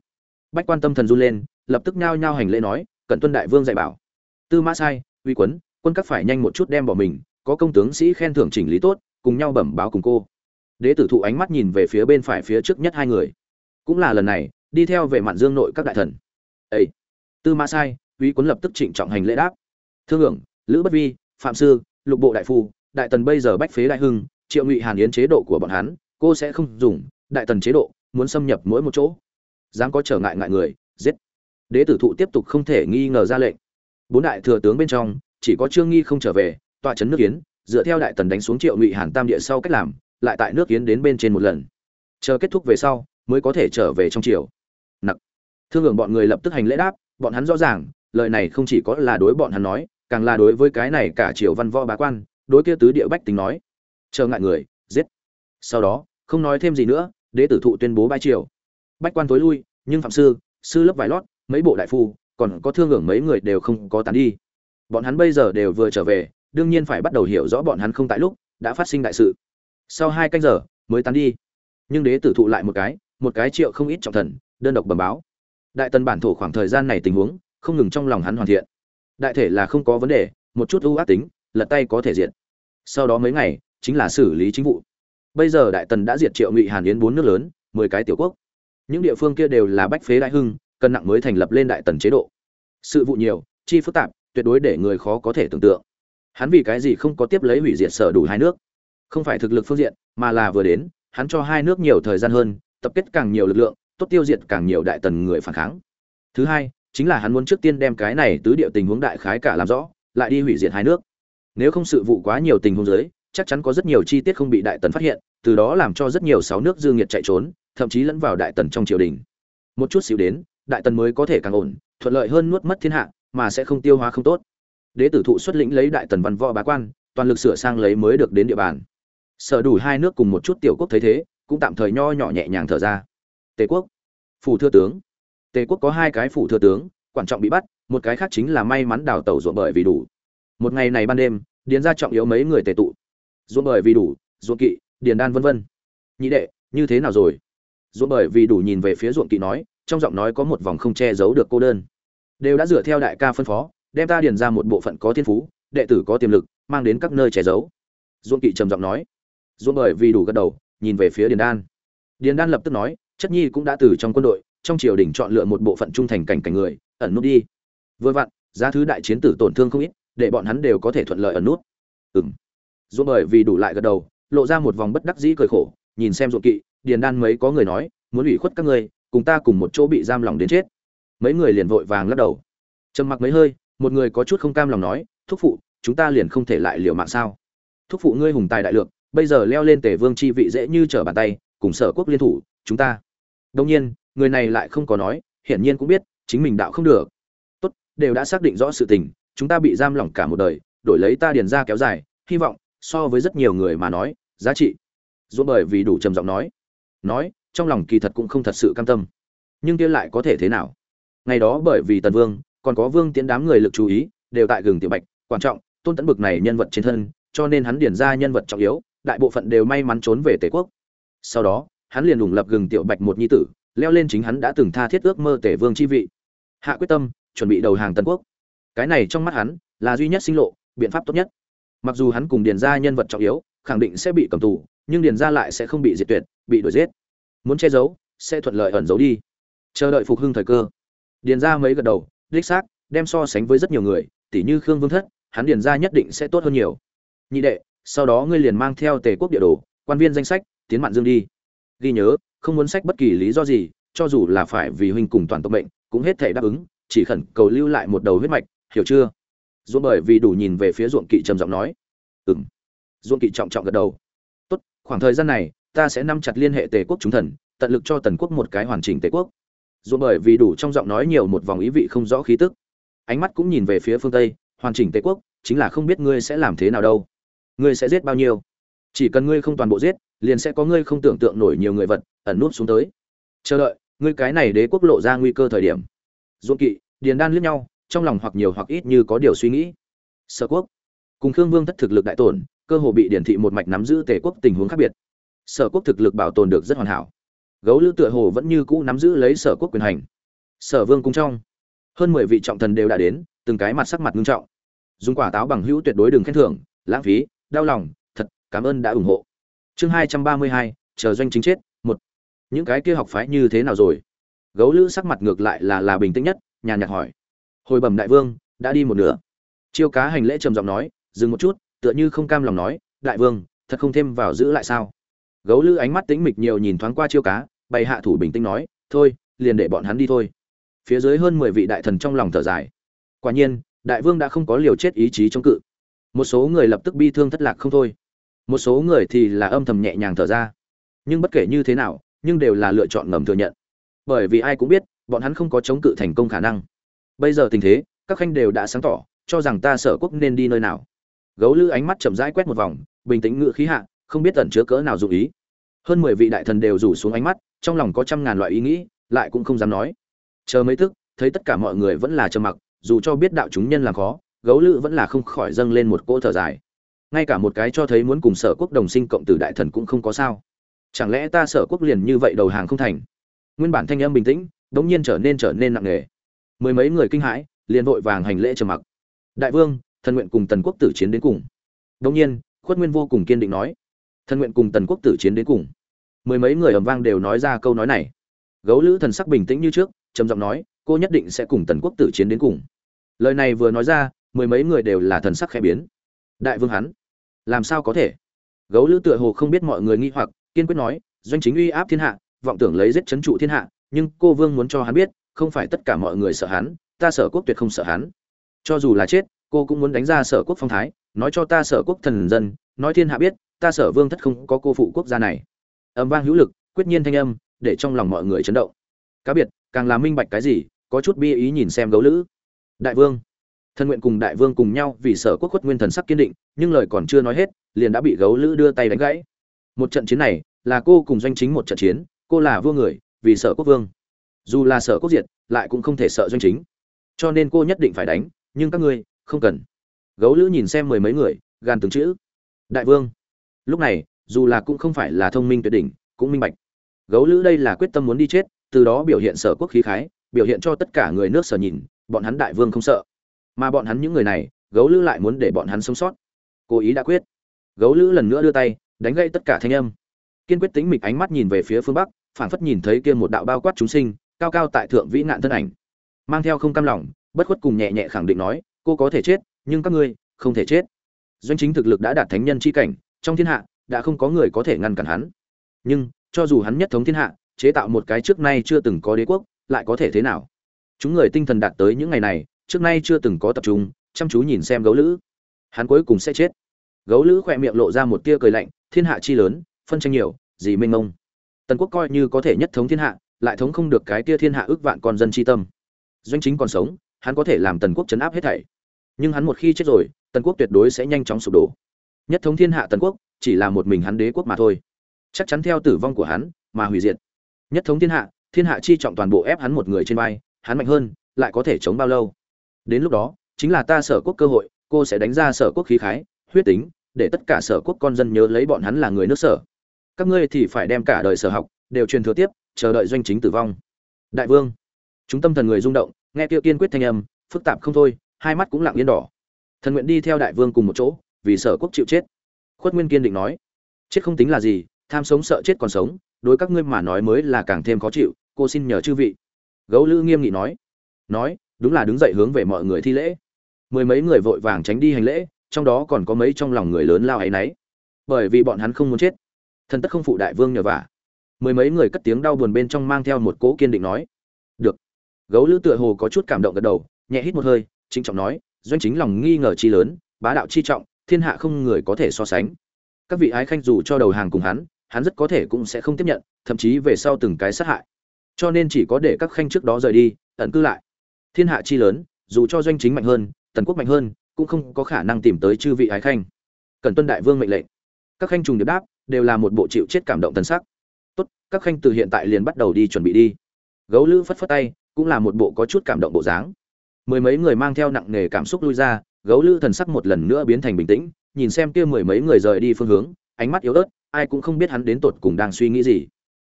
Bách quan tâm thần run lên, lập tức nhao nhao hành lễ nói, cận tuân đại vương dạy bảo. Tư mã sai, uy quấn, quân các phải nhanh một chút đem bỏ mình, có công tướng sĩ khen thưởng chỉnh lý tốt, cùng nhau bẩm báo cùng cô. Đế tử thụ ánh mắt nhìn về phía bên phải phía trước nhất hai người. Cũng là lần này, đi theo về mạn dương nội các đại thần. Ấy tư mã sai, uy quấn lập tức trịnh trọng hành lễ đáp. Thương hưởng lữ bất vi, phạm sư, lục bộ đại phu đại tần bây giờ bách phế đại hưng triệu ngụy hàn yến chế độ của bọn hắn cô sẽ không dùng đại tần chế độ muốn xâm nhập mỗi một chỗ. Dám có trở ngại ngại người giết. Đế tử thụ tiếp tục không thể nghi ngờ ra lệnh. Bốn đại thừa tướng bên trong chỉ có trương nghi không trở về tọa trấn nước yến, dựa theo đại tần đánh xuống triệu ngụy hàn tam địa sau cách làm lại tại nước yến đến bên trên một lần. Chờ kết thúc về sau mới có thể trở về trong triều. Nặc. Thương hưởng bọn người lập tức hành lễ đáp bọn hắn rõ ràng lời này không chỉ có là đối bọn hắn nói càng là đối với cái này cả triều văn võ bá quan đối kia tứ địa bách tính nói, chờ ngại người, giết. Sau đó, không nói thêm gì nữa, đế tử thụ tuyên bố bãi triều. Bách quan tối lui, nhưng phạm sư sư lớp vài lót, mấy bộ đại phu, còn có thương hưởng mấy người đều không có tán đi. Bọn hắn bây giờ đều vừa trở về, đương nhiên phải bắt đầu hiểu rõ bọn hắn không tại lúc đã phát sinh đại sự. Sau hai canh giờ, mới tán đi. Nhưng đế tử thụ lại một cái một cái triệu không ít trọng thần, đơn độc bẩm báo. Đại tần bản thổ khoảng thời gian này tình huống, không ngừng trong lòng hắn hoàn thiện. Đại thể là không có vấn đề, một chút ưu ác tính, lật tay có thể diện sau đó mấy ngày, chính là xử lý chính vụ. Bây giờ đại tần đã diệt triệu ngụy hàn yến bốn nước lớn, mười cái tiểu quốc. Những địa phương kia đều là bách phế đại hưng, cân nặng mới thành lập lên đại tần chế độ. Sự vụ nhiều, chi phức tạp, tuyệt đối để người khó có thể tưởng tượng. Hắn vì cái gì không có tiếp lấy hủy diệt sở đủ hai nước? Không phải thực lực phương diện, mà là vừa đến, hắn cho hai nước nhiều thời gian hơn, tập kết càng nhiều lực lượng, tốt tiêu diệt càng nhiều đại tần người phản kháng. Thứ hai, chính là hắn muốn trước tiên đem cái này tứ địa tình huống đại khái cả làm rõ, lại đi hủy diệt hai nước nếu không sự vụ quá nhiều tình huống dưới, chắc chắn có rất nhiều chi tiết không bị đại tần phát hiện, từ đó làm cho rất nhiều sáu nước dương nhiệt chạy trốn, thậm chí lẫn vào đại tần trong triều đình. Một chút xíu đến, đại tần mới có thể càng ổn, thuận lợi hơn nuốt mất thiên hạ, mà sẽ không tiêu hóa không tốt. Đế tử thụ xuất lĩnh lấy đại tần văn võ bá quan, toàn lực sửa sang lấy mới được đến địa bàn. Sở đủ hai nước cùng một chút tiểu quốc thấy thế, cũng tạm thời nho nhỏ nhẹ nhàng thở ra. Tề quốc. Phủ thừa tướng. Tề quốc có hai cái phủ thừa tướng, quan trọng bị bắt, một cái khác chính là may mắn đào tẩu ruộng bởi vì đủ một ngày này ban đêm, điền ra trọng yếu mấy người tề tụ. Ruộng bởi vì đủ, ruộng kỵ, điền đan vân vân. Nhị đệ, như thế nào rồi? Ruộng bởi vì đủ nhìn về phía ruộng kỵ nói, trong giọng nói có một vòng không che giấu được cô đơn. Đều đã dựa theo đại ca phân phó, đem ta điền ra một bộ phận có thiên phú, đệ tử có tiềm lực, mang đến các nơi che giấu. Ruộng kỵ trầm giọng nói. Ruộng bởi vì đủ gật đầu, nhìn về phía điền đan. Điền đan lập tức nói, chất nhi cũng đã từ trong quân đội, trong triều đình chọn lựa một bộ phận trung thành cảnh cảnh người, ẩn nút đi. Vừa vặn, giá thứ đại chiến tử tổn thương không ít để bọn hắn đều có thể thuận lợi ẩn nút. Ừm. Dù bởi vì đủ lại gật đầu, lộ ra một vòng bất đắc dĩ cười khổ, nhìn xem ruộng kỵ, điền đan mấy có người nói, muốn ủy khuất các ngươi, cùng ta cùng một chỗ bị giam lòng đến chết. Mấy người liền vội vàng lắc đầu. Trầm mặc mấy hơi, một người có chút không cam lòng nói, thúc phụ, chúng ta liền không thể lại liều mạng sao? Thúc phụ ngươi hùng tài đại lượng bây giờ leo lên tể vương chi vị dễ như trở bàn tay, cùng sở quốc liên thủ, chúng ta. Đông nhiên, người này lại không có nói, hiển nhiên cũng biết, chính mình đạo không được. Tốt, đều đã xác định rõ sự tình chúng ta bị giam lỏng cả một đời, đổi lấy ta điền ra kéo dài, hy vọng, so với rất nhiều người mà nói, giá trị. Dỗ bởi vì đủ trầm giọng nói. Nói, trong lòng kỳ thật cũng không thật sự cam tâm. Nhưng kia lại có thể thế nào? Ngày đó bởi vì tần vương, còn có vương tiến đám người lực chú ý, đều tại gừng tiểu bạch, quan trọng, tôn tấn bực này nhân vật trên thân, cho nên hắn điền ra nhân vật trọng yếu, đại bộ phận đều may mắn trốn về tề quốc. Sau đó, hắn liền ủng lập gừng tiểu bạch một nhi tử, leo lên chính hắn đã từng tha thiết ước mơ tể vương chi vị. Hạ quyết tâm, chuẩn bị đầu hàng tân quốc cái này trong mắt hắn là duy nhất sinh lộ, biện pháp tốt nhất. Mặc dù hắn cùng điền ra nhân vật trọng yếu, khẳng định sẽ bị cầm tù, nhưng điền ra lại sẽ không bị diệt tuyệt, bị đuổi giết. Muốn che giấu, sẽ thuận lợi ẩn giấu đi. Chờ đợi phục hưng thời cơ. Điền ra mấy gật đầu, đích xác, đem so sánh với rất nhiều người, tỉ như khương vương thất, hắn điền ra nhất định sẽ tốt hơn nhiều. Nhị đệ, sau đó ngươi liền mang theo tề quốc địa đồ, quan viên danh sách, tiến mạn dương đi. Ghi nhớ, không muốn sách bất kỳ lý do gì, cho dù là phải vì huynh cùng toàn tộc mệnh, cũng hết thể đáp ứng, chỉ khẩn cầu lưu lại một đầu huyết mạch hiểu chưa? Ruộng bởi vì đủ nhìn về phía ruộng kỵ trầm giọng nói. Ừng ruộng kỵ trọng trọng gật đầu. Tốt, khoảng thời gian này, ta sẽ nắm chặt liên hệ tề quốc chúng thần, tận lực cho tần quốc một cái hoàn chỉnh tề quốc. Ruộng bởi vì đủ trong giọng nói nhiều một vòng ý vị không rõ khí tức, ánh mắt cũng nhìn về phía phương tây, hoàn chỉnh tề quốc, chính là không biết ngươi sẽ làm thế nào đâu. Ngươi sẽ giết bao nhiêu? Chỉ cần ngươi không toàn bộ giết, liền sẽ có ngươi không tưởng tượng nổi nhiều người vật ẩn nút xuống tới. Chờ đợi, ngươi cái này đế quốc lộ ra nguy cơ thời điểm. Ruộng kỵ, điền đan liếc nhau trong lòng hoặc nhiều hoặc ít như có điều suy nghĩ. Sở quốc. Cùng khương vương thất thực lực đại tổn, cơ hồ bị điển thị một mạch nắm giữ tề quốc tình huống khác biệt. Sở quốc thực lực bảo tồn được rất hoàn hảo. Gấu lữ tựa hồ vẫn như cũ nắm giữ lấy sở quốc quyền hành. Sở vương cung trong. Hơn mười vị trọng thần đều đã đến, từng cái mặt sắc mặt nghiêm trọng. Dùng quả táo bằng hữu tuyệt đối đừng khen thưởng, lãng phí, đau lòng, thật, cảm ơn đã ủng hộ. Chương hai trăm ba mươi hai, chờ doanh chính chết, một. Những cái kia học phái như thế nào rồi? Gấu lữ sắc mặt ngược lại là là bình tĩnh nhất nhà nhạt hỏi hồi bẩm đại vương, đã đi một nửa. Chiêu cá hành lễ trầm giọng nói, dừng một chút, tựa như không cam lòng nói, đại vương, thật không thêm vào giữ lại sao? Gấu lữ ánh mắt tính mịch nhiều nhìn thoáng qua chiêu cá, bày hạ thủ bình tĩnh nói, thôi, liền để bọn hắn đi thôi. Phía dưới hơn mười vị đại thần trong lòng thở dài. Quả nhiên, đại vương đã không có liều chết ý chí chống cự. Một số người lập tức bi thương thất lạc không thôi. Một số người thì là âm thầm nhẹ nhàng thở ra. Nhưng bất kể như thế nào, nhưng đều là lựa chọn ngầm thừa nhận. Bởi vì ai cũng biết, bọn hắn không có chống cự thành công khả năng bây giờ tình thế, các khanh đều đã sáng tỏ, cho rằng ta sở quốc nên đi nơi nào. Gấu lữ ánh mắt chậm rãi quét một vòng, bình tĩnh ngự khí hạ, không biết tẩn chứa cỡ nào dụ ý. Hơn mười vị đại thần đều rủ xuống ánh mắt, trong lòng có trăm ngàn loại ý nghĩ, lại cũng không dám nói. Chờ mấy thức thấy tất cả mọi người vẫn là trầm mặc, dù cho biết đạo chúng nhân làm khó, gấu lữ vẫn là không khỏi dâng lên một cỗ thở dài. Ngay cả một cái cho thấy muốn cùng sở quốc đồng sinh cộng tử đại thần cũng không có sao. Chẳng lẽ ta sở quốc liền như vậy đầu hàng không thành? Nguyên bản thanh âm bình tĩnh, đống nhiên trở nên trở nên nặng nề mười mấy người kinh hãi, liền vội vàng hành lễ trầm mặc. Đại vương, thần nguyện cùng tần quốc tử chiến đến cùng. Đống nhiên, khuất nguyên vô cùng kiên định nói. Thần nguyện cùng tần quốc tử chiến đến cùng. Mười mấy người ầm vang đều nói ra câu nói này. Gấu lữ thần sắc bình tĩnh như trước, trầm giọng nói, cô nhất định sẽ cùng tần quốc tử chiến đến cùng. Lời này vừa nói ra, mười mấy người đều là thần sắc khẽ biến. Đại vương hắn, làm sao có thể? Gấu lữ tựa hồ không biết mọi người nghi hoặc, kiên quyết nói, doanh chính uy áp thiên hạ, vọng tưởng lấy giết chấn trụ thiên hạ, nhưng cô vương muốn cho hắn biết không phải tất cả mọi người sợ hắn, ta sở quốc tuyệt không sợ hắn. Cho dù là chết, cô cũng muốn đánh ra sở quốc phong thái, nói cho ta sở quốc thần dân, nói thiên hạ biết, ta sở vương thất không có cô phụ quốc gia này. Âm vang hữu lực, quyết nhiên thanh âm, để trong lòng mọi người chấn động. Cá biệt, càng là minh bạch cái gì, có chút bi ý nhìn xem gấu lữ. Đại vương. Thân nguyện cùng đại vương cùng nhau vì sở quốc khuất nguyên thần sắc kiên định, nhưng lời còn chưa nói hết, liền đã bị gấu lữ đưa tay đánh gãy. Một trận chiến này, là cô cùng doanh chính một trận chiến, cô là vua người, vì sở quốc vương dù là sợ quốc diệt, lại cũng không thể sợ doanh chính. Cho nên cô nhất định phải đánh, nhưng các ngươi không cần. Gấu lữ nhìn xem mười mấy người, gan từng chữ. Đại vương. Lúc này, dù là cũng không phải là thông minh tuyệt đỉnh, cũng minh bạch. Gấu lữ đây là quyết tâm muốn đi chết, từ đó biểu hiện sở quốc khí khái, biểu hiện cho tất cả người nước sở nhìn, bọn hắn đại vương không sợ. Mà bọn hắn những người này, gấu lữ lại muốn để bọn hắn sống sót. Cố ý đã quyết. Gấu lữ lần nữa đưa tay, đánh gây tất cả thanh âm. Kiên quyết tính mịch ánh mắt nhìn về phía phương bắc, phảng phất nhìn thấy kia một đạo bao quát chúng sinh cao cao tại thượng vĩ nạn thân ảnh. Mang theo không cam lòng, bất khuất cùng nhẹ nhẹ khẳng định nói, cô có thể chết, nhưng các ngươi không thể chết. Doanh chính thực lực đã đạt thánh nhân chi cảnh, trong thiên hạ đã không có người có thể ngăn cản hắn. Nhưng, cho dù hắn nhất thống thiên hạ, chế tạo một cái trước nay chưa từng có đế quốc, lại có thể thế nào? Chúng người tinh thần đạt tới những ngày này, trước nay chưa từng có tập trung, chăm chú nhìn xem gấu lữ. Hắn cuối cùng sẽ chết. Gấu lữ khỏe miệng lộ ra một tia cười lạnh, thiên hạ chi lớn, phân tranh nhiều gì mênh mông. Tần quốc coi như có thể nhất thống thiên hạ lại thống không được cái kia thiên hạ ước vạn con dân chi tâm. Doanh chính còn sống, hắn có thể làm tần quốc chấn áp hết thảy. Nhưng hắn một khi chết rồi, tần quốc tuyệt đối sẽ nhanh chóng sụp đổ. Nhất thống thiên hạ tần quốc, chỉ là một mình hắn đế quốc mà thôi. Chắc chắn theo tử vong của hắn, mà hủy diệt. Nhất thống thiên hạ thiên hạ chi trọng toàn bộ ép hắn một người trên vai, hắn mạnh hơn, lại có thể chống bao lâu? Đến lúc đó, chính là ta sở quốc cơ hội, cô sẽ đánh ra sở quốc khí khái, huyết tính, để tất cả sở quốc con dân nhớ lấy bọn hắn là người nước sở. Các ngươi thì phải đem cả đời sở học, đều truyền thừa tiếp chờ đợi doanh chính tử vong. Đại vương. Chúng tâm thần người rung động, nghe kia kiên quyết thanh âm, phức tạp không thôi, hai mắt cũng lặng yên đỏ. Thần nguyện đi theo đại vương cùng một chỗ, vì sở quốc chịu chết. Khuất nguyên kiên định nói, chết không tính là gì, tham sống sợ chết còn sống, đối các ngươi mà nói mới là càng thêm khó chịu, cô xin nhờ chư vị. Gấu lữ nghiêm nghị nói nói, đúng là đứng dậy hướng về mọi người thi lễ. Mười mấy người vội vàng tránh đi hành lễ, trong đó còn có mấy trong lòng người lớn lao ấy nấy. Bởi vì bọn hắn không muốn chết. Thần tất không phụ đại vương nhờ vả mười mấy người cất tiếng đau buồn bên trong mang theo một cỗ kiên định nói. Được. Gấu lữ tựa hồ có chút cảm động gật đầu, nhẹ hít một hơi chính trọng nói, doanh chính lòng nghi ngờ chi lớn, bá đạo chi trọng, thiên hạ không người có thể so sánh. Các vị ái khanh dù cho đầu hàng cùng hắn hắn rất có thể cũng sẽ không tiếp nhận, thậm chí về sau từng cái sát hại. Cho nên chỉ có để các khanh trước đó rời đi, ẩn cư lại. Thiên hạ chi lớn, dù cho doanh chính mạnh hơn, tần quốc mạnh hơn, cũng không có khả năng tìm tới chư vị ái khanh. Cần tuân đại vương mệnh lệnh. Các khanh trùng điệp đáp, đều là một bộ chịu chết cảm động tân sắc các khanh từ hiện tại liền bắt đầu đi chuẩn bị đi. Gấu lữ phất phất tay cũng là một bộ có chút cảm động bộ dáng. Mười mấy người mang theo nặng nề cảm xúc lui ra gấu lữ thần sắc một lần nữa biến thành bình tĩnh nhìn xem kia mười mấy người rời đi phương hướng ánh mắt yếu ớt ai cũng không biết hắn đến tột cùng đang suy nghĩ gì.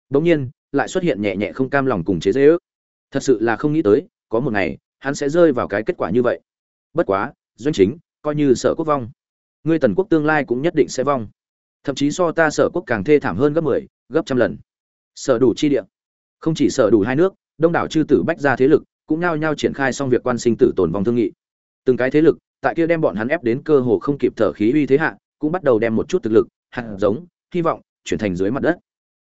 Bỗng nhiên lại xuất hiện nhẹ nhẹ không cam lòng cùng chế dễ ước. Thật sự là không nghĩ tới có một ngày hắn sẽ rơi vào cái kết quả như vậy. Bất quá doanh chính coi như sở quốc vong. Ngươi tần quốc tương lai cũng nhất định sẽ vong. Thậm chí so ta sở quốc càng thê thảm hơn gấp mười 10, gấp trăm lần sở đủ chi địa. Không chỉ sở đủ hai nước, đông đảo chư tử bách ra thế lực cũng nhao nhau triển khai xong việc quan sinh tử tồn vong thương nghị. Từng cái thế lực, tại kia đem bọn hắn ép đến cơ hồ không kịp thở khí uy thế hạ, cũng bắt đầu đem một chút thực lực, hạt giống, hy vọng, chuyển thành dưới mặt đất.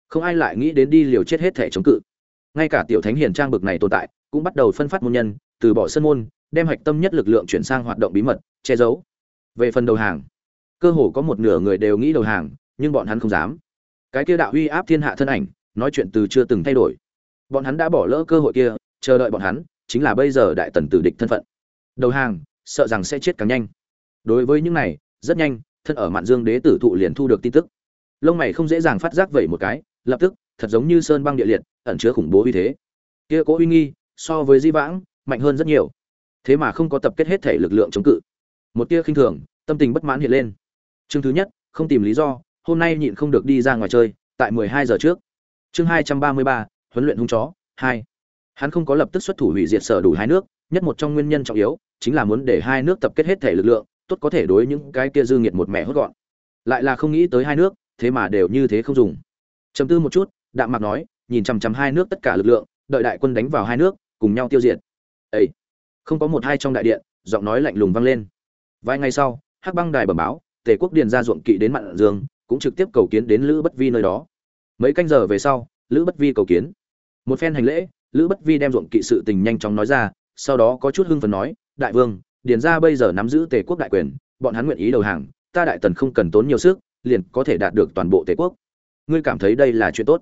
Không ai lại nghĩ đến đi liều chết hết thể chống cự. Ngay cả tiểu thánh hiền trang bực này tồn tại, cũng bắt đầu phân phát môn nhân, từ bỏ sân môn, đem hạch tâm nhất lực lượng chuyển sang hoạt động bí mật, che giấu. Về phần đầu hàng, cơ hồ có một nửa người đều nghĩ đầu hàng, nhưng bọn hắn không dám. Cái kia đạo uy áp thiên hạ thân ảnh nói chuyện từ chưa từng thay đổi. Bọn hắn đã bỏ lỡ cơ hội kia, chờ đợi bọn hắn, chính là bây giờ đại tần tử địch thân phận. Đầu hàng, sợ rằng sẽ chết càng nhanh. Đối với những này, rất nhanh, thân ở mạn dương đế tử thụ liền thu được tin tức. Lông mày không dễ dàng phát giác vậy một cái, lập tức, thật giống như sơn băng địa liệt, ẩn chứa khủng bố uy thế. Kia cố uy nghi, so với di vãng, mạnh hơn rất nhiều. Thế mà không có tập kết hết thể lực lượng chống cự. Một tia khinh thường, tâm tình bất mãn hiện lên. Chương thứ nhất, không tìm lý do, hôm nay nhịn không được đi ra ngoài chơi, tại mười hai giờ trước chương hai trăm ba mươi ba, huấn luyện hung chó, hai. Hắn không có lập tức xuất thủ hủy diệt sở đủ hai nước, nhất một trong nguyên nhân trọng yếu chính là muốn để hai nước tập kết hết thể lực lượng, tốt có thể đối những cái kia dư nghiệt một mẹ hốt gọn. Lại là không nghĩ tới hai nước, thế mà đều như thế không dùng. Chấm tư một chút, đạm mạc nói, nhìn chằm chằm hai nước tất cả lực lượng, đợi đại quân đánh vào hai nước, cùng nhau tiêu diệt. Ấy không có một hai trong đại điện, giọng nói lạnh lùng vang lên. Vài ngày sau, hắc băng đài bẩm báo, tề quốc điền ra ruộng kỵ đến mạn dương, cũng trực tiếp cầu kiến đến lữ bất vi nơi đó mấy canh giờ về sau, lữ bất vi cầu kiến. Một phen hành lễ, lữ bất vi đem ruộng kỵ sự tình nhanh chóng nói ra, sau đó có chút hưng phấn nói, đại vương, điền ra bây giờ nắm giữ tề quốc đại quyền, bọn hắn nguyện ý đầu hàng, ta đại tần không cần tốn nhiều sức, liền có thể đạt được toàn bộ tề quốc. Ngươi cảm thấy đây là chuyện tốt.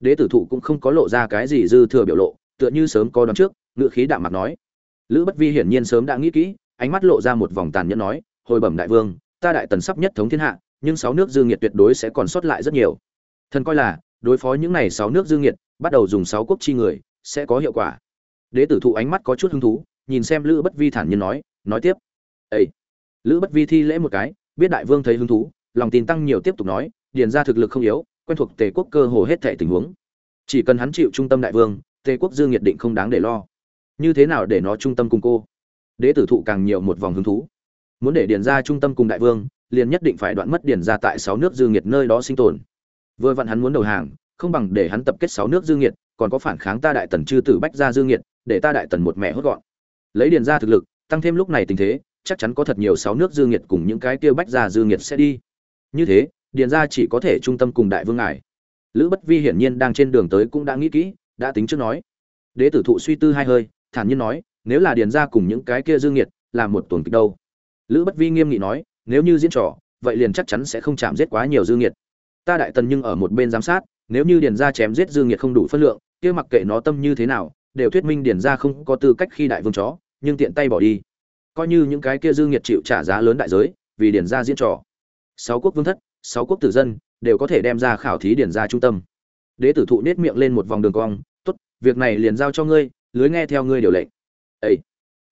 Đế tử thụ cũng không có lộ ra cái gì dư thừa biểu lộ, tựa như sớm có đoán trước ngự khí đạm mặt nói. Lữ bất vi hiển nhiên sớm đã nghĩ kỹ, ánh mắt lộ ra một vòng tàn nhẫn nói, hồi bẩm đại vương, ta đại tần sắp nhất thống thiên hạ, nhưng sáu nước dư nghiệt tuyệt đối sẽ còn sót lại rất nhiều thần coi là, đối phó những này sáu nước dương nghiệt, bắt đầu dùng sáu quốc chi người, sẽ có hiệu quả. Đế tử thụ ánh mắt có chút hứng thú, nhìn xem lữ bất vi thản nhiên nói nói tiếp. Ây lữ bất vi thi lễ một cái, biết đại vương thấy hứng thú, lòng tin tăng nhiều tiếp tục nói, điền ra thực lực không yếu, quen thuộc tề quốc cơ hồ hết thảy tình huống. Chỉ cần hắn chịu trung tâm đại vương, tề quốc dương nhiệt định không đáng để lo. Như thế nào để nó trung tâm cùng cô? Đế tử thụ càng nhiều một vòng hứng thú. Muốn để điền ra trung tâm cùng đại vương, liền nhất định phải đoạn mất điền ra tại sáu nước dương nhiệt nơi đó sinh tồn vừa vặn hắn muốn đầu hàng, không bằng để hắn tập kết sáu nước dương nhiệt còn có phản kháng ta đại tần chư tử bách ra dương nhiệt để ta đại tần một mẹ hốt gọn. Lấy điền ra thực lực, tăng thêm lúc này tình thế, chắc chắn có thật nhiều sáu nước dương nhiệt cùng những cái kia bách ra dương nhiệt sẽ đi. Như thế, điền ra chỉ có thể trung tâm cùng đại vương ngài. Lữ bất vi hiển nhiên đang trên đường tới cũng đã nghĩ kỹ, đã tính trước nói. Đế tử thụ suy tư hai hơi, thản nhiên nói, nếu là điền ra cùng những cái kia dương nhiệt là một tuần kịch đâu. Lữ bất vi nghiêm nghị nói, nếu như diễn trò, vậy liền chắc chắn sẽ không chạm giết quá nhiều dương nhiệt ta đại tần nhưng ở một bên giám sát, nếu như điền ra chém giết dương nhiệt không đủ phân lượng, kia mặc kệ nó tâm như thế nào, đều thuyết minh điền ra không có tư cách khi đại vương chó, nhưng tiện tay bỏ đi. Coi như những cái kia dương nhiệt chịu trả giá lớn đại giới, vì điền ra diễn trò. Sáu quốc vương thất, sáu quốc tử dân, đều có thể đem ra khảo thí Điền ra trung tâm. Đế tử thụ nết miệng lên một vòng đường cong, tốt, việc này liền giao cho ngươi, lưới nghe theo ngươi điều lệnh. Ấy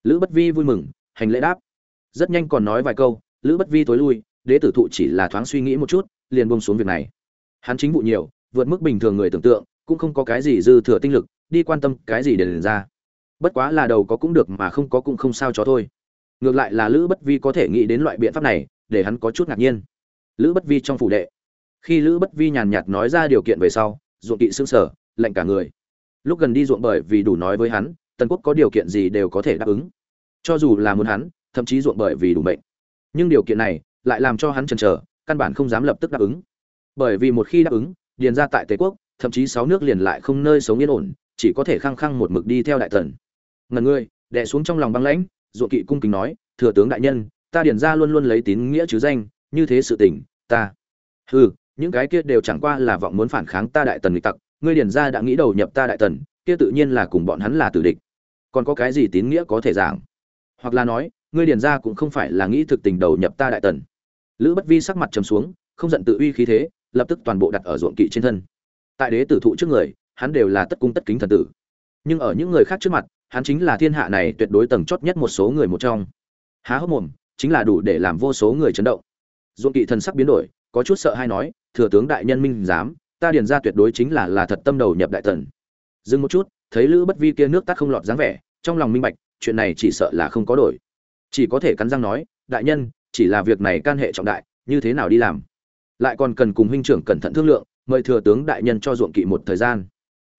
lữ bất vi vui mừng, hành lễ đáp. Rất nhanh còn nói vài câu, lữ bất vi tối lui, đế tử thụ chỉ là thoáng suy nghĩ một chút liền buông xuống việc này. Hắn chính vụ nhiều, vượt mức bình thường người tưởng tượng, cũng không có cái gì dư thừa tinh lực, đi quan tâm cái gì để liền ra. Bất quá là đầu có cũng được mà không có cũng không sao cho thôi. Ngược lại là lữ bất vi có thể nghĩ đến loại biện pháp này, để hắn có chút ngạc nhiên. Lữ bất vi trong phủ đệ. Khi lữ bất vi nhàn nhạt nói ra điều kiện về sau, ruộng kỵ xương sở lạnh cả người. Lúc gần đi ruộng bởi vì đủ nói với hắn, tần quốc có điều kiện gì đều có thể đáp ứng. Cho dù là muốn hắn, thậm chí ruộng bởi vì đủ bệnh nhưng điều kiện này lại làm cho hắn chần chờ căn bản không dám lập tức đáp ứng. Bởi vì một khi đáp ứng, điền ra tại tề quốc, thậm chí sáu nước liền lại không nơi sống yên ổn, chỉ có thể khăng khăng một mực đi theo đại tần ngần ngươi, đè xuống trong lòng băng lãnh ruộng kỵ cung kính nói, thừa tướng đại nhân, ta điền ra luôn luôn lấy tín nghĩa chứ danh, như thế sự tình, ta hừ, những cái kia đều chẳng qua là vọng muốn phản kháng ta đại tần nghịch tặc, ngươi điền ra đã nghĩ đầu nhập ta đại tần, kia tự nhiên là cùng bọn hắn là tử địch. Còn có cái gì tín nghĩa có thể giảng? Hoặc là nói, ngươi điền ra cũng không phải là nghĩ thực tình đầu nhập ta đại tần lữ bất vi sắc mặt trầm xuống không giận tự uy khí thế lập tức toàn bộ đặt ở ruộng kỵ trên thân tại đế tử thụ trước người hắn đều là tất cung tất kính thần tử nhưng ở những người khác trước mặt hắn chính là thiên hạ này tuyệt đối tầng chót nhất một số người một trong há hốc mồm chính là đủ để làm vô số người chấn động Ruộng Kỵ thần sắc biến đổi, có chút sợ hai nói, "Thừa tướng đại nhân minh dám, ta điền ra tuyệt đối chính là là thật tâm đầu nhập đại tần." Dừng một chút, thấy Lữ Bất Vi kia nước tắt không lọt dáng vẻ, trong lòng minh bạch, chuyện này chỉ sợ là không có đổi. Chỉ có thể cắn răng nói, "Đại nhân, chỉ là việc này can hệ trọng đại, như thế nào đi làm?" Lại còn cần cùng huynh trưởng cẩn thận thương lượng, mời thừa tướng đại nhân cho ruộng kỵ một thời gian.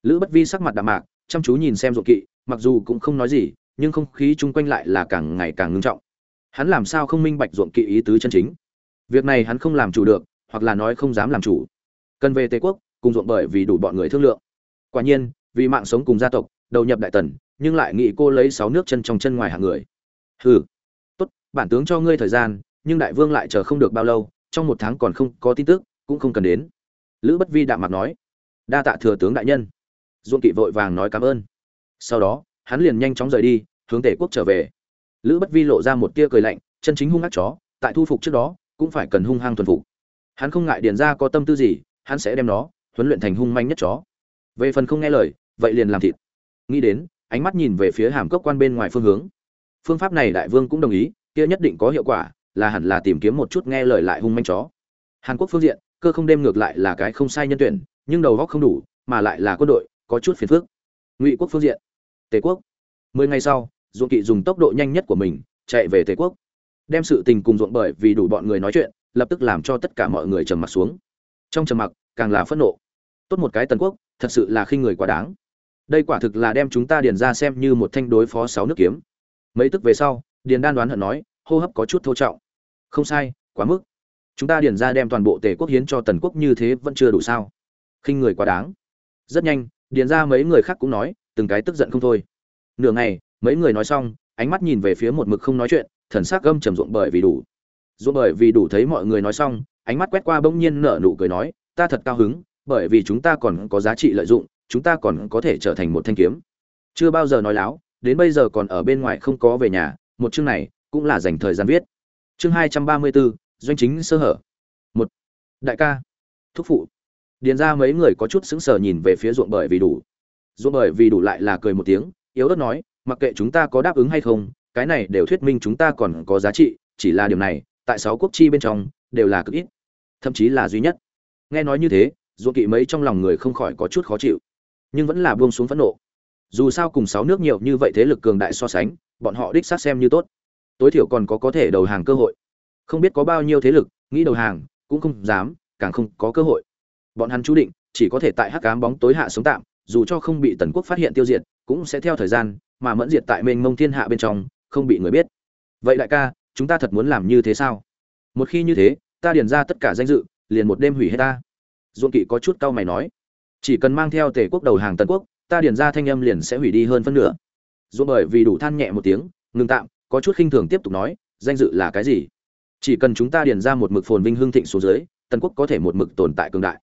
Lữ Bất Vi sắc mặt đạm mạc, chăm chú nhìn xem ruộng kỵ, mặc dù cũng không nói gì, nhưng không khí chung quanh lại là càng ngày càng ngưng trọng. Hắn làm sao không minh bạch ruộng kỵ ý tứ chân chính? việc này hắn không làm chủ được hoặc là nói không dám làm chủ cần về tề quốc cùng ruộng bởi vì đủ bọn người thương lượng quả nhiên vì mạng sống cùng gia tộc đầu nhập đại tần nhưng lại nghĩ cô lấy sáu nước chân trong chân ngoài hàng người hừ bản tướng cho ngươi thời gian, nhưng đại vương lại chờ không được bao lâu, trong một tháng còn không có tin tức, cũng không cần đến. Lữ bất vi đạm mặt nói. Đa tạ thừa tướng đại nhân. Duôn kỵ vội vàng nói cảm ơn. Sau đó, hắn liền nhanh chóng rời đi, hướng tể quốc trở về. Lữ bất vi lộ ra một tia cười lạnh, chân chính hung ác chó, tại thu phục trước đó, cũng phải cần hung hăng thuần phục. Hắn không ngại điền ra có tâm tư gì, hắn sẽ đem nó huấn luyện thành hung manh nhất chó. Về phần không nghe lời, vậy liền làm thịt. Nghĩ đến, ánh mắt nhìn về phía hàm cốc quan bên ngoài phương hướng. Phương pháp này đại vương cũng đồng ý kia nhất định có hiệu quả, là hẳn là tìm kiếm một chút nghe lời lại hung manh chó. Hàn quốc phương diện, cơ không đêm ngược lại là cái không sai nhân tuyển, nhưng đầu góc không đủ, mà lại là quân đội, có chút phiền phức. Ngụy quốc phương diện, tề quốc. Mười ngày sau ruộng kỵ dùng tốc độ nhanh nhất của mình, chạy về tề quốc. Đem sự tình cùng ruộng bởi vì đủ bọn người nói chuyện, lập tức làm cho tất cả mọi người trầm mặc xuống. Trong trầm mặc, càng là phẫn nộ. Tốt một cái tần quốc, thật sự là khi người quá đáng. Đây quả thực là đem chúng ta điền ra xem như một thanh đối phó sáu nước kiếm. Mấy tức về sau điền đan đoán hận nói, hô hấp có chút thô trọng. Không sai, quá mức. Chúng ta điền ra đem toàn bộ tề quốc hiến cho tần quốc như thế vẫn chưa đủ sao. Khinh người quá đáng. Rất nhanh, điền ra mấy người khác cũng nói, từng cái tức giận không thôi. Nửa ngày, mấy người nói xong, ánh mắt nhìn về phía một mực không nói chuyện, thần sắc gâm trầm ruộng bởi vì đủ. Ruộng bởi vì đủ thấy mọi người nói xong, ánh mắt quét qua bỗng nhiên nở nụ cười nói, ta thật cao hứng, bởi vì chúng ta còn có giá trị lợi dụng, chúng ta còn có thể trở thành một thanh kiếm. Chưa bao giờ nói láo, đến bây giờ còn ở bên ngoài không có về nhà một chương này cũng là dành thời gian viết. Chương hai trăm ba mươi bốn, doanh chính sơ hở. Một, đại ca, thúc phụ. Điền ra mấy người có chút sững sờ nhìn về phía ruộng bởi vì đủ. Ruộng bởi vì đủ lại là cười một tiếng, yếu ớt nói, mặc kệ chúng ta có đáp ứng hay không, cái này đều thuyết minh chúng ta còn có giá trị, chỉ là điều này, tại sáu quốc chi bên trong, đều là cực ít, thậm chí là duy nhất. Nghe nói như thế, ruộng kỵ mấy trong lòng người không khỏi có chút khó chịu, nhưng vẫn là buông xuống phẫn nộ. Dù sao cùng sáu nước nhiều như vậy thế lực cường đại so sánh bọn họ đích xác xem như tốt. Tối thiểu còn có có thể đầu hàng cơ hội. Không biết có bao nhiêu thế lực, nghĩ đầu hàng, cũng không dám, càng không có cơ hội. Bọn hắn chú định, chỉ có thể tại hắc cám bóng tối hạ sống tạm, dù cho không bị tần quốc phát hiện tiêu diệt, cũng sẽ theo thời gian, mà mẫn diệt tại mênh mông thiên hạ bên trong, không bị người biết. Vậy đại ca, chúng ta thật muốn làm như thế sao? Một khi như thế, ta điền ra tất cả danh dự, liền một đêm hủy hết ta. Duôn kỵ có chút cau mày nói. Chỉ cần mang theo tề quốc đầu hàng tần quốc, ta điền ra thanh âm liền sẽ hủy đi hơn phân nửa dù bởi vì đủ than nhẹ một tiếng, ngừng tạm, có chút khinh thường tiếp tục nói, danh dự là cái gì? Chỉ cần chúng ta điền ra một mực phồn vinh hương thịnh xuống dưới, tần quốc có thể một mực tồn tại cường đại.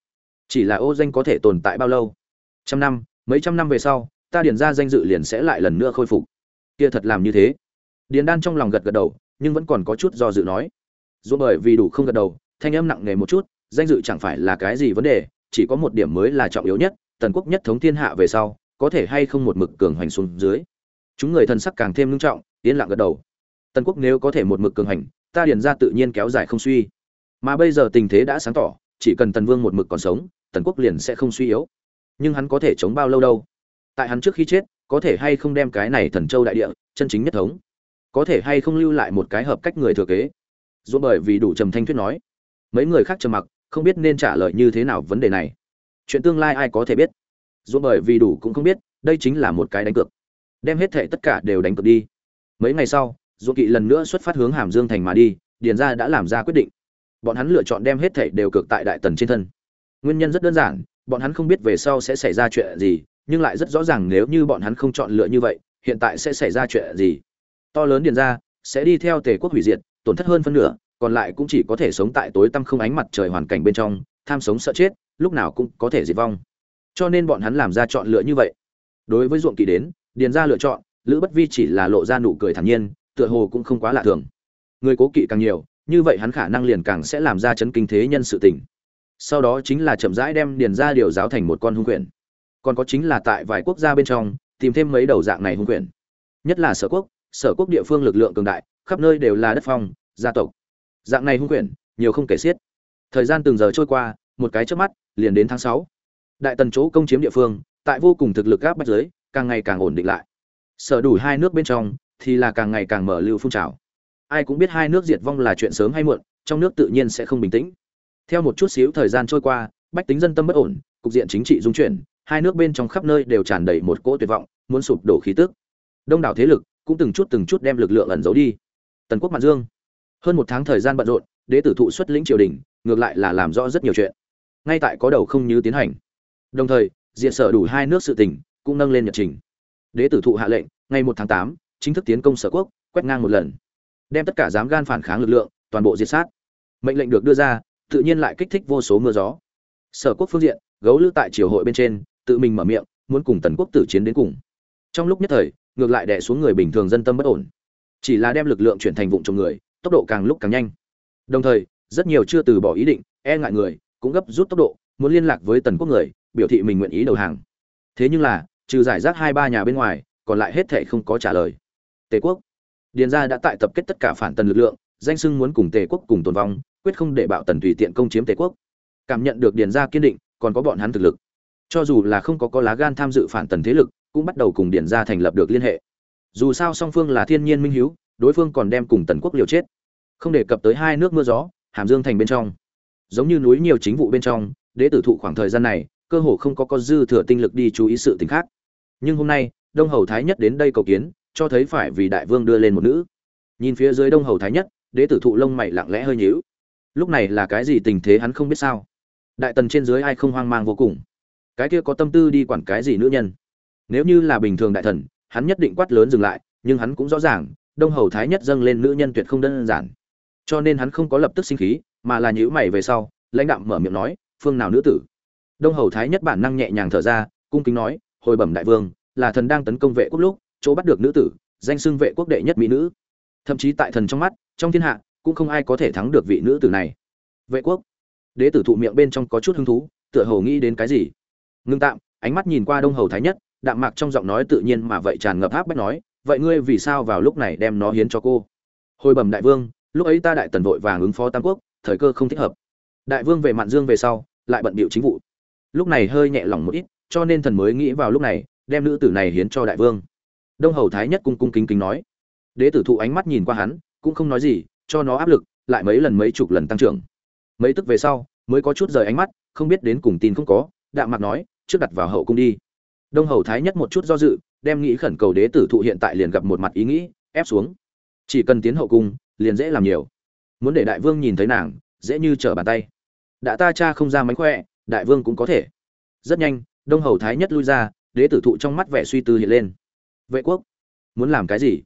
Chỉ là ô danh có thể tồn tại bao lâu? Trăm năm, mấy trăm năm về sau, ta điền ra danh dự liền sẽ lại lần nữa khôi phục. Kia thật làm như thế. Điền đan trong lòng gật gật đầu, nhưng vẫn còn có chút do dự nói. Dù bởi vì đủ không gật đầu, thanh âm nặng nề một chút, danh dự chẳng phải là cái gì vấn đề, chỉ có một điểm mới là trọng yếu nhất, tần quốc nhất thống thiên hạ về sau, có thể hay không một mực cường hoành xuống dưới chúng người thần sắc càng thêm nghiêm trọng, yên lặng gật đầu. Tần quốc nếu có thể một mực cường hành, ta điền ra tự nhiên kéo dài không suy. Mà bây giờ tình thế đã sáng tỏ, chỉ cần tần vương một mực còn sống, tần quốc liền sẽ không suy yếu. Nhưng hắn có thể chống bao lâu đâu? Tại hắn trước khi chết, có thể hay không đem cái này thần châu đại địa, chân chính nhất thống? Có thể hay không lưu lại một cái hợp cách người thừa kế? Dù bởi vì đủ trầm thanh thuyết nói, mấy người khác trầm mặc, không biết nên trả lời như thế nào vấn đề này. Chuyện tương lai ai có thể biết? Dù bởi vì đủ cũng không biết, đây chính là một cái đánh cược đem hết thệ tất cả đều đánh cược đi. Mấy ngày sau dù kỵ lần nữa xuất phát hướng hàm dương thành mà đi, điền ra đã làm ra quyết định. Bọn hắn lựa chọn đem hết thệ đều cược tại đại tần trên thân. Nguyên nhân rất đơn giản, bọn hắn không biết về sau sẽ xảy ra chuyện gì, nhưng lại rất rõ ràng nếu như bọn hắn không chọn lựa như vậy, hiện tại sẽ xảy ra chuyện gì. To lớn điền ra sẽ đi theo tề quốc hủy diệt, tổn thất hơn phân nửa, còn lại cũng chỉ có thể sống tại tối tăm không ánh mặt trời hoàn cảnh bên trong, tham sống sợ chết, lúc nào cũng có thể diệt vong. Cho nên bọn hắn làm ra chọn lựa như vậy. Đối với ruộng kỳ đến điền ra lựa chọn, lữ bất vi chỉ là lộ ra nụ cười thản nhiên, tựa hồ cũng không quá lạ thường. Người cố kỵ càng nhiều, như vậy hắn khả năng liền càng sẽ làm ra chấn kinh thế nhân sự tình. Sau đó chính là chậm rãi đem điền ra điều giáo thành một con hung quyển. Còn có chính là tại vài quốc gia bên trong, tìm thêm mấy đầu dạng này hung quyển. Nhất là sở quốc sở quốc địa phương lực lượng cường đại, khắp nơi đều là đất phong, gia tộc. Dạng này hung quyển, nhiều không kể xiết. Thời gian từng giờ trôi qua, một cái trước mắt, liền đến tháng sáu. Đại tần chỗ công chiếm địa phương, tại vô cùng thực lực áp bách giới càng ngày càng ổn định lại. Sở đủ hai nước bên trong, thì là càng ngày càng mở lưu phun trào. Ai cũng biết hai nước diệt vong là chuyện sớm hay muộn, trong nước tự nhiên sẽ không bình tĩnh. Theo một chút xíu thời gian trôi qua, bách tính dân tâm bất ổn, cục diện chính trị dung chuyển, hai nước bên trong khắp nơi đều tràn đầy một cỗ tuyệt vọng, muốn sụp đổ khí tức. Đông đảo thế lực cũng từng chút từng chút đem lực lượng ẩn giấu đi. Tần quốc mặt dương. Hơn một tháng thời gian bận rộn, đế tử thụ xuất lĩnh triều đình, ngược lại là làm rõ rất nhiều chuyện. Ngay tại có đầu không như tiến hành. Đồng thời diện sở đủ hai nước sự tình cũng nâng lên nhật trình. Đế tử thụ hạ lệnh, ngày một tháng tám, chính thức tiến công sở quốc, quét ngang một lần. Đem tất cả dám gan phản kháng lực lượng, toàn bộ diệt sát. Mệnh lệnh được đưa ra, tự nhiên lại kích thích vô số mưa gió. Sở quốc phương diện, gấu lữ tại triều hội bên trên, tự mình mở miệng, muốn cùng tần quốc tử chiến đến cùng. Trong lúc nhất thời, ngược lại đè xuống người bình thường dân tâm bất ổn. Chỉ là đem lực lượng chuyển thành vụng trồng người, tốc độ càng lúc càng nhanh. Đồng thời, rất nhiều chưa từ bỏ ý định e ngại người, cũng gấp rút tốc độ, muốn liên lạc với tần quốc người, biểu thị mình nguyện ý đầu hàng. Thế nhưng là trừ giải rác hai ba nhà bên ngoài, còn lại hết thệ không có trả lời. Tề quốc. Điền gia đã tại tập kết tất cả phản tần lực lượng, danh sưng muốn cùng tề quốc cùng tồn vong, quyết không để bạo tần tùy tiện công chiếm tề quốc. Cảm nhận được điền gia kiên định, còn có bọn hắn thực lực. Cho dù là không có có lá gan tham dự phản tần thế lực, cũng bắt đầu cùng điền gia thành lập được liên hệ. Dù sao song phương là thiên nhiên minh hiếu, đối phương còn đem cùng tần quốc liều chết. Không đề cập tới hai nước mưa gió, hàm dương thành bên trong. Giống như núi nhiều chính vụ bên trong, đế tử thụ khoảng thời gian này, cơ hồ không có có dư thừa tinh lực đi chú ý sự tình khác nhưng hôm nay, đông hầu thái nhất đến đây cầu kiến, cho thấy phải vì đại vương đưa lên một nữ. Nhìn phía dưới đông hầu thái nhất, đế tử thụ lông mày lặng lẽ hơi nhíu. Lúc này là cái gì tình thế hắn không biết sao? Đại tần trên dưới ai không hoang mang vô cùng? Cái kia có tâm tư đi quản cái gì nữ nhân? Nếu như là bình thường đại thần, hắn nhất định quát lớn dừng lại, nhưng hắn cũng rõ ràng, đông hầu thái nhất dâng lên nữ nhân tuyệt không đơn giản. Cho nên hắn không có lập tức sinh khí, mà là nhữ mày về sau, lãnh đạm mở miệng nói, phương nào nữ tử? Đông hầu thái nhất bản năng nhẹ nhàng thở ra, cung kính nói hồi bẩm đại vương, là thần đang tấn công vệ quốc lúc, chỗ bắt được nữ tử, danh xưng vệ quốc đệ nhất mỹ nữ. Thậm chí tại thần trong mắt, trong thiên hạ, cũng không ai có thể thắng được vị nữ tử này. Vệ quốc. Đế tử thụ miệng bên trong có chút hứng thú, tựa hồ nghĩ đến cái gì. Ngưng tạm, ánh mắt nhìn qua đông hầu thái nhất, đạm mạc trong giọng nói tự nhiên mà vậy tràn ngập áp bách nói, vậy ngươi vì sao vào lúc này đem nó hiến cho cô? Hồi bẩm đại vương, lúc ấy ta đại tần vội vàng ứng phó tam quốc, thời cơ không thích hợp. Đại vương về mạn dương về sau, lại bận bịu chính vụ. Lúc này hơi nhẹ lòng một ít cho nên thần mới nghĩ vào lúc này, đem nữ tử này hiến cho đại vương. Đông hầu thái nhất cung cung kính kính nói. Đế tử thụ ánh mắt nhìn qua hắn, cũng không nói gì, cho nó áp lực, lại mấy lần mấy chục lần tăng trưởng. Mấy tức về sau, mới có chút rời ánh mắt, không biết đến cùng tin không có, đạm mặt nói, trước đặt vào hậu cung đi. Đông hầu thái nhất một chút do dự, đem nghĩ khẩn cầu đế tử thụ hiện tại liền gặp một mặt ý nghĩ, ép xuống. Chỉ cần tiến hậu cung, liền dễ làm nhiều. Muốn để đại vương nhìn thấy nàng, dễ như trở bàn tay. Đã ta cha không ra mánh khỏe, đại vương cũng có thể. Rất nhanh đông hầu thái nhất lui ra, đế tử thụ trong mắt vẻ suy tư hiện lên. Vệ quốc, muốn làm cái gì?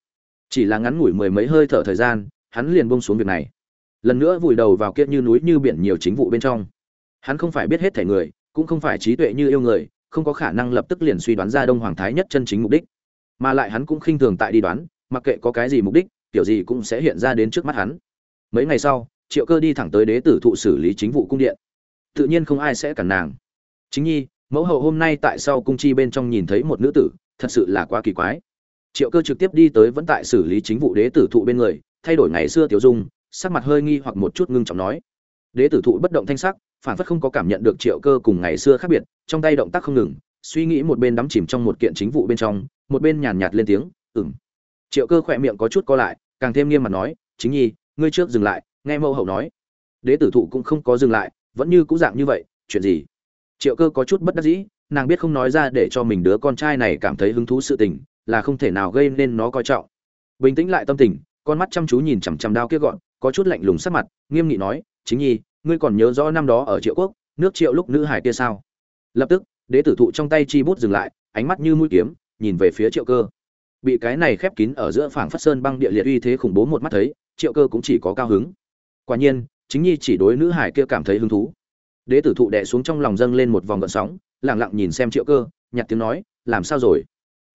Chỉ là ngắn ngủi mười mấy hơi thở thời gian, hắn liền bông xuống việc này. Lần nữa vùi đầu vào kiệt như núi như biển nhiều chính vụ bên trong. Hắn không phải biết hết thể người, cũng không phải trí tuệ như yêu người, không có khả năng lập tức liền suy đoán ra đông hoàng thái nhất chân chính mục đích. Mà lại hắn cũng khinh thường tại đi đoán, mặc kệ có cái gì mục đích, kiểu gì cũng sẽ hiện ra đến trước mắt hắn. Mấy ngày sau, triệu cơ đi thẳng tới đế tử thụ xử lý chính vụ cung điện. Tự nhiên không ai sẽ cản nàng. Chính nhi mẫu hậu hôm nay tại sao cung chi bên trong nhìn thấy một nữ tử, thật sự là quá kỳ quái. Triệu cơ trực tiếp đi tới vẫn tại xử lý chính vụ đế tử thụ bên người, thay đổi ngày xưa tiểu dung, sắc mặt hơi nghi hoặc một chút ngưng trọng nói. Đế tử thụ bất động thanh sắc, phản phất không có cảm nhận được triệu cơ cùng ngày xưa khác biệt, trong tay động tác không ngừng, suy nghĩ một bên đắm chìm trong một kiện chính vụ bên trong, một bên nhàn nhạt lên tiếng, ừm. triệu cơ khỏe miệng có chút co lại, càng thêm nghiêm mặt nói, chính nhi, ngươi trước dừng lại, nghe mẫu hậu nói. Đế tử thụ cũng không có dừng lại, vẫn như cũ dạng như vậy, chuyện gì? Triệu cơ có chút bất đắc dĩ, nàng biết không nói ra để cho mình đứa con trai này cảm thấy hứng thú sự tình, là không thể nào gây nên nó coi trọng. Bình tĩnh lại tâm tình, con mắt chăm chú nhìn chằm chằm đao kia gọn, có chút lạnh lùng sắc mặt, nghiêm nghị nói, chính nhi, ngươi còn nhớ rõ năm đó ở triệu quốc, nước triệu lúc nữ hải kia sao? Lập tức, đế tử thụ trong tay chi bút dừng lại, ánh mắt như mũi kiếm, nhìn về phía triệu cơ. Bị cái này khép kín ở giữa phảng phất sơn băng địa liệt uy thế khủng bố một mắt thấy, triệu cơ cũng chỉ có cao hứng. Quả nhiên, chính nhi chỉ đối nữ hải kia cảm thấy hứng thú đế tử thụ đẻ xuống trong lòng dâng lên một vòng gợn sóng lẳng lặng nhìn xem triệu cơ, nhặt tiếng nói, làm sao rồi?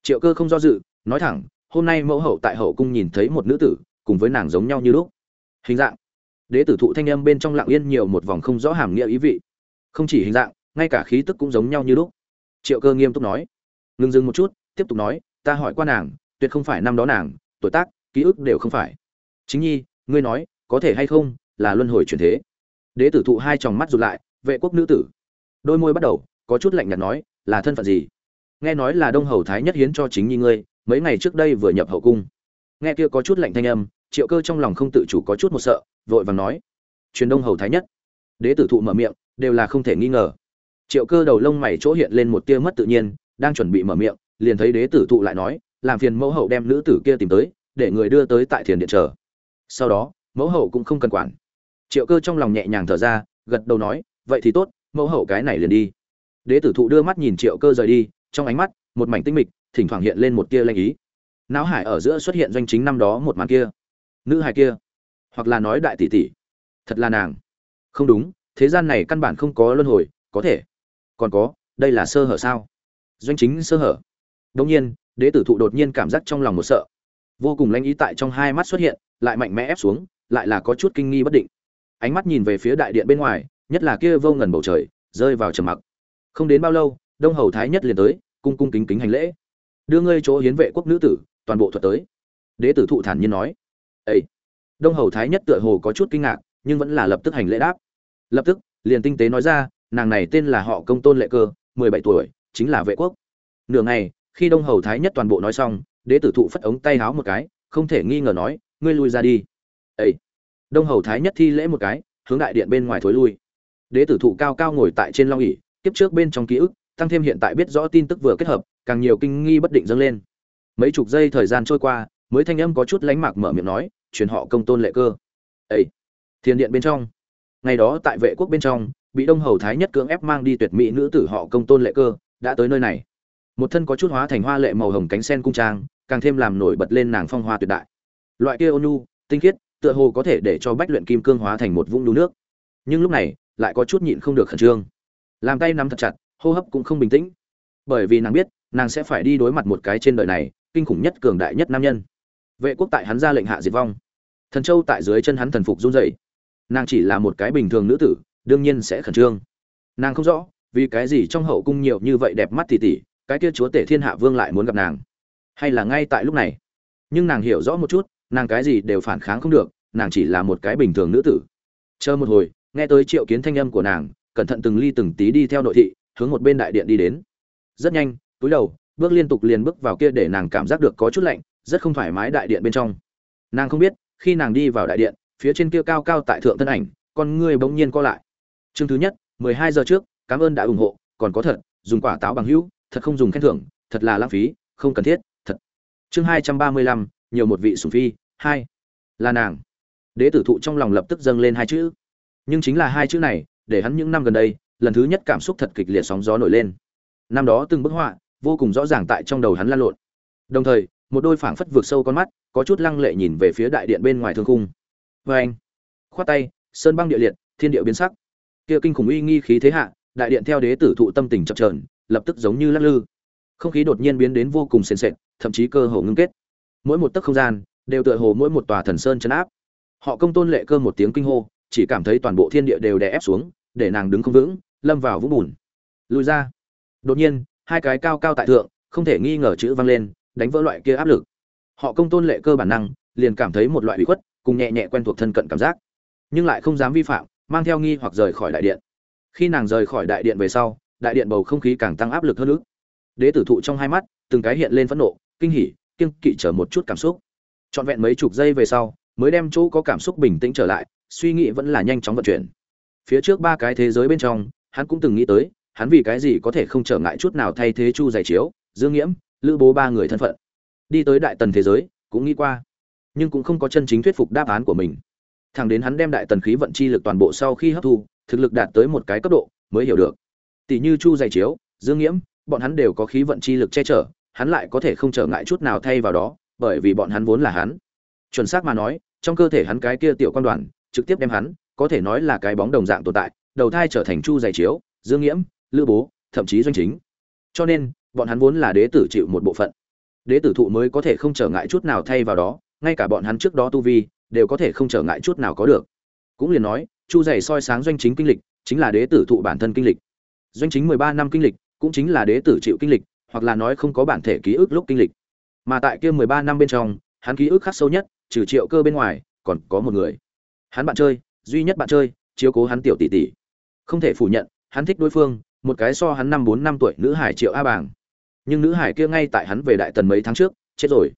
Triệu cơ không do dự, nói thẳng, hôm nay mẫu hậu tại hậu cung nhìn thấy một nữ tử, cùng với nàng giống nhau như lúc. Hình dạng. Đế tử thụ thanh âm bên trong lặng yên nhiều một vòng không rõ hàm nghĩa ý vị. Không chỉ hình dạng, ngay cả khí tức cũng giống nhau như lúc. Triệu cơ nghiêm túc nói. Ngừng dừng một chút, tiếp tục nói, ta hỏi qua nàng, tuyệt không phải năm đó nàng, tuổi tác, ký ức đều không phải. Chính nhi, ngươi nói, có thể hay không, là luân hồi chuyển thế. Đế tử thụ hai tròng mắt rụt lại vệ quốc nữ tử. Đôi môi bắt đầu có chút lạnh nhạt nói, là thân phận gì? Nghe nói là đông hầu thái nhất hiến cho chính nhi ngươi, mấy ngày trước đây vừa nhập hậu cung. Nghe kia có chút lạnh thanh âm, triệu cơ trong lòng không tự chủ có chút một sợ, vội vàng nói, truyền đông hầu thái nhất. Đế tử thụ mở miệng, đều là không thể nghi ngờ. Triệu cơ đầu lông mày chỗ hiện lên một tia mất tự nhiên, đang chuẩn bị mở miệng, liền thấy đế tử thụ lại nói, làm phiền mẫu hậu đem nữ tử kia tìm tới, để người đưa tới tại thiền điện chờ. Sau đó, mẫu hậu cũng không cần quản. Triệu cơ trong lòng nhẹ nhàng thở ra, gật đầu nói vậy thì tốt, mẫu hậu cái này liền đi. Đế tử thụ đưa mắt nhìn triệu cơ rời đi, trong ánh mắt, một mảnh tinh mịch, thỉnh thoảng hiện lên một tia lanh ý. Não hải ở giữa xuất hiện doanh chính năm đó một màn kia. Nữ hải kia, hoặc là nói đại tỷ tỷ, thật là nàng. Không đúng, thế gian này căn bản không có luân hồi, có thể. Còn có, đây là sơ hở sao? Doanh chính sơ hở. Đông nhiên, đế tử thụ đột nhiên cảm giác trong lòng một sợ. Vô cùng lãnh ý tại trong hai mắt xuất hiện, lại mạnh mẽ ép xuống, lại là có chút kinh nghi bất định. Ánh mắt nhìn về phía đại điện bên ngoài nhất là kia vô ngần bầu trời, rơi vào trầm mặc. Không đến bao lâu, đông hầu thái nhất liền tới, cung cung kính kính hành lễ. Đưa ngươi chỗ hiến vệ quốc nữ tử, toàn bộ thuật tới. Đế tử thụ thản nhiên nói. Ấy đông hầu thái nhất tựa hồ có chút kinh ngạc, nhưng vẫn là lập tức hành lễ đáp. Lập tức, liền tinh tế nói ra, nàng này tên là họ công tôn lệ cơ, mười bảy tuổi, chính là vệ quốc. Nửa ngày, khi đông hầu thái nhất toàn bộ nói xong, đế tử thụ phất ống tay háo một cái, không thể nghi ngờ nói, ngươi lui ra đi. Ấy đông hầu thái nhất thi lễ một cái, hướng đại điện bên ngoài thối lui đế tử thụ cao cao ngồi tại trên long ỉ kiếp trước bên trong ký ức, tăng thêm hiện tại biết rõ tin tức vừa kết hợp, càng nhiều kinh nghi bất định dâng lên. Mấy chục giây thời gian trôi qua, mới thanh âm có chút lánh mạc mở miệng nói, truyền họ công tôn lệ cơ. Ấy thiên điện bên trong. Ngày đó tại vệ quốc bên trong, bị đông hầu thái nhất cưỡng ép mang đi tuyệt mỹ nữ tử họ công tôn lệ cơ, đã tới nơi này. Một thân có chút hóa thành hoa lệ màu hồng cánh sen cung trang, càng thêm làm nổi bật lên nàng phong hoa tuyệt đại. Loại kia ônu tinh khiết, tựa hồ có thể để cho bách luyện kim cương hóa thành một vũng đu nước. Nhưng lúc này lại có chút nhịn không được khẩn trương. Làm tay nắm thật chặt, hô hấp cũng không bình tĩnh. Bởi vì nàng biết, nàng sẽ phải đi đối mặt một cái trên đời này, kinh khủng nhất cường đại nhất nam nhân. Vệ quốc tại hắn ra lệnh hạ diệt vong. Thần châu tại dưới chân hắn thần phục run rẩy. Nàng chỉ là một cái bình thường nữ tử, đương nhiên sẽ khẩn trương. Nàng không rõ, vì cái gì trong hậu cung nhiều như vậy đẹp mắt tỉ tỉ, cái kia chúa tể thiên hạ vương lại muốn gặp nàng. Hay là ngay tại lúc này. Nhưng nàng hiểu rõ một chút, nàng cái gì đều phản kháng không được, nàng chỉ là một cái bình thường nữ tử. Chờ một hồi nghe tới triệu kiến thanh âm của nàng, cẩn thận từng ly từng tí đi theo nội thị, hướng một bên đại điện đi đến. Rất nhanh, túi đầu, bước liên tục liền bước vào kia để nàng cảm giác được có chút lạnh, rất không thoải mái đại điện bên trong. Nàng không biết, khi nàng đi vào đại điện, phía trên kia cao cao tại thượng thân ảnh, con ngươi bỗng nhiên co lại. Chương thứ nhất, mười hai giờ trước, cảm ơn đã ủng hộ, còn có thật, dùng quả táo bằng hữu, thật không dùng khen thưởng, thật là lãng phí, không cần thiết, thật. Chương hai trăm ba mươi lăm, nhiều một vị sủng phi, hai, là nàng. Đế tử thụ trong lòng lập tức dâng lên hai chữ nhưng chính là hai chữ này, để hắn những năm gần đây, lần thứ nhất cảm xúc thật kịch liệt sóng gió nổi lên. Năm đó từng bức họa, vô cùng rõ ràng tại trong đầu hắn lan lộn. Đồng thời, một đôi phảng phất vượt sâu con mắt, có chút lăng lệ nhìn về phía đại điện bên ngoài thương khung. Vê anh, khoát tay, sơn băng địa liệt, thiên địa biến sắc. Kia kinh khủng uy nghi khí thế hạ, đại điện theo đế tử thụ tâm tình chập trờn lập tức giống như lắc lư. Không khí đột nhiên biến đến vô cùng sền sệt, thậm chí cơ hồ ngưng kết. Mỗi một tấc không gian, đều tựa hồ mỗi một tòa thần sơn chấn áp. Họ công tôn lệ cơ một tiếng kinh hô chỉ cảm thấy toàn bộ thiên địa đều đè ép xuống, để nàng đứng không vững, lâm vào vũng bùn. Lùi ra. Đột nhiên, hai cái cao cao tại thượng, không thể nghi ngờ chữ vang lên, đánh vỡ loại kia áp lực. Họ công tôn lệ cơ bản năng, liền cảm thấy một loại bị khuất, cùng nhẹ nhẹ quen thuộc thân cận cảm giác. Nhưng lại không dám vi phạm, mang theo nghi hoặc rời khỏi đại điện. Khi nàng rời khỏi đại điện về sau, đại điện bầu không khí càng tăng áp lực hơn nữa. Đế tử thụ trong hai mắt, từng cái hiện lên phẫn nộ, kinh hỉ, kiêng kỵ trở một chút cảm xúc. Trọn vẹn mấy chục giây về sau, mới đem chỗ có cảm xúc bình tĩnh trở lại suy nghĩ vẫn là nhanh chóng vận chuyển. Phía trước ba cái thế giới bên trong, hắn cũng từng nghĩ tới, hắn vì cái gì có thể không trở ngại chút nào thay thế chu giải chiếu, dương nghiễm, lữ bố ba người thân phận. Đi tới đại tần thế giới, cũng nghĩ qua, nhưng cũng không có chân chính thuyết phục đáp án của mình. Thẳng đến hắn đem đại tần khí vận chi lực toàn bộ sau khi hấp thu, thực lực đạt tới một cái cấp độ, mới hiểu được. Tỷ như chu giải chiếu, dương nghiễm, bọn hắn đều có khí vận chi lực che chở, hắn lại có thể không trở ngại chút nào thay vào đó, bởi vì bọn hắn vốn là hắn. Chuẩn xác mà nói, trong cơ thể hắn cái kia tiểu quan đoàn trực tiếp đem hắn, có thể nói là cái bóng đồng dạng tồn tại, đầu thai trở thành chu giải chiếu, dương nghiễm, lữ bố, thậm chí doanh chính. Cho nên, bọn hắn vốn là đế tử chịu một bộ phận. Đế tử thụ mới có thể không trở ngại chút nào thay vào đó, ngay cả bọn hắn trước đó tu vi, đều có thể không trở ngại chút nào có được. Cũng liền nói, chu dày soi sáng doanh chính kinh lịch, chính là đế tử thụ bản thân kinh lịch. Doanh chính mười ba năm kinh lịch, cũng chính là đế tử chịu kinh lịch, hoặc là nói không có bản thể ký ức lúc kinh lịch. Mà tại kia mười ba năm bên trong, hắn ký ức khắc sâu nhất, trừ triệu cơ bên ngoài, còn có một người hắn bạn chơi, duy nhất bạn chơi, chiếu cố hắn tiểu tỷ tỷ. Không thể phủ nhận, hắn thích đối phương, một cái so hắn năm bốn năm tuổi nữ hải triệu a bàng. Nhưng nữ hải kia ngay tại hắn về đại tần mấy tháng trước, chết rồi.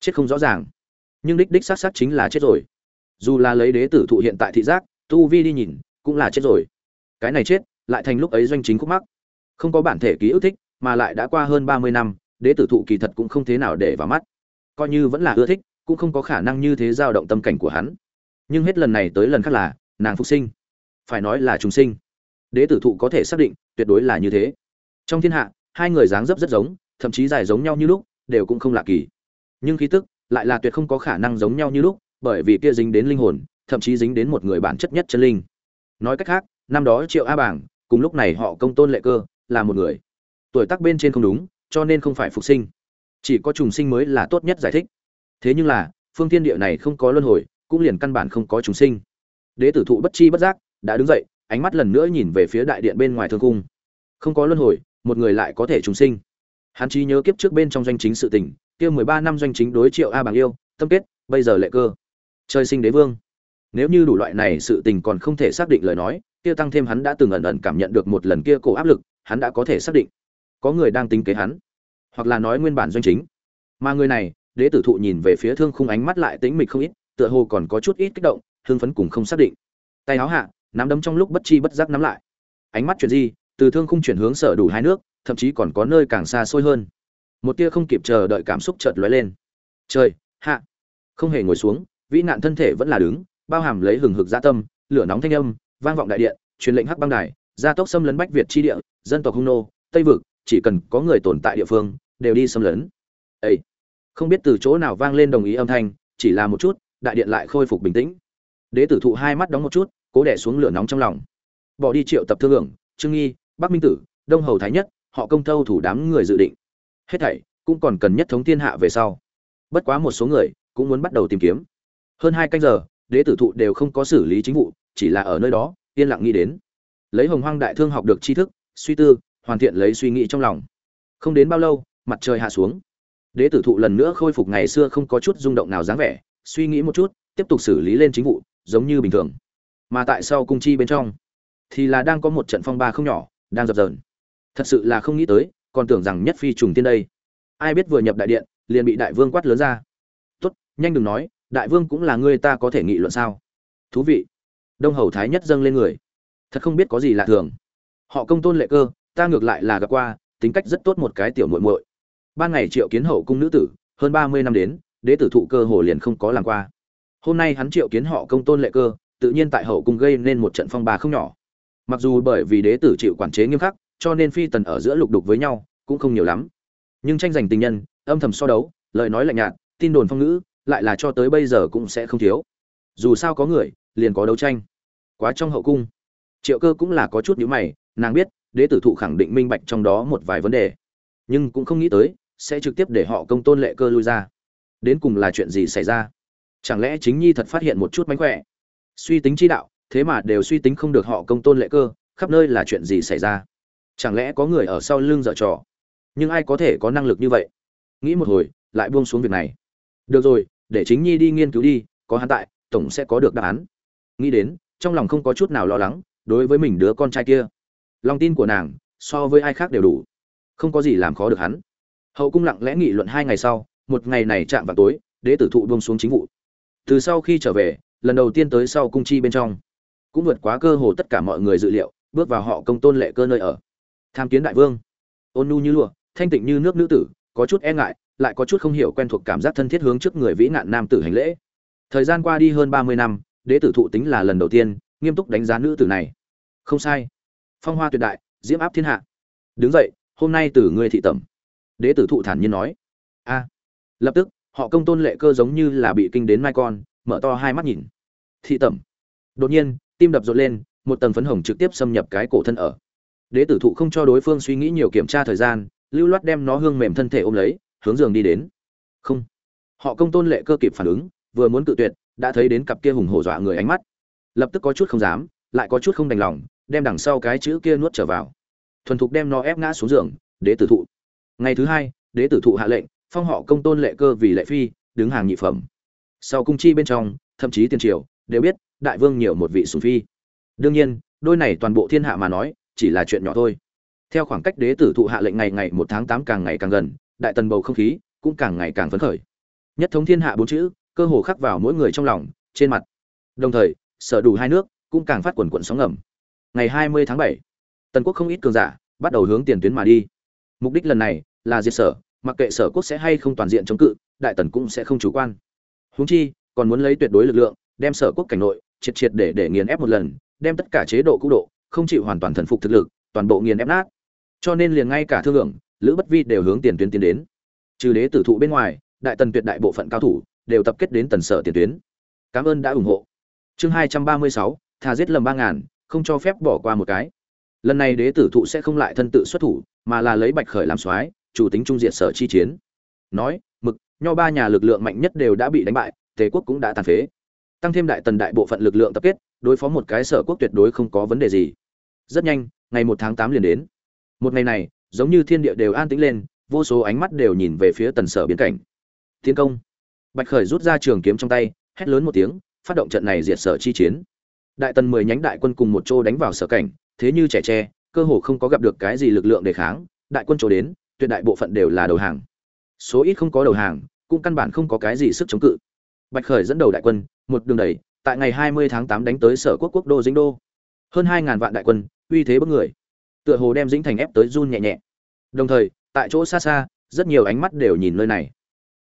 Chết không rõ ràng. Nhưng đích đích xác xác chính là chết rồi. Dù là lấy đế tử thụ hiện tại thị giác, tu vi đi nhìn, cũng là chết rồi. Cái này chết, lại thành lúc ấy doanh chính khúc mắc. Không có bản thể ký ức thích, mà lại đã qua hơn ba mươi năm, đế tử thụ kỳ thật cũng không thế nào để vào mắt. Coi như vẫn là ưa thích, cũng không có khả năng như thế dao động tâm cảnh của hắn nhưng hết lần này tới lần khác là nàng phục sinh. Phải nói là trùng sinh. Đế tử thụ có thể xác định, tuyệt đối là như thế. Trong thiên hạ, hai người dáng dấp rất giống, thậm chí dài giống nhau như lúc, đều cũng không lạ kỳ. Nhưng khí tức lại là tuyệt không có khả năng giống nhau như lúc, bởi vì kia dính đến linh hồn, thậm chí dính đến một người bản chất nhất chân linh. Nói cách khác, năm đó triệu a bảng cùng lúc này họ công tôn lệ cơ, là một người. Tuổi tác bên trên không đúng, cho nên không phải phục sinh. Chỉ có trùng sinh mới là tốt nhất giải thích. Thế nhưng là, phương thiên địa này không có luân hồi cũng liền căn bản không có trùng sinh. Đế tử thụ bất chi bất giác, đã đứng dậy, ánh mắt lần nữa nhìn về phía đại điện bên ngoài thương cung không có luân hồi, một người lại có thể trùng sinh. Hắn trí nhớ kiếp trước bên trong doanh chính sự tình, kia mười ba năm doanh chính đối triệu a bằng yêu, tâm kết, bây giờ lệ cơ. Trời sinh đế vương. Nếu như đủ loại này sự tình còn không thể xác định lời nói, kia tăng thêm hắn đã từng ẩn ẩn cảm nhận được một lần kia cổ áp lực, hắn đã có thể xác định. Có người đang tính kế hắn, hoặc là nói nguyên bản doanh chính. Mà người này, đế tử thụ nhìn về phía thương khung ánh mắt lại tĩnh mịch không ít tựa hồ còn có chút ít kích động, hưng phấn cùng không xác định. Tay áo hạ, nắm đấm trong lúc bất chi bất giác nắm lại. Ánh mắt chuyển di, từ thương khung chuyển hướng sở đủ hai nước, thậm chí còn có nơi càng xa xôi hơn. Một tia không kịp chờ đợi cảm xúc chợt lóe lên. Trời, hạ. Không hề ngồi xuống, vĩ nạn thân thể vẫn là đứng, bao hàm lấy hừng hực gia tâm, lửa nóng thanh âm, vang vọng đại điện, truyền lệnh hắc băng đài, gia tốc xâm lấn bách việt chi địa, dân tộc hung nô, tây vực, chỉ cần có người tồn tại địa phương, đều đi xâm lấn. Ấy không biết từ chỗ nào vang lên đồng ý âm thanh, chỉ là một chút đại điện lại khôi phục bình tĩnh. Đế tử thụ hai mắt đóng một chút, cố đẻ xuống lửa nóng trong lòng. Bỏ đi triệu tập thương hưởng, trương nghi, bắc minh tử, đông hầu thái nhất, họ công thâu thủ đám người dự định. Hết thảy cũng còn cần nhất thống thiên hạ về sau. Bất quá một số người cũng muốn bắt đầu tìm kiếm. Hơn hai canh giờ, đế tử thụ đều không có xử lý chính vụ, chỉ là ở nơi đó, yên lặng nghĩ đến. Lấy hồng hoang đại thương học được tri thức, suy tư, hoàn thiện lấy suy nghĩ trong lòng. Không đến bao lâu, mặt trời hạ xuống. Đế tử thụ lần nữa khôi phục ngày xưa không có chút rung động nào dáng vẻ suy nghĩ một chút, tiếp tục xử lý lên chính vụ, giống như bình thường. Mà tại sau cung chi bên trong, thì là đang có một trận phong ba không nhỏ, đang dập dờn. Thật sự là không nghĩ tới, còn tưởng rằng nhất phi trùng tiên đây. Ai biết vừa nhập đại điện, liền bị đại vương quát lớn ra. Tốt, nhanh đừng nói, đại vương cũng là người ta có thể nghị luận sao? Thú vị. Đông hầu thái nhất dâng lên người. Thật không biết có gì lạ thường. Họ công tôn lệ cơ, ta ngược lại là gặp qua, tính cách rất tốt một cái tiểu muội muội. Ban ngày triệu kiến hậu cung nữ tử, hơn ba mươi năm đến đế tử thụ cơ hồ liền không có làm qua. Hôm nay hắn triệu kiến họ công tôn lệ cơ, tự nhiên tại hậu cung gây nên một trận phong ba không nhỏ. Mặc dù bởi vì đế tử chịu quản chế nghiêm khắc, cho nên phi tần ở giữa lục đục với nhau, cũng không nhiều lắm. Nhưng tranh giành tình nhân, âm thầm so đấu, lời nói lạnh nhạt, tin đồn phong ngữ, lại là cho tới bây giờ cũng sẽ không thiếu. Dù sao có người, liền có đấu tranh. Quá trong hậu cung. Triệu cơ cũng là có chút nhíu mày, nàng biết, đế tử thụ khẳng định minh bạch trong đó một vài vấn đề. Nhưng cũng không nghĩ tới, sẽ trực tiếp để họ công tôn lệ cơ lui ra đến cùng là chuyện gì xảy ra? Chẳng lẽ chính nhi thật phát hiện một chút mánh khỏe? Suy tính chi đạo, thế mà đều suy tính không được họ công tôn lệ cơ, khắp nơi là chuyện gì xảy ra? Chẳng lẽ có người ở sau lưng dở trò? Nhưng ai có thể có năng lực như vậy? Nghĩ một hồi, lại buông xuống việc này. Được rồi, để chính nhi đi nghiên cứu đi, có hắn tại, tổng sẽ có được đáp án. Nghĩ đến, trong lòng không có chút nào lo lắng, đối với mình đứa con trai kia. Lòng tin của nàng, so với ai khác đều đủ. Không có gì làm khó được hắn. Hậu cung lặng lẽ nghị luận hai ngày sau một ngày này chạm vào tối, đế tử thụ buông xuống chính vụ. Từ sau khi trở về, lần đầu tiên tới sau cung chi bên trong, cũng vượt quá cơ hồ tất cả mọi người dự liệu, bước vào họ công tôn lệ cơ nơi ở. Tham kiến đại vương. Ôn nu như lụa, thanh tịnh như nước nữ tử, có chút e ngại, lại có chút không hiểu quen thuộc cảm giác thân thiết hướng trước người vĩ nạn nam tử hành lễ. Thời gian qua đi hơn ba mươi năm, đế tử thụ tính là lần đầu tiên, nghiêm túc đánh giá nữ tử này. Không sai. Phong hoa tuyệt đại, diễm áp thiên hạ. Đứng dậy, hôm nay từ ngươi thị tẩm. Đế tử thụ thản nhiên nói. A lập tức, họ công tôn lệ cơ giống như là bị kinh đến mai con, mở to hai mắt nhìn. Thị tẩm. Đột nhiên, tim đập rộn lên, một tầng phấn hồng trực tiếp xâm nhập cái cổ thân ở. Đế tử thụ không cho đối phương suy nghĩ nhiều kiểm tra thời gian, lưu loát đem nó hương mềm thân thể ôm lấy, hướng giường đi đến. Không. Họ công tôn lệ cơ kịp phản ứng, vừa muốn cự tuyệt, đã thấy đến cặp kia hùng hổ dọa người ánh mắt. Lập tức có chút không dám, lại có chút không đành lòng, đem đằng sau cái chữ kia nuốt trở vào. Thuần thục đem nó ép ngã xuống giường, đế tử thụ. Ngày thứ hai, đế tử thụ hạ lệnh phong họ công tôn lệ cơ vì lệ phi, đứng hàng nhị phẩm. Sau cung chi bên trong, thậm chí tiền triều, đều biết, đại vương nhiều một vị sùng phi. Đương nhiên, đôi này toàn bộ thiên hạ mà nói, chỉ là chuyện nhỏ thôi. Theo khoảng cách đế tử thụ hạ lệnh ngày ngày một tháng tám càng ngày càng gần, đại tần bầu không khí cũng càng ngày càng phấn khởi. Nhất thống thiên hạ bốn chữ, cơ hồ khắc vào mỗi người trong lòng, trên mặt. Đồng thời, sở đủ hai nước cũng càng phát quần quận sóng ngầm. Ngày hai mươi tháng bảy, tần quốc không ít cường giả bắt đầu hướng tiền tuyến mà đi. Mục đích lần này là diệt sở mặc kệ sở quốc sẽ hay không toàn diện chống cự, đại tần cũng sẽ không chủ quan. Huống chi, còn muốn lấy tuyệt đối lực lượng, đem sở quốc cảnh nội, triệt triệt để để nghiền ép một lần, đem tất cả chế độ cũ độ, không chịu hoàn toàn thần phục thực lực, toàn bộ nghiền ép nát. Cho nên liền ngay cả thương lượng, lữ bất vi đều hướng tiền tuyến tiến đến. Trừ đế tử thụ bên ngoài, đại tần tuyệt đại bộ phận cao thủ đều tập kết đến tần sở tiền tuyến. Cảm ơn đã ủng hộ. Chương hai trăm ba mươi sáu thà giết lầm ba ngàn, không cho phép bỏ qua một cái. Lần này đế tử thụ sẽ không lại thân tự xuất thủ, mà là lấy bạch khởi làm soái chủ tính trung diện sở chi chiến. Nói, mực, nho ba nhà lực lượng mạnh nhất đều đã bị đánh bại, tề quốc cũng đã tàn phế. Tăng thêm đại tần đại bộ phận lực lượng tập kết, đối phó một cái sở quốc tuyệt đối không có vấn đề gì. Rất nhanh, ngày một tháng tám liền đến. Một ngày này, giống như thiên địa đều an tĩnh lên, vô số ánh mắt đều nhìn về phía tần sở biến cảnh. Tiến công. Bạch khởi rút ra trường kiếm trong tay, hét lớn một tiếng, phát động trận này diệt sở chi chiến. Đại tần mười nhánh đại quân cùng một chỗ đánh vào sở cảnh, thế như trẻ tre, cơ hồ không có gặp được cái gì lực lượng đề kháng, đại quân chỗ đến tuyệt đại bộ phận đều là đầu hàng. Số ít không có đầu hàng, cũng căn bản không có cái gì sức chống cự. Bạch khởi dẫn đầu đại quân, một đường đẩy, tại ngày 20 tháng 8 đánh tới sở quốc quốc đô dĩnh đô. Hơn 2.000 vạn đại quân, uy thế bất người. Tựa hồ đem dĩnh thành ép tới run nhẹ nhẹ. Đồng thời, tại chỗ xa xa, rất nhiều ánh mắt đều nhìn nơi này.